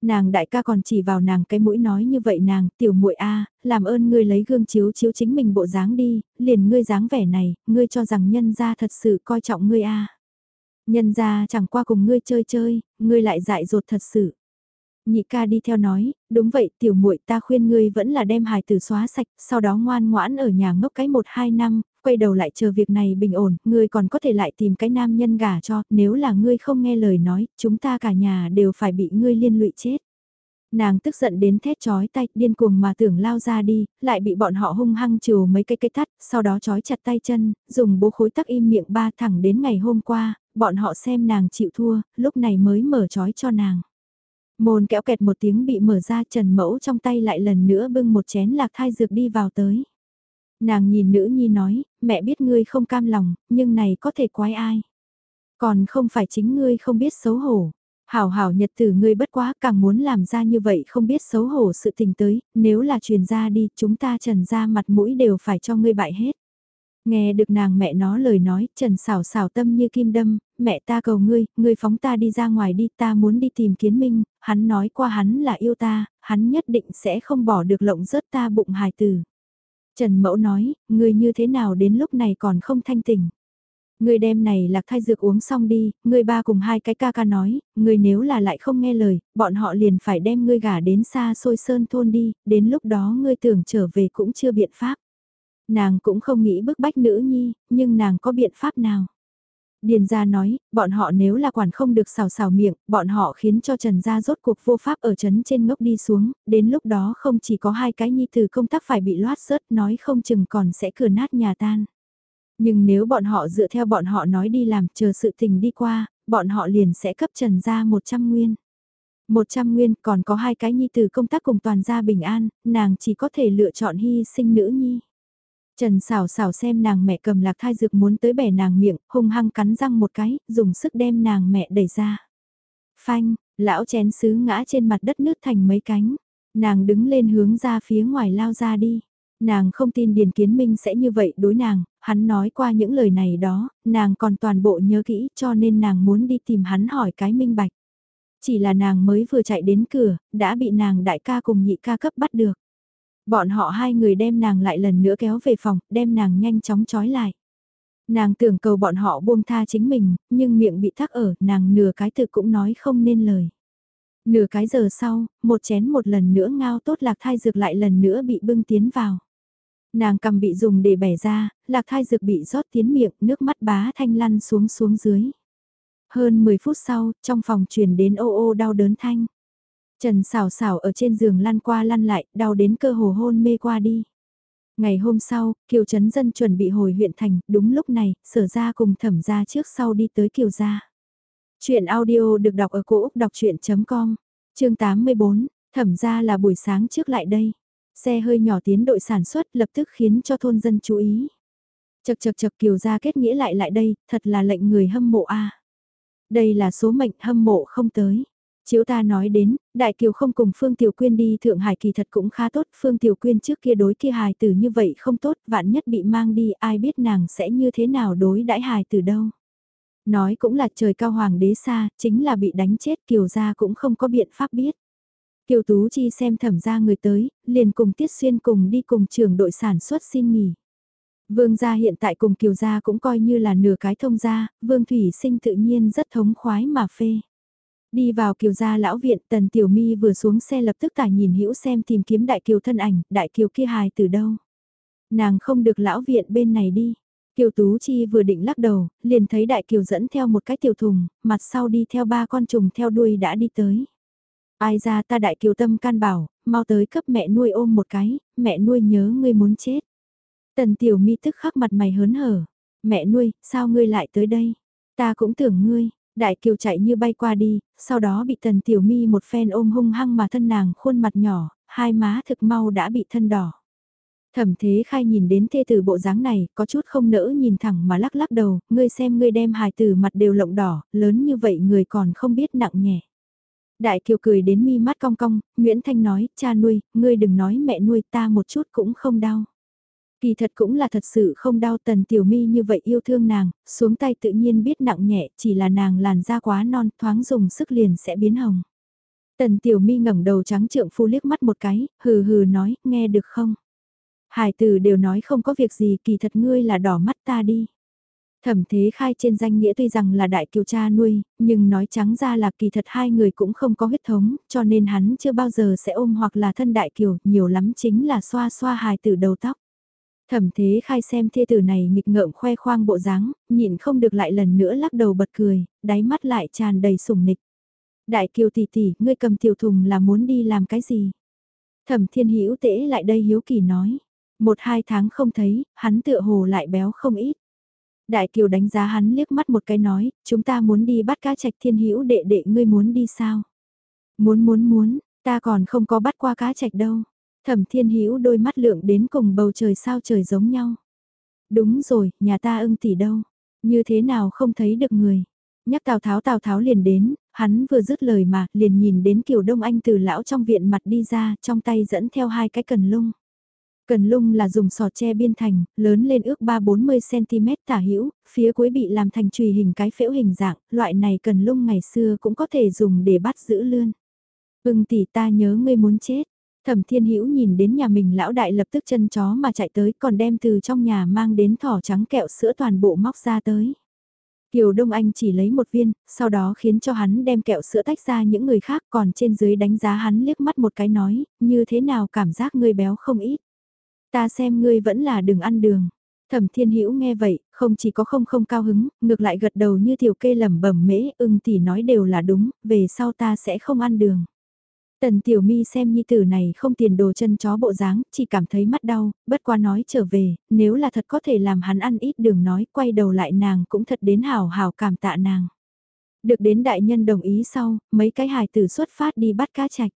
Nàng đại ca còn chỉ vào nàng cái mũi nói như vậy nàng, tiểu muội a, làm ơn ngươi lấy gương chiếu chiếu chính mình bộ dáng đi, liền ngươi dáng vẻ này, ngươi cho rằng nhân gia thật sự coi trọng ngươi a. Nhân gia chẳng qua cùng ngươi chơi chơi, ngươi lại dại dột thật sự. Nhị ca đi theo nói, đúng vậy tiểu muội ta khuyên ngươi vẫn là đem hài tử xóa sạch, sau đó ngoan ngoãn ở nhà ngốc cái một hai năm, quay đầu lại chờ việc này bình ổn, ngươi còn có thể lại tìm cái nam nhân gả cho, nếu là ngươi không nghe lời nói, chúng ta cả nhà đều phải bị ngươi liên lụy chết. Nàng tức giận đến thét chói tay, điên cuồng mà tưởng lao ra đi, lại bị bọn họ hung hăng trừ mấy cây cây tắt, sau đó chói chặt tay chân, dùng bố khối tắc im miệng ba thẳng đến ngày hôm qua, bọn họ xem nàng chịu thua, lúc này mới mở chói cho nàng. Môn kéo kẹt một tiếng bị mở ra trần mẫu trong tay lại lần nữa bưng một chén lạc thai dược đi vào tới. Nàng nhìn nữ nhi nói, mẹ biết ngươi không cam lòng, nhưng này có thể quái ai. Còn không phải chính ngươi không biết xấu hổ. Hảo hảo nhật tử ngươi bất quá càng muốn làm ra như vậy không biết xấu hổ sự tình tới, nếu là truyền ra đi chúng ta trần ra mặt mũi đều phải cho ngươi bại hết. Nghe được nàng mẹ nó lời nói, Trần xảo xảo tâm như kim đâm, mẹ ta cầu ngươi, ngươi phóng ta đi ra ngoài đi, ta muốn đi tìm kiến minh, hắn nói qua hắn là yêu ta, hắn nhất định sẽ không bỏ được lộng rớt ta bụng hài tử. Trần Mẫu nói, ngươi như thế nào đến lúc này còn không thanh tỉnh. Ngươi đem này lạc thai dược uống xong đi, ngươi ba cùng hai cái ca ca nói, ngươi nếu là lại không nghe lời, bọn họ liền phải đem ngươi gả đến xa xôi sơn thôn đi, đến lúc đó ngươi tưởng trở về cũng chưa biện pháp. Nàng cũng không nghĩ bức bách nữ nhi, nhưng nàng có biện pháp nào? Điền gia nói, bọn họ nếu là quản không được xào xào miệng, bọn họ khiến cho Trần gia rốt cuộc vô pháp ở trấn trên ngốc đi xuống, đến lúc đó không chỉ có hai cái nhi từ công tác phải bị loát rớt nói không chừng còn sẽ cửa nát nhà tan. Nhưng nếu bọn họ dựa theo bọn họ nói đi làm chờ sự tình đi qua, bọn họ liền sẽ cấp Trần gia 100 nguyên. 100 nguyên còn có hai cái nhi từ công tác cùng toàn gia bình an, nàng chỉ có thể lựa chọn hy sinh nữ nhi. Trần xảo xảo xem nàng mẹ cầm lạc thai dược muốn tới bẻ nàng miệng, hung hăng cắn răng một cái, dùng sức đem nàng mẹ đẩy ra. Phanh, lão chén sứ ngã trên mặt đất nước thành mấy cánh. Nàng đứng lên hướng ra phía ngoài lao ra đi. Nàng không tin Điền Kiến Minh sẽ như vậy đối nàng, hắn nói qua những lời này đó, nàng còn toàn bộ nhớ kỹ cho nên nàng muốn đi tìm hắn hỏi cái minh bạch. Chỉ là nàng mới vừa chạy đến cửa, đã bị nàng đại ca cùng nhị ca cấp bắt được. Bọn họ hai người đem nàng lại lần nữa kéo về phòng, đem nàng nhanh chóng trói lại. Nàng tưởng cầu bọn họ buông tha chính mình, nhưng miệng bị thắc ở, nàng nửa cái tự cũng nói không nên lời. Nửa cái giờ sau, một chén một lần nữa ngao tốt lạc thai dược lại lần nữa bị bưng tiến vào. Nàng cầm bị dùng để bẻ ra, lạc thai dược bị rót tiến miệng, nước mắt bá thanh lăn xuống xuống dưới. Hơn 10 phút sau, trong phòng truyền đến ô ô đau đớn thanh. Trần xào xào ở trên giường lăn qua lăn lại, đau đến cơ hồ hôn mê qua đi. Ngày hôm sau, Kiều Trấn Dân chuẩn bị hồi huyện thành, đúng lúc này, sở ra cùng thẩm ra trước sau đi tới Kiều gia. Chuyện audio được đọc ở cổ Úc đọc chuyện.com, chương 84, thẩm ra là buổi sáng trước lại đây. Xe hơi nhỏ tiến đội sản xuất lập tức khiến cho thôn dân chú ý. Chật chật chật Kiều gia kết nghĩa lại lại đây, thật là lệnh người hâm mộ a Đây là số mệnh hâm mộ không tới. Chiếu ta nói đến, Đại Kiều không cùng Phương Tiểu Quyên đi Thượng Hải kỳ thật cũng khá tốt, Phương Tiểu Quyên trước kia đối kia hài tử như vậy không tốt, vạn nhất bị mang đi ai biết nàng sẽ như thế nào đối đãi hài tử đâu. Nói cũng là trời cao hoàng đế xa, chính là bị đánh chết Kiều gia cũng không có biện pháp biết. Kiều Tú Chi xem thẩm ra người tới, liền cùng Tiết Xuyên cùng đi cùng trường đội sản xuất xin nghỉ. Vương gia hiện tại cùng Kiều gia cũng coi như là nửa cái thông gia, Vương Thủy Sinh tự nhiên rất thống khoái mà phê. Đi vào Kiều gia lão viện, Tần Tiểu Mi vừa xuống xe lập tức tải nhìn hữu xem tìm kiếm Đại Kiều thân ảnh, Đại Kiều kia hài từ đâu. Nàng không được lão viện bên này đi. Kiều Tú Chi vừa định lắc đầu, liền thấy Đại Kiều dẫn theo một cái tiểu thùng, mặt sau đi theo ba con trùng theo đuôi đã đi tới. Ai ra ta Đại Kiều tâm can bảo, mau tới cấp mẹ nuôi ôm một cái, mẹ nuôi nhớ ngươi muốn chết. Tần Tiểu Mi tức khắc mặt mày hớn hở, mẹ nuôi, sao ngươi lại tới đây? Ta cũng tưởng ngươi, Đại Kiều chạy như bay qua đi, sau đó bị Tần Tiểu Mi một phen ôm hung hăng mà thân nàng khuôn mặt nhỏ, hai má thực mau đã bị thân đỏ. Thẩm thế khai nhìn đến thê tử bộ dáng này, có chút không nỡ nhìn thẳng mà lắc lắc đầu, ngươi xem ngươi đem hài tử mặt đều lộng đỏ, lớn như vậy người còn không biết nặng nhẹ. Đại Kiều cười đến mi mắt cong cong, Nguyễn Thanh nói, cha nuôi, ngươi đừng nói mẹ nuôi ta một chút cũng không đau. Kỳ thật cũng là thật sự không đau tần tiểu mi như vậy yêu thương nàng, xuống tay tự nhiên biết nặng nhẹ, chỉ là nàng làn da quá non, thoáng dùng sức liền sẽ biến hồng. Tần tiểu mi ngẩng đầu trắng trượng phu liếc mắt một cái, hừ hừ nói, nghe được không? Hải tử đều nói không có việc gì, kỳ thật ngươi là đỏ mắt ta đi. Thẩm thế khai trên danh nghĩa tuy rằng là đại kiều cha nuôi, nhưng nói trắng ra là kỳ thật hai người cũng không có huyết thống, cho nên hắn chưa bao giờ sẽ ôm hoặc là thân đại kiều, nhiều lắm chính là xoa xoa hài tử đầu tóc. Thẩm thế khai xem thê tử này nghịch ngợm khoe khoang bộ dáng, nhịn không được lại lần nữa lắc đầu bật cười, đáy mắt lại tràn đầy sủng nịch. Đại kiều tỷ tỷ, ngươi cầm tiểu thùng là muốn đi làm cái gì? Thẩm thiên hữu tễ lại đây hiếu kỳ nói. Một hai tháng không thấy, hắn tựa hồ lại béo không ít. Đại kiều đánh giá hắn liếc mắt một cái nói, chúng ta muốn đi bắt cá trạch thiên hữu đệ đệ ngươi muốn đi sao? Muốn muốn muốn, ta còn không có bắt qua cá trạch đâu. Thẩm Thiên Hữu đôi mắt lượng đến cùng bầu trời sao trời giống nhau. Đúng rồi, nhà ta ưng tỷ đâu? Như thế nào không thấy được người? Nhắc Tào Tháo Tào Tháo liền đến, hắn vừa dứt lời mà, liền nhìn đến Kiều Đông Anh từ lão trong viện mặt đi ra, trong tay dẫn theo hai cái cần lung. Cần lung là dùng sọt tre biên thành, lớn lên ước 3-40cm tả hữu phía cuối bị làm thành trùy hình cái phễu hình dạng, loại này cần lung ngày xưa cũng có thể dùng để bắt giữ lươn. Ưng tỷ ta nhớ ngươi muốn chết, Thẩm Thiên Hữu nhìn đến nhà mình lão đại lập tức chân chó mà chạy tới còn đem từ trong nhà mang đến thỏ trắng kẹo sữa toàn bộ móc ra tới. Kiều Đông Anh chỉ lấy một viên, sau đó khiến cho hắn đem kẹo sữa tách ra những người khác còn trên dưới đánh giá hắn liếc mắt một cái nói, như thế nào cảm giác ngươi béo không ít. Ta xem ngươi vẫn là đừng ăn đường. Thẩm Thiên Hữu nghe vậy, không chỉ có không không cao hứng, ngược lại gật đầu như tiểu kê lẩm bẩm mễ, ưng tỷ nói đều là đúng, về sau ta sẽ không ăn đường. Tần Tiểu Mi xem nhi tử này không tiền đồ chân chó bộ dáng, chỉ cảm thấy mắt đau, bất qua nói trở về, nếu là thật có thể làm hắn ăn ít đường nói, quay đầu lại nàng cũng thật đến hào hào cảm tạ nàng. Được đến đại nhân đồng ý sau, mấy cái hài tử xuất phát đi bắt cá chạch.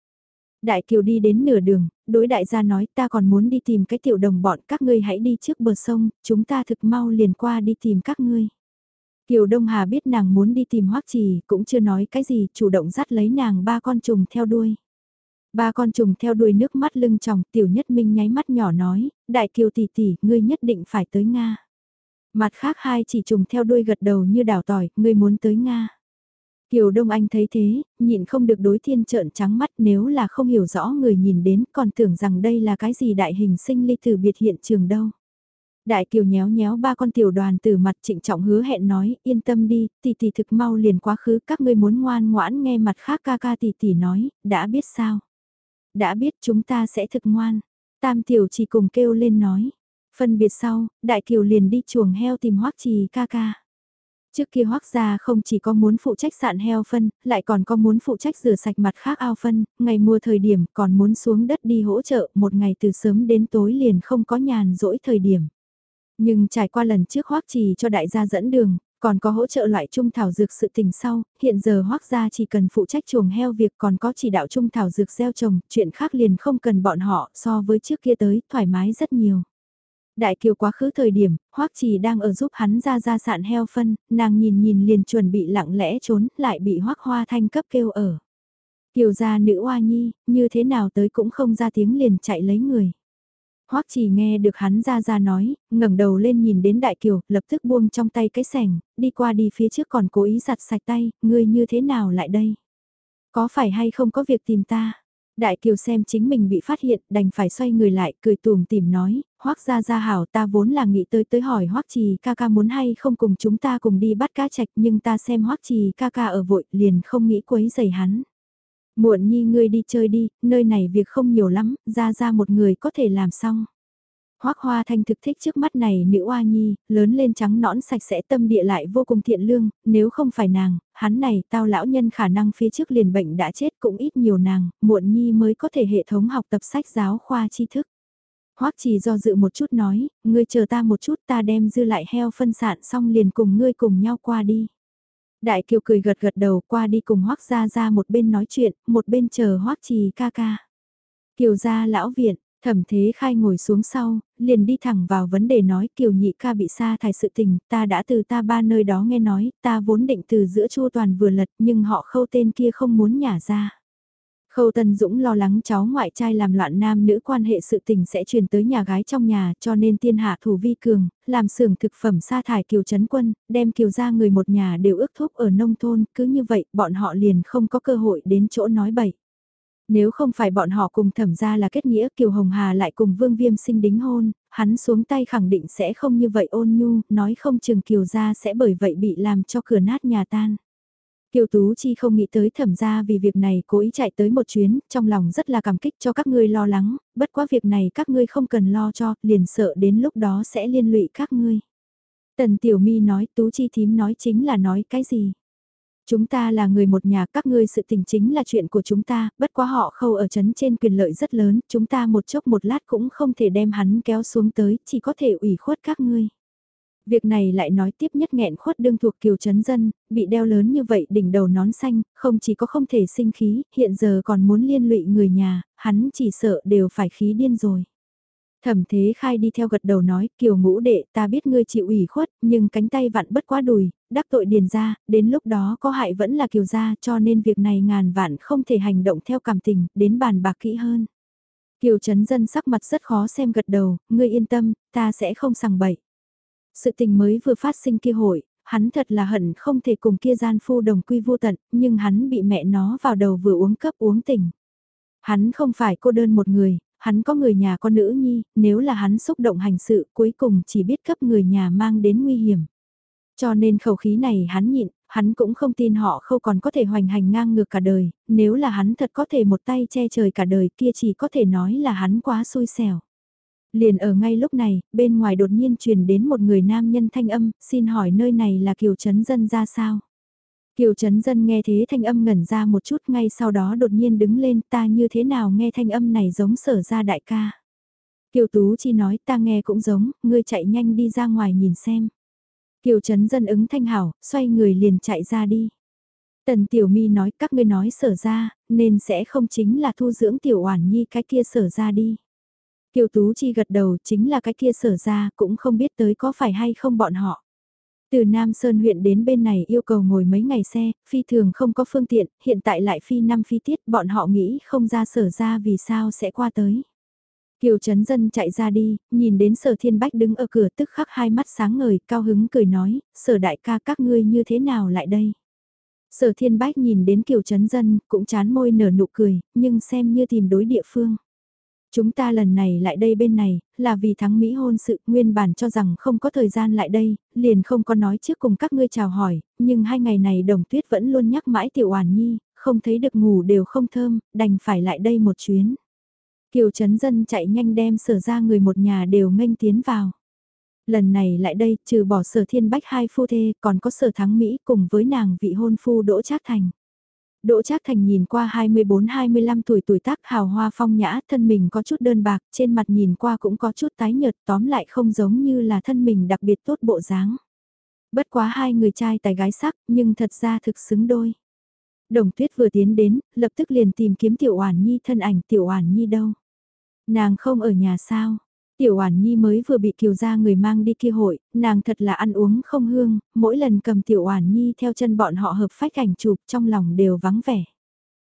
Đại Kiều đi đến nửa đường, đối đại gia nói ta còn muốn đi tìm cái tiểu đồng bọn các ngươi hãy đi trước bờ sông, chúng ta thực mau liền qua đi tìm các ngươi. Kiều Đông Hà biết nàng muốn đi tìm Hoắc Trì, cũng chưa nói cái gì, chủ động dắt lấy nàng ba con trùng theo đuôi. Ba con trùng theo đuôi nước mắt lưng tròng, tiểu nhất minh nháy mắt nhỏ nói, đại kiều tỷ tỷ, ngươi nhất định phải tới Nga. Mặt khác hai chỉ trùng theo đuôi gật đầu như đảo tỏi, ngươi muốn tới Nga. Kiều Đông Anh thấy thế, nhịn không được đối thiên trợn trắng mắt nếu là không hiểu rõ người nhìn đến còn tưởng rằng đây là cái gì đại hình sinh ly từ biệt hiện trường đâu. Đại Kiều nhéo nhéo ba con tiểu đoàn từ mặt trịnh trọng hứa hẹn nói, yên tâm đi, tỷ tỷ thực mau liền quá khứ, các ngươi muốn ngoan ngoãn nghe mặt khác ca ca tỷ tỷ nói, đã biết sao đã biết chúng ta sẽ thực ngoan. Tam tiểu chỉ cùng kêu lên nói. Phân biệt sau, đại kiều liền đi chuồng heo tìm hoắc trì ca ca. Trước kia hoắc gia không chỉ có muốn phụ trách sạn heo phân, lại còn có muốn phụ trách rửa sạch mặt khác ao phân, ngày mùa thời điểm còn muốn xuống đất đi hỗ trợ, một ngày từ sớm đến tối liền không có nhàn rỗi thời điểm. Nhưng trải qua lần trước hoắc trì cho đại gia dẫn đường, còn có hỗ trợ loại trung thảo dược sự tình sau, hiện giờ hoác gia chỉ cần phụ trách chuồng heo việc còn có chỉ đạo trung thảo dược gieo trồng, chuyện khác liền không cần bọn họ so với trước kia tới, thoải mái rất nhiều. Đại kiều quá khứ thời điểm, hoắc trì đang ở giúp hắn ra ra sạn heo phân, nàng nhìn nhìn liền chuẩn bị lặng lẽ trốn, lại bị hoắc hoa thanh cấp kêu ở. Kiều gia nữ oa nhi, như thế nào tới cũng không ra tiếng liền chạy lấy người. Hoắc chỉ nghe được hắn ra ra nói, ngẩng đầu lên nhìn đến đại kiều, lập tức buông trong tay cái sẻng, đi qua đi phía trước còn cố ý giặt sạch tay, ngươi như thế nào lại đây? Có phải hay không có việc tìm ta? Đại kiều xem chính mình bị phát hiện, đành phải xoay người lại, cười tùm tìm nói, Hoắc gia gia hảo ta vốn là nghĩ tới tới hỏi Hoắc trì ca ca muốn hay không cùng chúng ta cùng đi bắt cá trạch nhưng ta xem Hoắc trì ca ca ở vội liền không nghĩ quấy giày hắn. Muộn nhi ngươi đi chơi đi, nơi này việc không nhiều lắm, ra ra một người có thể làm xong. Hoác Hoa Thanh thực thích trước mắt này nữ oa nhi, lớn lên trắng nõn sạch sẽ tâm địa lại vô cùng thiện lương, nếu không phải nàng, hắn này tao lão nhân khả năng phía trước liền bệnh đã chết cũng ít nhiều nàng, muộn nhi mới có thể hệ thống học tập sách giáo khoa tri thức. Hoắc chỉ do dự một chút nói, ngươi chờ ta một chút ta đem dư lại heo phân sản xong liền cùng ngươi cùng nhau qua đi. Đại kiều cười gật gật đầu qua đi cùng Hoắc gia gia một bên nói chuyện, một bên chờ Hoắc trì ca ca. Kiều gia lão viện, thẩm thế khai ngồi xuống sau, liền đi thẳng vào vấn đề nói kiều nhị ca bị sa thải sự tình, ta đã từ ta ba nơi đó nghe nói, ta vốn định từ giữa Chu toàn vừa lật nhưng họ khâu tên kia không muốn nhả ra. Khâu Tân Dũng lo lắng cháu ngoại trai làm loạn nam nữ quan hệ sự tình sẽ truyền tới nhà gái trong nhà cho nên tiên hạ thủ vi cường, làm xưởng thực phẩm sa thải kiều chấn quân, đem kiều ra người một nhà đều ước thúc ở nông thôn, cứ như vậy bọn họ liền không có cơ hội đến chỗ nói bậy. Nếu không phải bọn họ cùng thẩm ra là kết nghĩa Kiều Hồng Hà lại cùng Vương Viêm sinh đính hôn, hắn xuống tay khẳng định sẽ không như vậy ôn nhu, nói không chừng Kiều ra sẽ bởi vậy bị làm cho cửa nát nhà tan. Kiều Tú Chi không nghĩ tới thẩm ra vì việc này cố ý chạy tới một chuyến, trong lòng rất là cảm kích cho các ngươi lo lắng, bất quá việc này các ngươi không cần lo cho, liền sợ đến lúc đó sẽ liên lụy các ngươi. Tần Tiểu Mi nói Tú Chi thím nói chính là nói cái gì? Chúng ta là người một nhà, các ngươi sự tình chính là chuyện của chúng ta, bất quá họ khâu ở chấn trên quyền lợi rất lớn, chúng ta một chốc một lát cũng không thể đem hắn kéo xuống tới, chỉ có thể ủy khuất các ngươi. Việc này lại nói tiếp nhất nghẹn khuất đương thuộc kiều chấn dân, bị đeo lớn như vậy đỉnh đầu nón xanh, không chỉ có không thể sinh khí, hiện giờ còn muốn liên lụy người nhà, hắn chỉ sợ đều phải khí điên rồi. Thẩm thế khai đi theo gật đầu nói, kiều ngũ đệ ta biết ngươi chịu ủy khuất, nhưng cánh tay vặn bất quá đùi, đắc tội điền ra, đến lúc đó có hại vẫn là kiều gia cho nên việc này ngàn vạn không thể hành động theo cảm tình, đến bàn bạc kỹ hơn. Kiều chấn dân sắc mặt rất khó xem gật đầu, ngươi yên tâm, ta sẽ không sằng bậy. Sự tình mới vừa phát sinh kia hội, hắn thật là hận không thể cùng kia gian phu đồng quy vô tận, nhưng hắn bị mẹ nó vào đầu vừa uống cấp uống tỉnh. Hắn không phải cô đơn một người, hắn có người nhà con nữ nhi, nếu là hắn xúc động hành sự cuối cùng chỉ biết cấp người nhà mang đến nguy hiểm. Cho nên khẩu khí này hắn nhịn, hắn cũng không tin họ không còn có thể hoành hành ngang ngược cả đời, nếu là hắn thật có thể một tay che trời cả đời kia chỉ có thể nói là hắn quá xui xẻo. Liền ở ngay lúc này, bên ngoài đột nhiên truyền đến một người nam nhân thanh âm, xin hỏi nơi này là Kiều Trấn Dân ra sao? Kiều Trấn Dân nghe thế thanh âm ngẩn ra một chút ngay sau đó đột nhiên đứng lên ta như thế nào nghe thanh âm này giống sở ra đại ca. Kiều Tú Chi nói ta nghe cũng giống, ngươi chạy nhanh đi ra ngoài nhìn xem. Kiều Trấn Dân ứng thanh hảo, xoay người liền chạy ra đi. Tần Tiểu Mi nói các ngươi nói sở ra, nên sẽ không chính là thu dưỡng Tiểu Oản Nhi cái kia sở ra đi. Kiều Tú Chi gật đầu chính là cái kia sở ra cũng không biết tới có phải hay không bọn họ. Từ Nam Sơn huyện đến bên này yêu cầu ngồi mấy ngày xe, phi thường không có phương tiện, hiện tại lại phi năm phi tiết, bọn họ nghĩ không ra sở ra vì sao sẽ qua tới. Kiều Trấn Dân chạy ra đi, nhìn đến sở thiên bách đứng ở cửa tức khắc hai mắt sáng ngời, cao hứng cười nói, sở đại ca các ngươi như thế nào lại đây? Sở thiên bách nhìn đến Kiều Trấn Dân, cũng chán môi nở nụ cười, nhưng xem như tìm đối địa phương. Chúng ta lần này lại đây bên này, là vì thắng Mỹ hôn sự, nguyên bản cho rằng không có thời gian lại đây, liền không có nói trước cùng các ngươi chào hỏi, nhưng hai ngày này đồng tuyết vẫn luôn nhắc mãi tiểu oản nhi, không thấy được ngủ đều không thơm, đành phải lại đây một chuyến. Kiều Trấn Dân chạy nhanh đem sở ra người một nhà đều nghênh tiến vào. Lần này lại đây, trừ bỏ sở thiên bách hai phu thê, còn có sở thắng Mỹ cùng với nàng vị hôn phu Đỗ Trác Thành. Đỗ Trác Thành nhìn qua 24-25 tuổi tuổi tác hào hoa phong nhã, thân mình có chút đơn bạc, trên mặt nhìn qua cũng có chút tái nhợt, tóm lại không giống như là thân mình đặc biệt tốt bộ dáng. Bất quá hai người trai tài gái sắc, nhưng thật ra thực xứng đôi. Đồng Tuyết vừa tiến đến, lập tức liền tìm kiếm Tiểu Oản Nhi thân ảnh Tiểu Oản Nhi đâu. Nàng không ở nhà sao? Tiểu Oản Nhi mới vừa bị kiều gia người mang đi kia hội, nàng thật là ăn uống không hương, mỗi lần cầm Tiểu Oản Nhi theo chân bọn họ hợp phách ảnh chụp trong lòng đều vắng vẻ.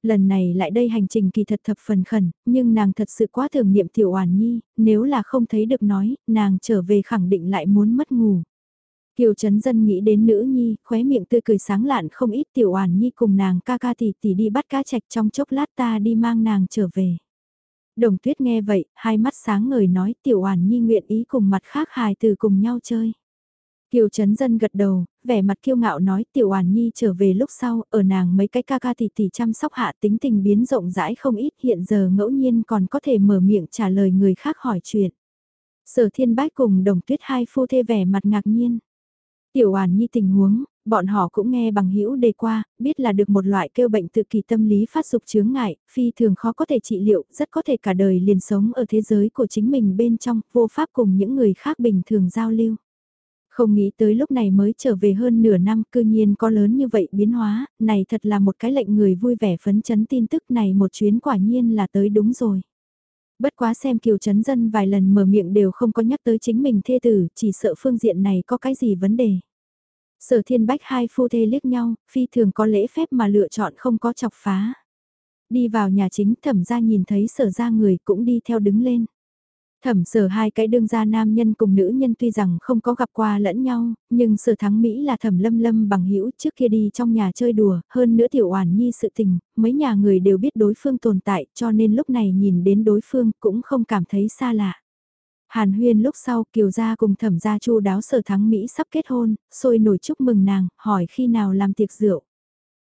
Lần này lại đây hành trình kỳ thật thập phần khẩn, nhưng nàng thật sự quá thường niệm tiểu oản nhi, nếu là không thấy được nói, nàng trở về khẳng định lại muốn mất ngủ. Kiều Trấn Dân nghĩ đến nữ nhi, khóe miệng tươi cười sáng lạn không ít tiểu oản nhi cùng nàng ca ca tỷ tỷ đi bắt cá chạch trong chốc lát ta đi mang nàng trở về. Đồng tuyết nghe vậy, hai mắt sáng ngời nói tiểu oản nhi nguyện ý cùng mặt khác hài từ cùng nhau chơi. Kiều Trấn Dân gật đầu, vẻ mặt kiêu ngạo nói tiểu oản nhi trở về lúc sau, ở nàng mấy cái ca ca tỷ tỷ chăm sóc hạ tính tình biến rộng rãi không ít hiện giờ ngẫu nhiên còn có thể mở miệng trả lời người khác hỏi chuyện. Sở thiên bách cùng đồng tuyết hai phu thê vẻ mặt ngạc nhiên. Tiểu oản nhi tình huống, bọn họ cũng nghe bằng hữu đề qua, biết là được một loại kêu bệnh tự kỳ tâm lý phát dục chướng ngại, phi thường khó có thể trị liệu, rất có thể cả đời liền sống ở thế giới của chính mình bên trong, vô pháp cùng những người khác bình thường giao lưu. Không nghĩ tới lúc này mới trở về hơn nửa năm cư nhiên có lớn như vậy biến hóa, này thật là một cái lệnh người vui vẻ phấn chấn tin tức này một chuyến quả nhiên là tới đúng rồi. Bất quá xem kiều chấn dân vài lần mở miệng đều không có nhắc tới chính mình thê tử, chỉ sợ phương diện này có cái gì vấn đề. Sở thiên bách hai phu thê liếc nhau, phi thường có lễ phép mà lựa chọn không có chọc phá. Đi vào nhà chính thẩm ra nhìn thấy sở ra người cũng đi theo đứng lên. Thẩm sở hai cái đương gia nam nhân cùng nữ nhân tuy rằng không có gặp qua lẫn nhau, nhưng sở thắng Mỹ là thẩm lâm lâm bằng hữu trước kia đi trong nhà chơi đùa, hơn nữa tiểu oản nhi sự tình, mấy nhà người đều biết đối phương tồn tại cho nên lúc này nhìn đến đối phương cũng không cảm thấy xa lạ. Hàn huyên lúc sau kiều gia cùng thẩm gia chu đáo sở thắng Mỹ sắp kết hôn, sôi nổi chúc mừng nàng, hỏi khi nào làm tiệc rượu.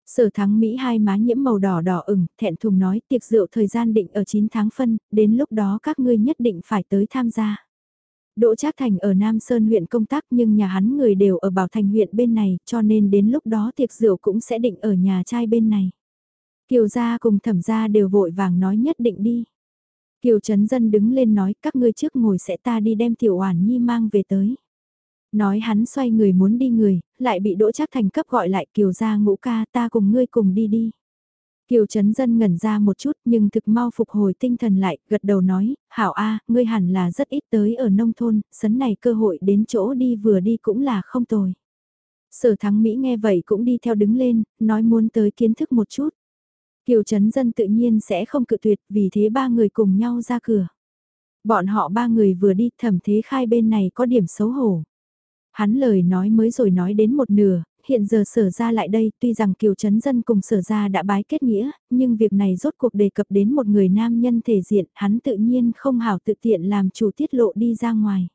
Sở thắng Mỹ hai má nhiễm màu đỏ đỏ ửng, thẹn thùng nói tiệc rượu thời gian định ở 9 tháng phân, đến lúc đó các ngươi nhất định phải tới tham gia. Đỗ Trác Thành ở Nam Sơn huyện công tác nhưng nhà hắn người đều ở Bảo Thành huyện bên này cho nên đến lúc đó tiệc rượu cũng sẽ định ở nhà trai bên này. Kiều gia cùng thẩm gia đều vội vàng nói nhất định đi. Kiều Trấn Dân đứng lên nói các ngươi trước ngồi sẽ ta đi đem tiểu oản nhi mang về tới. Nói hắn xoay người muốn đi người, lại bị Đỗ Trác Thành cấp gọi lại Kiều gia ngũ ca ta cùng ngươi cùng đi đi. Kiều Trấn Dân ngẩn ra một chút nhưng thực mau phục hồi tinh thần lại, gật đầu nói, hảo a, ngươi hẳn là rất ít tới ở nông thôn, sấn này cơ hội đến chỗ đi vừa đi cũng là không tồi. Sở thắng Mỹ nghe vậy cũng đi theo đứng lên, nói muốn tới kiến thức một chút. Kiều Trấn Dân tự nhiên sẽ không cự tuyệt vì thế ba người cùng nhau ra cửa. Bọn họ ba người vừa đi thẩm thế khai bên này có điểm xấu hổ. Hắn lời nói mới rồi nói đến một nửa, hiện giờ sở ra lại đây, tuy rằng Kiều Trấn Dân cùng sở ra đã bái kết nghĩa, nhưng việc này rốt cuộc đề cập đến một người nam nhân thể diện, hắn tự nhiên không hảo tự tiện làm chủ tiết lộ đi ra ngoài.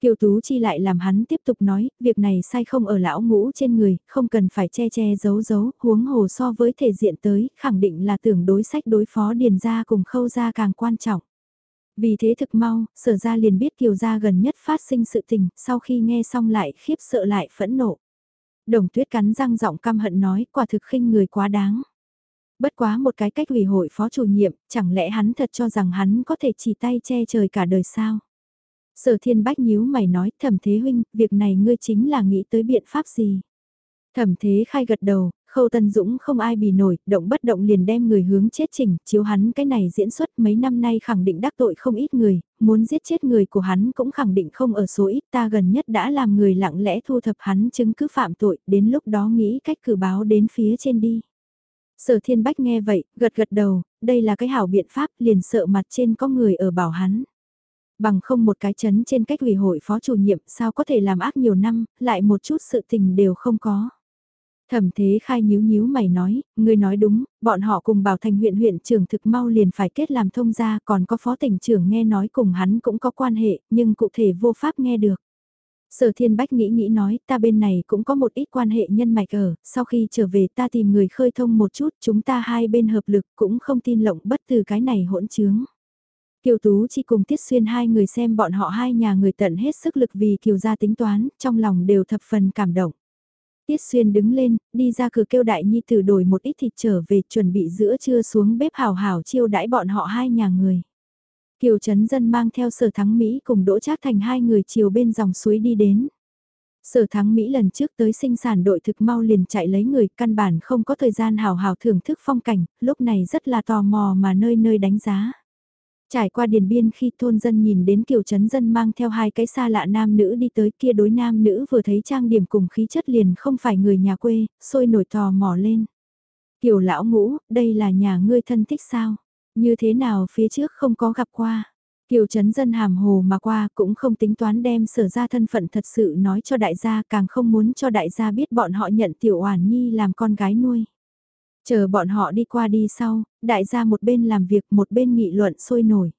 Kiều Tú Chi lại làm hắn tiếp tục nói, việc này sai không ở lão ngũ trên người, không cần phải che che giấu giấu, huống hồ so với thể diện tới, khẳng định là tưởng đối sách đối phó điền ra cùng khâu ra càng quan trọng. Vì thế thực mau, sở ra liền biết Kiều gia gần nhất phát sinh sự tình, sau khi nghe xong lại khiếp sợ lại phẫn nộ. Đồng tuyết cắn răng giọng căm hận nói quả thực khinh người quá đáng. Bất quá một cái cách hủy hội phó chủ nhiệm, chẳng lẽ hắn thật cho rằng hắn có thể chỉ tay che trời cả đời sao? Sở thiên bách nhíu mày nói thẩm thế huynh, việc này ngươi chính là nghĩ tới biện pháp gì? Thẩm thế khai gật đầu, khâu tân dũng không ai bì nổi, động bất động liền đem người hướng chết chỉnh, chiếu hắn cái này diễn xuất mấy năm nay khẳng định đắc tội không ít người, muốn giết chết người của hắn cũng khẳng định không ở số ít ta gần nhất đã làm người lặng lẽ thu thập hắn chứng cứ phạm tội, đến lúc đó nghĩ cách cử báo đến phía trên đi. Sở thiên bách nghe vậy, gật gật đầu, đây là cái hảo biện pháp liền sợ mặt trên có người ở bảo hắn bằng không một cái chấn trên cách ủy hội phó chủ nhiệm sao có thể làm ác nhiều năm, lại một chút sự tình đều không có. Thẩm thế khai nhíu nhíu mày nói, ngươi nói đúng, bọn họ cùng bảo thành huyện huyện trưởng thực mau liền phải kết làm thông gia còn có phó tỉnh trưởng nghe nói cùng hắn cũng có quan hệ, nhưng cụ thể vô pháp nghe được. Sở thiên bách nghĩ nghĩ nói, ta bên này cũng có một ít quan hệ nhân mạch ở, sau khi trở về ta tìm người khơi thông một chút, chúng ta hai bên hợp lực cũng không tin lộng bất từ cái này hỗn trướng. Kiều Tú chỉ cùng Tiết Xuyên hai người xem bọn họ hai nhà người tận hết sức lực vì Kiều gia tính toán, trong lòng đều thập phần cảm động. Tiết Xuyên đứng lên, đi ra cửa kêu đại nhi tử đổi một ít thịt trở về chuẩn bị giữa trưa xuống bếp hào hào chiêu đãi bọn họ hai nhà người. Kiều Trấn Dân mang theo sở thắng Mỹ cùng Đỗ Trác Thành hai người chiều bên dòng suối đi đến. Sở thắng Mỹ lần trước tới sinh sản đội thực mau liền chạy lấy người căn bản không có thời gian hào hào thưởng thức phong cảnh, lúc này rất là tò mò mà nơi nơi đánh giá. Trải qua điền biên khi thôn dân nhìn đến kiều chấn dân mang theo hai cái xa lạ nam nữ đi tới kia đối nam nữ vừa thấy trang điểm cùng khí chất liền không phải người nhà quê, sôi nổi tò mò lên. Kiều lão ngũ, đây là nhà ngươi thân thích sao? Như thế nào phía trước không có gặp qua? Kiều Trấn Dân hàm hồ mà qua cũng không tính toán đem sở ra thân phận thật sự nói cho đại gia càng không muốn cho đại gia biết bọn họ nhận Tiểu Oản Nhi làm con gái nuôi. Chờ bọn họ đi qua đi sau, đại gia một bên làm việc một bên nghị luận sôi nổi.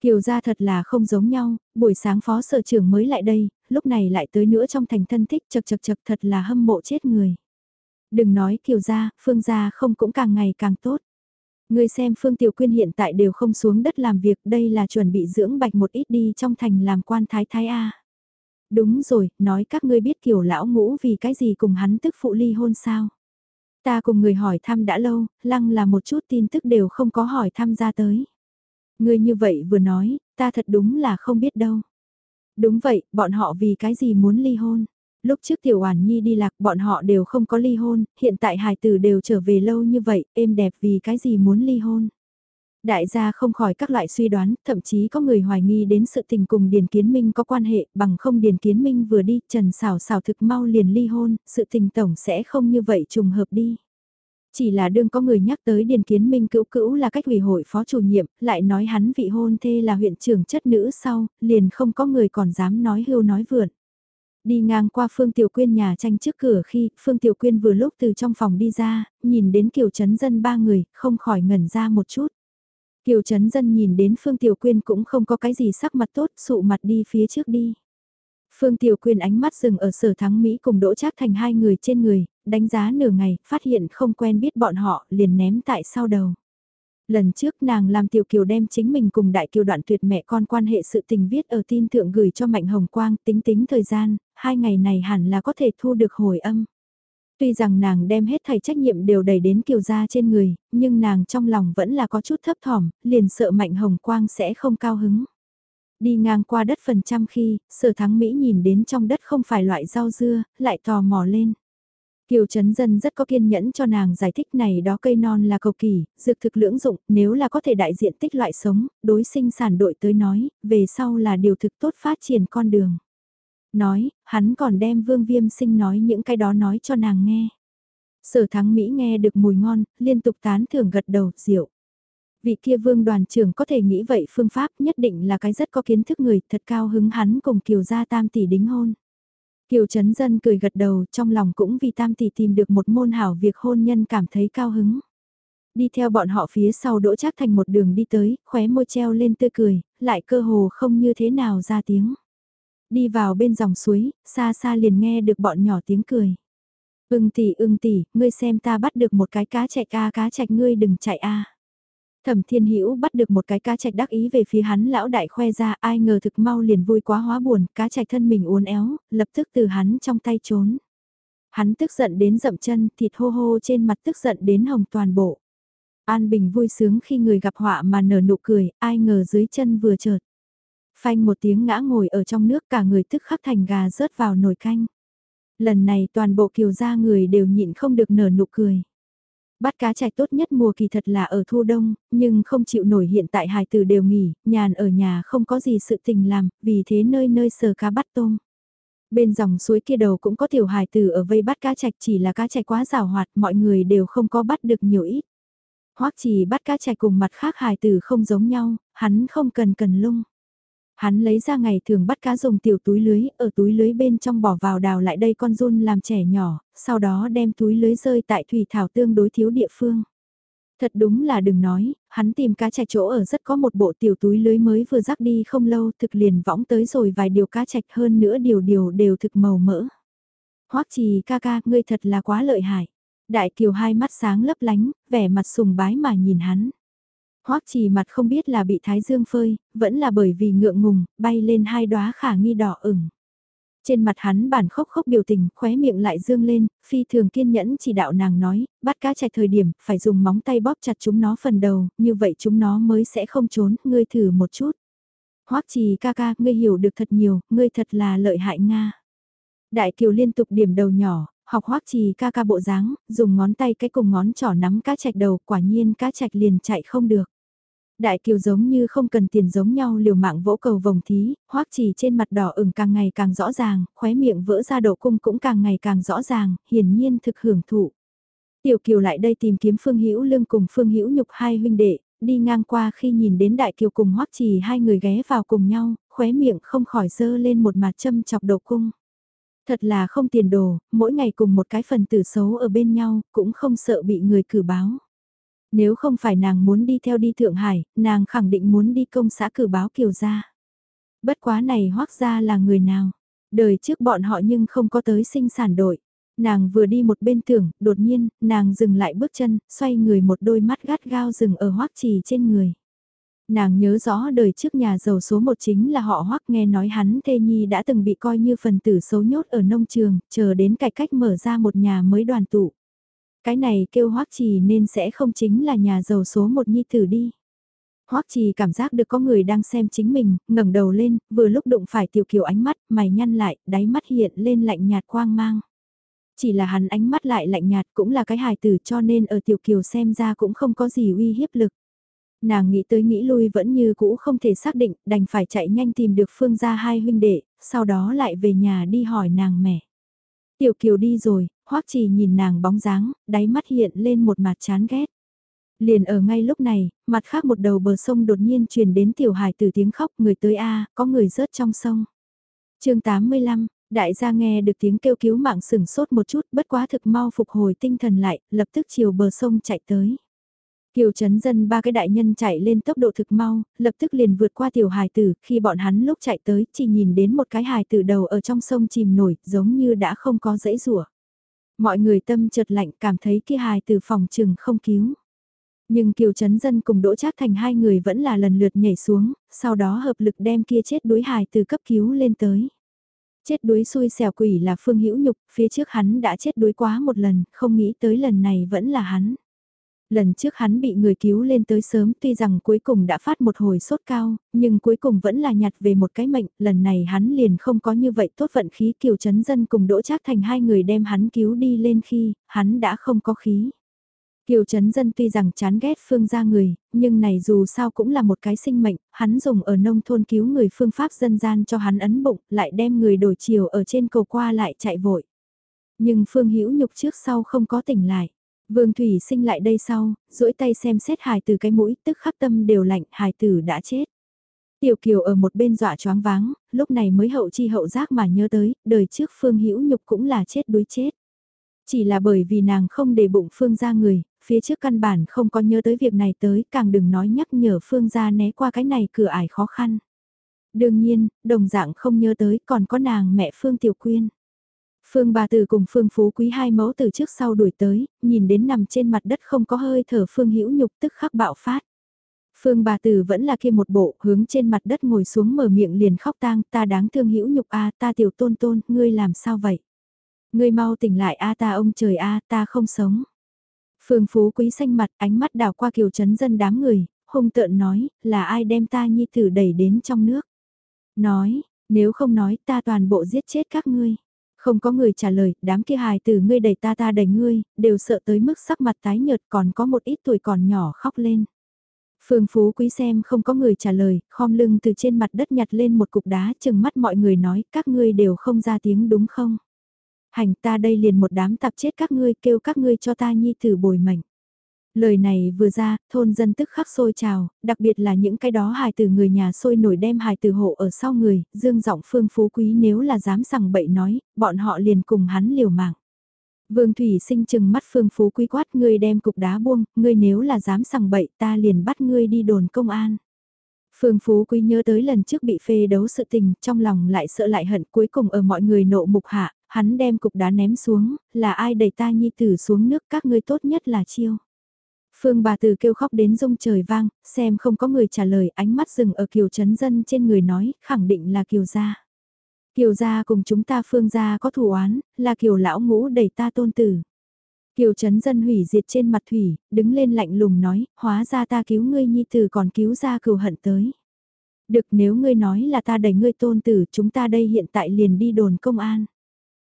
Kiều gia thật là không giống nhau, buổi sáng phó sở trưởng mới lại đây, lúc này lại tới nữa trong thành thân thích chật chật chật thật là hâm mộ chết người. Đừng nói Kiều gia, Phương gia không cũng càng ngày càng tốt. Người xem Phương Tiểu Quyên hiện tại đều không xuống đất làm việc, đây là chuẩn bị dưỡng bạch một ít đi trong thành làm quan thái thái A. Đúng rồi, nói các ngươi biết Kiều lão ngũ vì cái gì cùng hắn tức phụ ly hôn sao? Ta cùng người hỏi thăm đã lâu, lăng là một chút tin tức đều không có hỏi thăm ra tới. người như vậy vừa nói, ta thật đúng là không biết đâu. Đúng vậy, bọn họ vì cái gì muốn ly hôn? Lúc trước Tiểu Oản Nhi đi lạc bọn họ đều không có ly hôn, hiện tại hài tử đều trở về lâu như vậy, êm đẹp vì cái gì muốn ly hôn? Đại gia không khỏi các loại suy đoán, thậm chí có người hoài nghi đến sự tình cùng Điền Kiến Minh có quan hệ, bằng không Điền Kiến Minh vừa đi, Trần Sảo Sảo thực mau liền ly hôn, sự tình tổng sẽ không như vậy trùng hợp đi. Chỉ là đương có người nhắc tới Điền Kiến Minh cữu cữu là cách ủy hội phó chủ nhiệm, lại nói hắn vị hôn thê là huyện trưởng chất nữ sau, liền không có người còn dám nói hưu nói vượn. Đi ngang qua Phương Tiểu Quyên nhà tranh trước cửa khi Phương Tiểu Quyên vừa lúc từ trong phòng đi ra, nhìn đến Kiều Trấn Dân ba người, không khỏi ngẩn ra một chút. Kiều Trấn Dân nhìn đến Phương Tiểu Quyên cũng không có cái gì sắc mặt tốt, sụ mặt đi phía trước đi. Phương Tiểu Quyên ánh mắt dừng ở sở thắng Mỹ cùng Đỗ Trác Thành hai người trên người, đánh giá nửa ngày, phát hiện không quen biết bọn họ, liền ném tại sau đầu. Lần trước nàng làm Tiểu Kiều đem chính mình cùng Đại Kiều đoạn tuyệt mẹ con quan hệ sự tình viết ở tin thượng gửi cho Mạnh Hồng Quang tính tính thời gian, hai ngày này hẳn là có thể thu được hồi âm. Tuy rằng nàng đem hết thầy trách nhiệm đều đẩy đến Kiều gia trên người, nhưng nàng trong lòng vẫn là có chút thấp thỏm, liền sợ Mạnh Hồng Quang sẽ không cao hứng. Đi ngang qua đất phần trăm khi, sở thắng Mỹ nhìn đến trong đất không phải loại rau dưa, lại tò mò lên. Kiều Trấn Dân rất có kiên nhẫn cho nàng giải thích này đó cây non là cầu kỳ, dược thực lưỡng dụng, nếu là có thể đại diện tích loại sống, đối sinh sản đội tới nói, về sau là điều thực tốt phát triển con đường. Nói, hắn còn đem vương viêm sinh nói những cái đó nói cho nàng nghe. Sở thắng Mỹ nghe được mùi ngon, liên tục tán thưởng gật đầu, rượu. Vị kia vương đoàn trưởng có thể nghĩ vậy phương pháp nhất định là cái rất có kiến thức người, thật cao hứng hắn cùng kiều gia tam tỷ đính hôn. Kiều Trấn Dân cười gật đầu trong lòng cũng vì tam tỷ tìm được một môn hảo việc hôn nhân cảm thấy cao hứng. Đi theo bọn họ phía sau đỗ chắc thành một đường đi tới, khóe môi treo lên tươi cười, lại cơ hồ không như thế nào ra tiếng. Đi vào bên dòng suối, xa xa liền nghe được bọn nhỏ tiếng cười. Ưng tỷ ưng tỷ, ngươi xem ta bắt được một cái cá chạy ca cá chạch ngươi đừng chạy a. Thẩm Thiên Hữu bắt được một cái cá trạch đắc ý về phía hắn lão đại khoe ra, ai ngờ thực mau liền vui quá hóa buồn, cá trạch thân mình uốn éo, lập tức từ hắn trong tay trốn. Hắn tức giận đến dậm chân, thịt hô hô trên mặt tức giận đến hồng toàn bộ. An Bình vui sướng khi người gặp họa mà nở nụ cười, ai ngờ dưới chân vừa chợt. Phanh một tiếng ngã ngồi ở trong nước cả người tức khắc thành gà rớt vào nồi canh. Lần này toàn bộ kiều gia người đều nhịn không được nở nụ cười. Bắt cá trạch tốt nhất mùa kỳ thật là ở thu đông, nhưng không chịu nổi hiện tại hài tử đều nghỉ, nhàn ở nhà không có gì sự tình làm, vì thế nơi nơi sờ cá bắt tôm. Bên dòng suối kia đầu cũng có tiểu hài tử ở vây bắt cá trạch chỉ là cá trạch quá rào hoạt, mọi người đều không có bắt được nhiều ít. Hoắc chỉ bắt cá trạch cùng mặt khác hài tử không giống nhau, hắn không cần cần lung. Hắn lấy ra ngày thường bắt cá dùng tiểu túi lưới, ở túi lưới bên trong bỏ vào đào lại đây con run làm trẻ nhỏ, sau đó đem túi lưới rơi tại thủy thảo tương đối thiếu địa phương. Thật đúng là đừng nói, hắn tìm cá chạch chỗ ở rất có một bộ tiểu túi lưới mới vừa rắc đi không lâu thực liền võng tới rồi vài điều cá chạch hơn nữa điều điều đều thực màu mỡ. Hoắc trì ca ca, ngươi thật là quá lợi hại. Đại kiều hai mắt sáng lấp lánh, vẻ mặt sùng bái mà nhìn hắn. Hoắc trì mặt không biết là bị thái dương phơi, vẫn là bởi vì ngượng ngùng, bay lên hai đóa khả nghi đỏ ửng. Trên mặt hắn bản khốc khốc biểu tình, khóe miệng lại dương lên, phi thường kiên nhẫn chỉ đạo nàng nói, bắt cá chạy thời điểm, phải dùng móng tay bóp chặt chúng nó phần đầu, như vậy chúng nó mới sẽ không trốn, ngươi thử một chút. Hoắc trì ca ca, ngươi hiểu được thật nhiều, ngươi thật là lợi hại Nga. Đại kiều liên tục điểm đầu nhỏ, học hoắc trì ca ca bộ dáng, dùng ngón tay cái cùng ngón trỏ nắm cá chạch đầu, quả nhiên cá chạch liền chạy không được. Đại kiều giống như không cần tiền giống nhau liều mạng vỗ cầu vòng thí, hoắc trì trên mặt đỏ ửng càng ngày càng rõ ràng, khóe miệng vỡ ra độ cung cũng càng ngày càng rõ ràng, hiển nhiên thực hưởng thụ. Tiểu Kiều lại đây tìm kiếm Phương Hữu Lương cùng Phương Hữu Nhục hai huynh đệ, đi ngang qua khi nhìn đến Đại Kiều cùng Hoắc Trì hai người ghé vào cùng nhau, khóe miệng không khỏi dơ lên một mặt châm chọc độ cung. Thật là không tiền đồ, mỗi ngày cùng một cái phần tử xấu ở bên nhau, cũng không sợ bị người cử báo. Nếu không phải nàng muốn đi theo đi Thượng Hải, nàng khẳng định muốn đi công xã cử báo Kiều gia. Bất quá này Hoắc gia là người nào? Đời trước bọn họ nhưng không có tới sinh sản đội. Nàng vừa đi một bên tưởng, đột nhiên, nàng dừng lại bước chân, xoay người một đôi mắt gắt gao dừng ở hoắc trì trên người. Nàng nhớ rõ đời trước nhà giàu số một chính là họ hoắc nghe nói hắn thê nhi đã từng bị coi như phần tử xấu nhốt ở nông trường, chờ đến cải cách mở ra một nhà mới đoàn tụ. Cái này kêu hoắc trì nên sẽ không chính là nhà giàu số một nhi tử đi. Hoắc Trì cảm giác được có người đang xem chính mình, ngẩng đầu lên, vừa lúc đụng phải Tiểu Kiều ánh mắt, mày nhăn lại, đáy mắt hiện lên lạnh nhạt quang mang. Chỉ là hắn ánh mắt lại lạnh nhạt cũng là cái hài tử cho nên ở Tiểu Kiều xem ra cũng không có gì uy hiếp lực. Nàng nghĩ tới nghĩ lui vẫn như cũ không thể xác định, đành phải chạy nhanh tìm được Phương gia hai huynh đệ, sau đó lại về nhà đi hỏi nàng mẹ. Tiểu Kiều đi rồi, Hoắc Trì nhìn nàng bóng dáng, đáy mắt hiện lên một mặt chán ghét. Liền ở ngay lúc này, mặt khác một đầu bờ sông đột nhiên truyền đến tiểu hải từ tiếng khóc người tới A, có người rớt trong sông. chương 85, đại gia nghe được tiếng kêu cứu mạng sừng sốt một chút bất quá thực mau phục hồi tinh thần lại, lập tức chiều bờ sông chạy tới. Kiều chấn dân ba cái đại nhân chạy lên tốc độ thực mau, lập tức liền vượt qua tiểu hài tử, khi bọn hắn lúc chạy tới chỉ nhìn đến một cái hài tử đầu ở trong sông chìm nổi, giống như đã không có dãy rủa Mọi người tâm chợt lạnh cảm thấy kia hài tử phòng trừng không cứu. Nhưng Kiều Trấn Dân cùng Đỗ Trác Thành hai người vẫn là lần lượt nhảy xuống, sau đó hợp lực đem kia chết đuối hài tử cấp cứu lên tới. Chết đuối xui xẻo quỷ là Phương Hữu Nhục, phía trước hắn đã chết đuối quá một lần, không nghĩ tới lần này vẫn là hắn. Lần trước hắn bị người cứu lên tới sớm tuy rằng cuối cùng đã phát một hồi sốt cao, nhưng cuối cùng vẫn là nhặt về một cái mệnh, lần này hắn liền không có như vậy tốt vận khí Kiều chấn Dân cùng Đỗ Trác Thành hai người đem hắn cứu đi lên khi, hắn đã không có khí. Kiều Trấn Dân tuy rằng chán ghét phương gia người, nhưng này dù sao cũng là một cái sinh mệnh, hắn dùng ở nông thôn cứu người phương pháp dân gian cho hắn ấn bụng, lại đem người đổi chiều ở trên cầu qua lại chạy vội. Nhưng Phương Hữu Nhục trước sau không có tỉnh lại. Vương Thủy sinh lại đây sau, duỗi tay xem xét hài từ cái mũi, tức khắc tâm đều lạnh, hài tử đã chết. Tiểu Kiều ở một bên dọa choáng váng, lúc này mới hậu chi hậu giác mà nhớ tới, đời trước Phương Hữu Nhục cũng là chết đuối chết. Chỉ là bởi vì nàng không để bụng Phương ra người, phía trước căn bản không có nhớ tới việc này tới, càng đừng nói nhắc nhở Phương gia né qua cái này cửa ải khó khăn. Đương nhiên, đồng dạng không nhớ tới còn có nàng mẹ Phương Tiểu Quyên. Phương bà tử cùng Phương Phú Quý hai mẫu từ trước sau đuổi tới, nhìn đến nằm trên mặt đất không có hơi thở Phương Hữu Nhục tức khắc bạo phát. Phương bà tử vẫn là kia một bộ, hướng trên mặt đất ngồi xuống mở miệng liền khóc tang, ta đáng thương Hữu Nhục a, ta tiểu tôn tôn, ngươi làm sao vậy? Ngươi mau tỉnh lại a ta ông trời a, ta không sống. Phương Phú Quý xanh mặt ánh mắt đảo qua kiều chấn dân đám người, hung tợn nói, là ai đem ta nhi tử đẩy đến trong nước. Nói, nếu không nói ta toàn bộ giết chết các ngươi. Không có người trả lời, đám kia hài từ ngươi đẩy ta ta đẩy ngươi, đều sợ tới mức sắc mặt tái nhợt còn có một ít tuổi còn nhỏ khóc lên. Phương Phú Quý xem không có người trả lời, khom lưng từ trên mặt đất nhặt lên một cục đá chừng mắt mọi người nói các ngươi đều không ra tiếng đúng không? Hành ta đây liền một đám tạp chết các ngươi kêu các ngươi cho ta nhi tử bồi mệnh. Lời này vừa ra, thôn dân tức khắc sôi trào, đặc biệt là những cái đó hài từ người nhà sôi nổi đem hài từ hộ ở sau người, dương giọng phương phú quý nếu là dám sằng bậy nói, bọn họ liền cùng hắn liều mạng. Vương Thủy sinh chừng mắt phương phú quý quát ngươi đem cục đá buông, ngươi nếu là dám sằng bậy ta liền bắt ngươi đi đồn công an. Phương Phú Quý nhớ tới lần trước bị phê đấu sự tình, trong lòng lại sợ lại hận cuối cùng ở mọi người nộ mục hạ, hắn đem cục đá ném xuống, là ai đẩy ta nhi tử xuống nước các ngươi tốt nhất là chiêu. Phương bà từ kêu khóc đến rung trời vang, xem không có người trả lời ánh mắt dừng ở kiều chấn dân trên người nói, khẳng định là kiều gia. Kiều gia cùng chúng ta phương gia có thù oán, là kiều lão ngũ đẩy ta tôn tử. Kiều chấn dân hủy diệt trên mặt thủy, đứng lên lạnh lùng nói, hóa ra ta cứu ngươi nhi tử còn cứu ra cừu hận tới. Được nếu ngươi nói là ta đẩy ngươi tôn tử chúng ta đây hiện tại liền đi đồn công an.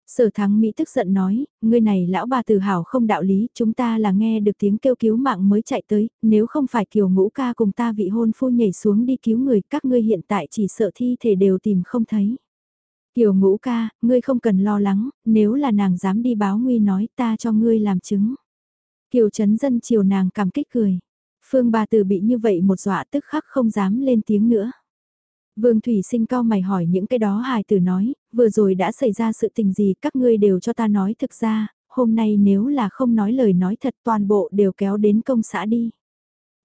Sở thắng Mỹ tức giận nói, ngươi này lão bà tử hào không đạo lý, chúng ta là nghe được tiếng kêu cứu mạng mới chạy tới, nếu không phải kiều ngũ ca cùng ta vị hôn phu nhảy xuống đi cứu người, các ngươi hiện tại chỉ sợ thi thể đều tìm không thấy. Kiều ngũ ca, ngươi không cần lo lắng, nếu là nàng dám đi báo nguy nói ta cho ngươi làm chứng. Kiều Trấn Dân chiều nàng cảm kích cười. Phương bà tử bị như vậy một dọa tức khắc không dám lên tiếng nữa. Vương Thủy Sinh cao mày hỏi những cái đó hài tử nói, vừa rồi đã xảy ra sự tình gì các ngươi đều cho ta nói thực ra, hôm nay nếu là không nói lời nói thật toàn bộ đều kéo đến công xã đi.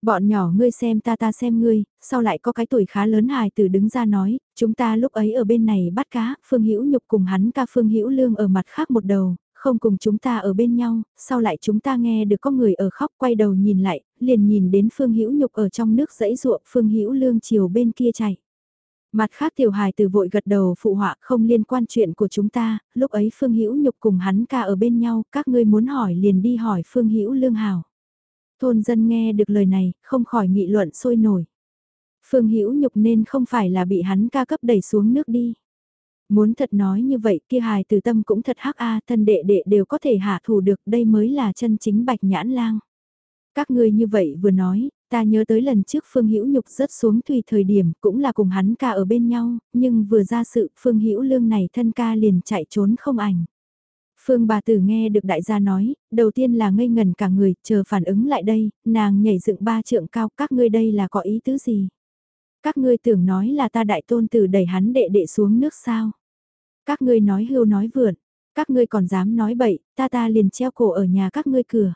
Bọn nhỏ ngươi xem ta ta xem ngươi, sau lại có cái tuổi khá lớn hài tử đứng ra nói, chúng ta lúc ấy ở bên này bắt cá, Phương Hữu Nhục cùng hắn ca Phương Hữu Lương ở mặt khác một đầu, không cùng chúng ta ở bên nhau, sau lại chúng ta nghe được có người ở khóc quay đầu nhìn lại, liền nhìn đến Phương Hữu Nhục ở trong nước dãy ruộng Phương Hữu Lương chiều bên kia chạy. Mặt khác tiểu hài từ vội gật đầu phụ họa không liên quan chuyện của chúng ta, lúc ấy Phương Hữu Nhục cùng hắn ca ở bên nhau, các ngươi muốn hỏi liền đi hỏi Phương Hữu Lương hào. Thôn dân nghe được lời này, không khỏi nghị luận sôi nổi. Phương Hữu Nhục nên không phải là bị hắn ca cấp đẩy xuống nước đi. Muốn thật nói như vậy kia hài từ tâm cũng thật hắc a thân đệ đệ đều có thể hạ thủ được đây mới là chân chính bạch nhãn lang. Các ngươi như vậy vừa nói, ta nhớ tới lần trước Phương Hữu Nhục rớt xuống tùy thời điểm cũng là cùng hắn ca ở bên nhau, nhưng vừa ra sự Phương Hữu Lương này thân ca liền chạy trốn không ảnh. Phương bà tử nghe được đại gia nói, đầu tiên là ngây ngần cả người, chờ phản ứng lại đây, nàng nhảy dựng ba trượng cao, các ngươi đây là có ý tứ gì? Các ngươi tưởng nói là ta đại tôn tử đẩy hắn đệ đệ xuống nước sao? Các ngươi nói hưu nói vượn, các ngươi còn dám nói bậy, ta ta liền treo cổ ở nhà các ngươi cửa.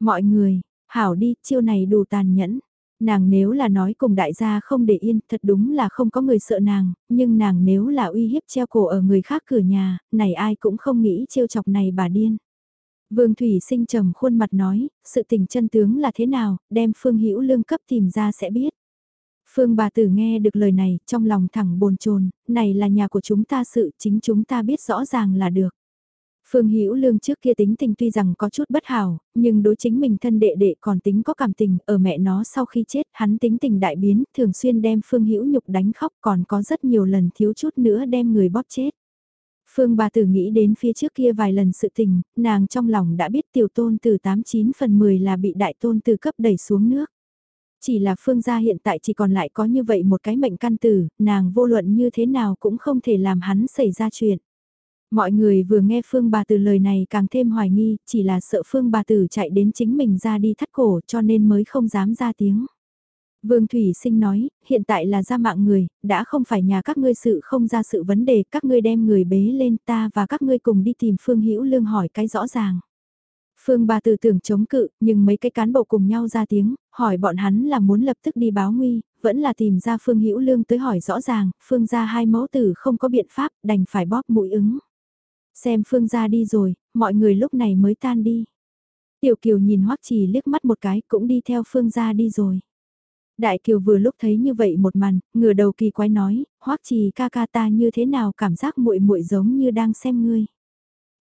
Mọi người, hảo đi, chiêu này đủ tàn nhẫn. Nàng nếu là nói cùng đại gia không để yên, thật đúng là không có người sợ nàng, nhưng nàng nếu là uy hiếp treo cổ ở người khác cửa nhà, này ai cũng không nghĩ chiêu chọc này bà điên. Vương Thủy sinh trầm khuôn mặt nói, sự tình chân tướng là thế nào, đem Phương Hữu lương cấp tìm ra sẽ biết. Phương bà tử nghe được lời này, trong lòng thẳng bồn chồn, này là nhà của chúng ta sự chính chúng ta biết rõ ràng là được. Phương Hữu Lương trước kia tính tình tuy rằng có chút bất hảo, nhưng đối chính mình thân đệ đệ còn tính có cảm tình, ở mẹ nó sau khi chết, hắn tính tình đại biến, thường xuyên đem Phương Hữu Nhục đánh khóc, còn có rất nhiều lần thiếu chút nữa đem người bóp chết. Phương bà tử nghĩ đến phía trước kia vài lần sự tình, nàng trong lòng đã biết tiểu tôn từ 89 phần 10 là bị đại tôn từ cấp đẩy xuống nước. Chỉ là phương gia hiện tại chỉ còn lại có như vậy một cái mệnh căn tử, nàng vô luận như thế nào cũng không thể làm hắn xảy ra chuyện. Mọi người vừa nghe Phương bà tử lời này càng thêm hoài nghi, chỉ là sợ Phương bà tử chạy đến chính mình ra đi thắt cổ cho nên mới không dám ra tiếng. Vương Thủy Sinh nói, hiện tại là ra mạng người, đã không phải nhà các ngươi sự không ra sự vấn đề, các ngươi đem người bế lên ta và các ngươi cùng đi tìm Phương Hữu Lương hỏi cái rõ ràng. Phương bà tử tưởng chống cự, nhưng mấy cái cán bộ cùng nhau ra tiếng, hỏi bọn hắn là muốn lập tức đi báo nguy, vẫn là tìm ra Phương Hữu Lương tới hỏi rõ ràng, Phương gia hai mẫu tử không có biện pháp, đành phải bóp mũi ứng. Xem Phương gia đi rồi, mọi người lúc này mới tan đi. Tiểu Kiều nhìn Hoắc Trì liếc mắt một cái cũng đi theo Phương gia đi rồi. Đại Kiều vừa lúc thấy như vậy một màn, ngửa đầu kỳ quái nói, Hoắc Trì ca ca ta như thế nào cảm giác muội muội giống như đang xem ngươi.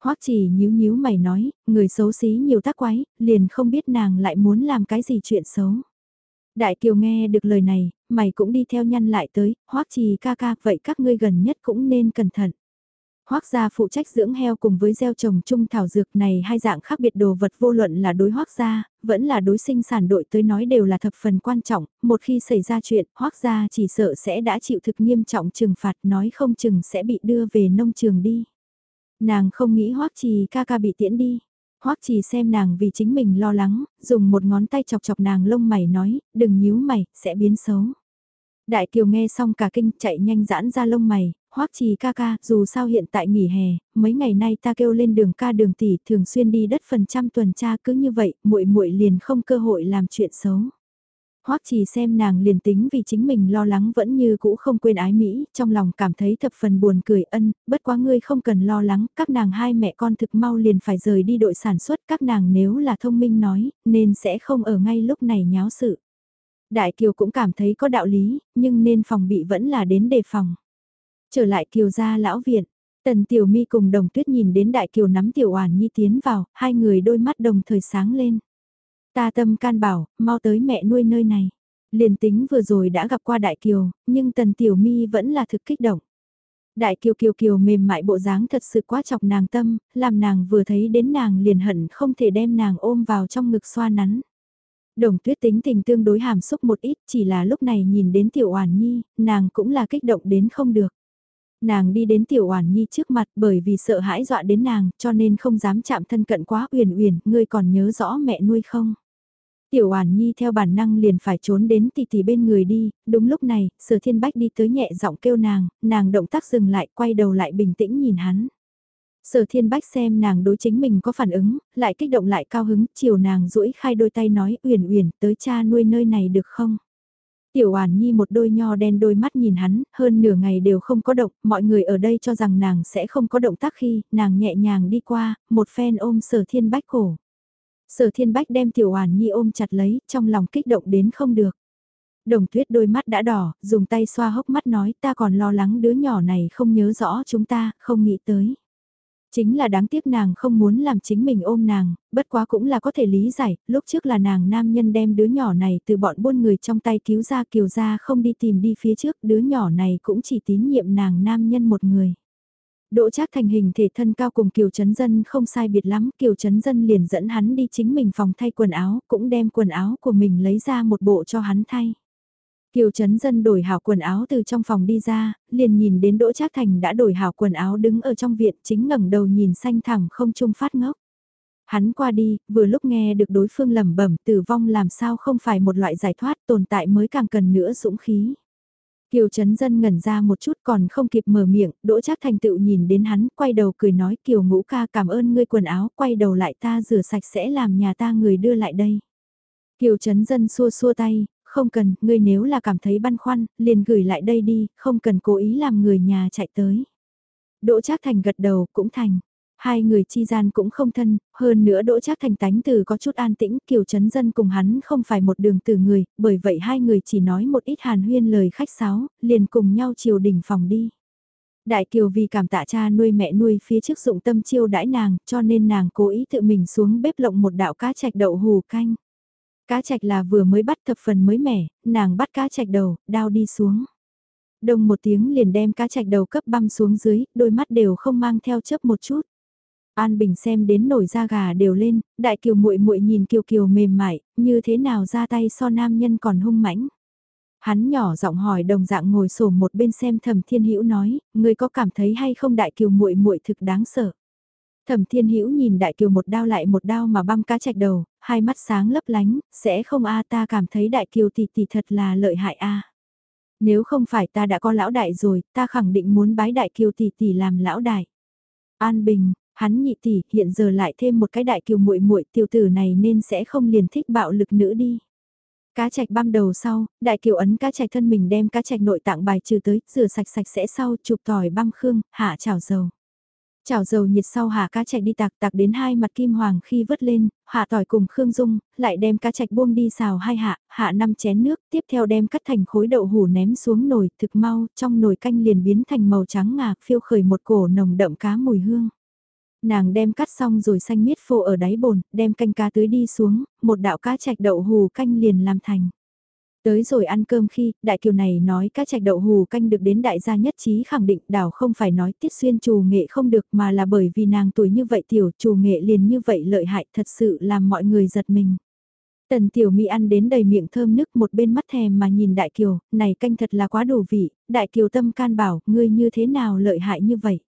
Hoắc Trì nhíu nhíu mày nói, người xấu xí nhiều tác quái, liền không biết nàng lại muốn làm cái gì chuyện xấu. Đại Kiều nghe được lời này, mày cũng đi theo nhăn lại tới, Hoắc Trì ca ca, vậy các ngươi gần nhất cũng nên cẩn thận. Hoắc gia phụ trách dưỡng heo cùng với gieo trồng chung thảo dược này hai dạng khác biệt đồ vật vô luận là đối Hoắc gia, vẫn là đối sinh sản đội tới nói đều là thập phần quan trọng, một khi xảy ra chuyện, Hoắc gia chỉ sợ sẽ đã chịu thực nghiêm trọng trừng phạt nói không chừng sẽ bị đưa về nông trường đi. Nàng không nghĩ Hoắc Trì ca ca bị tiễn đi. Hoắc Trì xem nàng vì chính mình lo lắng, dùng một ngón tay chọc chọc nàng lông mày nói, đừng nhíu mày, sẽ biến xấu. Đại Kiều nghe xong cả kinh chạy nhanh giãn ra lông mày, Hoắc Trì ca ca, dù sao hiện tại nghỉ hè, mấy ngày nay ta kêu lên đường ca đường tỷ thường xuyên đi đất phần trăm tuần tra cứ như vậy, muội muội liền không cơ hội làm chuyện xấu. Hoắc Trì xem nàng liền tính vì chính mình lo lắng vẫn như cũ không quên ái Mỹ, trong lòng cảm thấy thập phần buồn cười ân, bất quá ngươi không cần lo lắng, các nàng hai mẹ con thực mau liền phải rời đi đội sản xuất, các nàng nếu là thông minh nói, nên sẽ không ở ngay lúc này nháo sự. Đại Kiều cũng cảm thấy có đạo lý, nhưng nên phòng bị vẫn là đến đề phòng. Trở lại Kiều gia lão viện, Tần Tiểu Mi cùng Đồng Tuyết nhìn đến Đại Kiều nắm Tiểu Oản Nhi tiến vào, hai người đôi mắt đồng thời sáng lên. Ta tâm can bảo, mau tới mẹ nuôi nơi này. Liền tính vừa rồi đã gặp qua Đại Kiều, nhưng Tần Tiểu Mi vẫn là thực kích động. Đại Kiều Kiều Kiều mềm mại bộ dáng thật sự quá chọc nàng tâm, làm nàng vừa thấy đến nàng liền hận không thể đem nàng ôm vào trong ngực xoa nắn. Đồng tuyết tính tình tương đối hàm xúc một ít chỉ là lúc này nhìn đến Tiểu Oản Nhi, nàng cũng là kích động đến không được. Nàng đi đến Tiểu Oản Nhi trước mặt bởi vì sợ hãi dọa đến nàng cho nên không dám chạm thân cận quá Uyển Uyển, ngươi còn nhớ rõ mẹ nuôi không? Tiểu Oản Nhi theo bản năng liền phải trốn đến tỷ tỷ bên người đi, đúng lúc này, Sở Thiên Bách đi tới nhẹ giọng kêu nàng, nàng động tác dừng lại, quay đầu lại bình tĩnh nhìn hắn. Sở Thiên Bách xem nàng đối chính mình có phản ứng, lại kích động lại cao hứng, chiều nàng duỗi khai đôi tay nói, "Uyển Uyển, tới cha nuôi nơi này được không?" Tiểu Oản Nhi một đôi nho đen đôi mắt nhìn hắn, hơn nửa ngày đều không có động, mọi người ở đây cho rằng nàng sẽ không có động tác khi, nàng nhẹ nhàng đi qua, một phen ôm Sở Thiên Bách cổ. Sở Thiên Bách đem Tiểu Oản Nhi ôm chặt lấy, trong lòng kích động đến không được. Đồng tuyết đôi mắt đã đỏ, dùng tay xoa hốc mắt nói ta còn lo lắng đứa nhỏ này không nhớ rõ chúng ta, không nghĩ tới. Chính là đáng tiếc nàng không muốn làm chính mình ôm nàng, bất quá cũng là có thể lý giải, lúc trước là nàng nam nhân đem đứa nhỏ này từ bọn buôn người trong tay cứu ra kiều ra không đi tìm đi phía trước, đứa nhỏ này cũng chỉ tín nhiệm nàng nam nhân một người. Đỗ Trác thành hình thể thân cao cùng Kiều Trấn Dân không sai biệt lắm, Kiều Trấn Dân liền dẫn hắn đi chính mình phòng thay quần áo, cũng đem quần áo của mình lấy ra một bộ cho hắn thay. Kiều Trấn Dân đổi hảo quần áo từ trong phòng đi ra, liền nhìn đến Đỗ Trác Thành đã đổi hảo quần áo đứng ở trong viện chính ngẩng đầu nhìn xanh thẳng không trung phát ngốc. Hắn qua đi, vừa lúc nghe được đối phương lẩm bẩm tử vong làm sao không phải một loại giải thoát tồn tại mới càng cần nữa dũng khí. Kiều Trấn Dân ngẩn ra một chút còn không kịp mở miệng, Đỗ Trác Thành tựu nhìn đến hắn, quay đầu cười nói Kiều Ngũ ca cảm ơn ngươi quần áo, quay đầu lại ta rửa sạch sẽ làm nhà ta người đưa lại đây. Kiều Trấn Dân xua xua tay, không cần, ngươi nếu là cảm thấy băn khoăn, liền gửi lại đây đi, không cần cố ý làm người nhà chạy tới. Đỗ Trác Thành gật đầu, cũng thành. Hai người chi gian cũng không thân, hơn nữa Đỗ Trác Thành tánh từ có chút an tĩnh, Kiều Trấn Dân cùng hắn không phải một đường từ người, bởi vậy hai người chỉ nói một ít hàn huyên lời khách sáo, liền cùng nhau chiều đỉnh phòng đi. Đại Kiều vì cảm tạ cha nuôi mẹ nuôi phía trước dụng tâm chiêu đãi nàng, cho nên nàng cố ý tự mình xuống bếp lộng một đạo cá chạch đậu hù canh. Cá chạch là vừa mới bắt thập phần mới mẻ, nàng bắt cá chạch đầu, đao đi xuống. đồng một tiếng liền đem cá chạch đầu cấp băm xuống dưới, đôi mắt đều không mang theo chớp một chút. An Bình xem đến nổi da gà đều lên, đại kiều muội muội nhìn kiều kiều mềm mại, như thế nào ra tay so nam nhân còn hung mãnh. Hắn nhỏ giọng hỏi đồng dạng ngồi sổ một bên xem thầm thiên hữu nói, người có cảm thấy hay không đại kiều muội muội thực đáng sợ. Thẩm Thiên Hữu nhìn Đại Kiều một đao lại một đao mà băm cá chạch đầu, hai mắt sáng lấp lánh, sẽ không a ta cảm thấy Đại Kiều tỷ tỷ thật là lợi hại a. Nếu không phải ta đã có lão đại rồi, ta khẳng định muốn bái Đại Kiều tỷ tỷ làm lão đại. An Bình, hắn nhị tỷ, hiện giờ lại thêm một cái Đại Kiều muội muội, tiểu tử này nên sẽ không liền thích bạo lực nữ đi. Cá chạch băm đầu sau, đại kiều ấn cá chạch thân mình đem cá chạch nội tạng bài trừ tới, rửa sạch sạch sẽ sau, chụp tỏi băm khương, hạ chảo dầu. Chảo dầu nhiệt sau hạ cá chạch đi tạc tạc đến hai mặt kim hoàng khi vớt lên, hạ tỏi cùng Khương Dung, lại đem cá chạch buông đi xào hai hạ, hạ năm chén nước, tiếp theo đem cắt thành khối đậu hủ ném xuống nồi, thực mau, trong nồi canh liền biến thành màu trắng ngà, phiêu khởi một cổ nồng đậm cá mùi hương. Nàng đem cắt xong rồi xanh miết phô ở đáy bồn, đem canh cá tưới đi xuống, một đạo cá chạch đậu hù canh liền làm thành. Tới rồi ăn cơm khi, đại kiều này nói cá trạch đậu hù canh được đến đại gia nhất trí khẳng định đảo không phải nói tiết xuyên trù nghệ không được mà là bởi vì nàng tuổi như vậy tiểu trù nghệ liền như vậy lợi hại thật sự làm mọi người giật mình. Tần tiểu mỹ ăn đến đầy miệng thơm nức một bên mắt thèm mà nhìn đại kiều, này canh thật là quá đủ vị, đại kiều tâm can bảo, ngươi như thế nào lợi hại như vậy.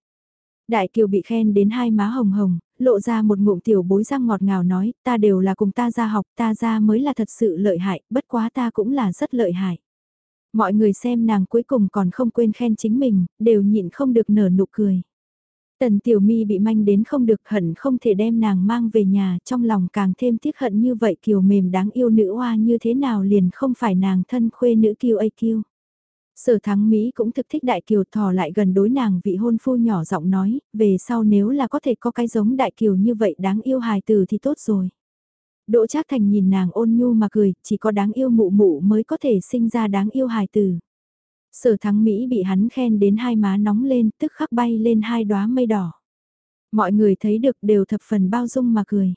Đại kiều bị khen đến hai má hồng hồng, lộ ra một ngụm tiểu bối răng ngọt ngào nói, ta đều là cùng ta ra học, ta ra mới là thật sự lợi hại, bất quá ta cũng là rất lợi hại. Mọi người xem nàng cuối cùng còn không quên khen chính mình, đều nhịn không được nở nụ cười. Tần tiểu mi bị manh đến không được hận không thể đem nàng mang về nhà, trong lòng càng thêm tiếc hận như vậy kiều mềm đáng yêu nữ hoa như thế nào liền không phải nàng thân khuê nữ kiều a kiêu. Sở thắng Mỹ cũng thực thích Đại Kiều thò lại gần đối nàng vị hôn phu nhỏ giọng nói, về sau nếu là có thể có cái giống Đại Kiều như vậy đáng yêu hài từ thì tốt rồi. Đỗ Trác Thành nhìn nàng ôn nhu mà cười, chỉ có đáng yêu mụ mụ mới có thể sinh ra đáng yêu hài từ. Sở thắng Mỹ bị hắn khen đến hai má nóng lên, tức khắc bay lên hai đóa mây đỏ. Mọi người thấy được đều thập phần bao dung mà cười.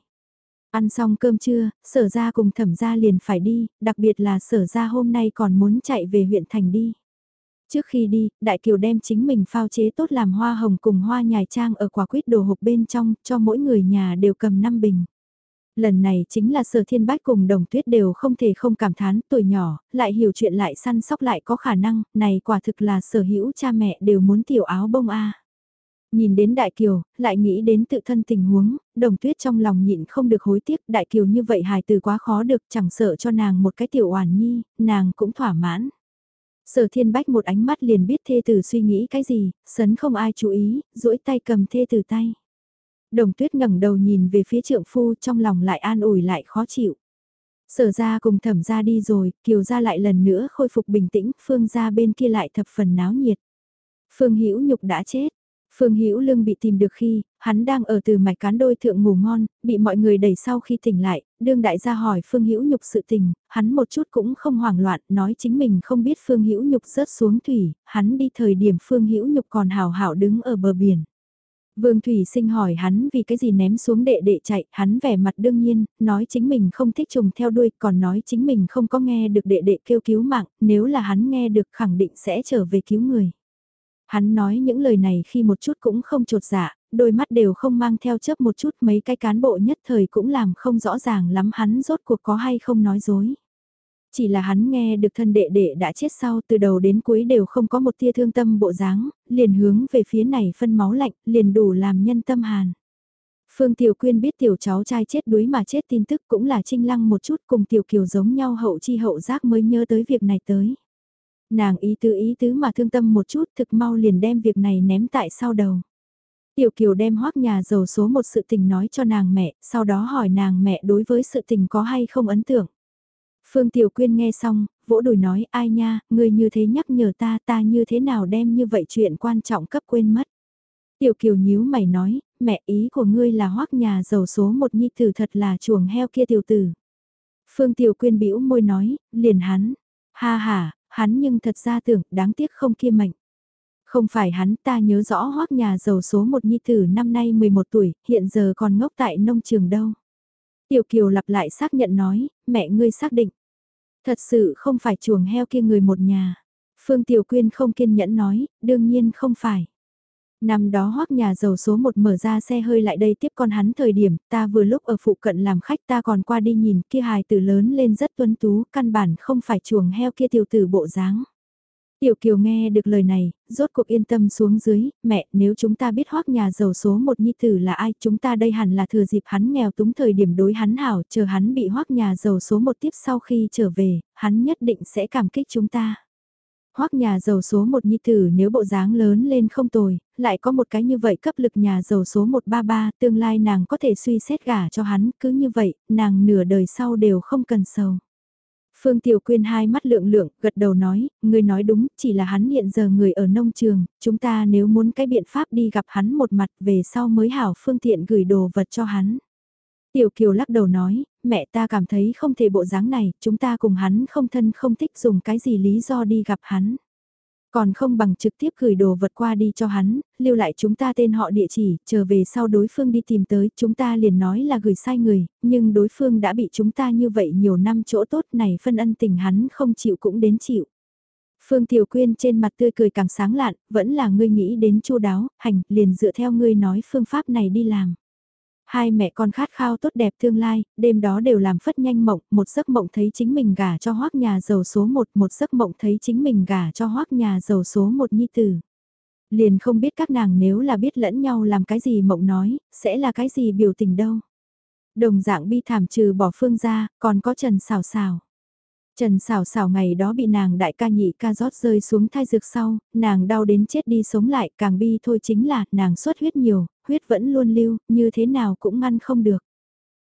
Ăn xong cơm trưa, sở ra cùng thẩm ra liền phải đi, đặc biệt là sở ra hôm nay còn muốn chạy về huyện thành đi. Trước khi đi, Đại Kiều đem chính mình phao chế tốt làm hoa hồng cùng hoa nhài trang ở quả quýt đồ hộp bên trong, cho mỗi người nhà đều cầm 5 bình. Lần này chính là sở thiên bách cùng đồng tuyết đều không thể không cảm thán tuổi nhỏ, lại hiểu chuyện lại săn sóc lại có khả năng, này quả thực là sở hữu cha mẹ đều muốn tiểu áo bông a. Nhìn đến Đại Kiều, lại nghĩ đến tự thân tình huống, đồng tuyết trong lòng nhịn không được hối tiếc Đại Kiều như vậy hài từ quá khó được chẳng sợ cho nàng một cái tiểu oản nhi, nàng cũng thỏa mãn. Sở thiên bách một ánh mắt liền biết thê tử suy nghĩ cái gì, sấn không ai chú ý, duỗi tay cầm thê tử tay. Đồng tuyết ngẩng đầu nhìn về phía trượng phu trong lòng lại an ủi lại khó chịu. Sở ra cùng thẩm ra đi rồi, kiều ra lại lần nữa khôi phục bình tĩnh, phương ra bên kia lại thập phần náo nhiệt. Phương Hữu Nhục đã chết, Phương Hữu Lương bị tìm được khi, hắn đang ở từ mạch cán đôi thượng ngủ ngon, bị mọi người đẩy sau khi tỉnh lại, đương đại gia hỏi Phương Hữu Nhục sự tình, hắn một chút cũng không hoảng loạn, nói chính mình không biết Phương Hữu Nhục rớt xuống thủy, hắn đi thời điểm Phương Hữu Nhục còn hào hảo đứng ở bờ biển. Vương Thủy Sinh hỏi hắn vì cái gì ném xuống đệ đệ chạy, hắn vẻ mặt đương nhiên, nói chính mình không thích trùng theo đuôi, còn nói chính mình không có nghe được đệ đệ kêu cứu mạng, nếu là hắn nghe được khẳng định sẽ trở về cứu người. Hắn nói những lời này khi một chút cũng không trột dạ, đôi mắt đều không mang theo chớp một chút mấy cái cán bộ nhất thời cũng làm không rõ ràng lắm hắn rốt cuộc có hay không nói dối. Chỉ là hắn nghe được thân đệ đệ đã chết sau từ đầu đến cuối đều không có một tia thương tâm bộ dáng, liền hướng về phía này phân máu lạnh, liền đủ làm nhân tâm hàn. Phương Tiểu Quyên biết tiểu cháu trai chết đuối mà chết tin tức cũng là trinh lăng một chút cùng Tiểu Kiều giống nhau hậu chi hậu giác mới nhớ tới việc này tới. Nàng ý tứ ý tứ mà thương tâm một chút thực mau liền đem việc này ném tại sau đầu. Tiểu Kiều đem hoác nhà giàu số một sự tình nói cho nàng mẹ, sau đó hỏi nàng mẹ đối với sự tình có hay không ấn tượng. Phương Tiểu Quyên nghe xong, vỗ đùi nói ai nha, người như thế nhắc nhở ta ta như thế nào đem như vậy chuyện quan trọng cấp quên mất. Tiểu Kiều nhíu mày nói, mẹ ý của ngươi là hoác nhà giàu số một nhi tử thật là chuồng heo kia tiểu tử. Phương Tiểu Quyên bĩu môi nói, liền hắn, ha ha, hắn nhưng thật ra tưởng đáng tiếc không kia mệnh. Không phải hắn ta nhớ rõ hoác nhà giàu số một nhi tử năm nay 11 tuổi, hiện giờ còn ngốc tại nông trường đâu. Tiểu Kiều lặp lại xác nhận nói, mẹ ngươi xác định. Thật sự không phải chuồng heo kia người một nhà. Phương Tiểu Quyên không kiên nhẫn nói, đương nhiên không phải. Năm đó hoắc nhà giàu số một mở ra xe hơi lại đây tiếp con hắn thời điểm, ta vừa lúc ở phụ cận làm khách ta còn qua đi nhìn kia hài tử lớn lên rất tuấn tú, căn bản không phải chuồng heo kia tiểu tử bộ dáng. Tiểu Kiều nghe được lời này, rốt cuộc yên tâm xuống dưới, mẹ, nếu chúng ta biết hoác nhà giàu số một nhi tử là ai, chúng ta đây hẳn là thừa dịp hắn nghèo túng thời điểm đối hắn hảo, chờ hắn bị hoác nhà giàu số một tiếp sau khi trở về, hắn nhất định sẽ cảm kích chúng ta. Hoác nhà giàu số một nhi tử nếu bộ dáng lớn lên không tồi, lại có một cái như vậy cấp lực nhà giàu số 133, tương lai nàng có thể suy xét gả cho hắn, cứ như vậy, nàng nửa đời sau đều không cần sầu. Phương Tiểu Quyên hai mắt lượng lượng, gật đầu nói, người nói đúng, chỉ là hắn hiện giờ người ở nông trường, chúng ta nếu muốn cái biện pháp đi gặp hắn một mặt về sau mới hảo phương tiện gửi đồ vật cho hắn. Tiểu Kiều lắc đầu nói, mẹ ta cảm thấy không thể bộ dáng này, chúng ta cùng hắn không thân không thích dùng cái gì lý do đi gặp hắn. Còn không bằng trực tiếp gửi đồ vật qua đi cho hắn, lưu lại chúng ta tên họ địa chỉ, chờ về sau đối phương đi tìm tới, chúng ta liền nói là gửi sai người, nhưng đối phương đã bị chúng ta như vậy nhiều năm chỗ tốt này phân ân tình hắn không chịu cũng đến chịu. Phương Tiểu Quyên trên mặt tươi cười càng sáng lạn, vẫn là ngươi nghĩ đến chu đáo, hành, liền dựa theo ngươi nói phương pháp này đi làm. Hai mẹ con khát khao tốt đẹp tương lai, đêm đó đều làm phất nhanh mộng, một giấc mộng thấy chính mình gả cho hoác nhà giàu số một, một giấc mộng thấy chính mình gả cho hoác nhà giàu số một nhi tử. Liền không biết các nàng nếu là biết lẫn nhau làm cái gì mộng nói, sẽ là cái gì biểu tình đâu. Đồng dạng bi thảm trừ bỏ phương ra, còn có Trần xào xào. Trần xảo xảo ngày đó bị nàng đại ca nhị ca rót rơi xuống thai dược sau, nàng đau đến chết đi sống lại, càng bi thôi chính là nàng xuất huyết nhiều, huyết vẫn luôn lưu, như thế nào cũng ngăn không được.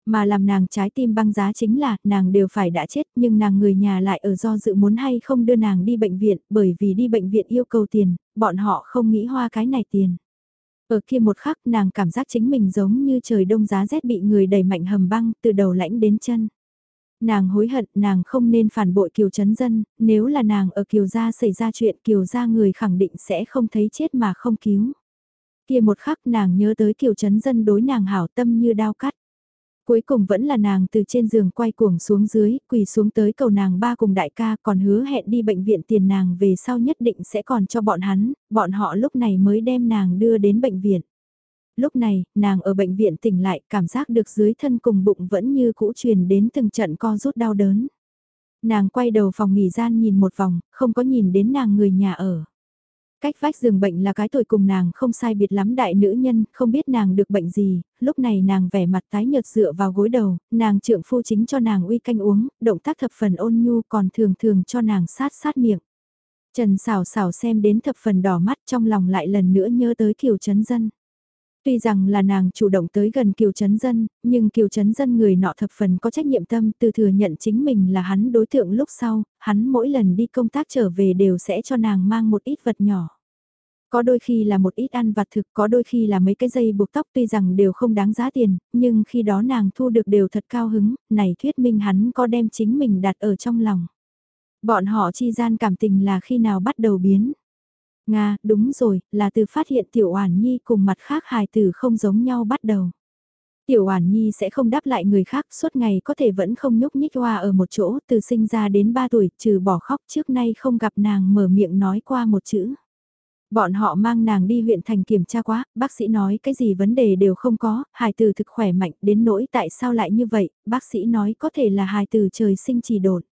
Mà làm nàng trái tim băng giá chính là, nàng đều phải đã chết nhưng nàng người nhà lại ở do dự muốn hay không đưa nàng đi bệnh viện, bởi vì đi bệnh viện yêu cầu tiền, bọn họ không nghĩ hoa cái này tiền. Ở kia một khắc nàng cảm giác chính mình giống như trời đông giá rét bị người đẩy mạnh hầm băng từ đầu lãnh đến chân. Nàng hối hận nàng không nên phản bội Kiều Trấn Dân, nếu là nàng ở Kiều Gia xảy ra chuyện Kiều Gia người khẳng định sẽ không thấy chết mà không cứu. Kia một khắc nàng nhớ tới Kiều Trấn Dân đối nàng hảo tâm như đao cắt. Cuối cùng vẫn là nàng từ trên giường quay cuồng xuống dưới, quỳ xuống tới cầu nàng ba cùng đại ca còn hứa hẹn đi bệnh viện tiền nàng về sau nhất định sẽ còn cho bọn hắn, bọn họ lúc này mới đem nàng đưa đến bệnh viện lúc này, nàng ở bệnh viện tỉnh lại, cảm giác được dưới thân cùng bụng vẫn như cũ truyền đến từng trận co rút đau đớn. Nàng quay đầu phòng nghỉ gian nhìn một vòng, không có nhìn đến nàng người nhà ở. Cách vách giường bệnh là cái tuổi cùng nàng không sai biệt lắm đại nữ nhân, không biết nàng được bệnh gì, lúc này nàng vẻ mặt tái nhợt dựa vào gối đầu, nàng trượng phu chính cho nàng uy canh uống, động tác thập phần ôn nhu còn thường thường cho nàng sát sát miệng. Trần xảo xảo xem đến thập phần đỏ mắt trong lòng lại lần nữa nhớ tới Kiều chấn Dân. Tuy rằng là nàng chủ động tới gần Kiều Trấn Dân, nhưng Kiều Trấn Dân người nọ thập phần có trách nhiệm tâm từ thừa nhận chính mình là hắn đối tượng lúc sau, hắn mỗi lần đi công tác trở về đều sẽ cho nàng mang một ít vật nhỏ. Có đôi khi là một ít ăn vặt thực, có đôi khi là mấy cái dây buộc tóc tuy rằng đều không đáng giá tiền, nhưng khi đó nàng thu được đều thật cao hứng, này thuyết minh hắn có đem chính mình đặt ở trong lòng. Bọn họ chi gian cảm tình là khi nào bắt đầu biến. Nga, đúng rồi, là từ phát hiện Tiểu Oản Nhi cùng mặt khác hài tử không giống nhau bắt đầu. Tiểu Oản Nhi sẽ không đáp lại người khác, suốt ngày có thể vẫn không nhúc nhích hoa ở một chỗ, từ sinh ra đến 3 tuổi, trừ bỏ khóc trước nay không gặp nàng mở miệng nói qua một chữ. Bọn họ mang nàng đi huyện thành kiểm tra quá, bác sĩ nói cái gì vấn đề đều không có, hài tử thực khỏe mạnh, đến nỗi tại sao lại như vậy, bác sĩ nói có thể là hài tử trời sinh trì đột.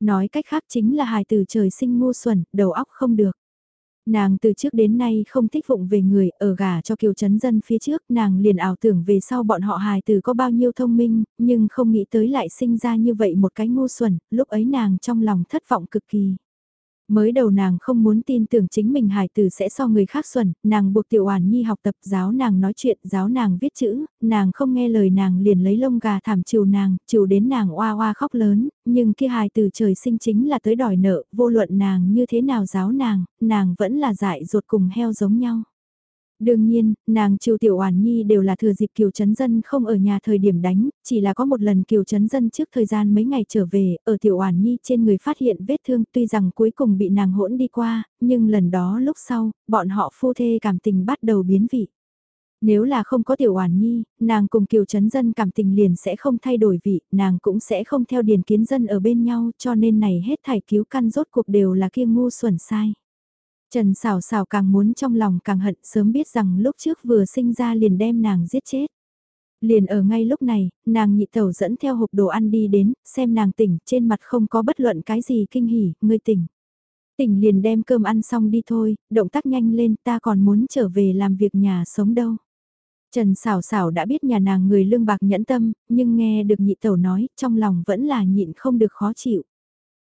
Nói cách khác chính là hài tử trời sinh ngu xuẩn, đầu óc không được. Nàng từ trước đến nay không thích vụng về người, ở gà cho kiều chấn dân phía trước, nàng liền ảo tưởng về sau bọn họ hài từ có bao nhiêu thông minh, nhưng không nghĩ tới lại sinh ra như vậy một cái ngu xuẩn, lúc ấy nàng trong lòng thất vọng cực kỳ. Mới đầu nàng không muốn tin tưởng chính mình hài tử sẽ so người khác xuẩn, nàng buộc tiểu oản nhi học tập giáo nàng nói chuyện, giáo nàng viết chữ, nàng không nghe lời nàng liền lấy lông gà thảm chiều nàng, chiều đến nàng oa oa khóc lớn, nhưng kia hài tử trời sinh chính là tới đòi nợ, vô luận nàng như thế nào giáo nàng, nàng vẫn là dại ruột cùng heo giống nhau. Đương nhiên, nàng Triều Tiểu Oản Nhi đều là thừa dịp Kiều Trấn Dân không ở nhà thời điểm đánh, chỉ là có một lần Kiều Trấn Dân trước thời gian mấy ngày trở về, ở Tiểu Oản Nhi trên người phát hiện vết thương tuy rằng cuối cùng bị nàng hỗn đi qua, nhưng lần đó lúc sau, bọn họ phu thê cảm tình bắt đầu biến vị. Nếu là không có Tiểu Oản Nhi, nàng cùng Kiều Trấn Dân cảm tình liền sẽ không thay đổi vị, nàng cũng sẽ không theo Điền Kiến Dân ở bên nhau cho nên này hết thảy cứu căn rốt cuộc đều là kia ngu xuẩn sai. Trần xảo xảo càng muốn trong lòng càng hận sớm biết rằng lúc trước vừa sinh ra liền đem nàng giết chết. Liền ở ngay lúc này, nàng nhị tẩu dẫn theo hộp đồ ăn đi đến, xem nàng tỉnh, trên mặt không có bất luận cái gì kinh hỉ, ngươi tỉnh. Tỉnh liền đem cơm ăn xong đi thôi, động tác nhanh lên, ta còn muốn trở về làm việc nhà sống đâu. Trần xảo xảo đã biết nhà nàng người lương bạc nhẫn tâm, nhưng nghe được nhị tẩu nói, trong lòng vẫn là nhịn không được khó chịu.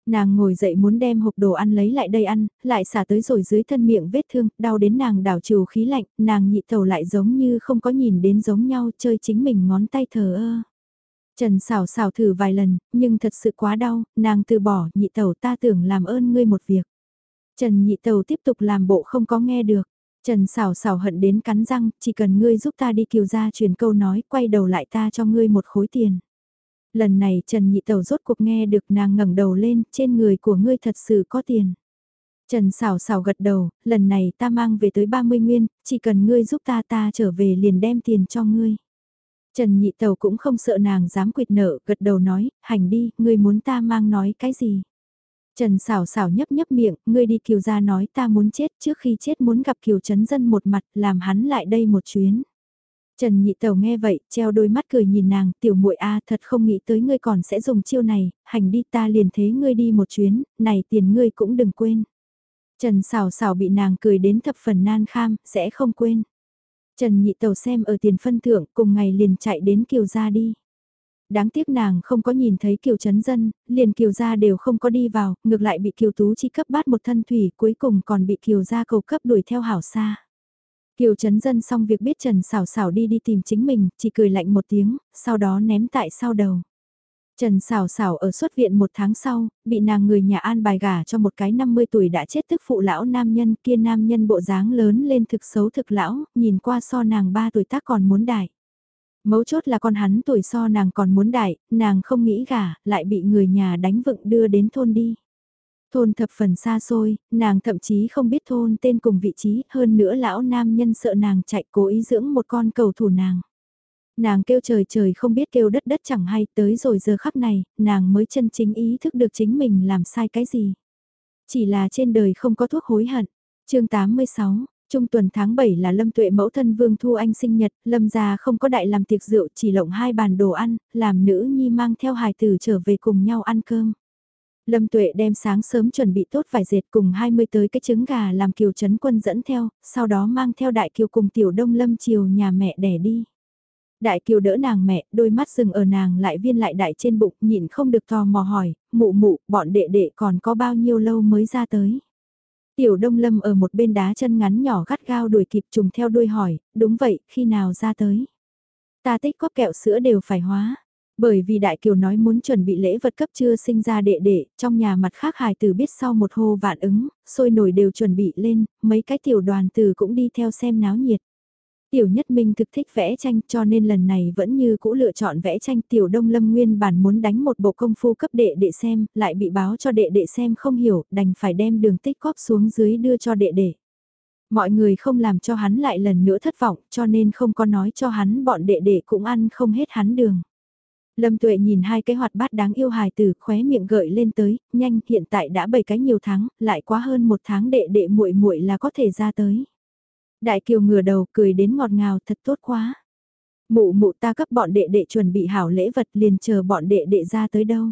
Nàng ngồi dậy muốn đem hộp đồ ăn lấy lại đây ăn, lại xả tới rồi dưới thân miệng vết thương, đau đến nàng đảo trừ khí lạnh, nàng nhị tẩu lại giống như không có nhìn đến giống nhau chơi chính mình ngón tay thờ ơ. Trần xảo xảo thử vài lần, nhưng thật sự quá đau, nàng từ bỏ, nhị tẩu ta tưởng làm ơn ngươi một việc. Trần nhị tẩu tiếp tục làm bộ không có nghe được. Trần xảo xảo hận đến cắn răng, chỉ cần ngươi giúp ta đi kiều ra truyền câu nói, quay đầu lại ta cho ngươi một khối tiền. Lần này Trần Nhị Tẩu rốt cuộc nghe được nàng ngẩng đầu lên, trên người của ngươi thật sự có tiền. Trần xảo xảo gật đầu, lần này ta mang về tới 30 nguyên, chỉ cần ngươi giúp ta ta trở về liền đem tiền cho ngươi. Trần Nhị Tẩu cũng không sợ nàng dám quyệt nợ, gật đầu nói, hành đi, ngươi muốn ta mang nói cái gì. Trần xảo xảo nhấp nhấp miệng, ngươi đi kiều ra nói ta muốn chết trước khi chết muốn gặp kiều chấn dân một mặt làm hắn lại đây một chuyến. Trần Nhị Tẩu nghe vậy, treo đôi mắt cười nhìn nàng, tiểu muội a, thật không nghĩ tới ngươi còn sẽ dùng chiêu này, hành đi ta liền thế ngươi đi một chuyến, này tiền ngươi cũng đừng quên. Trần xào xào bị nàng cười đến thập phần nan kham, sẽ không quên. Trần Nhị Tẩu xem ở tiền phân thưởng, cùng ngày liền chạy đến Kiều gia đi. Đáng tiếc nàng không có nhìn thấy Kiều Trấn Dân, liền Kiều gia đều không có đi vào, ngược lại bị Kiều Tú chi cấp bát một thân thủy, cuối cùng còn bị Kiều gia cầu cấp đuổi theo hảo xa. Kiều Trấn Dân xong việc biết Trần Sảo Sảo đi đi tìm chính mình, chỉ cười lạnh một tiếng, sau đó ném tại sau đầu. Trần Sảo Sảo ở xuất viện một tháng sau, bị nàng người nhà an bài gả cho một cái 50 tuổi đã chết tức phụ lão nam nhân kia nam nhân bộ dáng lớn lên thực xấu thực lão, nhìn qua so nàng 3 tuổi tác còn muốn đại. Mấu chốt là con hắn tuổi so nàng còn muốn đại, nàng không nghĩ gả, lại bị người nhà đánh vựng đưa đến thôn đi. Thôn thập phần xa xôi, nàng thậm chí không biết thôn tên cùng vị trí, hơn nữa lão nam nhân sợ nàng chạy cố ý dưỡng một con cầu thủ nàng. Nàng kêu trời trời không biết kêu đất đất chẳng hay tới rồi giờ khắc này, nàng mới chân chính ý thức được chính mình làm sai cái gì. Chỉ là trên đời không có thuốc hối hận. chương 86, Trung tuần tháng 7 là Lâm Tuệ mẫu thân Vương Thu Anh sinh nhật, Lâm gia không có đại làm tiệc rượu chỉ lộng hai bàn đồ ăn, làm nữ nhi mang theo hài tử trở về cùng nhau ăn cơm. Lâm Tuệ đem sáng sớm chuẩn bị tốt vài dệt cùng 20 tới cái trứng gà làm kiều chấn quân dẫn theo, sau đó mang theo đại kiều cùng tiểu đông lâm chiều nhà mẹ đẻ đi. Đại kiều đỡ nàng mẹ, đôi mắt dừng ở nàng lại viên lại đại trên bụng, nhịn không được tò mò hỏi, mụ mụ, bọn đệ đệ còn có bao nhiêu lâu mới ra tới. Tiểu Đông Lâm ở một bên đá chân ngắn nhỏ gắt gao đuổi kịp trùng theo đuôi hỏi, đúng vậy, khi nào ra tới? Ta tích có kẹo sữa đều phải hóa. Bởi vì Đại Kiều nói muốn chuẩn bị lễ vật cấp chưa sinh ra đệ đệ, trong nhà mặt khác hài tử biết sau một hô vạn ứng, sôi nổi đều chuẩn bị lên, mấy cái tiểu đoàn tử cũng đi theo xem náo nhiệt. Tiểu Nhất Minh thực thích vẽ tranh cho nên lần này vẫn như cũ lựa chọn vẽ tranh Tiểu Đông Lâm nguyên bản muốn đánh một bộ công phu cấp đệ đệ xem, lại bị báo cho đệ đệ xem không hiểu, đành phải đem đường tích cóp xuống dưới đưa cho đệ đệ. Mọi người không làm cho hắn lại lần nữa thất vọng cho nên không có nói cho hắn bọn đệ đệ cũng ăn không hết hắn đường. Lâm Tuệ nhìn hai cái hoạt bát đáng yêu hài tử khóe miệng gợi lên tới, nhanh hiện tại đã 7 cái nhiều tháng, lại quá hơn một tháng đệ đệ muội muội là có thể ra tới. Đại Kiều ngửa đầu cười đến ngọt ngào thật tốt quá. Mụ mụ ta cấp bọn đệ đệ chuẩn bị hảo lễ vật liền chờ bọn đệ đệ ra tới đâu.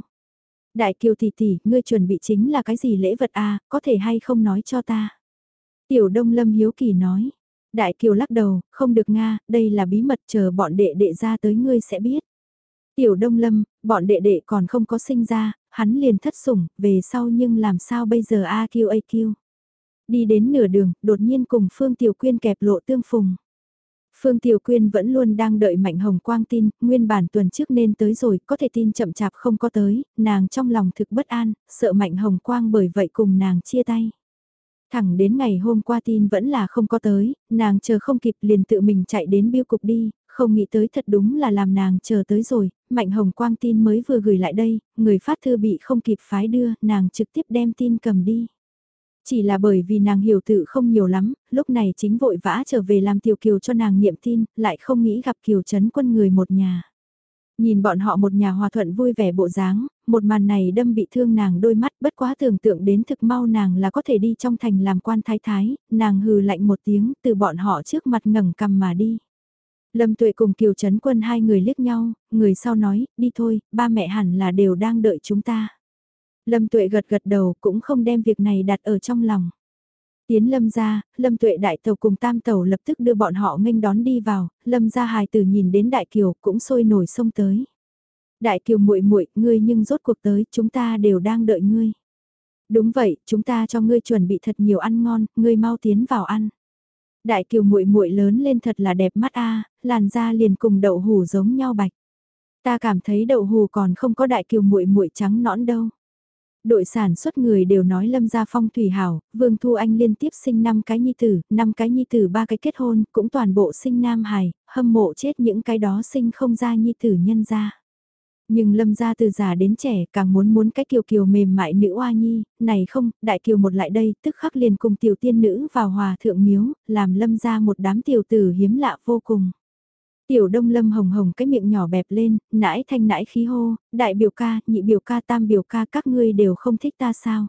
Đại Kiều tỷ tỷ, ngươi chuẩn bị chính là cái gì lễ vật a có thể hay không nói cho ta. Tiểu Đông Lâm hiếu kỳ nói. Đại Kiều lắc đầu, không được Nga, đây là bí mật chờ bọn đệ đệ ra tới ngươi sẽ biết. Tiểu Đông Lâm, bọn đệ đệ còn không có sinh ra, hắn liền thất sủng, về sau nhưng làm sao bây giờ a kêu a kêu. Đi đến nửa đường, đột nhiên cùng Phương Tiểu Quyên kẹp lộ tương phùng. Phương Tiểu Quyên vẫn luôn đang đợi Mạnh Hồng Quang tin, nguyên bản tuần trước nên tới rồi, có thể tin chậm chạp không có tới, nàng trong lòng thực bất an, sợ Mạnh Hồng Quang bởi vậy cùng nàng chia tay. Thẳng đến ngày hôm qua tin vẫn là không có tới, nàng chờ không kịp liền tự mình chạy đến biêu cục đi, không nghĩ tới thật đúng là làm nàng chờ tới rồi, Mạnh Hồng Quang tin mới vừa gửi lại đây, người phát thư bị không kịp phái đưa, nàng trực tiếp đem tin cầm đi. Chỉ là bởi vì nàng hiểu tự không nhiều lắm, lúc này chính vội vã trở về làm tiểu kiều cho nàng niệm tin, lại không nghĩ gặp kiều chấn quân người một nhà. Nhìn bọn họ một nhà hòa thuận vui vẻ bộ dáng, một màn này đâm bị thương nàng đôi mắt bất quá tưởng tượng đến thực mau nàng là có thể đi trong thành làm quan thái thái, nàng hừ lạnh một tiếng từ bọn họ trước mặt ngẩng cầm mà đi. Lâm Tuệ cùng Kiều Trấn Quân hai người liếc nhau, người sau nói, đi thôi, ba mẹ hẳn là đều đang đợi chúng ta. Lâm Tuệ gật gật đầu cũng không đem việc này đặt ở trong lòng. Tiến Lâm ra, Lâm Tuệ đại tàu cùng tam tàu lập tức đưa bọn họ nghênh đón đi vào, Lâm ra hài tử nhìn đến Đại Kiều cũng sôi nổi sông tới. Đại Kiều muội muội ngươi nhưng rốt cuộc tới, chúng ta đều đang đợi ngươi. Đúng vậy, chúng ta cho ngươi chuẩn bị thật nhiều ăn ngon, ngươi mau tiến vào ăn. Đại Kiều muội muội lớn lên thật là đẹp mắt a, làn da liền cùng đậu hù giống nhau bạch. Ta cảm thấy đậu hù còn không có Đại Kiều muội muội trắng nõn đâu. Đội sản xuất người đều nói lâm gia phong thủy hảo, Vương Thu Anh liên tiếp sinh năm cái nhi tử, năm cái nhi tử ba cái kết hôn, cũng toàn bộ sinh nam hài, hâm mộ chết những cái đó sinh không ra nhi tử nhân gia. Nhưng lâm gia từ già đến trẻ càng muốn muốn cái kiều kiều mềm mại nữ oa nhi, này không, đại kiều một lại đây, tức khắc liền cùng tiểu tiên nữ vào hòa thượng miếu, làm lâm gia một đám tiểu tử hiếm lạ vô cùng. Tiểu đông lâm hồng hồng cái miệng nhỏ bẹp lên, nãi thanh nãi khí hô, đại biểu ca, nhị biểu ca, tam biểu ca các ngươi đều không thích ta sao.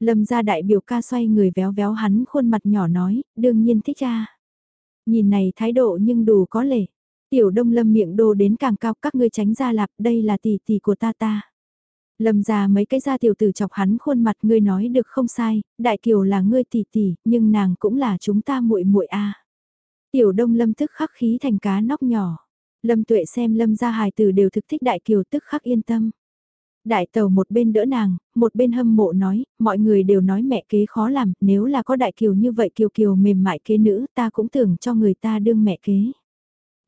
Lâm gia đại biểu ca xoay người véo véo hắn khuôn mặt nhỏ nói, đương nhiên thích cha. Nhìn này thái độ nhưng đủ có lệ. Tiểu đông lâm miệng đồ đến càng cao các ngươi tránh ra lạp, đây là tỷ tỷ của ta ta. Lâm ra mấy cái da tiểu tử chọc hắn khuôn mặt ngươi nói được không sai, đại kiều là ngươi tỷ tỷ, nhưng nàng cũng là chúng ta muội muội a. Tiểu đông lâm tức khắc khí thành cá nóc nhỏ. Lâm tuệ xem lâm gia hài tử đều thực thích đại kiều tức khắc yên tâm. Đại tàu một bên đỡ nàng, một bên hâm mộ nói, mọi người đều nói mẹ kế khó làm, nếu là có đại kiều như vậy kiều kiều mềm mại kế nữ ta cũng tưởng cho người ta đương mẹ kế.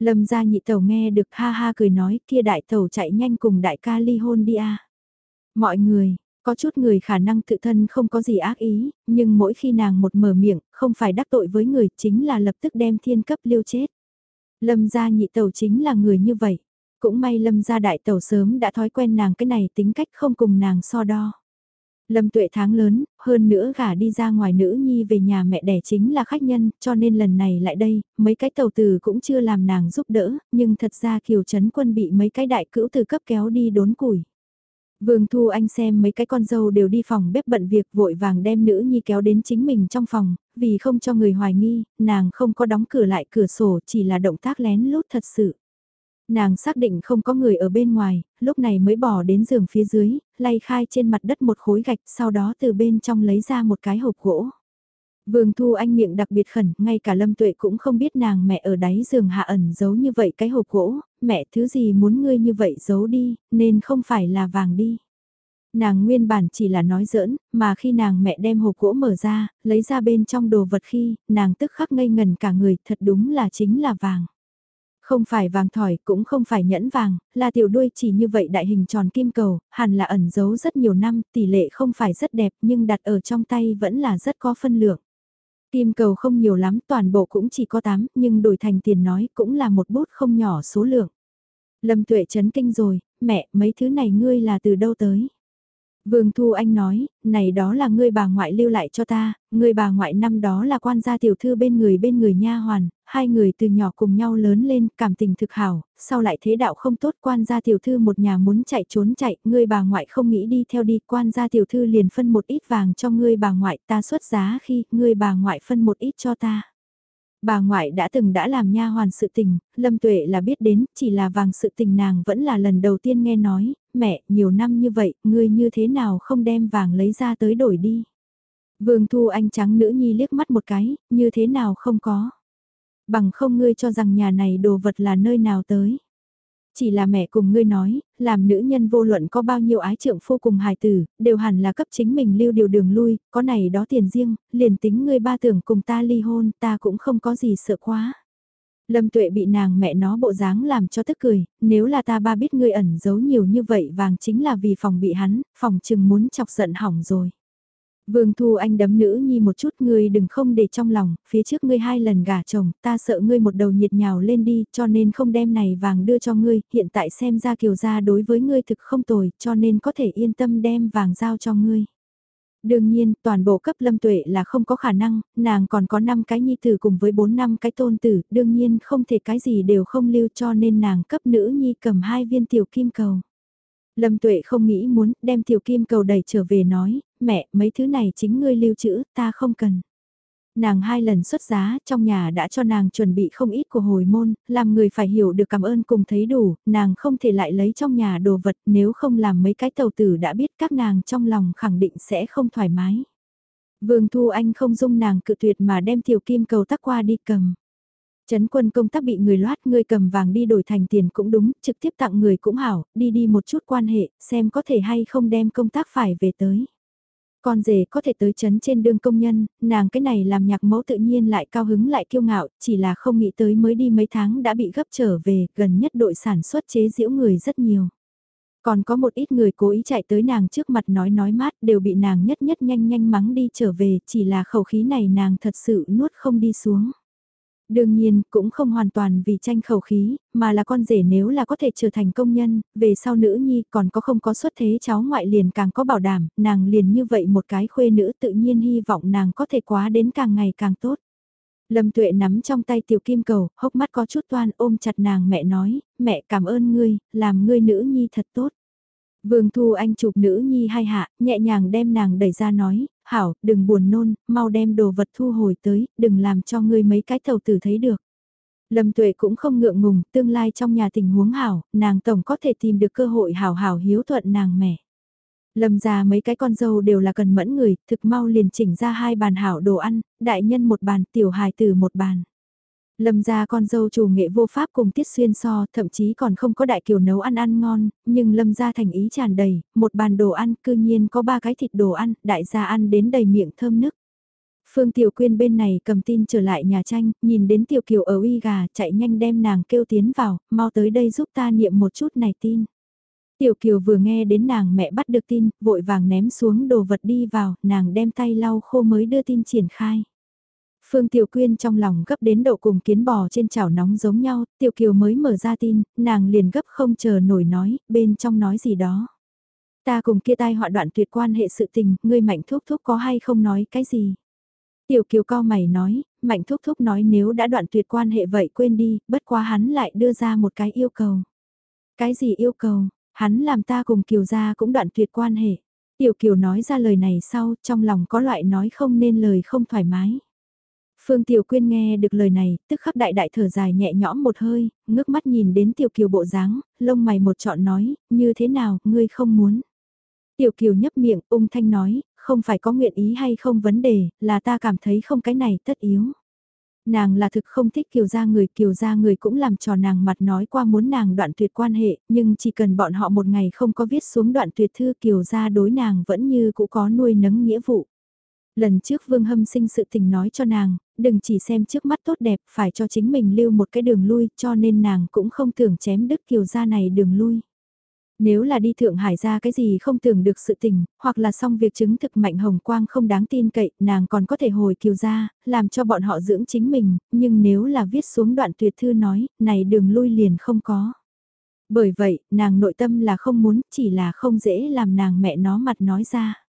Lâm gia nhị tàu nghe được ha ha cười nói kia đại tàu chạy nhanh cùng đại ca ly hôn đi a Mọi người, có chút người khả năng tự thân không có gì ác ý, nhưng mỗi khi nàng một mở miệng, không phải đắc tội với người chính là lập tức đem thiên cấp liêu chết. Lâm gia nhị tàu chính là người như vậy. Cũng may lâm gia đại tàu sớm đã thói quen nàng cái này tính cách không cùng nàng so đo. Lâm tuệ tháng lớn, hơn nữa gả đi ra ngoài nữ nhi về nhà mẹ đẻ chính là khách nhân, cho nên lần này lại đây, mấy cái tàu từ cũng chưa làm nàng giúp đỡ, nhưng thật ra kiều chấn quân bị mấy cái đại cữu từ cấp kéo đi đốn củi. Vương Thu Anh xem mấy cái con dâu đều đi phòng bếp bận việc vội vàng đem nữ nhi kéo đến chính mình trong phòng, vì không cho người hoài nghi, nàng không có đóng cửa lại cửa sổ chỉ là động tác lén lút thật sự. Nàng xác định không có người ở bên ngoài, lúc này mới bỏ đến giường phía dưới, lay khai trên mặt đất một khối gạch sau đó từ bên trong lấy ra một cái hộp gỗ. Vương Thu Anh miệng đặc biệt khẩn, ngay cả Lâm Tuệ cũng không biết nàng mẹ ở đáy giường hạ ẩn giấu như vậy cái hộp gỗ, mẹ thứ gì muốn ngươi như vậy giấu đi, nên không phải là vàng đi. Nàng nguyên bản chỉ là nói giỡn, mà khi nàng mẹ đem hộp gỗ mở ra, lấy ra bên trong đồ vật khi, nàng tức khắc ngây ngần cả người, thật đúng là chính là vàng. Không phải vàng thỏi, cũng không phải nhẫn vàng, là tiểu đuôi chỉ như vậy đại hình tròn kim cầu, hẳn là ẩn giấu rất nhiều năm, tỷ lệ không phải rất đẹp nhưng đặt ở trong tay vẫn là rất có phân lượng. Kim cầu không nhiều lắm, toàn bộ cũng chỉ có 8, nhưng đổi thành tiền nói cũng là một bút không nhỏ số lượng. Lâm tuệ chấn kinh rồi, mẹ, mấy thứ này ngươi là từ đâu tới? Vương Thu Anh nói, này đó là ngươi bà ngoại lưu lại cho ta, ngươi bà ngoại năm đó là quan gia tiểu thư bên người bên người nha hoàn, hai người từ nhỏ cùng nhau lớn lên, cảm tình thực hảo, sau lại thế đạo không tốt quan gia tiểu thư một nhà muốn chạy trốn chạy, ngươi bà ngoại không nghĩ đi theo đi, quan gia tiểu thư liền phân một ít vàng cho ngươi bà ngoại, ta xuất giá khi ngươi bà ngoại phân một ít cho ta. Bà ngoại đã từng đã làm nha hoàn sự tình, Lâm Tuệ là biết đến, chỉ là vàng sự tình nàng vẫn là lần đầu tiên nghe nói, mẹ, nhiều năm như vậy, ngươi như thế nào không đem vàng lấy ra tới đổi đi. Vương Thu Anh trắng nữ nhi liếc mắt một cái, như thế nào không có. Bằng không ngươi cho rằng nhà này đồ vật là nơi nào tới. Chỉ là mẹ cùng ngươi nói, làm nữ nhân vô luận có bao nhiêu ái trượng phu cùng hài tử, đều hẳn là cấp chính mình lưu điều đường lui, có này đó tiền riêng, liền tính ngươi ba tưởng cùng ta ly hôn, ta cũng không có gì sợ quá. Lâm tuệ bị nàng mẹ nó bộ dáng làm cho tức cười, nếu là ta ba biết ngươi ẩn giấu nhiều như vậy vàng chính là vì phòng bị hắn, phòng chừng muốn chọc giận hỏng rồi. Vương Thu Anh đấm nữ nhi một chút ngươi đừng không để trong lòng, phía trước ngươi hai lần gả chồng, ta sợ ngươi một đầu nhiệt nhào lên đi, cho nên không đem này vàng đưa cho ngươi, hiện tại xem ra kiều gia đối với ngươi thực không tồi, cho nên có thể yên tâm đem vàng giao cho ngươi. Đương nhiên, toàn bộ cấp lâm tuệ là không có khả năng, nàng còn có 5 cái nhi tử cùng với 4 năm cái tôn tử, đương nhiên không thể cái gì đều không lưu cho nên nàng cấp nữ nhi cầm hai viên tiểu kim cầu. Lâm tuệ không nghĩ muốn đem tiểu kim cầu đẩy trở về nói, mẹ, mấy thứ này chính ngươi lưu trữ, ta không cần. Nàng hai lần xuất giá, trong nhà đã cho nàng chuẩn bị không ít của hồi môn, làm người phải hiểu được cảm ơn cùng thấy đủ, nàng không thể lại lấy trong nhà đồ vật nếu không làm mấy cái tàu tử đã biết các nàng trong lòng khẳng định sẽ không thoải mái. Vương Thu Anh không dung nàng cự tuyệt mà đem tiểu kim cầu tắc qua đi cầm. Trấn quân công tác bị người loát người cầm vàng đi đổi thành tiền cũng đúng, trực tiếp tặng người cũng hảo, đi đi một chút quan hệ, xem có thể hay không đem công tác phải về tới. Con rể có thể tới chấn trên đường công nhân, nàng cái này làm nhạc mẫu tự nhiên lại cao hứng lại kiêu ngạo, chỉ là không nghĩ tới mới đi mấy tháng đã bị gấp trở về, gần nhất đội sản xuất chế giễu người rất nhiều. Còn có một ít người cố ý chạy tới nàng trước mặt nói nói mát đều bị nàng nhất nhất nhanh nhanh mắng đi trở về, chỉ là khẩu khí này nàng thật sự nuốt không đi xuống. Đương nhiên, cũng không hoàn toàn vì tranh khẩu khí, mà là con rể nếu là có thể trở thành công nhân, về sau nữ nhi còn có không có xuất thế cháu ngoại liền càng có bảo đảm, nàng liền như vậy một cái khuê nữ tự nhiên hy vọng nàng có thể quá đến càng ngày càng tốt. Lâm tuệ nắm trong tay tiểu kim cầu, hốc mắt có chút toan ôm chặt nàng mẹ nói, mẹ cảm ơn ngươi, làm ngươi nữ nhi thật tốt. Vương Thu Anh chụp nữ nhi hai hạ, nhẹ nhàng đem nàng đẩy ra nói, hảo, đừng buồn nôn, mau đem đồ vật thu hồi tới, đừng làm cho ngươi mấy cái thầu tử thấy được. Lâm Tuệ cũng không ngượng ngùng, tương lai trong nhà tình huống hảo, nàng tổng có thể tìm được cơ hội hảo hảo hiếu thuận nàng mẹ. Lâm ra mấy cái con dâu đều là cần mẫn người, thực mau liền chỉnh ra hai bàn hảo đồ ăn, đại nhân một bàn, tiểu hài tử một bàn. Lâm gia con dâu chủ nghệ vô pháp cùng Tiết Xuyên so, thậm chí còn không có đại kiều nấu ăn ăn ngon, nhưng Lâm gia thành ý tràn đầy, một bàn đồ ăn cư nhiên có ba cái thịt đồ ăn, đại gia ăn đến đầy miệng thơm nức. Phương Tiểu Quyên bên này cầm tin trở lại nhà tranh, nhìn đến Tiểu Kiều ở uy gà, chạy nhanh đem nàng kêu tiến vào, mau tới đây giúp ta niệm một chút này tin. Tiểu Kiều vừa nghe đến nàng mẹ bắt được tin, vội vàng ném xuống đồ vật đi vào, nàng đem tay lau khô mới đưa tin triển khai. Phương Tiểu Quyên trong lòng gấp đến độ cùng kiến bò trên chảo nóng giống nhau, Tiểu Kiều mới mở ra tin, nàng liền gấp không chờ nổi nói, bên trong nói gì đó. Ta cùng kia tai họa đoạn tuyệt quan hệ sự tình, ngươi mạnh thúc thúc có hay không nói cái gì. Tiểu Kiều cao mày nói, mạnh thúc thúc nói nếu đã đoạn tuyệt quan hệ vậy quên đi, bất quá hắn lại đưa ra một cái yêu cầu. Cái gì yêu cầu? Hắn làm ta cùng Kiều gia cũng đoạn tuyệt quan hệ. Tiểu Kiều nói ra lời này sau, trong lòng có loại nói không nên lời không thoải mái. Phương Tiểu Quyên nghe được lời này, tức khắc đại đại thở dài nhẹ nhõm một hơi, ngước mắt nhìn đến Tiểu Kiều bộ dáng, lông mày một trọn nói, như thế nào, ngươi không muốn. Tiểu Kiều nhấp miệng, ung thanh nói, không phải có nguyện ý hay không vấn đề, là ta cảm thấy không cái này tất yếu. Nàng là thực không thích kiều gia người, kiều gia người cũng làm trò nàng mặt nói qua muốn nàng đoạn tuyệt quan hệ, nhưng chỉ cần bọn họ một ngày không có viết xuống đoạn tuyệt thư kiều gia đối nàng vẫn như cũ có nuôi nấng nghĩa vụ. Lần trước Vương Hâm sinh sự tình nói cho nàng, đừng chỉ xem trước mắt tốt đẹp, phải cho chính mình lưu một cái đường lui, cho nên nàng cũng không tưởng chém đứt kiều gia này đường lui. Nếu là đi Thượng Hải ra cái gì không tưởng được sự tình, hoặc là xong việc chứng thực mạnh hồng quang không đáng tin cậy, nàng còn có thể hồi kiều ra, làm cho bọn họ dưỡng chính mình, nhưng nếu là viết xuống đoạn tuyệt thư nói, này đường lui liền không có. Bởi vậy, nàng nội tâm là không muốn, chỉ là không dễ làm nàng mẹ nó mặt nói ra.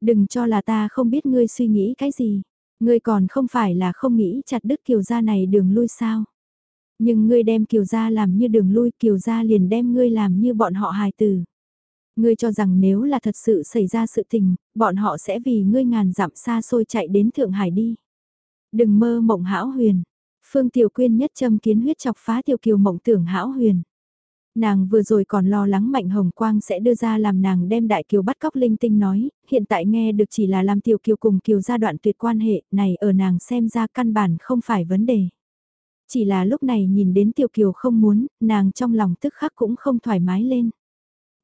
Đừng cho là ta không biết ngươi suy nghĩ cái gì, ngươi còn không phải là không nghĩ chặt đứt kiều gia này đường lui sao. Nhưng ngươi đem kiều gia làm như đường lui kiều gia liền đem ngươi làm như bọn họ hài tử. Ngươi cho rằng nếu là thật sự xảy ra sự tình, bọn họ sẽ vì ngươi ngàn dặm xa xôi chạy đến Thượng Hải đi. Đừng mơ mộng hão huyền. Phương Tiểu Quyên nhất châm kiến huyết chọc phá Tiểu Kiều mộng tưởng hão huyền. Nàng vừa rồi còn lo lắng Mạnh Hồng Quang sẽ đưa ra làm nàng đem Đại Kiều bắt cóc linh tinh nói, hiện tại nghe được chỉ là làm Tiểu Kiều cùng Kiều gia đoạn tuyệt quan hệ, này ở nàng xem ra căn bản không phải vấn đề. Chỉ là lúc này nhìn đến Tiểu Kiều không muốn, nàng trong lòng tức khắc cũng không thoải mái lên.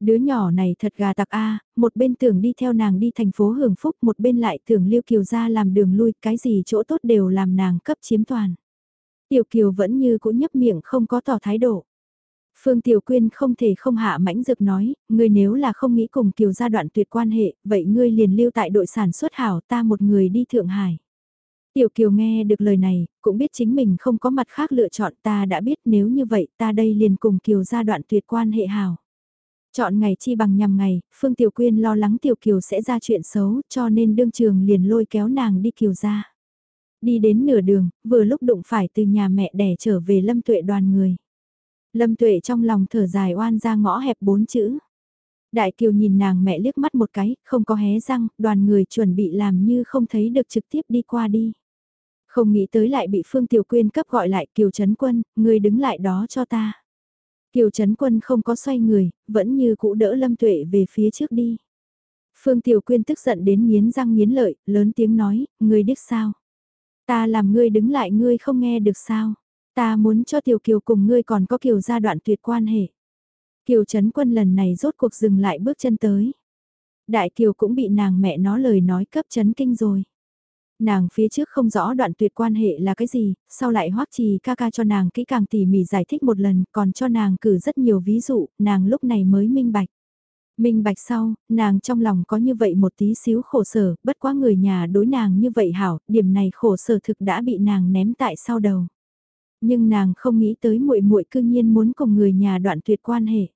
Đứa nhỏ này thật gà tặc a, một bên tưởng đi theo nàng đi thành phố hưởng phúc, một bên lại tưởng Liêu Kiều ra làm đường lui, cái gì chỗ tốt đều làm nàng cấp chiếm toàn. Tiểu Kiều vẫn như cũ nhấp miệng không có tỏ thái độ. Phương Tiểu Quyên không thể không hạ mãnh dược nói, ngươi nếu là không nghĩ cùng Kiều gia đoạn tuyệt quan hệ, vậy ngươi liền lưu tại đội sản xuất hảo ta một người đi Thượng Hải. Tiểu Kiều nghe được lời này, cũng biết chính mình không có mặt khác lựa chọn ta đã biết nếu như vậy ta đây liền cùng Kiều gia đoạn tuyệt quan hệ hảo. Chọn ngày chi bằng nhằm ngày, Phương Tiểu Quyên lo lắng Tiểu Kiều sẽ ra chuyện xấu cho nên đương trường liền lôi kéo nàng đi Kiều gia. Đi đến nửa đường, vừa lúc đụng phải từ nhà mẹ đẻ trở về Lâm Tuệ đoàn người. Lâm Tuệ trong lòng thở dài oan ra ngõ hẹp bốn chữ. Đại Kiều nhìn nàng mẹ liếc mắt một cái, không có hé răng, đoàn người chuẩn bị làm như không thấy được trực tiếp đi qua đi. Không nghĩ tới lại bị Phương Tiểu Quyên cấp gọi lại Kiều Trấn Quân, người đứng lại đó cho ta. Kiều Trấn Quân không có xoay người, vẫn như cũ đỡ Lâm Tuệ về phía trước đi. Phương Tiểu Quyên tức giận đến nghiến răng nghiến lợi, lớn tiếng nói, ngươi điếc sao? Ta làm ngươi đứng lại ngươi không nghe được sao? Ta muốn cho Tiểu Kiều cùng ngươi còn có Kiều gia đoạn tuyệt quan hệ. Kiều Trấn Quân lần này rốt cuộc dừng lại bước chân tới. Đại Kiều cũng bị nàng mẹ nó lời nói cấp chấn kinh rồi. Nàng phía trước không rõ đoạn tuyệt quan hệ là cái gì, sau lại hoắc trì ca ca cho nàng kỹ càng tỉ mỉ giải thích một lần, còn cho nàng cử rất nhiều ví dụ, nàng lúc này mới minh bạch. Minh bạch sau, nàng trong lòng có như vậy một tí xíu khổ sở, bất quá người nhà đối nàng như vậy hảo, điểm này khổ sở thực đã bị nàng ném tại sau đầu. Nhưng nàng không nghĩ tới muội muội cư nhiên muốn cùng người nhà đoạn tuyệt quan hệ.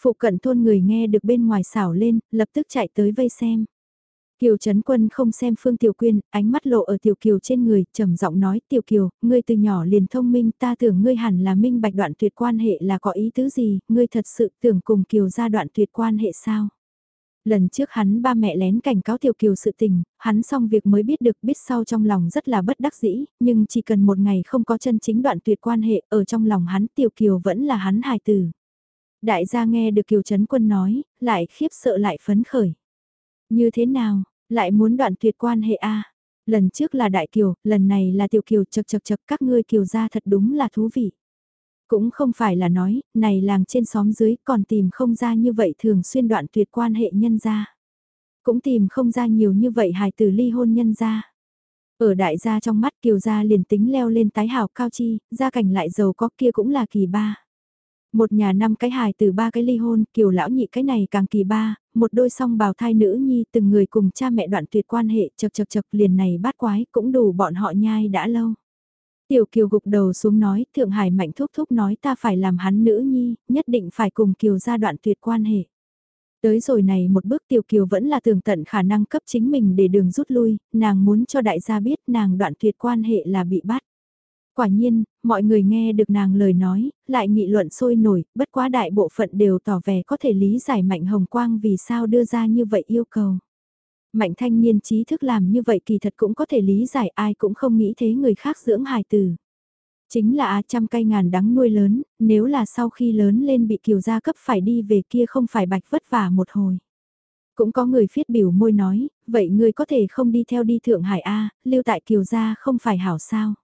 Phụ cận thôn người nghe được bên ngoài xảo lên, lập tức chạy tới vây xem. Kiều Trấn Quân không xem Phương Tiểu Quyên, ánh mắt lộ ở Tiểu Kiều trên người, trầm giọng nói, Tiểu Kiều, ngươi từ nhỏ liền thông minh, ta tưởng ngươi hẳn là minh bạch đoạn tuyệt quan hệ là có ý tứ gì, ngươi thật sự tưởng cùng Kiều ra đoạn tuyệt quan hệ sao? Lần trước hắn ba mẹ lén cảnh cáo Tiểu Kiều sự tình, hắn xong việc mới biết được biết sau trong lòng rất là bất đắc dĩ, nhưng chỉ cần một ngày không có chân chính đoạn tuyệt quan hệ, ở trong lòng hắn Tiểu Kiều vẫn là hắn hài tử. Đại gia nghe được Kiều Trấn Quân nói, lại khiếp sợ lại phấn khởi. Như thế nào, lại muốn đoạn tuyệt quan hệ a Lần trước là Đại Kiều, lần này là Tiểu Kiều chật chật chật các ngươi Kiều gia thật đúng là thú vị. Cũng không phải là nói, này làng trên xóm dưới còn tìm không ra như vậy thường xuyên đoạn tuyệt quan hệ nhân gia. Cũng tìm không ra nhiều như vậy hài tử ly hôn nhân gia. Ở đại gia trong mắt Kiều gia liền tính leo lên tái hào cao chi, gia cảnh lại giàu có kia cũng là kỳ ba. Một nhà năm cái hài từ ba cái ly hôn, kiều lão nhị cái này càng kỳ ba, một đôi song bào thai nữ nhi từng người cùng cha mẹ đoạn tuyệt quan hệ chật chật chật liền này bát quái cũng đủ bọn họ nhai đã lâu. Tiểu kiều gục đầu xuống nói, Thượng Hải mạnh thúc thúc nói ta phải làm hắn nữ nhi, nhất định phải cùng kiều gia đoạn tuyệt quan hệ. Tới rồi này một bước tiểu kiều vẫn là tường tận khả năng cấp chính mình để đường rút lui, nàng muốn cho đại gia biết nàng đoạn tuyệt quan hệ là bị bắt. Quả nhiên, mọi người nghe được nàng lời nói, lại nghị luận sôi nổi, bất quá đại bộ phận đều tỏ vẻ có thể lý giải Mạnh Hồng Quang vì sao đưa ra như vậy yêu cầu. Mạnh thanh niên trí thức làm như vậy kỳ thật cũng có thể lý giải ai cũng không nghĩ thế người khác dưỡng hài tử. Chính là trăm cây ngàn đắng nuôi lớn, nếu là sau khi lớn lên bị kiều gia cấp phải đi về kia không phải bạch vất vả một hồi. Cũng có người phiết biểu môi nói, vậy ngươi có thể không đi theo đi Thượng Hải A, lưu tại kiều gia không phải hảo sao.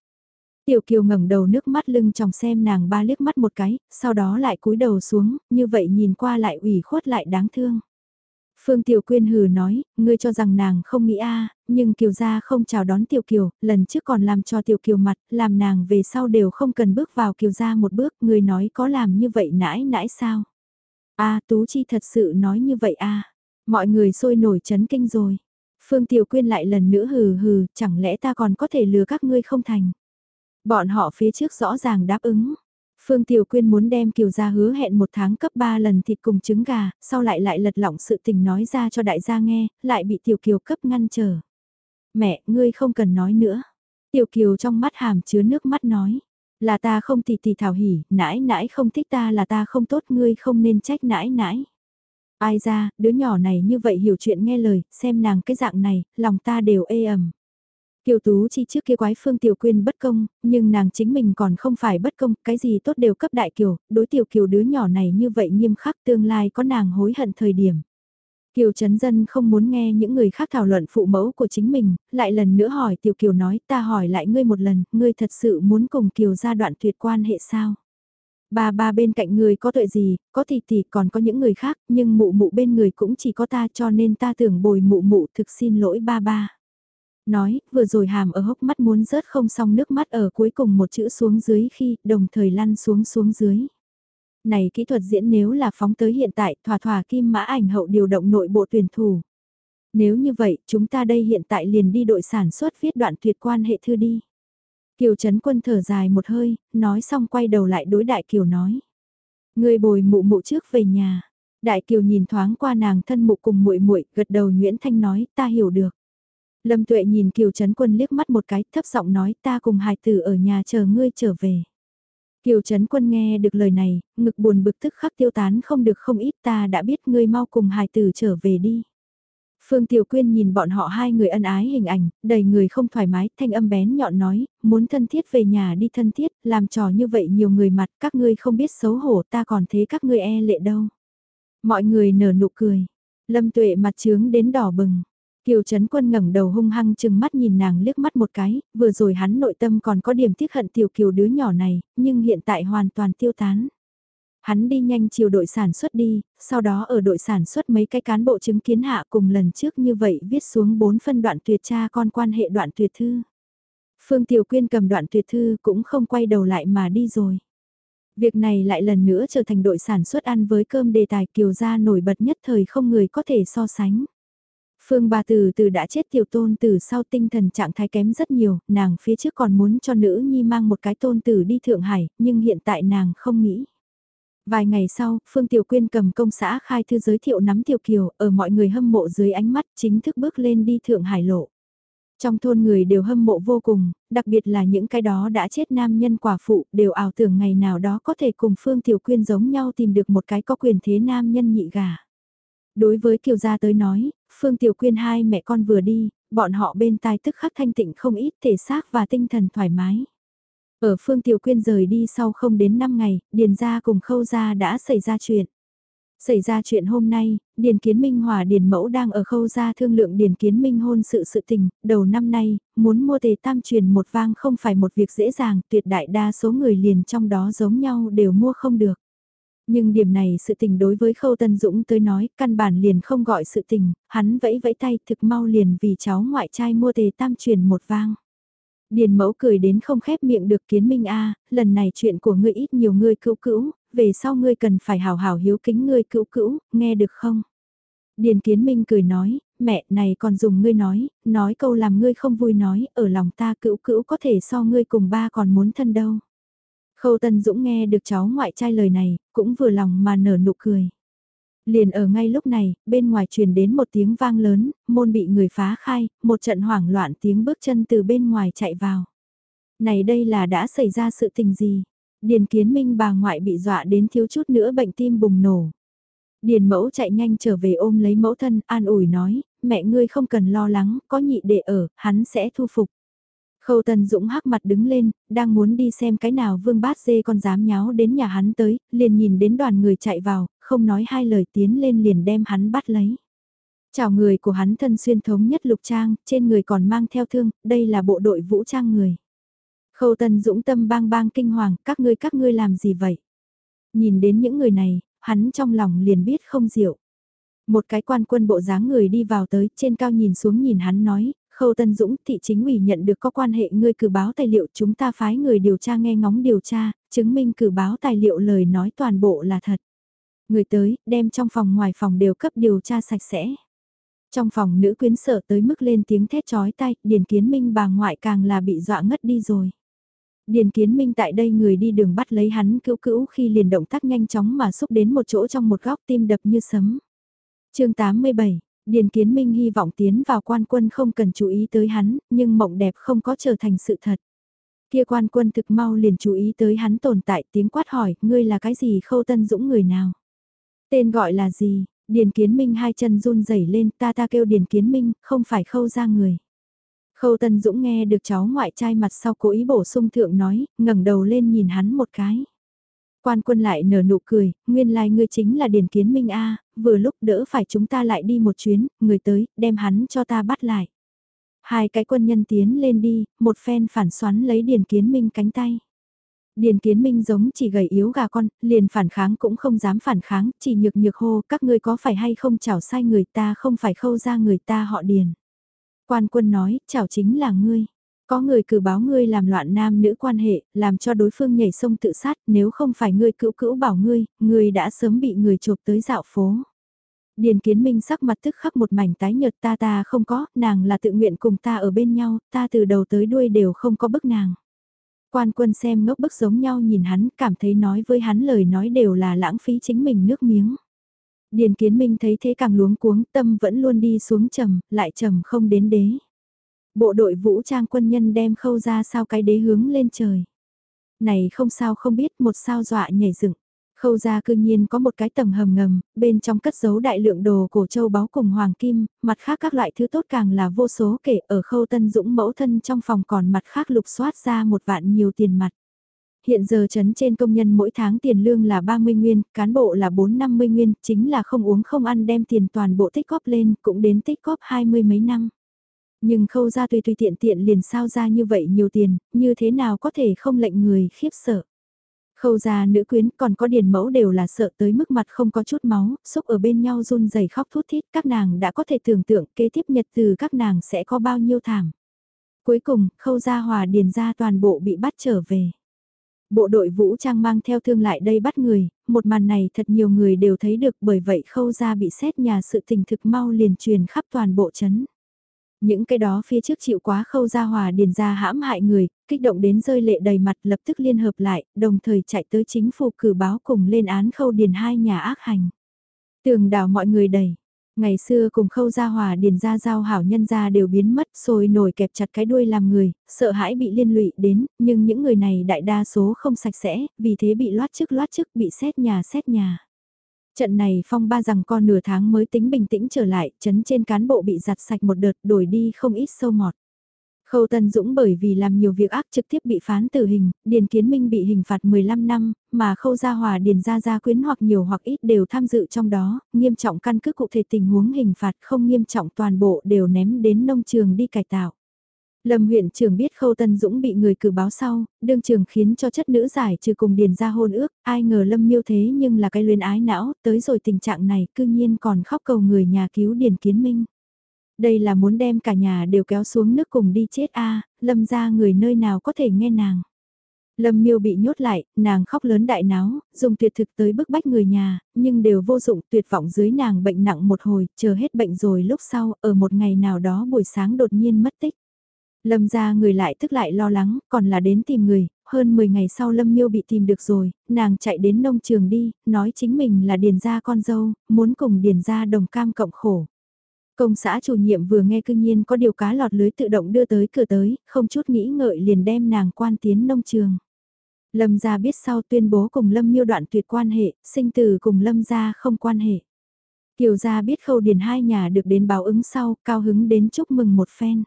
Tiểu kiều ngẩng đầu nước mắt lưng tròng xem nàng ba liếc mắt một cái, sau đó lại cúi đầu xuống, như vậy nhìn qua lại ủy khuất lại đáng thương. Phương Tiểu Quyên hừ nói, ngươi cho rằng nàng không nghĩ a, nhưng Kiều gia không chào đón Tiểu Kiều, lần trước còn làm cho Tiểu Kiều mặt, làm nàng về sau đều không cần bước vào Kiều gia một bước, ngươi nói có làm như vậy nãi nãi sao? A, Tú Chi thật sự nói như vậy a. Mọi người sôi nổi chấn kinh rồi. Phương Tiểu Quyên lại lần nữa hừ hừ, chẳng lẽ ta còn có thể lừa các ngươi không thành? Bọn họ phía trước rõ ràng đáp ứng. Phương Tiểu Quyên muốn đem Kiều gia hứa hẹn một tháng cấp 3 lần thịt cùng trứng gà, sau lại lại lật lỏng sự tình nói ra cho đại gia nghe, lại bị Tiểu Kiều cấp ngăn trở. Mẹ, ngươi không cần nói nữa. Tiểu Kiều trong mắt hàm chứa nước mắt nói. Là ta không tỷ tỷ thảo hỉ, nãi nãi không thích ta là ta không tốt ngươi không nên trách nãi nãi. Ai ra, đứa nhỏ này như vậy hiểu chuyện nghe lời, xem nàng cái dạng này, lòng ta đều ê ẩm. Kiều Tú chi trước kia quái Phương Tiểu Quyên bất công, nhưng nàng chính mình còn không phải bất công, cái gì tốt đều cấp đại Kiều, đối Tiểu Kiều đứa nhỏ này như vậy nghiêm khắc tương lai có nàng hối hận thời điểm. Kiều Trấn Dân không muốn nghe những người khác thảo luận phụ mẫu của chính mình, lại lần nữa hỏi Tiểu Kiều nói ta hỏi lại ngươi một lần, ngươi thật sự muốn cùng Kiều ra đoạn tuyệt quan hệ sao? Ba ba bên cạnh người có tội gì, có thì thì còn có những người khác, nhưng mụ mụ bên người cũng chỉ có ta cho nên ta tưởng bồi mụ mụ thực xin lỗi ba ba. Nói, vừa rồi hàm ở hốc mắt muốn rớt không xong nước mắt ở cuối cùng một chữ xuống dưới khi đồng thời lăn xuống xuống dưới. Này kỹ thuật diễn nếu là phóng tới hiện tại, thỏa thỏa kim mã ảnh hậu điều động nội bộ tuyển thủ. Nếu như vậy, chúng ta đây hiện tại liền đi đội sản xuất viết đoạn tuyệt quan hệ thư đi. Kiều Trấn Quân thở dài một hơi, nói xong quay đầu lại đối Đại Kiều nói. Người bồi mụ mụ trước về nhà. Đại Kiều nhìn thoáng qua nàng thân mụ cùng muội muội gật đầu Nguyễn Thanh nói ta hiểu được. Lâm Tuệ nhìn Kiều Trấn Quân liếc mắt một cái, thấp giọng nói ta cùng hài tử ở nhà chờ ngươi trở về. Kiều Trấn Quân nghe được lời này, ngực buồn bực tức khắc tiêu tán không được không ít ta đã biết ngươi mau cùng hài tử trở về đi. Phương Tiểu Quyên nhìn bọn họ hai người ân ái hình ảnh, đầy người không thoải mái, thanh âm bén nhọn nói, muốn thân thiết về nhà đi thân thiết, làm trò như vậy nhiều người mặt, các ngươi không biết xấu hổ ta còn thế các ngươi e lệ đâu. Mọi người nở nụ cười, lâm tuệ mặt trướng đến đỏ bừng, Kiều Trấn Quân ngẩng đầu hung hăng chừng mắt nhìn nàng liếc mắt một cái, vừa rồi hắn nội tâm còn có điểm tiếc hận tiểu kiều đứa nhỏ này, nhưng hiện tại hoàn toàn tiêu tán. Hắn đi nhanh chiều đội sản xuất đi, sau đó ở đội sản xuất mấy cái cán bộ chứng kiến hạ cùng lần trước như vậy viết xuống bốn phân đoạn tuyệt cha con quan hệ đoạn tuyệt thư. Phương Tiểu Quyên cầm đoạn tuyệt thư cũng không quay đầu lại mà đi rồi. Việc này lại lần nữa trở thành đội sản xuất ăn với cơm đề tài kiều gia nổi bật nhất thời không người có thể so sánh. Phương bà từ từ đã chết tiểu tôn từ sau tinh thần trạng thái kém rất nhiều, nàng phía trước còn muốn cho nữ nhi mang một cái tôn tử đi Thượng Hải, nhưng hiện tại nàng không nghĩ. Vài ngày sau, Phương Tiểu Quyên cầm công xã khai thư giới thiệu nắm Tiểu Kiều, ở mọi người hâm mộ dưới ánh mắt chính thức bước lên đi Thượng Hải lộ. Trong thôn người đều hâm mộ vô cùng, đặc biệt là những cái đó đã chết nam nhân quả phụ, đều ảo tưởng ngày nào đó có thể cùng Phương Tiểu Quyên giống nhau tìm được một cái có quyền thế nam nhân nhị gà. Đối với Kiều Gia tới nói, Phương Tiểu Quyên hai mẹ con vừa đi, bọn họ bên tai tức khắc thanh tịnh không ít thể xác và tinh thần thoải mái. Ở Phương Tiểu Quyên rời đi sau không đến 5 ngày, Điền Gia cùng Khâu Gia đã xảy ra chuyện. Xảy ra chuyện hôm nay, Điền Kiến Minh Hòa Điền Mẫu đang ở Khâu Gia thương lượng Điền Kiến Minh hôn sự sự tình, đầu năm nay, muốn mua tề tam truyền một vang không phải một việc dễ dàng, tuyệt đại đa số người liền trong đó giống nhau đều mua không được. Nhưng điểm này sự tình đối với Khâu Tân Dũng tới nói, căn bản liền không gọi sự tình, hắn vẫy vẫy tay thực mau liền vì cháu ngoại trai mua tề tam truyền một vang. Điền mẫu cười đến không khép miệng được kiến minh a lần này chuyện của ngươi ít nhiều ngươi cứu cữu, về sau ngươi cần phải hào hào hiếu kính ngươi cứu cữu, nghe được không? Điền kiến minh cười nói, mẹ này còn dùng ngươi nói, nói câu làm ngươi không vui nói, ở lòng ta cữu cữu có thể so ngươi cùng ba còn muốn thân đâu. Khâu Tân Dũng nghe được cháu ngoại trai lời này, cũng vừa lòng mà nở nụ cười. Liền ở ngay lúc này, bên ngoài truyền đến một tiếng vang lớn, môn bị người phá khai, một trận hoảng loạn tiếng bước chân từ bên ngoài chạy vào. Này đây là đã xảy ra sự tình gì? Điền kiến minh bà ngoại bị dọa đến thiếu chút nữa bệnh tim bùng nổ. Điền mẫu chạy nhanh trở về ôm lấy mẫu thân, an ủi nói, mẹ ngươi không cần lo lắng, có nhị đệ ở, hắn sẽ thu phục. Khâu Tần Dũng hắc mặt đứng lên, đang muốn đi xem cái nào vương bát dê con dám nháo đến nhà hắn tới, liền nhìn đến đoàn người chạy vào, không nói hai lời tiến lên liền đem hắn bắt lấy. Chào người của hắn thân xuyên thống nhất lục trang, trên người còn mang theo thương, đây là bộ đội vũ trang người. Khâu Tần Dũng tâm bang bang kinh hoàng, các ngươi các ngươi làm gì vậy? Nhìn đến những người này, hắn trong lòng liền biết không diệu. Một cái quan quân bộ dáng người đi vào tới, trên cao nhìn xuống nhìn hắn nói, Khâu Tân Dũng, thị chính ủy nhận được có quan hệ ngươi cử báo tài liệu chúng ta phái người điều tra nghe ngóng điều tra, chứng minh cử báo tài liệu lời nói toàn bộ là thật. Người tới, đem trong phòng ngoài phòng đều cấp điều tra sạch sẽ. Trong phòng nữ quyến sợ tới mức lên tiếng thét chói tay, Điền Kiến Minh bà ngoại càng là bị dọa ngất đi rồi. Điền Kiến Minh tại đây người đi đường bắt lấy hắn cứu cữu khi liền động tác nhanh chóng mà xúc đến một chỗ trong một góc tim đập như sấm. chương 87, Điền Kiến Minh hy vọng tiến vào quan quân không cần chú ý tới hắn, nhưng mộng đẹp không có trở thành sự thật. Kia quan quân thực mau liền chú ý tới hắn tồn tại tiếng quát hỏi, ngươi là cái gì khâu tân dũng người nào? Tên gọi là gì? Điền Kiến Minh hai chân run rẩy lên ta ta kêu Điền Kiến Minh, không phải khâu ra người. Khâu Tân Dũng nghe được cháu ngoại trai mặt sau cố ý bổ sung thượng nói, ngẩng đầu lên nhìn hắn một cái. Quan quân lại nở nụ cười, nguyên lai like ngươi chính là Điền Kiến Minh A, vừa lúc đỡ phải chúng ta lại đi một chuyến, người tới, đem hắn cho ta bắt lại. Hai cái quân nhân tiến lên đi, một phen phản xoắn lấy Điền Kiến Minh cánh tay. Điền Kiến Minh giống chỉ gầy yếu gà con, liền phản kháng cũng không dám phản kháng, chỉ nhược nhược hô, các ngươi có phải hay không chảo sai người ta không phải khâu ra người ta họ Điền. Quan quân nói, chảo chính là ngươi. Có người cử báo ngươi làm loạn nam nữ quan hệ, làm cho đối phương nhảy sông tự sát, nếu không phải ngươi cữu cữu bảo ngươi, ngươi đã sớm bị người chụp tới dạo phố. Điền kiến minh sắc mặt tức khắc một mảnh tái nhợt ta ta không có, nàng là tự nguyện cùng ta ở bên nhau, ta từ đầu tới đuôi đều không có bức nàng. Quan quân xem ngốc bức giống nhau nhìn hắn, cảm thấy nói với hắn lời nói đều là lãng phí chính mình nước miếng. Điền kiến minh thấy thế càng luống cuống tâm vẫn luôn đi xuống trầm, lại trầm không đến đế. Bộ đội vũ trang quân nhân đem khâu ra sao cái đế hướng lên trời. Này không sao không biết một sao dọa nhảy dựng. Khâu ra cư nhiên có một cái tầng hầm ngầm, bên trong cất giấu đại lượng đồ cổ châu báu cùng hoàng kim, mặt khác các loại thứ tốt càng là vô số kể ở khâu tân dũng mẫu thân trong phòng còn mặt khác lục soát ra một vạn nhiều tiền mặt. Hiện giờ chấn trên công nhân mỗi tháng tiền lương là 30 nguyên, cán bộ là 450 nguyên, chính là không uống không ăn đem tiền toàn bộ tích góp lên, cũng đến tích góp 20 mấy năm. Nhưng khâu ra tùy tùy tiện tiện liền sao ra như vậy nhiều tiền, như thế nào có thể không lệnh người khiếp sợ. Khâu ra nữ quyến còn có điền mẫu đều là sợ tới mức mặt không có chút máu, xúc ở bên nhau run rẩy khóc thút thít các nàng đã có thể tưởng tượng kế tiếp nhật từ các nàng sẽ có bao nhiêu thảm. Cuối cùng, khâu gia hòa điền ra toàn bộ bị bắt trở về. Bộ đội vũ trang mang theo thương lại đây bắt người, một màn này thật nhiều người đều thấy được bởi vậy khâu gia bị xét nhà sự tình thực mau liền truyền khắp toàn bộ chấn. Những cái đó phía trước chịu quá khâu ra hòa điền ra hãm hại người, kích động đến rơi lệ đầy mặt lập tức liên hợp lại, đồng thời chạy tới chính phủ cử báo cùng lên án khâu điền hai nhà ác hành. Tường đảo mọi người đầy. Ngày xưa cùng khâu gia hòa điền gia giao hảo nhân gia đều biến mất rồi nổi kẹp chặt cái đuôi làm người, sợ hãi bị liên lụy đến, nhưng những người này đại đa số không sạch sẽ, vì thế bị loát chức loát chức bị xét nhà xét nhà. Trận này phong ba rằng con nửa tháng mới tính bình tĩnh trở lại, chấn trên cán bộ bị giặt sạch một đợt đổi đi không ít sâu mọt. Khâu Tân Dũng bởi vì làm nhiều việc ác trực tiếp bị phán tử hình, Điền Kiến Minh bị hình phạt 15 năm, mà Khâu Gia Hòa Điền Gia Gia quyến hoặc nhiều hoặc ít đều tham dự trong đó, nghiêm trọng căn cứ cụ thể tình huống hình phạt không nghiêm trọng toàn bộ đều ném đến nông trường đi cải tạo. Lâm huyện trưởng biết Khâu Tân Dũng bị người cử báo sau, đương trường khiến cho chất nữ giải trừ cùng điền ra hôn ước, ai ngờ Lâm miêu thế nhưng là cái luyến ái não, tới rồi tình trạng này cư nhiên còn khóc cầu người nhà cứu điền kiến minh. Đây là muốn đem cả nhà đều kéo xuống nước cùng đi chết a Lâm ra người nơi nào có thể nghe nàng. Lâm miêu bị nhốt lại, nàng khóc lớn đại náo, dùng tuyệt thực tới bức bách người nhà, nhưng đều vô dụng tuyệt vọng dưới nàng bệnh nặng một hồi, chờ hết bệnh rồi lúc sau, ở một ngày nào đó buổi sáng đột nhiên mất tích. Lâm ra người lại tức lại lo lắng, còn là đến tìm người, hơn 10 ngày sau Lâm Miêu bị tìm được rồi, nàng chạy đến nông trường đi, nói chính mình là điền gia con dâu, muốn cùng điền gia đồng cam cộng khổ. Công xã chủ nhiệm vừa nghe cư nhiên có điều cá lọt lưới tự động đưa tới cửa tới, không chút nghĩ ngợi liền đem nàng quan tiến nông trường. Lâm gia biết sau tuyên bố cùng Lâm miêu đoạn tuyệt quan hệ, sinh tử cùng Lâm gia không quan hệ. Kiều gia biết khâu điền hai nhà được đến báo ứng sau, cao hứng đến chúc mừng một phen.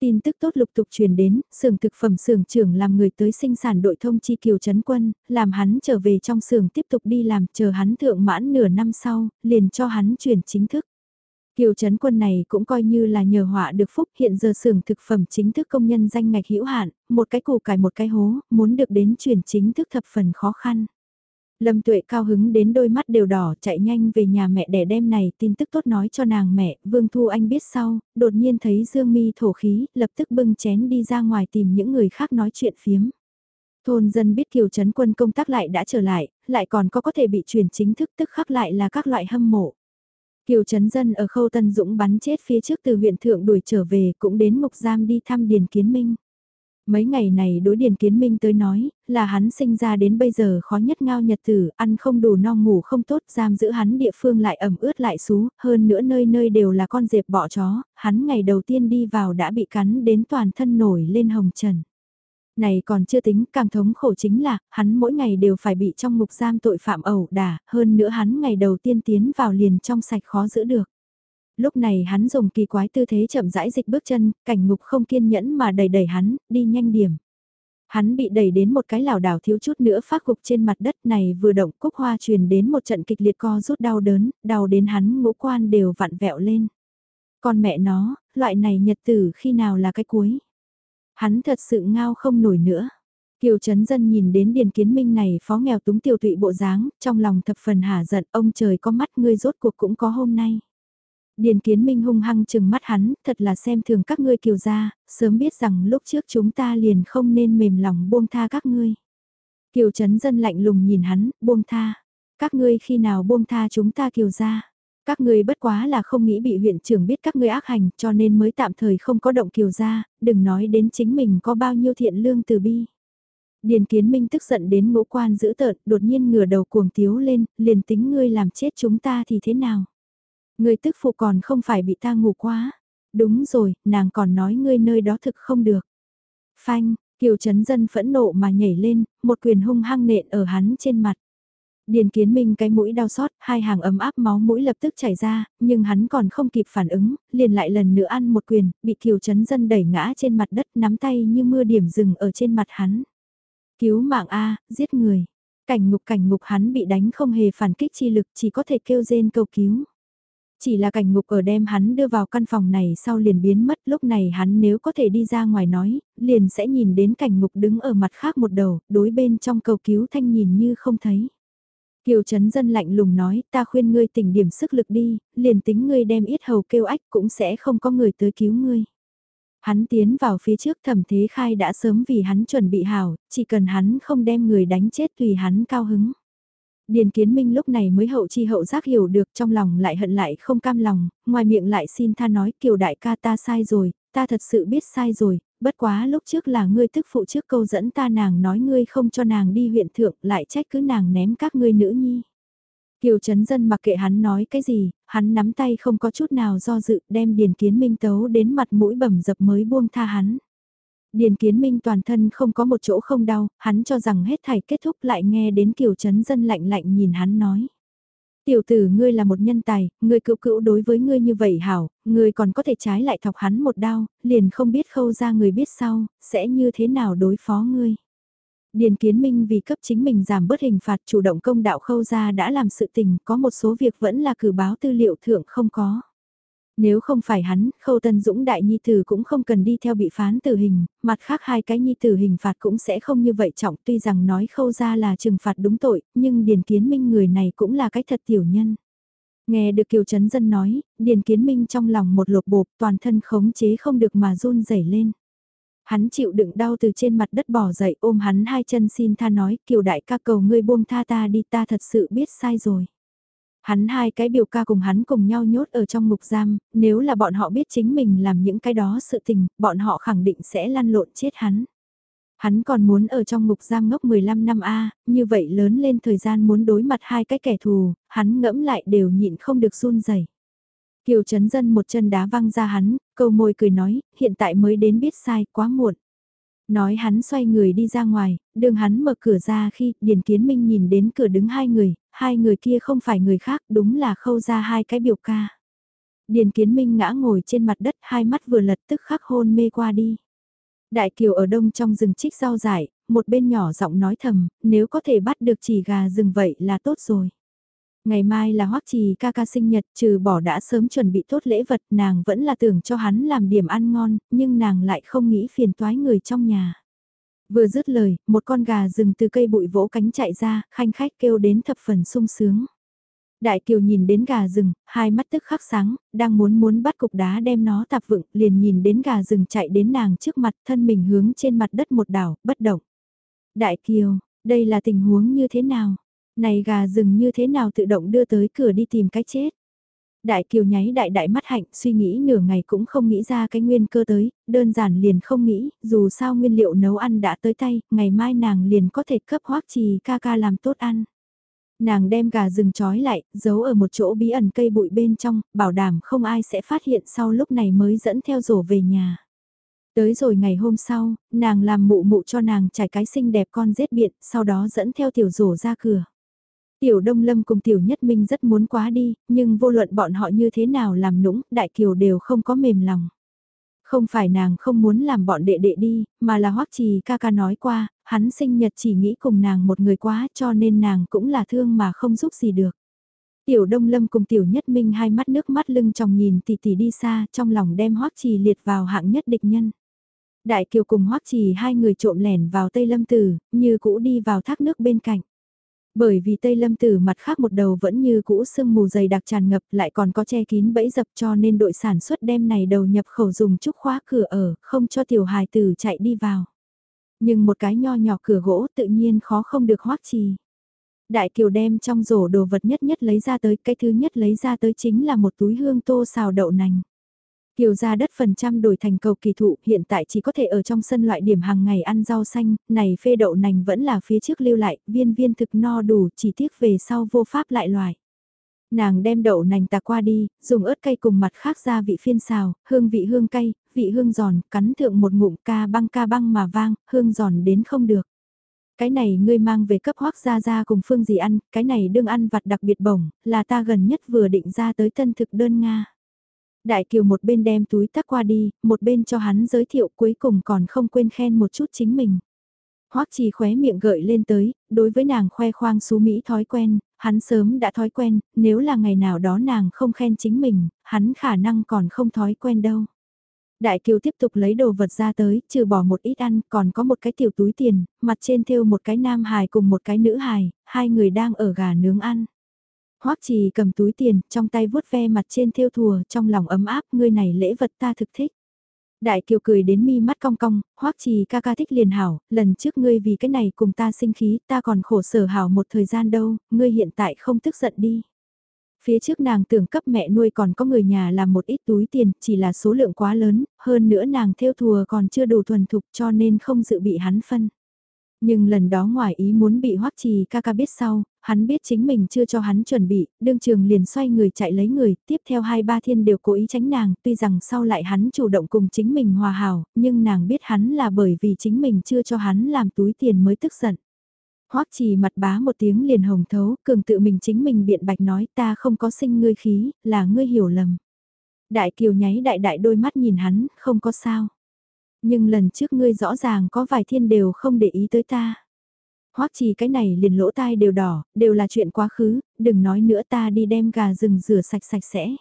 Tin tức tốt lục tục truyền đến, xưởng thực phẩm xưởng trưởng làm người tới sinh sản đội thông chi Kiều Trấn Quân, làm hắn trở về trong xưởng tiếp tục đi làm, chờ hắn thượng mãn nửa năm sau, liền cho hắn chuyển chính thức. Kiều Trấn Quân này cũng coi như là nhờ họa được phúc hiện giờ xưởng thực phẩm chính thức công nhân danh ngạch hữu hạn, một cái củ cải một cái hố, muốn được đến chuyển chính thức thập phần khó khăn. Lâm Tuệ cao hứng đến đôi mắt đều đỏ chạy nhanh về nhà mẹ để đem này tin tức tốt nói cho nàng mẹ, Vương Thu Anh biết sau, đột nhiên thấy Dương Mi thổ khí, lập tức bưng chén đi ra ngoài tìm những người khác nói chuyện phiếm. Thôn dân biết Kiều Trấn Quân công tác lại đã trở lại, lại còn có có thể bị chuyển chính thức tức khắc lại là các loại hâm mộ. Kiều Trấn Dân ở khâu Tân Dũng bắn chết phía trước từ huyện thượng đuổi trở về cũng đến mục giam đi thăm Điền Kiến Minh. Mấy ngày này đối Điền Kiến Minh tới nói, là hắn sinh ra đến bây giờ khó nhất ngao nhật tử, ăn không đủ no ngủ không tốt, giam giữ hắn địa phương lại ẩm ướt lại xú, hơn nữa nơi nơi đều là con dẹp bọ chó, hắn ngày đầu tiên đi vào đã bị cắn đến toàn thân nổi lên hồng trần. Này còn chưa tính, càng thống khổ chính là, hắn mỗi ngày đều phải bị trong ngục giam tội phạm ẩu đả, hơn nữa hắn ngày đầu tiên tiến vào liền trong sạch khó giữ được lúc này hắn dùng kỳ quái tư thế chậm rãi dịch bước chân, cảnh ngục không kiên nhẫn mà đẩy đẩy hắn, đi nhanh điểm. Hắn bị đẩy đến một cái lảo đảo thiếu chút nữa phát gục trên mặt đất này vừa động cúc hoa truyền đến một trận kịch liệt co rút đau đớn, đau đến hắn ngũ quan đều vặn vẹo lên. Con mẹ nó, loại này nhật tử khi nào là cái cuối. Hắn thật sự ngao không nổi nữa. Kiều Trấn Dân nhìn đến Điền Kiến Minh này phó nghèo túng tiểu tụy bộ dáng, trong lòng thập phần hả giận, ông trời có mắt ngươi rốt cuộc cũng có hôm nay. Điền Kiến Minh hung hăng chừng mắt hắn, thật là xem thường các ngươi kiều gia, sớm biết rằng lúc trước chúng ta liền không nên mềm lòng buông tha các ngươi. Kiều Trấn Dân lạnh lùng nhìn hắn, buông tha. Các ngươi khi nào buông tha chúng ta kiều gia? Các ngươi bất quá là không nghĩ bị huyện trưởng biết các ngươi ác hành cho nên mới tạm thời không có động kiều gia, đừng nói đến chính mình có bao nhiêu thiện lương từ bi. Điền Kiến Minh tức giận đến ngũ quan dữ tợn, đột nhiên ngửa đầu cuồng tiếu lên, liền tính ngươi làm chết chúng ta thì thế nào? Người tức phụ còn không phải bị ta ngủ quá. Đúng rồi, nàng còn nói ngươi nơi đó thực không được. Phanh, Kiều Trấn Dân phẫn nộ mà nhảy lên, một quyền hung hăng nện ở hắn trên mặt. Điền Kiến Minh cái mũi đau xót, hai hàng ấm áp máu mũi lập tức chảy ra, nhưng hắn còn không kịp phản ứng, liền lại lần nữa ăn một quyền, bị Kiều Trấn Dân đẩy ngã trên mặt đất nắm tay như mưa điểm rừng ở trên mặt hắn. Cứu mạng A, giết người. Cảnh ngục cảnh ngục hắn bị đánh không hề phản kích chi lực chỉ có thể kêu rên cầu cứu. Chỉ là cảnh ngục ở đem hắn đưa vào căn phòng này sau liền biến mất lúc này hắn nếu có thể đi ra ngoài nói, liền sẽ nhìn đến cảnh ngục đứng ở mặt khác một đầu, đối bên trong cầu cứu thanh nhìn như không thấy. Kiều Trấn Dân lạnh lùng nói, ta khuyên ngươi tỉnh điểm sức lực đi, liền tính ngươi đem ít hầu kêu ách cũng sẽ không có người tới cứu ngươi. Hắn tiến vào phía trước thẩm thế khai đã sớm vì hắn chuẩn bị hảo, chỉ cần hắn không đem người đánh chết tùy hắn cao hứng. Điền Kiến Minh lúc này mới hậu chi hậu giác hiểu được trong lòng lại hận lại không cam lòng, ngoài miệng lại xin tha nói kiều đại ca ta sai rồi, ta thật sự biết sai rồi, bất quá lúc trước là ngươi tức phụ trước câu dẫn ta nàng nói ngươi không cho nàng đi huyện thượng lại trách cứ nàng ném các ngươi nữ nhi. Kiều Trấn Dân mặc kệ hắn nói cái gì, hắn nắm tay không có chút nào do dự đem Điền Kiến Minh tấu đến mặt mũi bầm dập mới buông tha hắn. Điền Kiến Minh toàn thân không có một chỗ không đau, hắn cho rằng hết thảy kết thúc lại nghe đến Kiều Trấn Dân lạnh lạnh nhìn hắn nói. Tiểu tử ngươi là một nhân tài, ngươi cựu cữu đối với ngươi như vậy hảo, ngươi còn có thể trái lại thọc hắn một đao, liền không biết khâu ra người biết sau, sẽ như thế nào đối phó ngươi. Điền Kiến Minh vì cấp chính mình giảm bớt hình phạt chủ động công đạo khâu ra đã làm sự tình, có một số việc vẫn là cử báo tư liệu thượng không có. Nếu không phải hắn, Khâu Tân Dũng đại nhi tử cũng không cần đi theo bị phán tử hình, mặt khác hai cái nhi tử hình phạt cũng sẽ không như vậy trọng tuy rằng nói Khâu ra là trừng phạt đúng tội, nhưng Điền Kiến Minh người này cũng là cái thật tiểu nhân. Nghe được Kiều Trấn Dân nói, Điền Kiến Minh trong lòng một lột bột toàn thân khống chế không được mà run rẩy lên. Hắn chịu đựng đau từ trên mặt đất bỏ dậy ôm hắn hai chân xin tha nói Kiều đại ca cầu ngươi buông tha ta đi ta thật sự biết sai rồi. Hắn hai cái biểu ca cùng hắn cùng nhau nhốt ở trong ngục giam, nếu là bọn họ biết chính mình làm những cái đó sự tình, bọn họ khẳng định sẽ lăn lộn chết hắn. Hắn còn muốn ở trong ngục giam ngốc 15 năm A, như vậy lớn lên thời gian muốn đối mặt hai cái kẻ thù, hắn ngẫm lại đều nhịn không được run rẩy. Kiều Trấn Dân một chân đá văng ra hắn, câu môi cười nói, hiện tại mới đến biết sai, quá muộn. Nói hắn xoay người đi ra ngoài, đường hắn mở cửa ra khi Điền Kiến Minh nhìn đến cửa đứng hai người, hai người kia không phải người khác, đúng là khâu ra hai cái biểu ca. Điền Kiến Minh ngã ngồi trên mặt đất, hai mắt vừa lật tức khắc hôn mê qua đi. Đại Kiều ở đông trong rừng trích rau dại, một bên nhỏ giọng nói thầm, nếu có thể bắt được chỉ gà rừng vậy là tốt rồi. Ngày mai là hoắc trì ca ca sinh nhật, trừ bỏ đã sớm chuẩn bị tốt lễ vật, nàng vẫn là tưởng cho hắn làm điểm ăn ngon, nhưng nàng lại không nghĩ phiền toái người trong nhà. Vừa dứt lời, một con gà rừng từ cây bụi vỗ cánh chạy ra, khanh khách kêu đến thập phần sung sướng. Đại Kiều nhìn đến gà rừng, hai mắt tức khắc sáng, đang muốn muốn bắt cục đá đem nó tạp vựng, liền nhìn đến gà rừng chạy đến nàng trước mặt, thân mình hướng trên mặt đất một đảo, bất động. Đại Kiều, đây là tình huống như thế nào? Này gà rừng như thế nào tự động đưa tới cửa đi tìm cái chết? Đại Kiều nháy đại đại mắt hạnh, suy nghĩ nửa ngày cũng không nghĩ ra cái nguyên cơ tới, đơn giản liền không nghĩ, dù sao nguyên liệu nấu ăn đã tới tay, ngày mai nàng liền có thể cấp hoắc trì ca ca làm tốt ăn. Nàng đem gà rừng trói lại, giấu ở một chỗ bí ẩn cây bụi bên trong, bảo đảm không ai sẽ phát hiện sau lúc này mới dẫn theo rổ về nhà. Tới rồi ngày hôm sau, nàng làm mụ mụ cho nàng trải cái xinh đẹp con rết biện, sau đó dẫn theo tiểu rổ ra cửa. Tiểu Đông Lâm cùng Tiểu Nhất Minh rất muốn quá đi, nhưng vô luận bọn họ như thế nào làm nũng, Đại Kiều đều không có mềm lòng. Không phải nàng không muốn làm bọn đệ đệ đi, mà là hoắc trì ca ca nói qua, hắn sinh nhật chỉ nghĩ cùng nàng một người quá cho nên nàng cũng là thương mà không giúp gì được. Tiểu Đông Lâm cùng Tiểu Nhất Minh hai mắt nước mắt lưng tròng nhìn tỷ tỷ đi xa trong lòng đem hoắc trì liệt vào hạng nhất địch nhân. Đại Kiều cùng hoắc trì hai người trộm lẻn vào Tây Lâm Tử, như cũ đi vào thác nước bên cạnh. Bởi vì Tây Lâm Tử mặt khác một đầu vẫn như cũ sương mù dày đặc tràn ngập lại còn có che kín bẫy dập cho nên đội sản xuất đem này đầu nhập khẩu dùng trúc khóa cửa ở, không cho tiểu hài tử chạy đi vào. Nhưng một cái nho nhỏ cửa gỗ tự nhiên khó không được hoác trì. Đại Kiều đem trong rổ đồ vật nhất nhất lấy ra tới, cái thứ nhất lấy ra tới chính là một túi hương tô xào đậu nành. Kiều ra đất phần trăm đổi thành cầu kỳ thụ, hiện tại chỉ có thể ở trong sân loại điểm hàng ngày ăn rau xanh, này phê đậu nành vẫn là phía trước lưu lại, viên viên thực no đủ, chỉ tiếc về sau vô pháp lại loại. Nàng đem đậu nành tạc qua đi, dùng ớt cay cùng mặt khác gia vị phiên xào, hương vị hương cay, vị hương giòn, cắn thượng một ngụm ca băng ca băng mà vang, hương giòn đến không được. Cái này ngươi mang về cấp hoác ra ra cùng phương gì ăn, cái này đương ăn vặt đặc biệt bổng, là ta gần nhất vừa định ra tới tân thực đơn Nga. Đại Kiều một bên đem túi tắc qua đi, một bên cho hắn giới thiệu cuối cùng còn không quên khen một chút chính mình. Hoắc Trì khóe miệng gợi lên tới, đối với nàng khoe khoang xú Mỹ thói quen, hắn sớm đã thói quen, nếu là ngày nào đó nàng không khen chính mình, hắn khả năng còn không thói quen đâu. Đại Kiều tiếp tục lấy đồ vật ra tới, trừ bỏ một ít ăn, còn có một cái tiểu túi tiền, mặt trên thêu một cái nam hài cùng một cái nữ hài, hai người đang ở gà nướng ăn. Hoắc Trì cầm túi tiền, trong tay vuốt ve mặt trên thêu thùa, trong lòng ấm áp, ngươi này lễ vật ta thực thích. Đại Kiều cười đến mi mắt cong cong, Hoắc Trì ca ca thích liền hảo, lần trước ngươi vì cái này cùng ta sinh khí, ta còn khổ sở hảo một thời gian đâu, ngươi hiện tại không tức giận đi. Phía trước nàng tưởng cấp mẹ nuôi còn có người nhà làm một ít túi tiền, chỉ là số lượng quá lớn, hơn nữa nàng theo thùa còn chưa đủ thuần thục cho nên không dự bị hắn phân. Nhưng lần đó ngoài ý muốn bị hoắc trì ca ca biết sau, hắn biết chính mình chưa cho hắn chuẩn bị, đương trường liền xoay người chạy lấy người, tiếp theo hai ba thiên đều cố ý tránh nàng, tuy rằng sau lại hắn chủ động cùng chính mình hòa hảo, nhưng nàng biết hắn là bởi vì chính mình chưa cho hắn làm túi tiền mới tức giận. Hoắc trì mặt bá một tiếng liền hồng thấu, cường tự mình chính mình biện bạch nói ta không có sinh ngươi khí, là ngươi hiểu lầm. Đại kiều nháy đại đại đôi mắt nhìn hắn, không có sao. Nhưng lần trước ngươi rõ ràng có vài thiên đều không để ý tới ta. Hoắc trì cái này liền lỗ tai đều đỏ, đều là chuyện quá khứ, đừng nói nữa ta đi đem gà rừng rửa sạch sạch sẽ.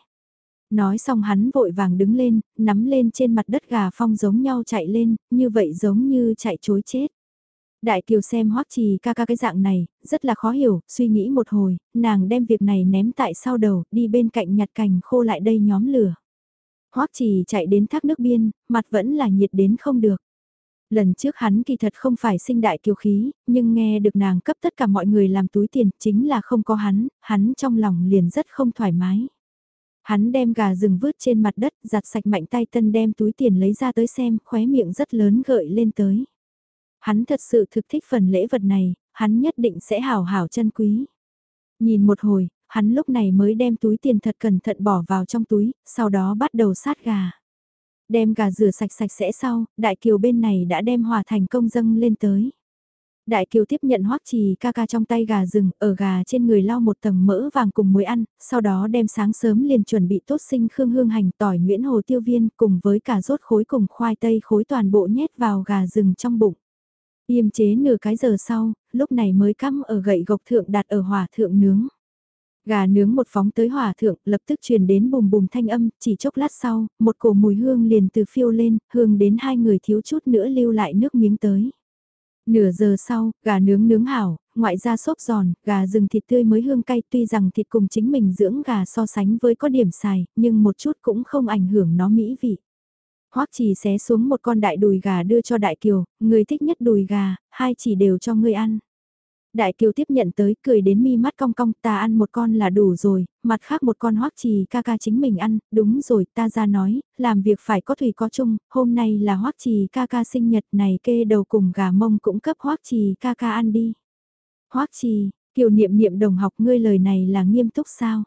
Nói xong hắn vội vàng đứng lên, nắm lên trên mặt đất gà phong giống nhau chạy lên, như vậy giống như chạy chối chết. Đại Kiều xem Hoắc Trì ca ca cái dạng này, rất là khó hiểu, suy nghĩ một hồi, nàng đem việc này ném tại sau đầu, đi bên cạnh nhặt cành khô lại đây nhóm lửa. Hoắc Trì chạy đến thác nước biên, mặt vẫn là nhiệt đến không được. Lần trước hắn kỳ thật không phải sinh đại kiều khí, nhưng nghe được nàng cấp tất cả mọi người làm túi tiền, chính là không có hắn, hắn trong lòng liền rất không thoải mái. Hắn đem gà rừng vứt trên mặt đất, giặt sạch mạnh tay tân đem túi tiền lấy ra tới xem, khóe miệng rất lớn gợi lên tới. Hắn thật sự thực thích phần lễ vật này, hắn nhất định sẽ hào hảo chân quý. Nhìn một hồi, hắn lúc này mới đem túi tiền thật cẩn thận bỏ vào trong túi, sau đó bắt đầu sát gà. Đem gà rửa sạch sạch sẽ sau, đại kiều bên này đã đem hòa thành công dâng lên tới. Đại kiều tiếp nhận hoắc trì ca ca trong tay gà rừng, ở gà trên người lau một tầng mỡ vàng cùng muối ăn, sau đó đem sáng sớm liền chuẩn bị tốt sinh khương hương hành tỏi nguyễn hồ tiêu viên cùng với cả rốt khối cùng khoai tây khối toàn bộ nhét vào gà rừng trong bụng. Yêm chế nửa cái giờ sau, lúc này mới cắm ở gậy gộc thượng đặt ở hỏa thượng nướng. Gà nướng một phóng tới hỏa thượng, lập tức truyền đến bùm bùm thanh âm, chỉ chốc lát sau, một cổ mùi hương liền từ phiêu lên, hương đến hai người thiếu chút nữa lưu lại nước miếng tới. Nửa giờ sau, gà nướng nướng hảo, ngoại ra xốp giòn, gà rừng thịt tươi mới hương cay tuy rằng thịt cùng chính mình dưỡng gà so sánh với có điểm xài, nhưng một chút cũng không ảnh hưởng nó mỹ vị. Hoắc chỉ xé xuống một con đại đùi gà đưa cho đại kiều, người thích nhất đùi gà, hai chỉ đều cho ngươi ăn. Đại kiều tiếp nhận tới cười đến mi mắt cong cong ta ăn một con là đủ rồi, mặt khác một con hoắc trì ca ca chính mình ăn, đúng rồi ta ra nói, làm việc phải có thủy có chung, hôm nay là hoắc trì ca ca sinh nhật này kê đầu cùng gà mông cũng cấp hoắc trì ca ca ăn đi. hoắc trì, kiều niệm niệm đồng học ngươi lời này là nghiêm túc sao?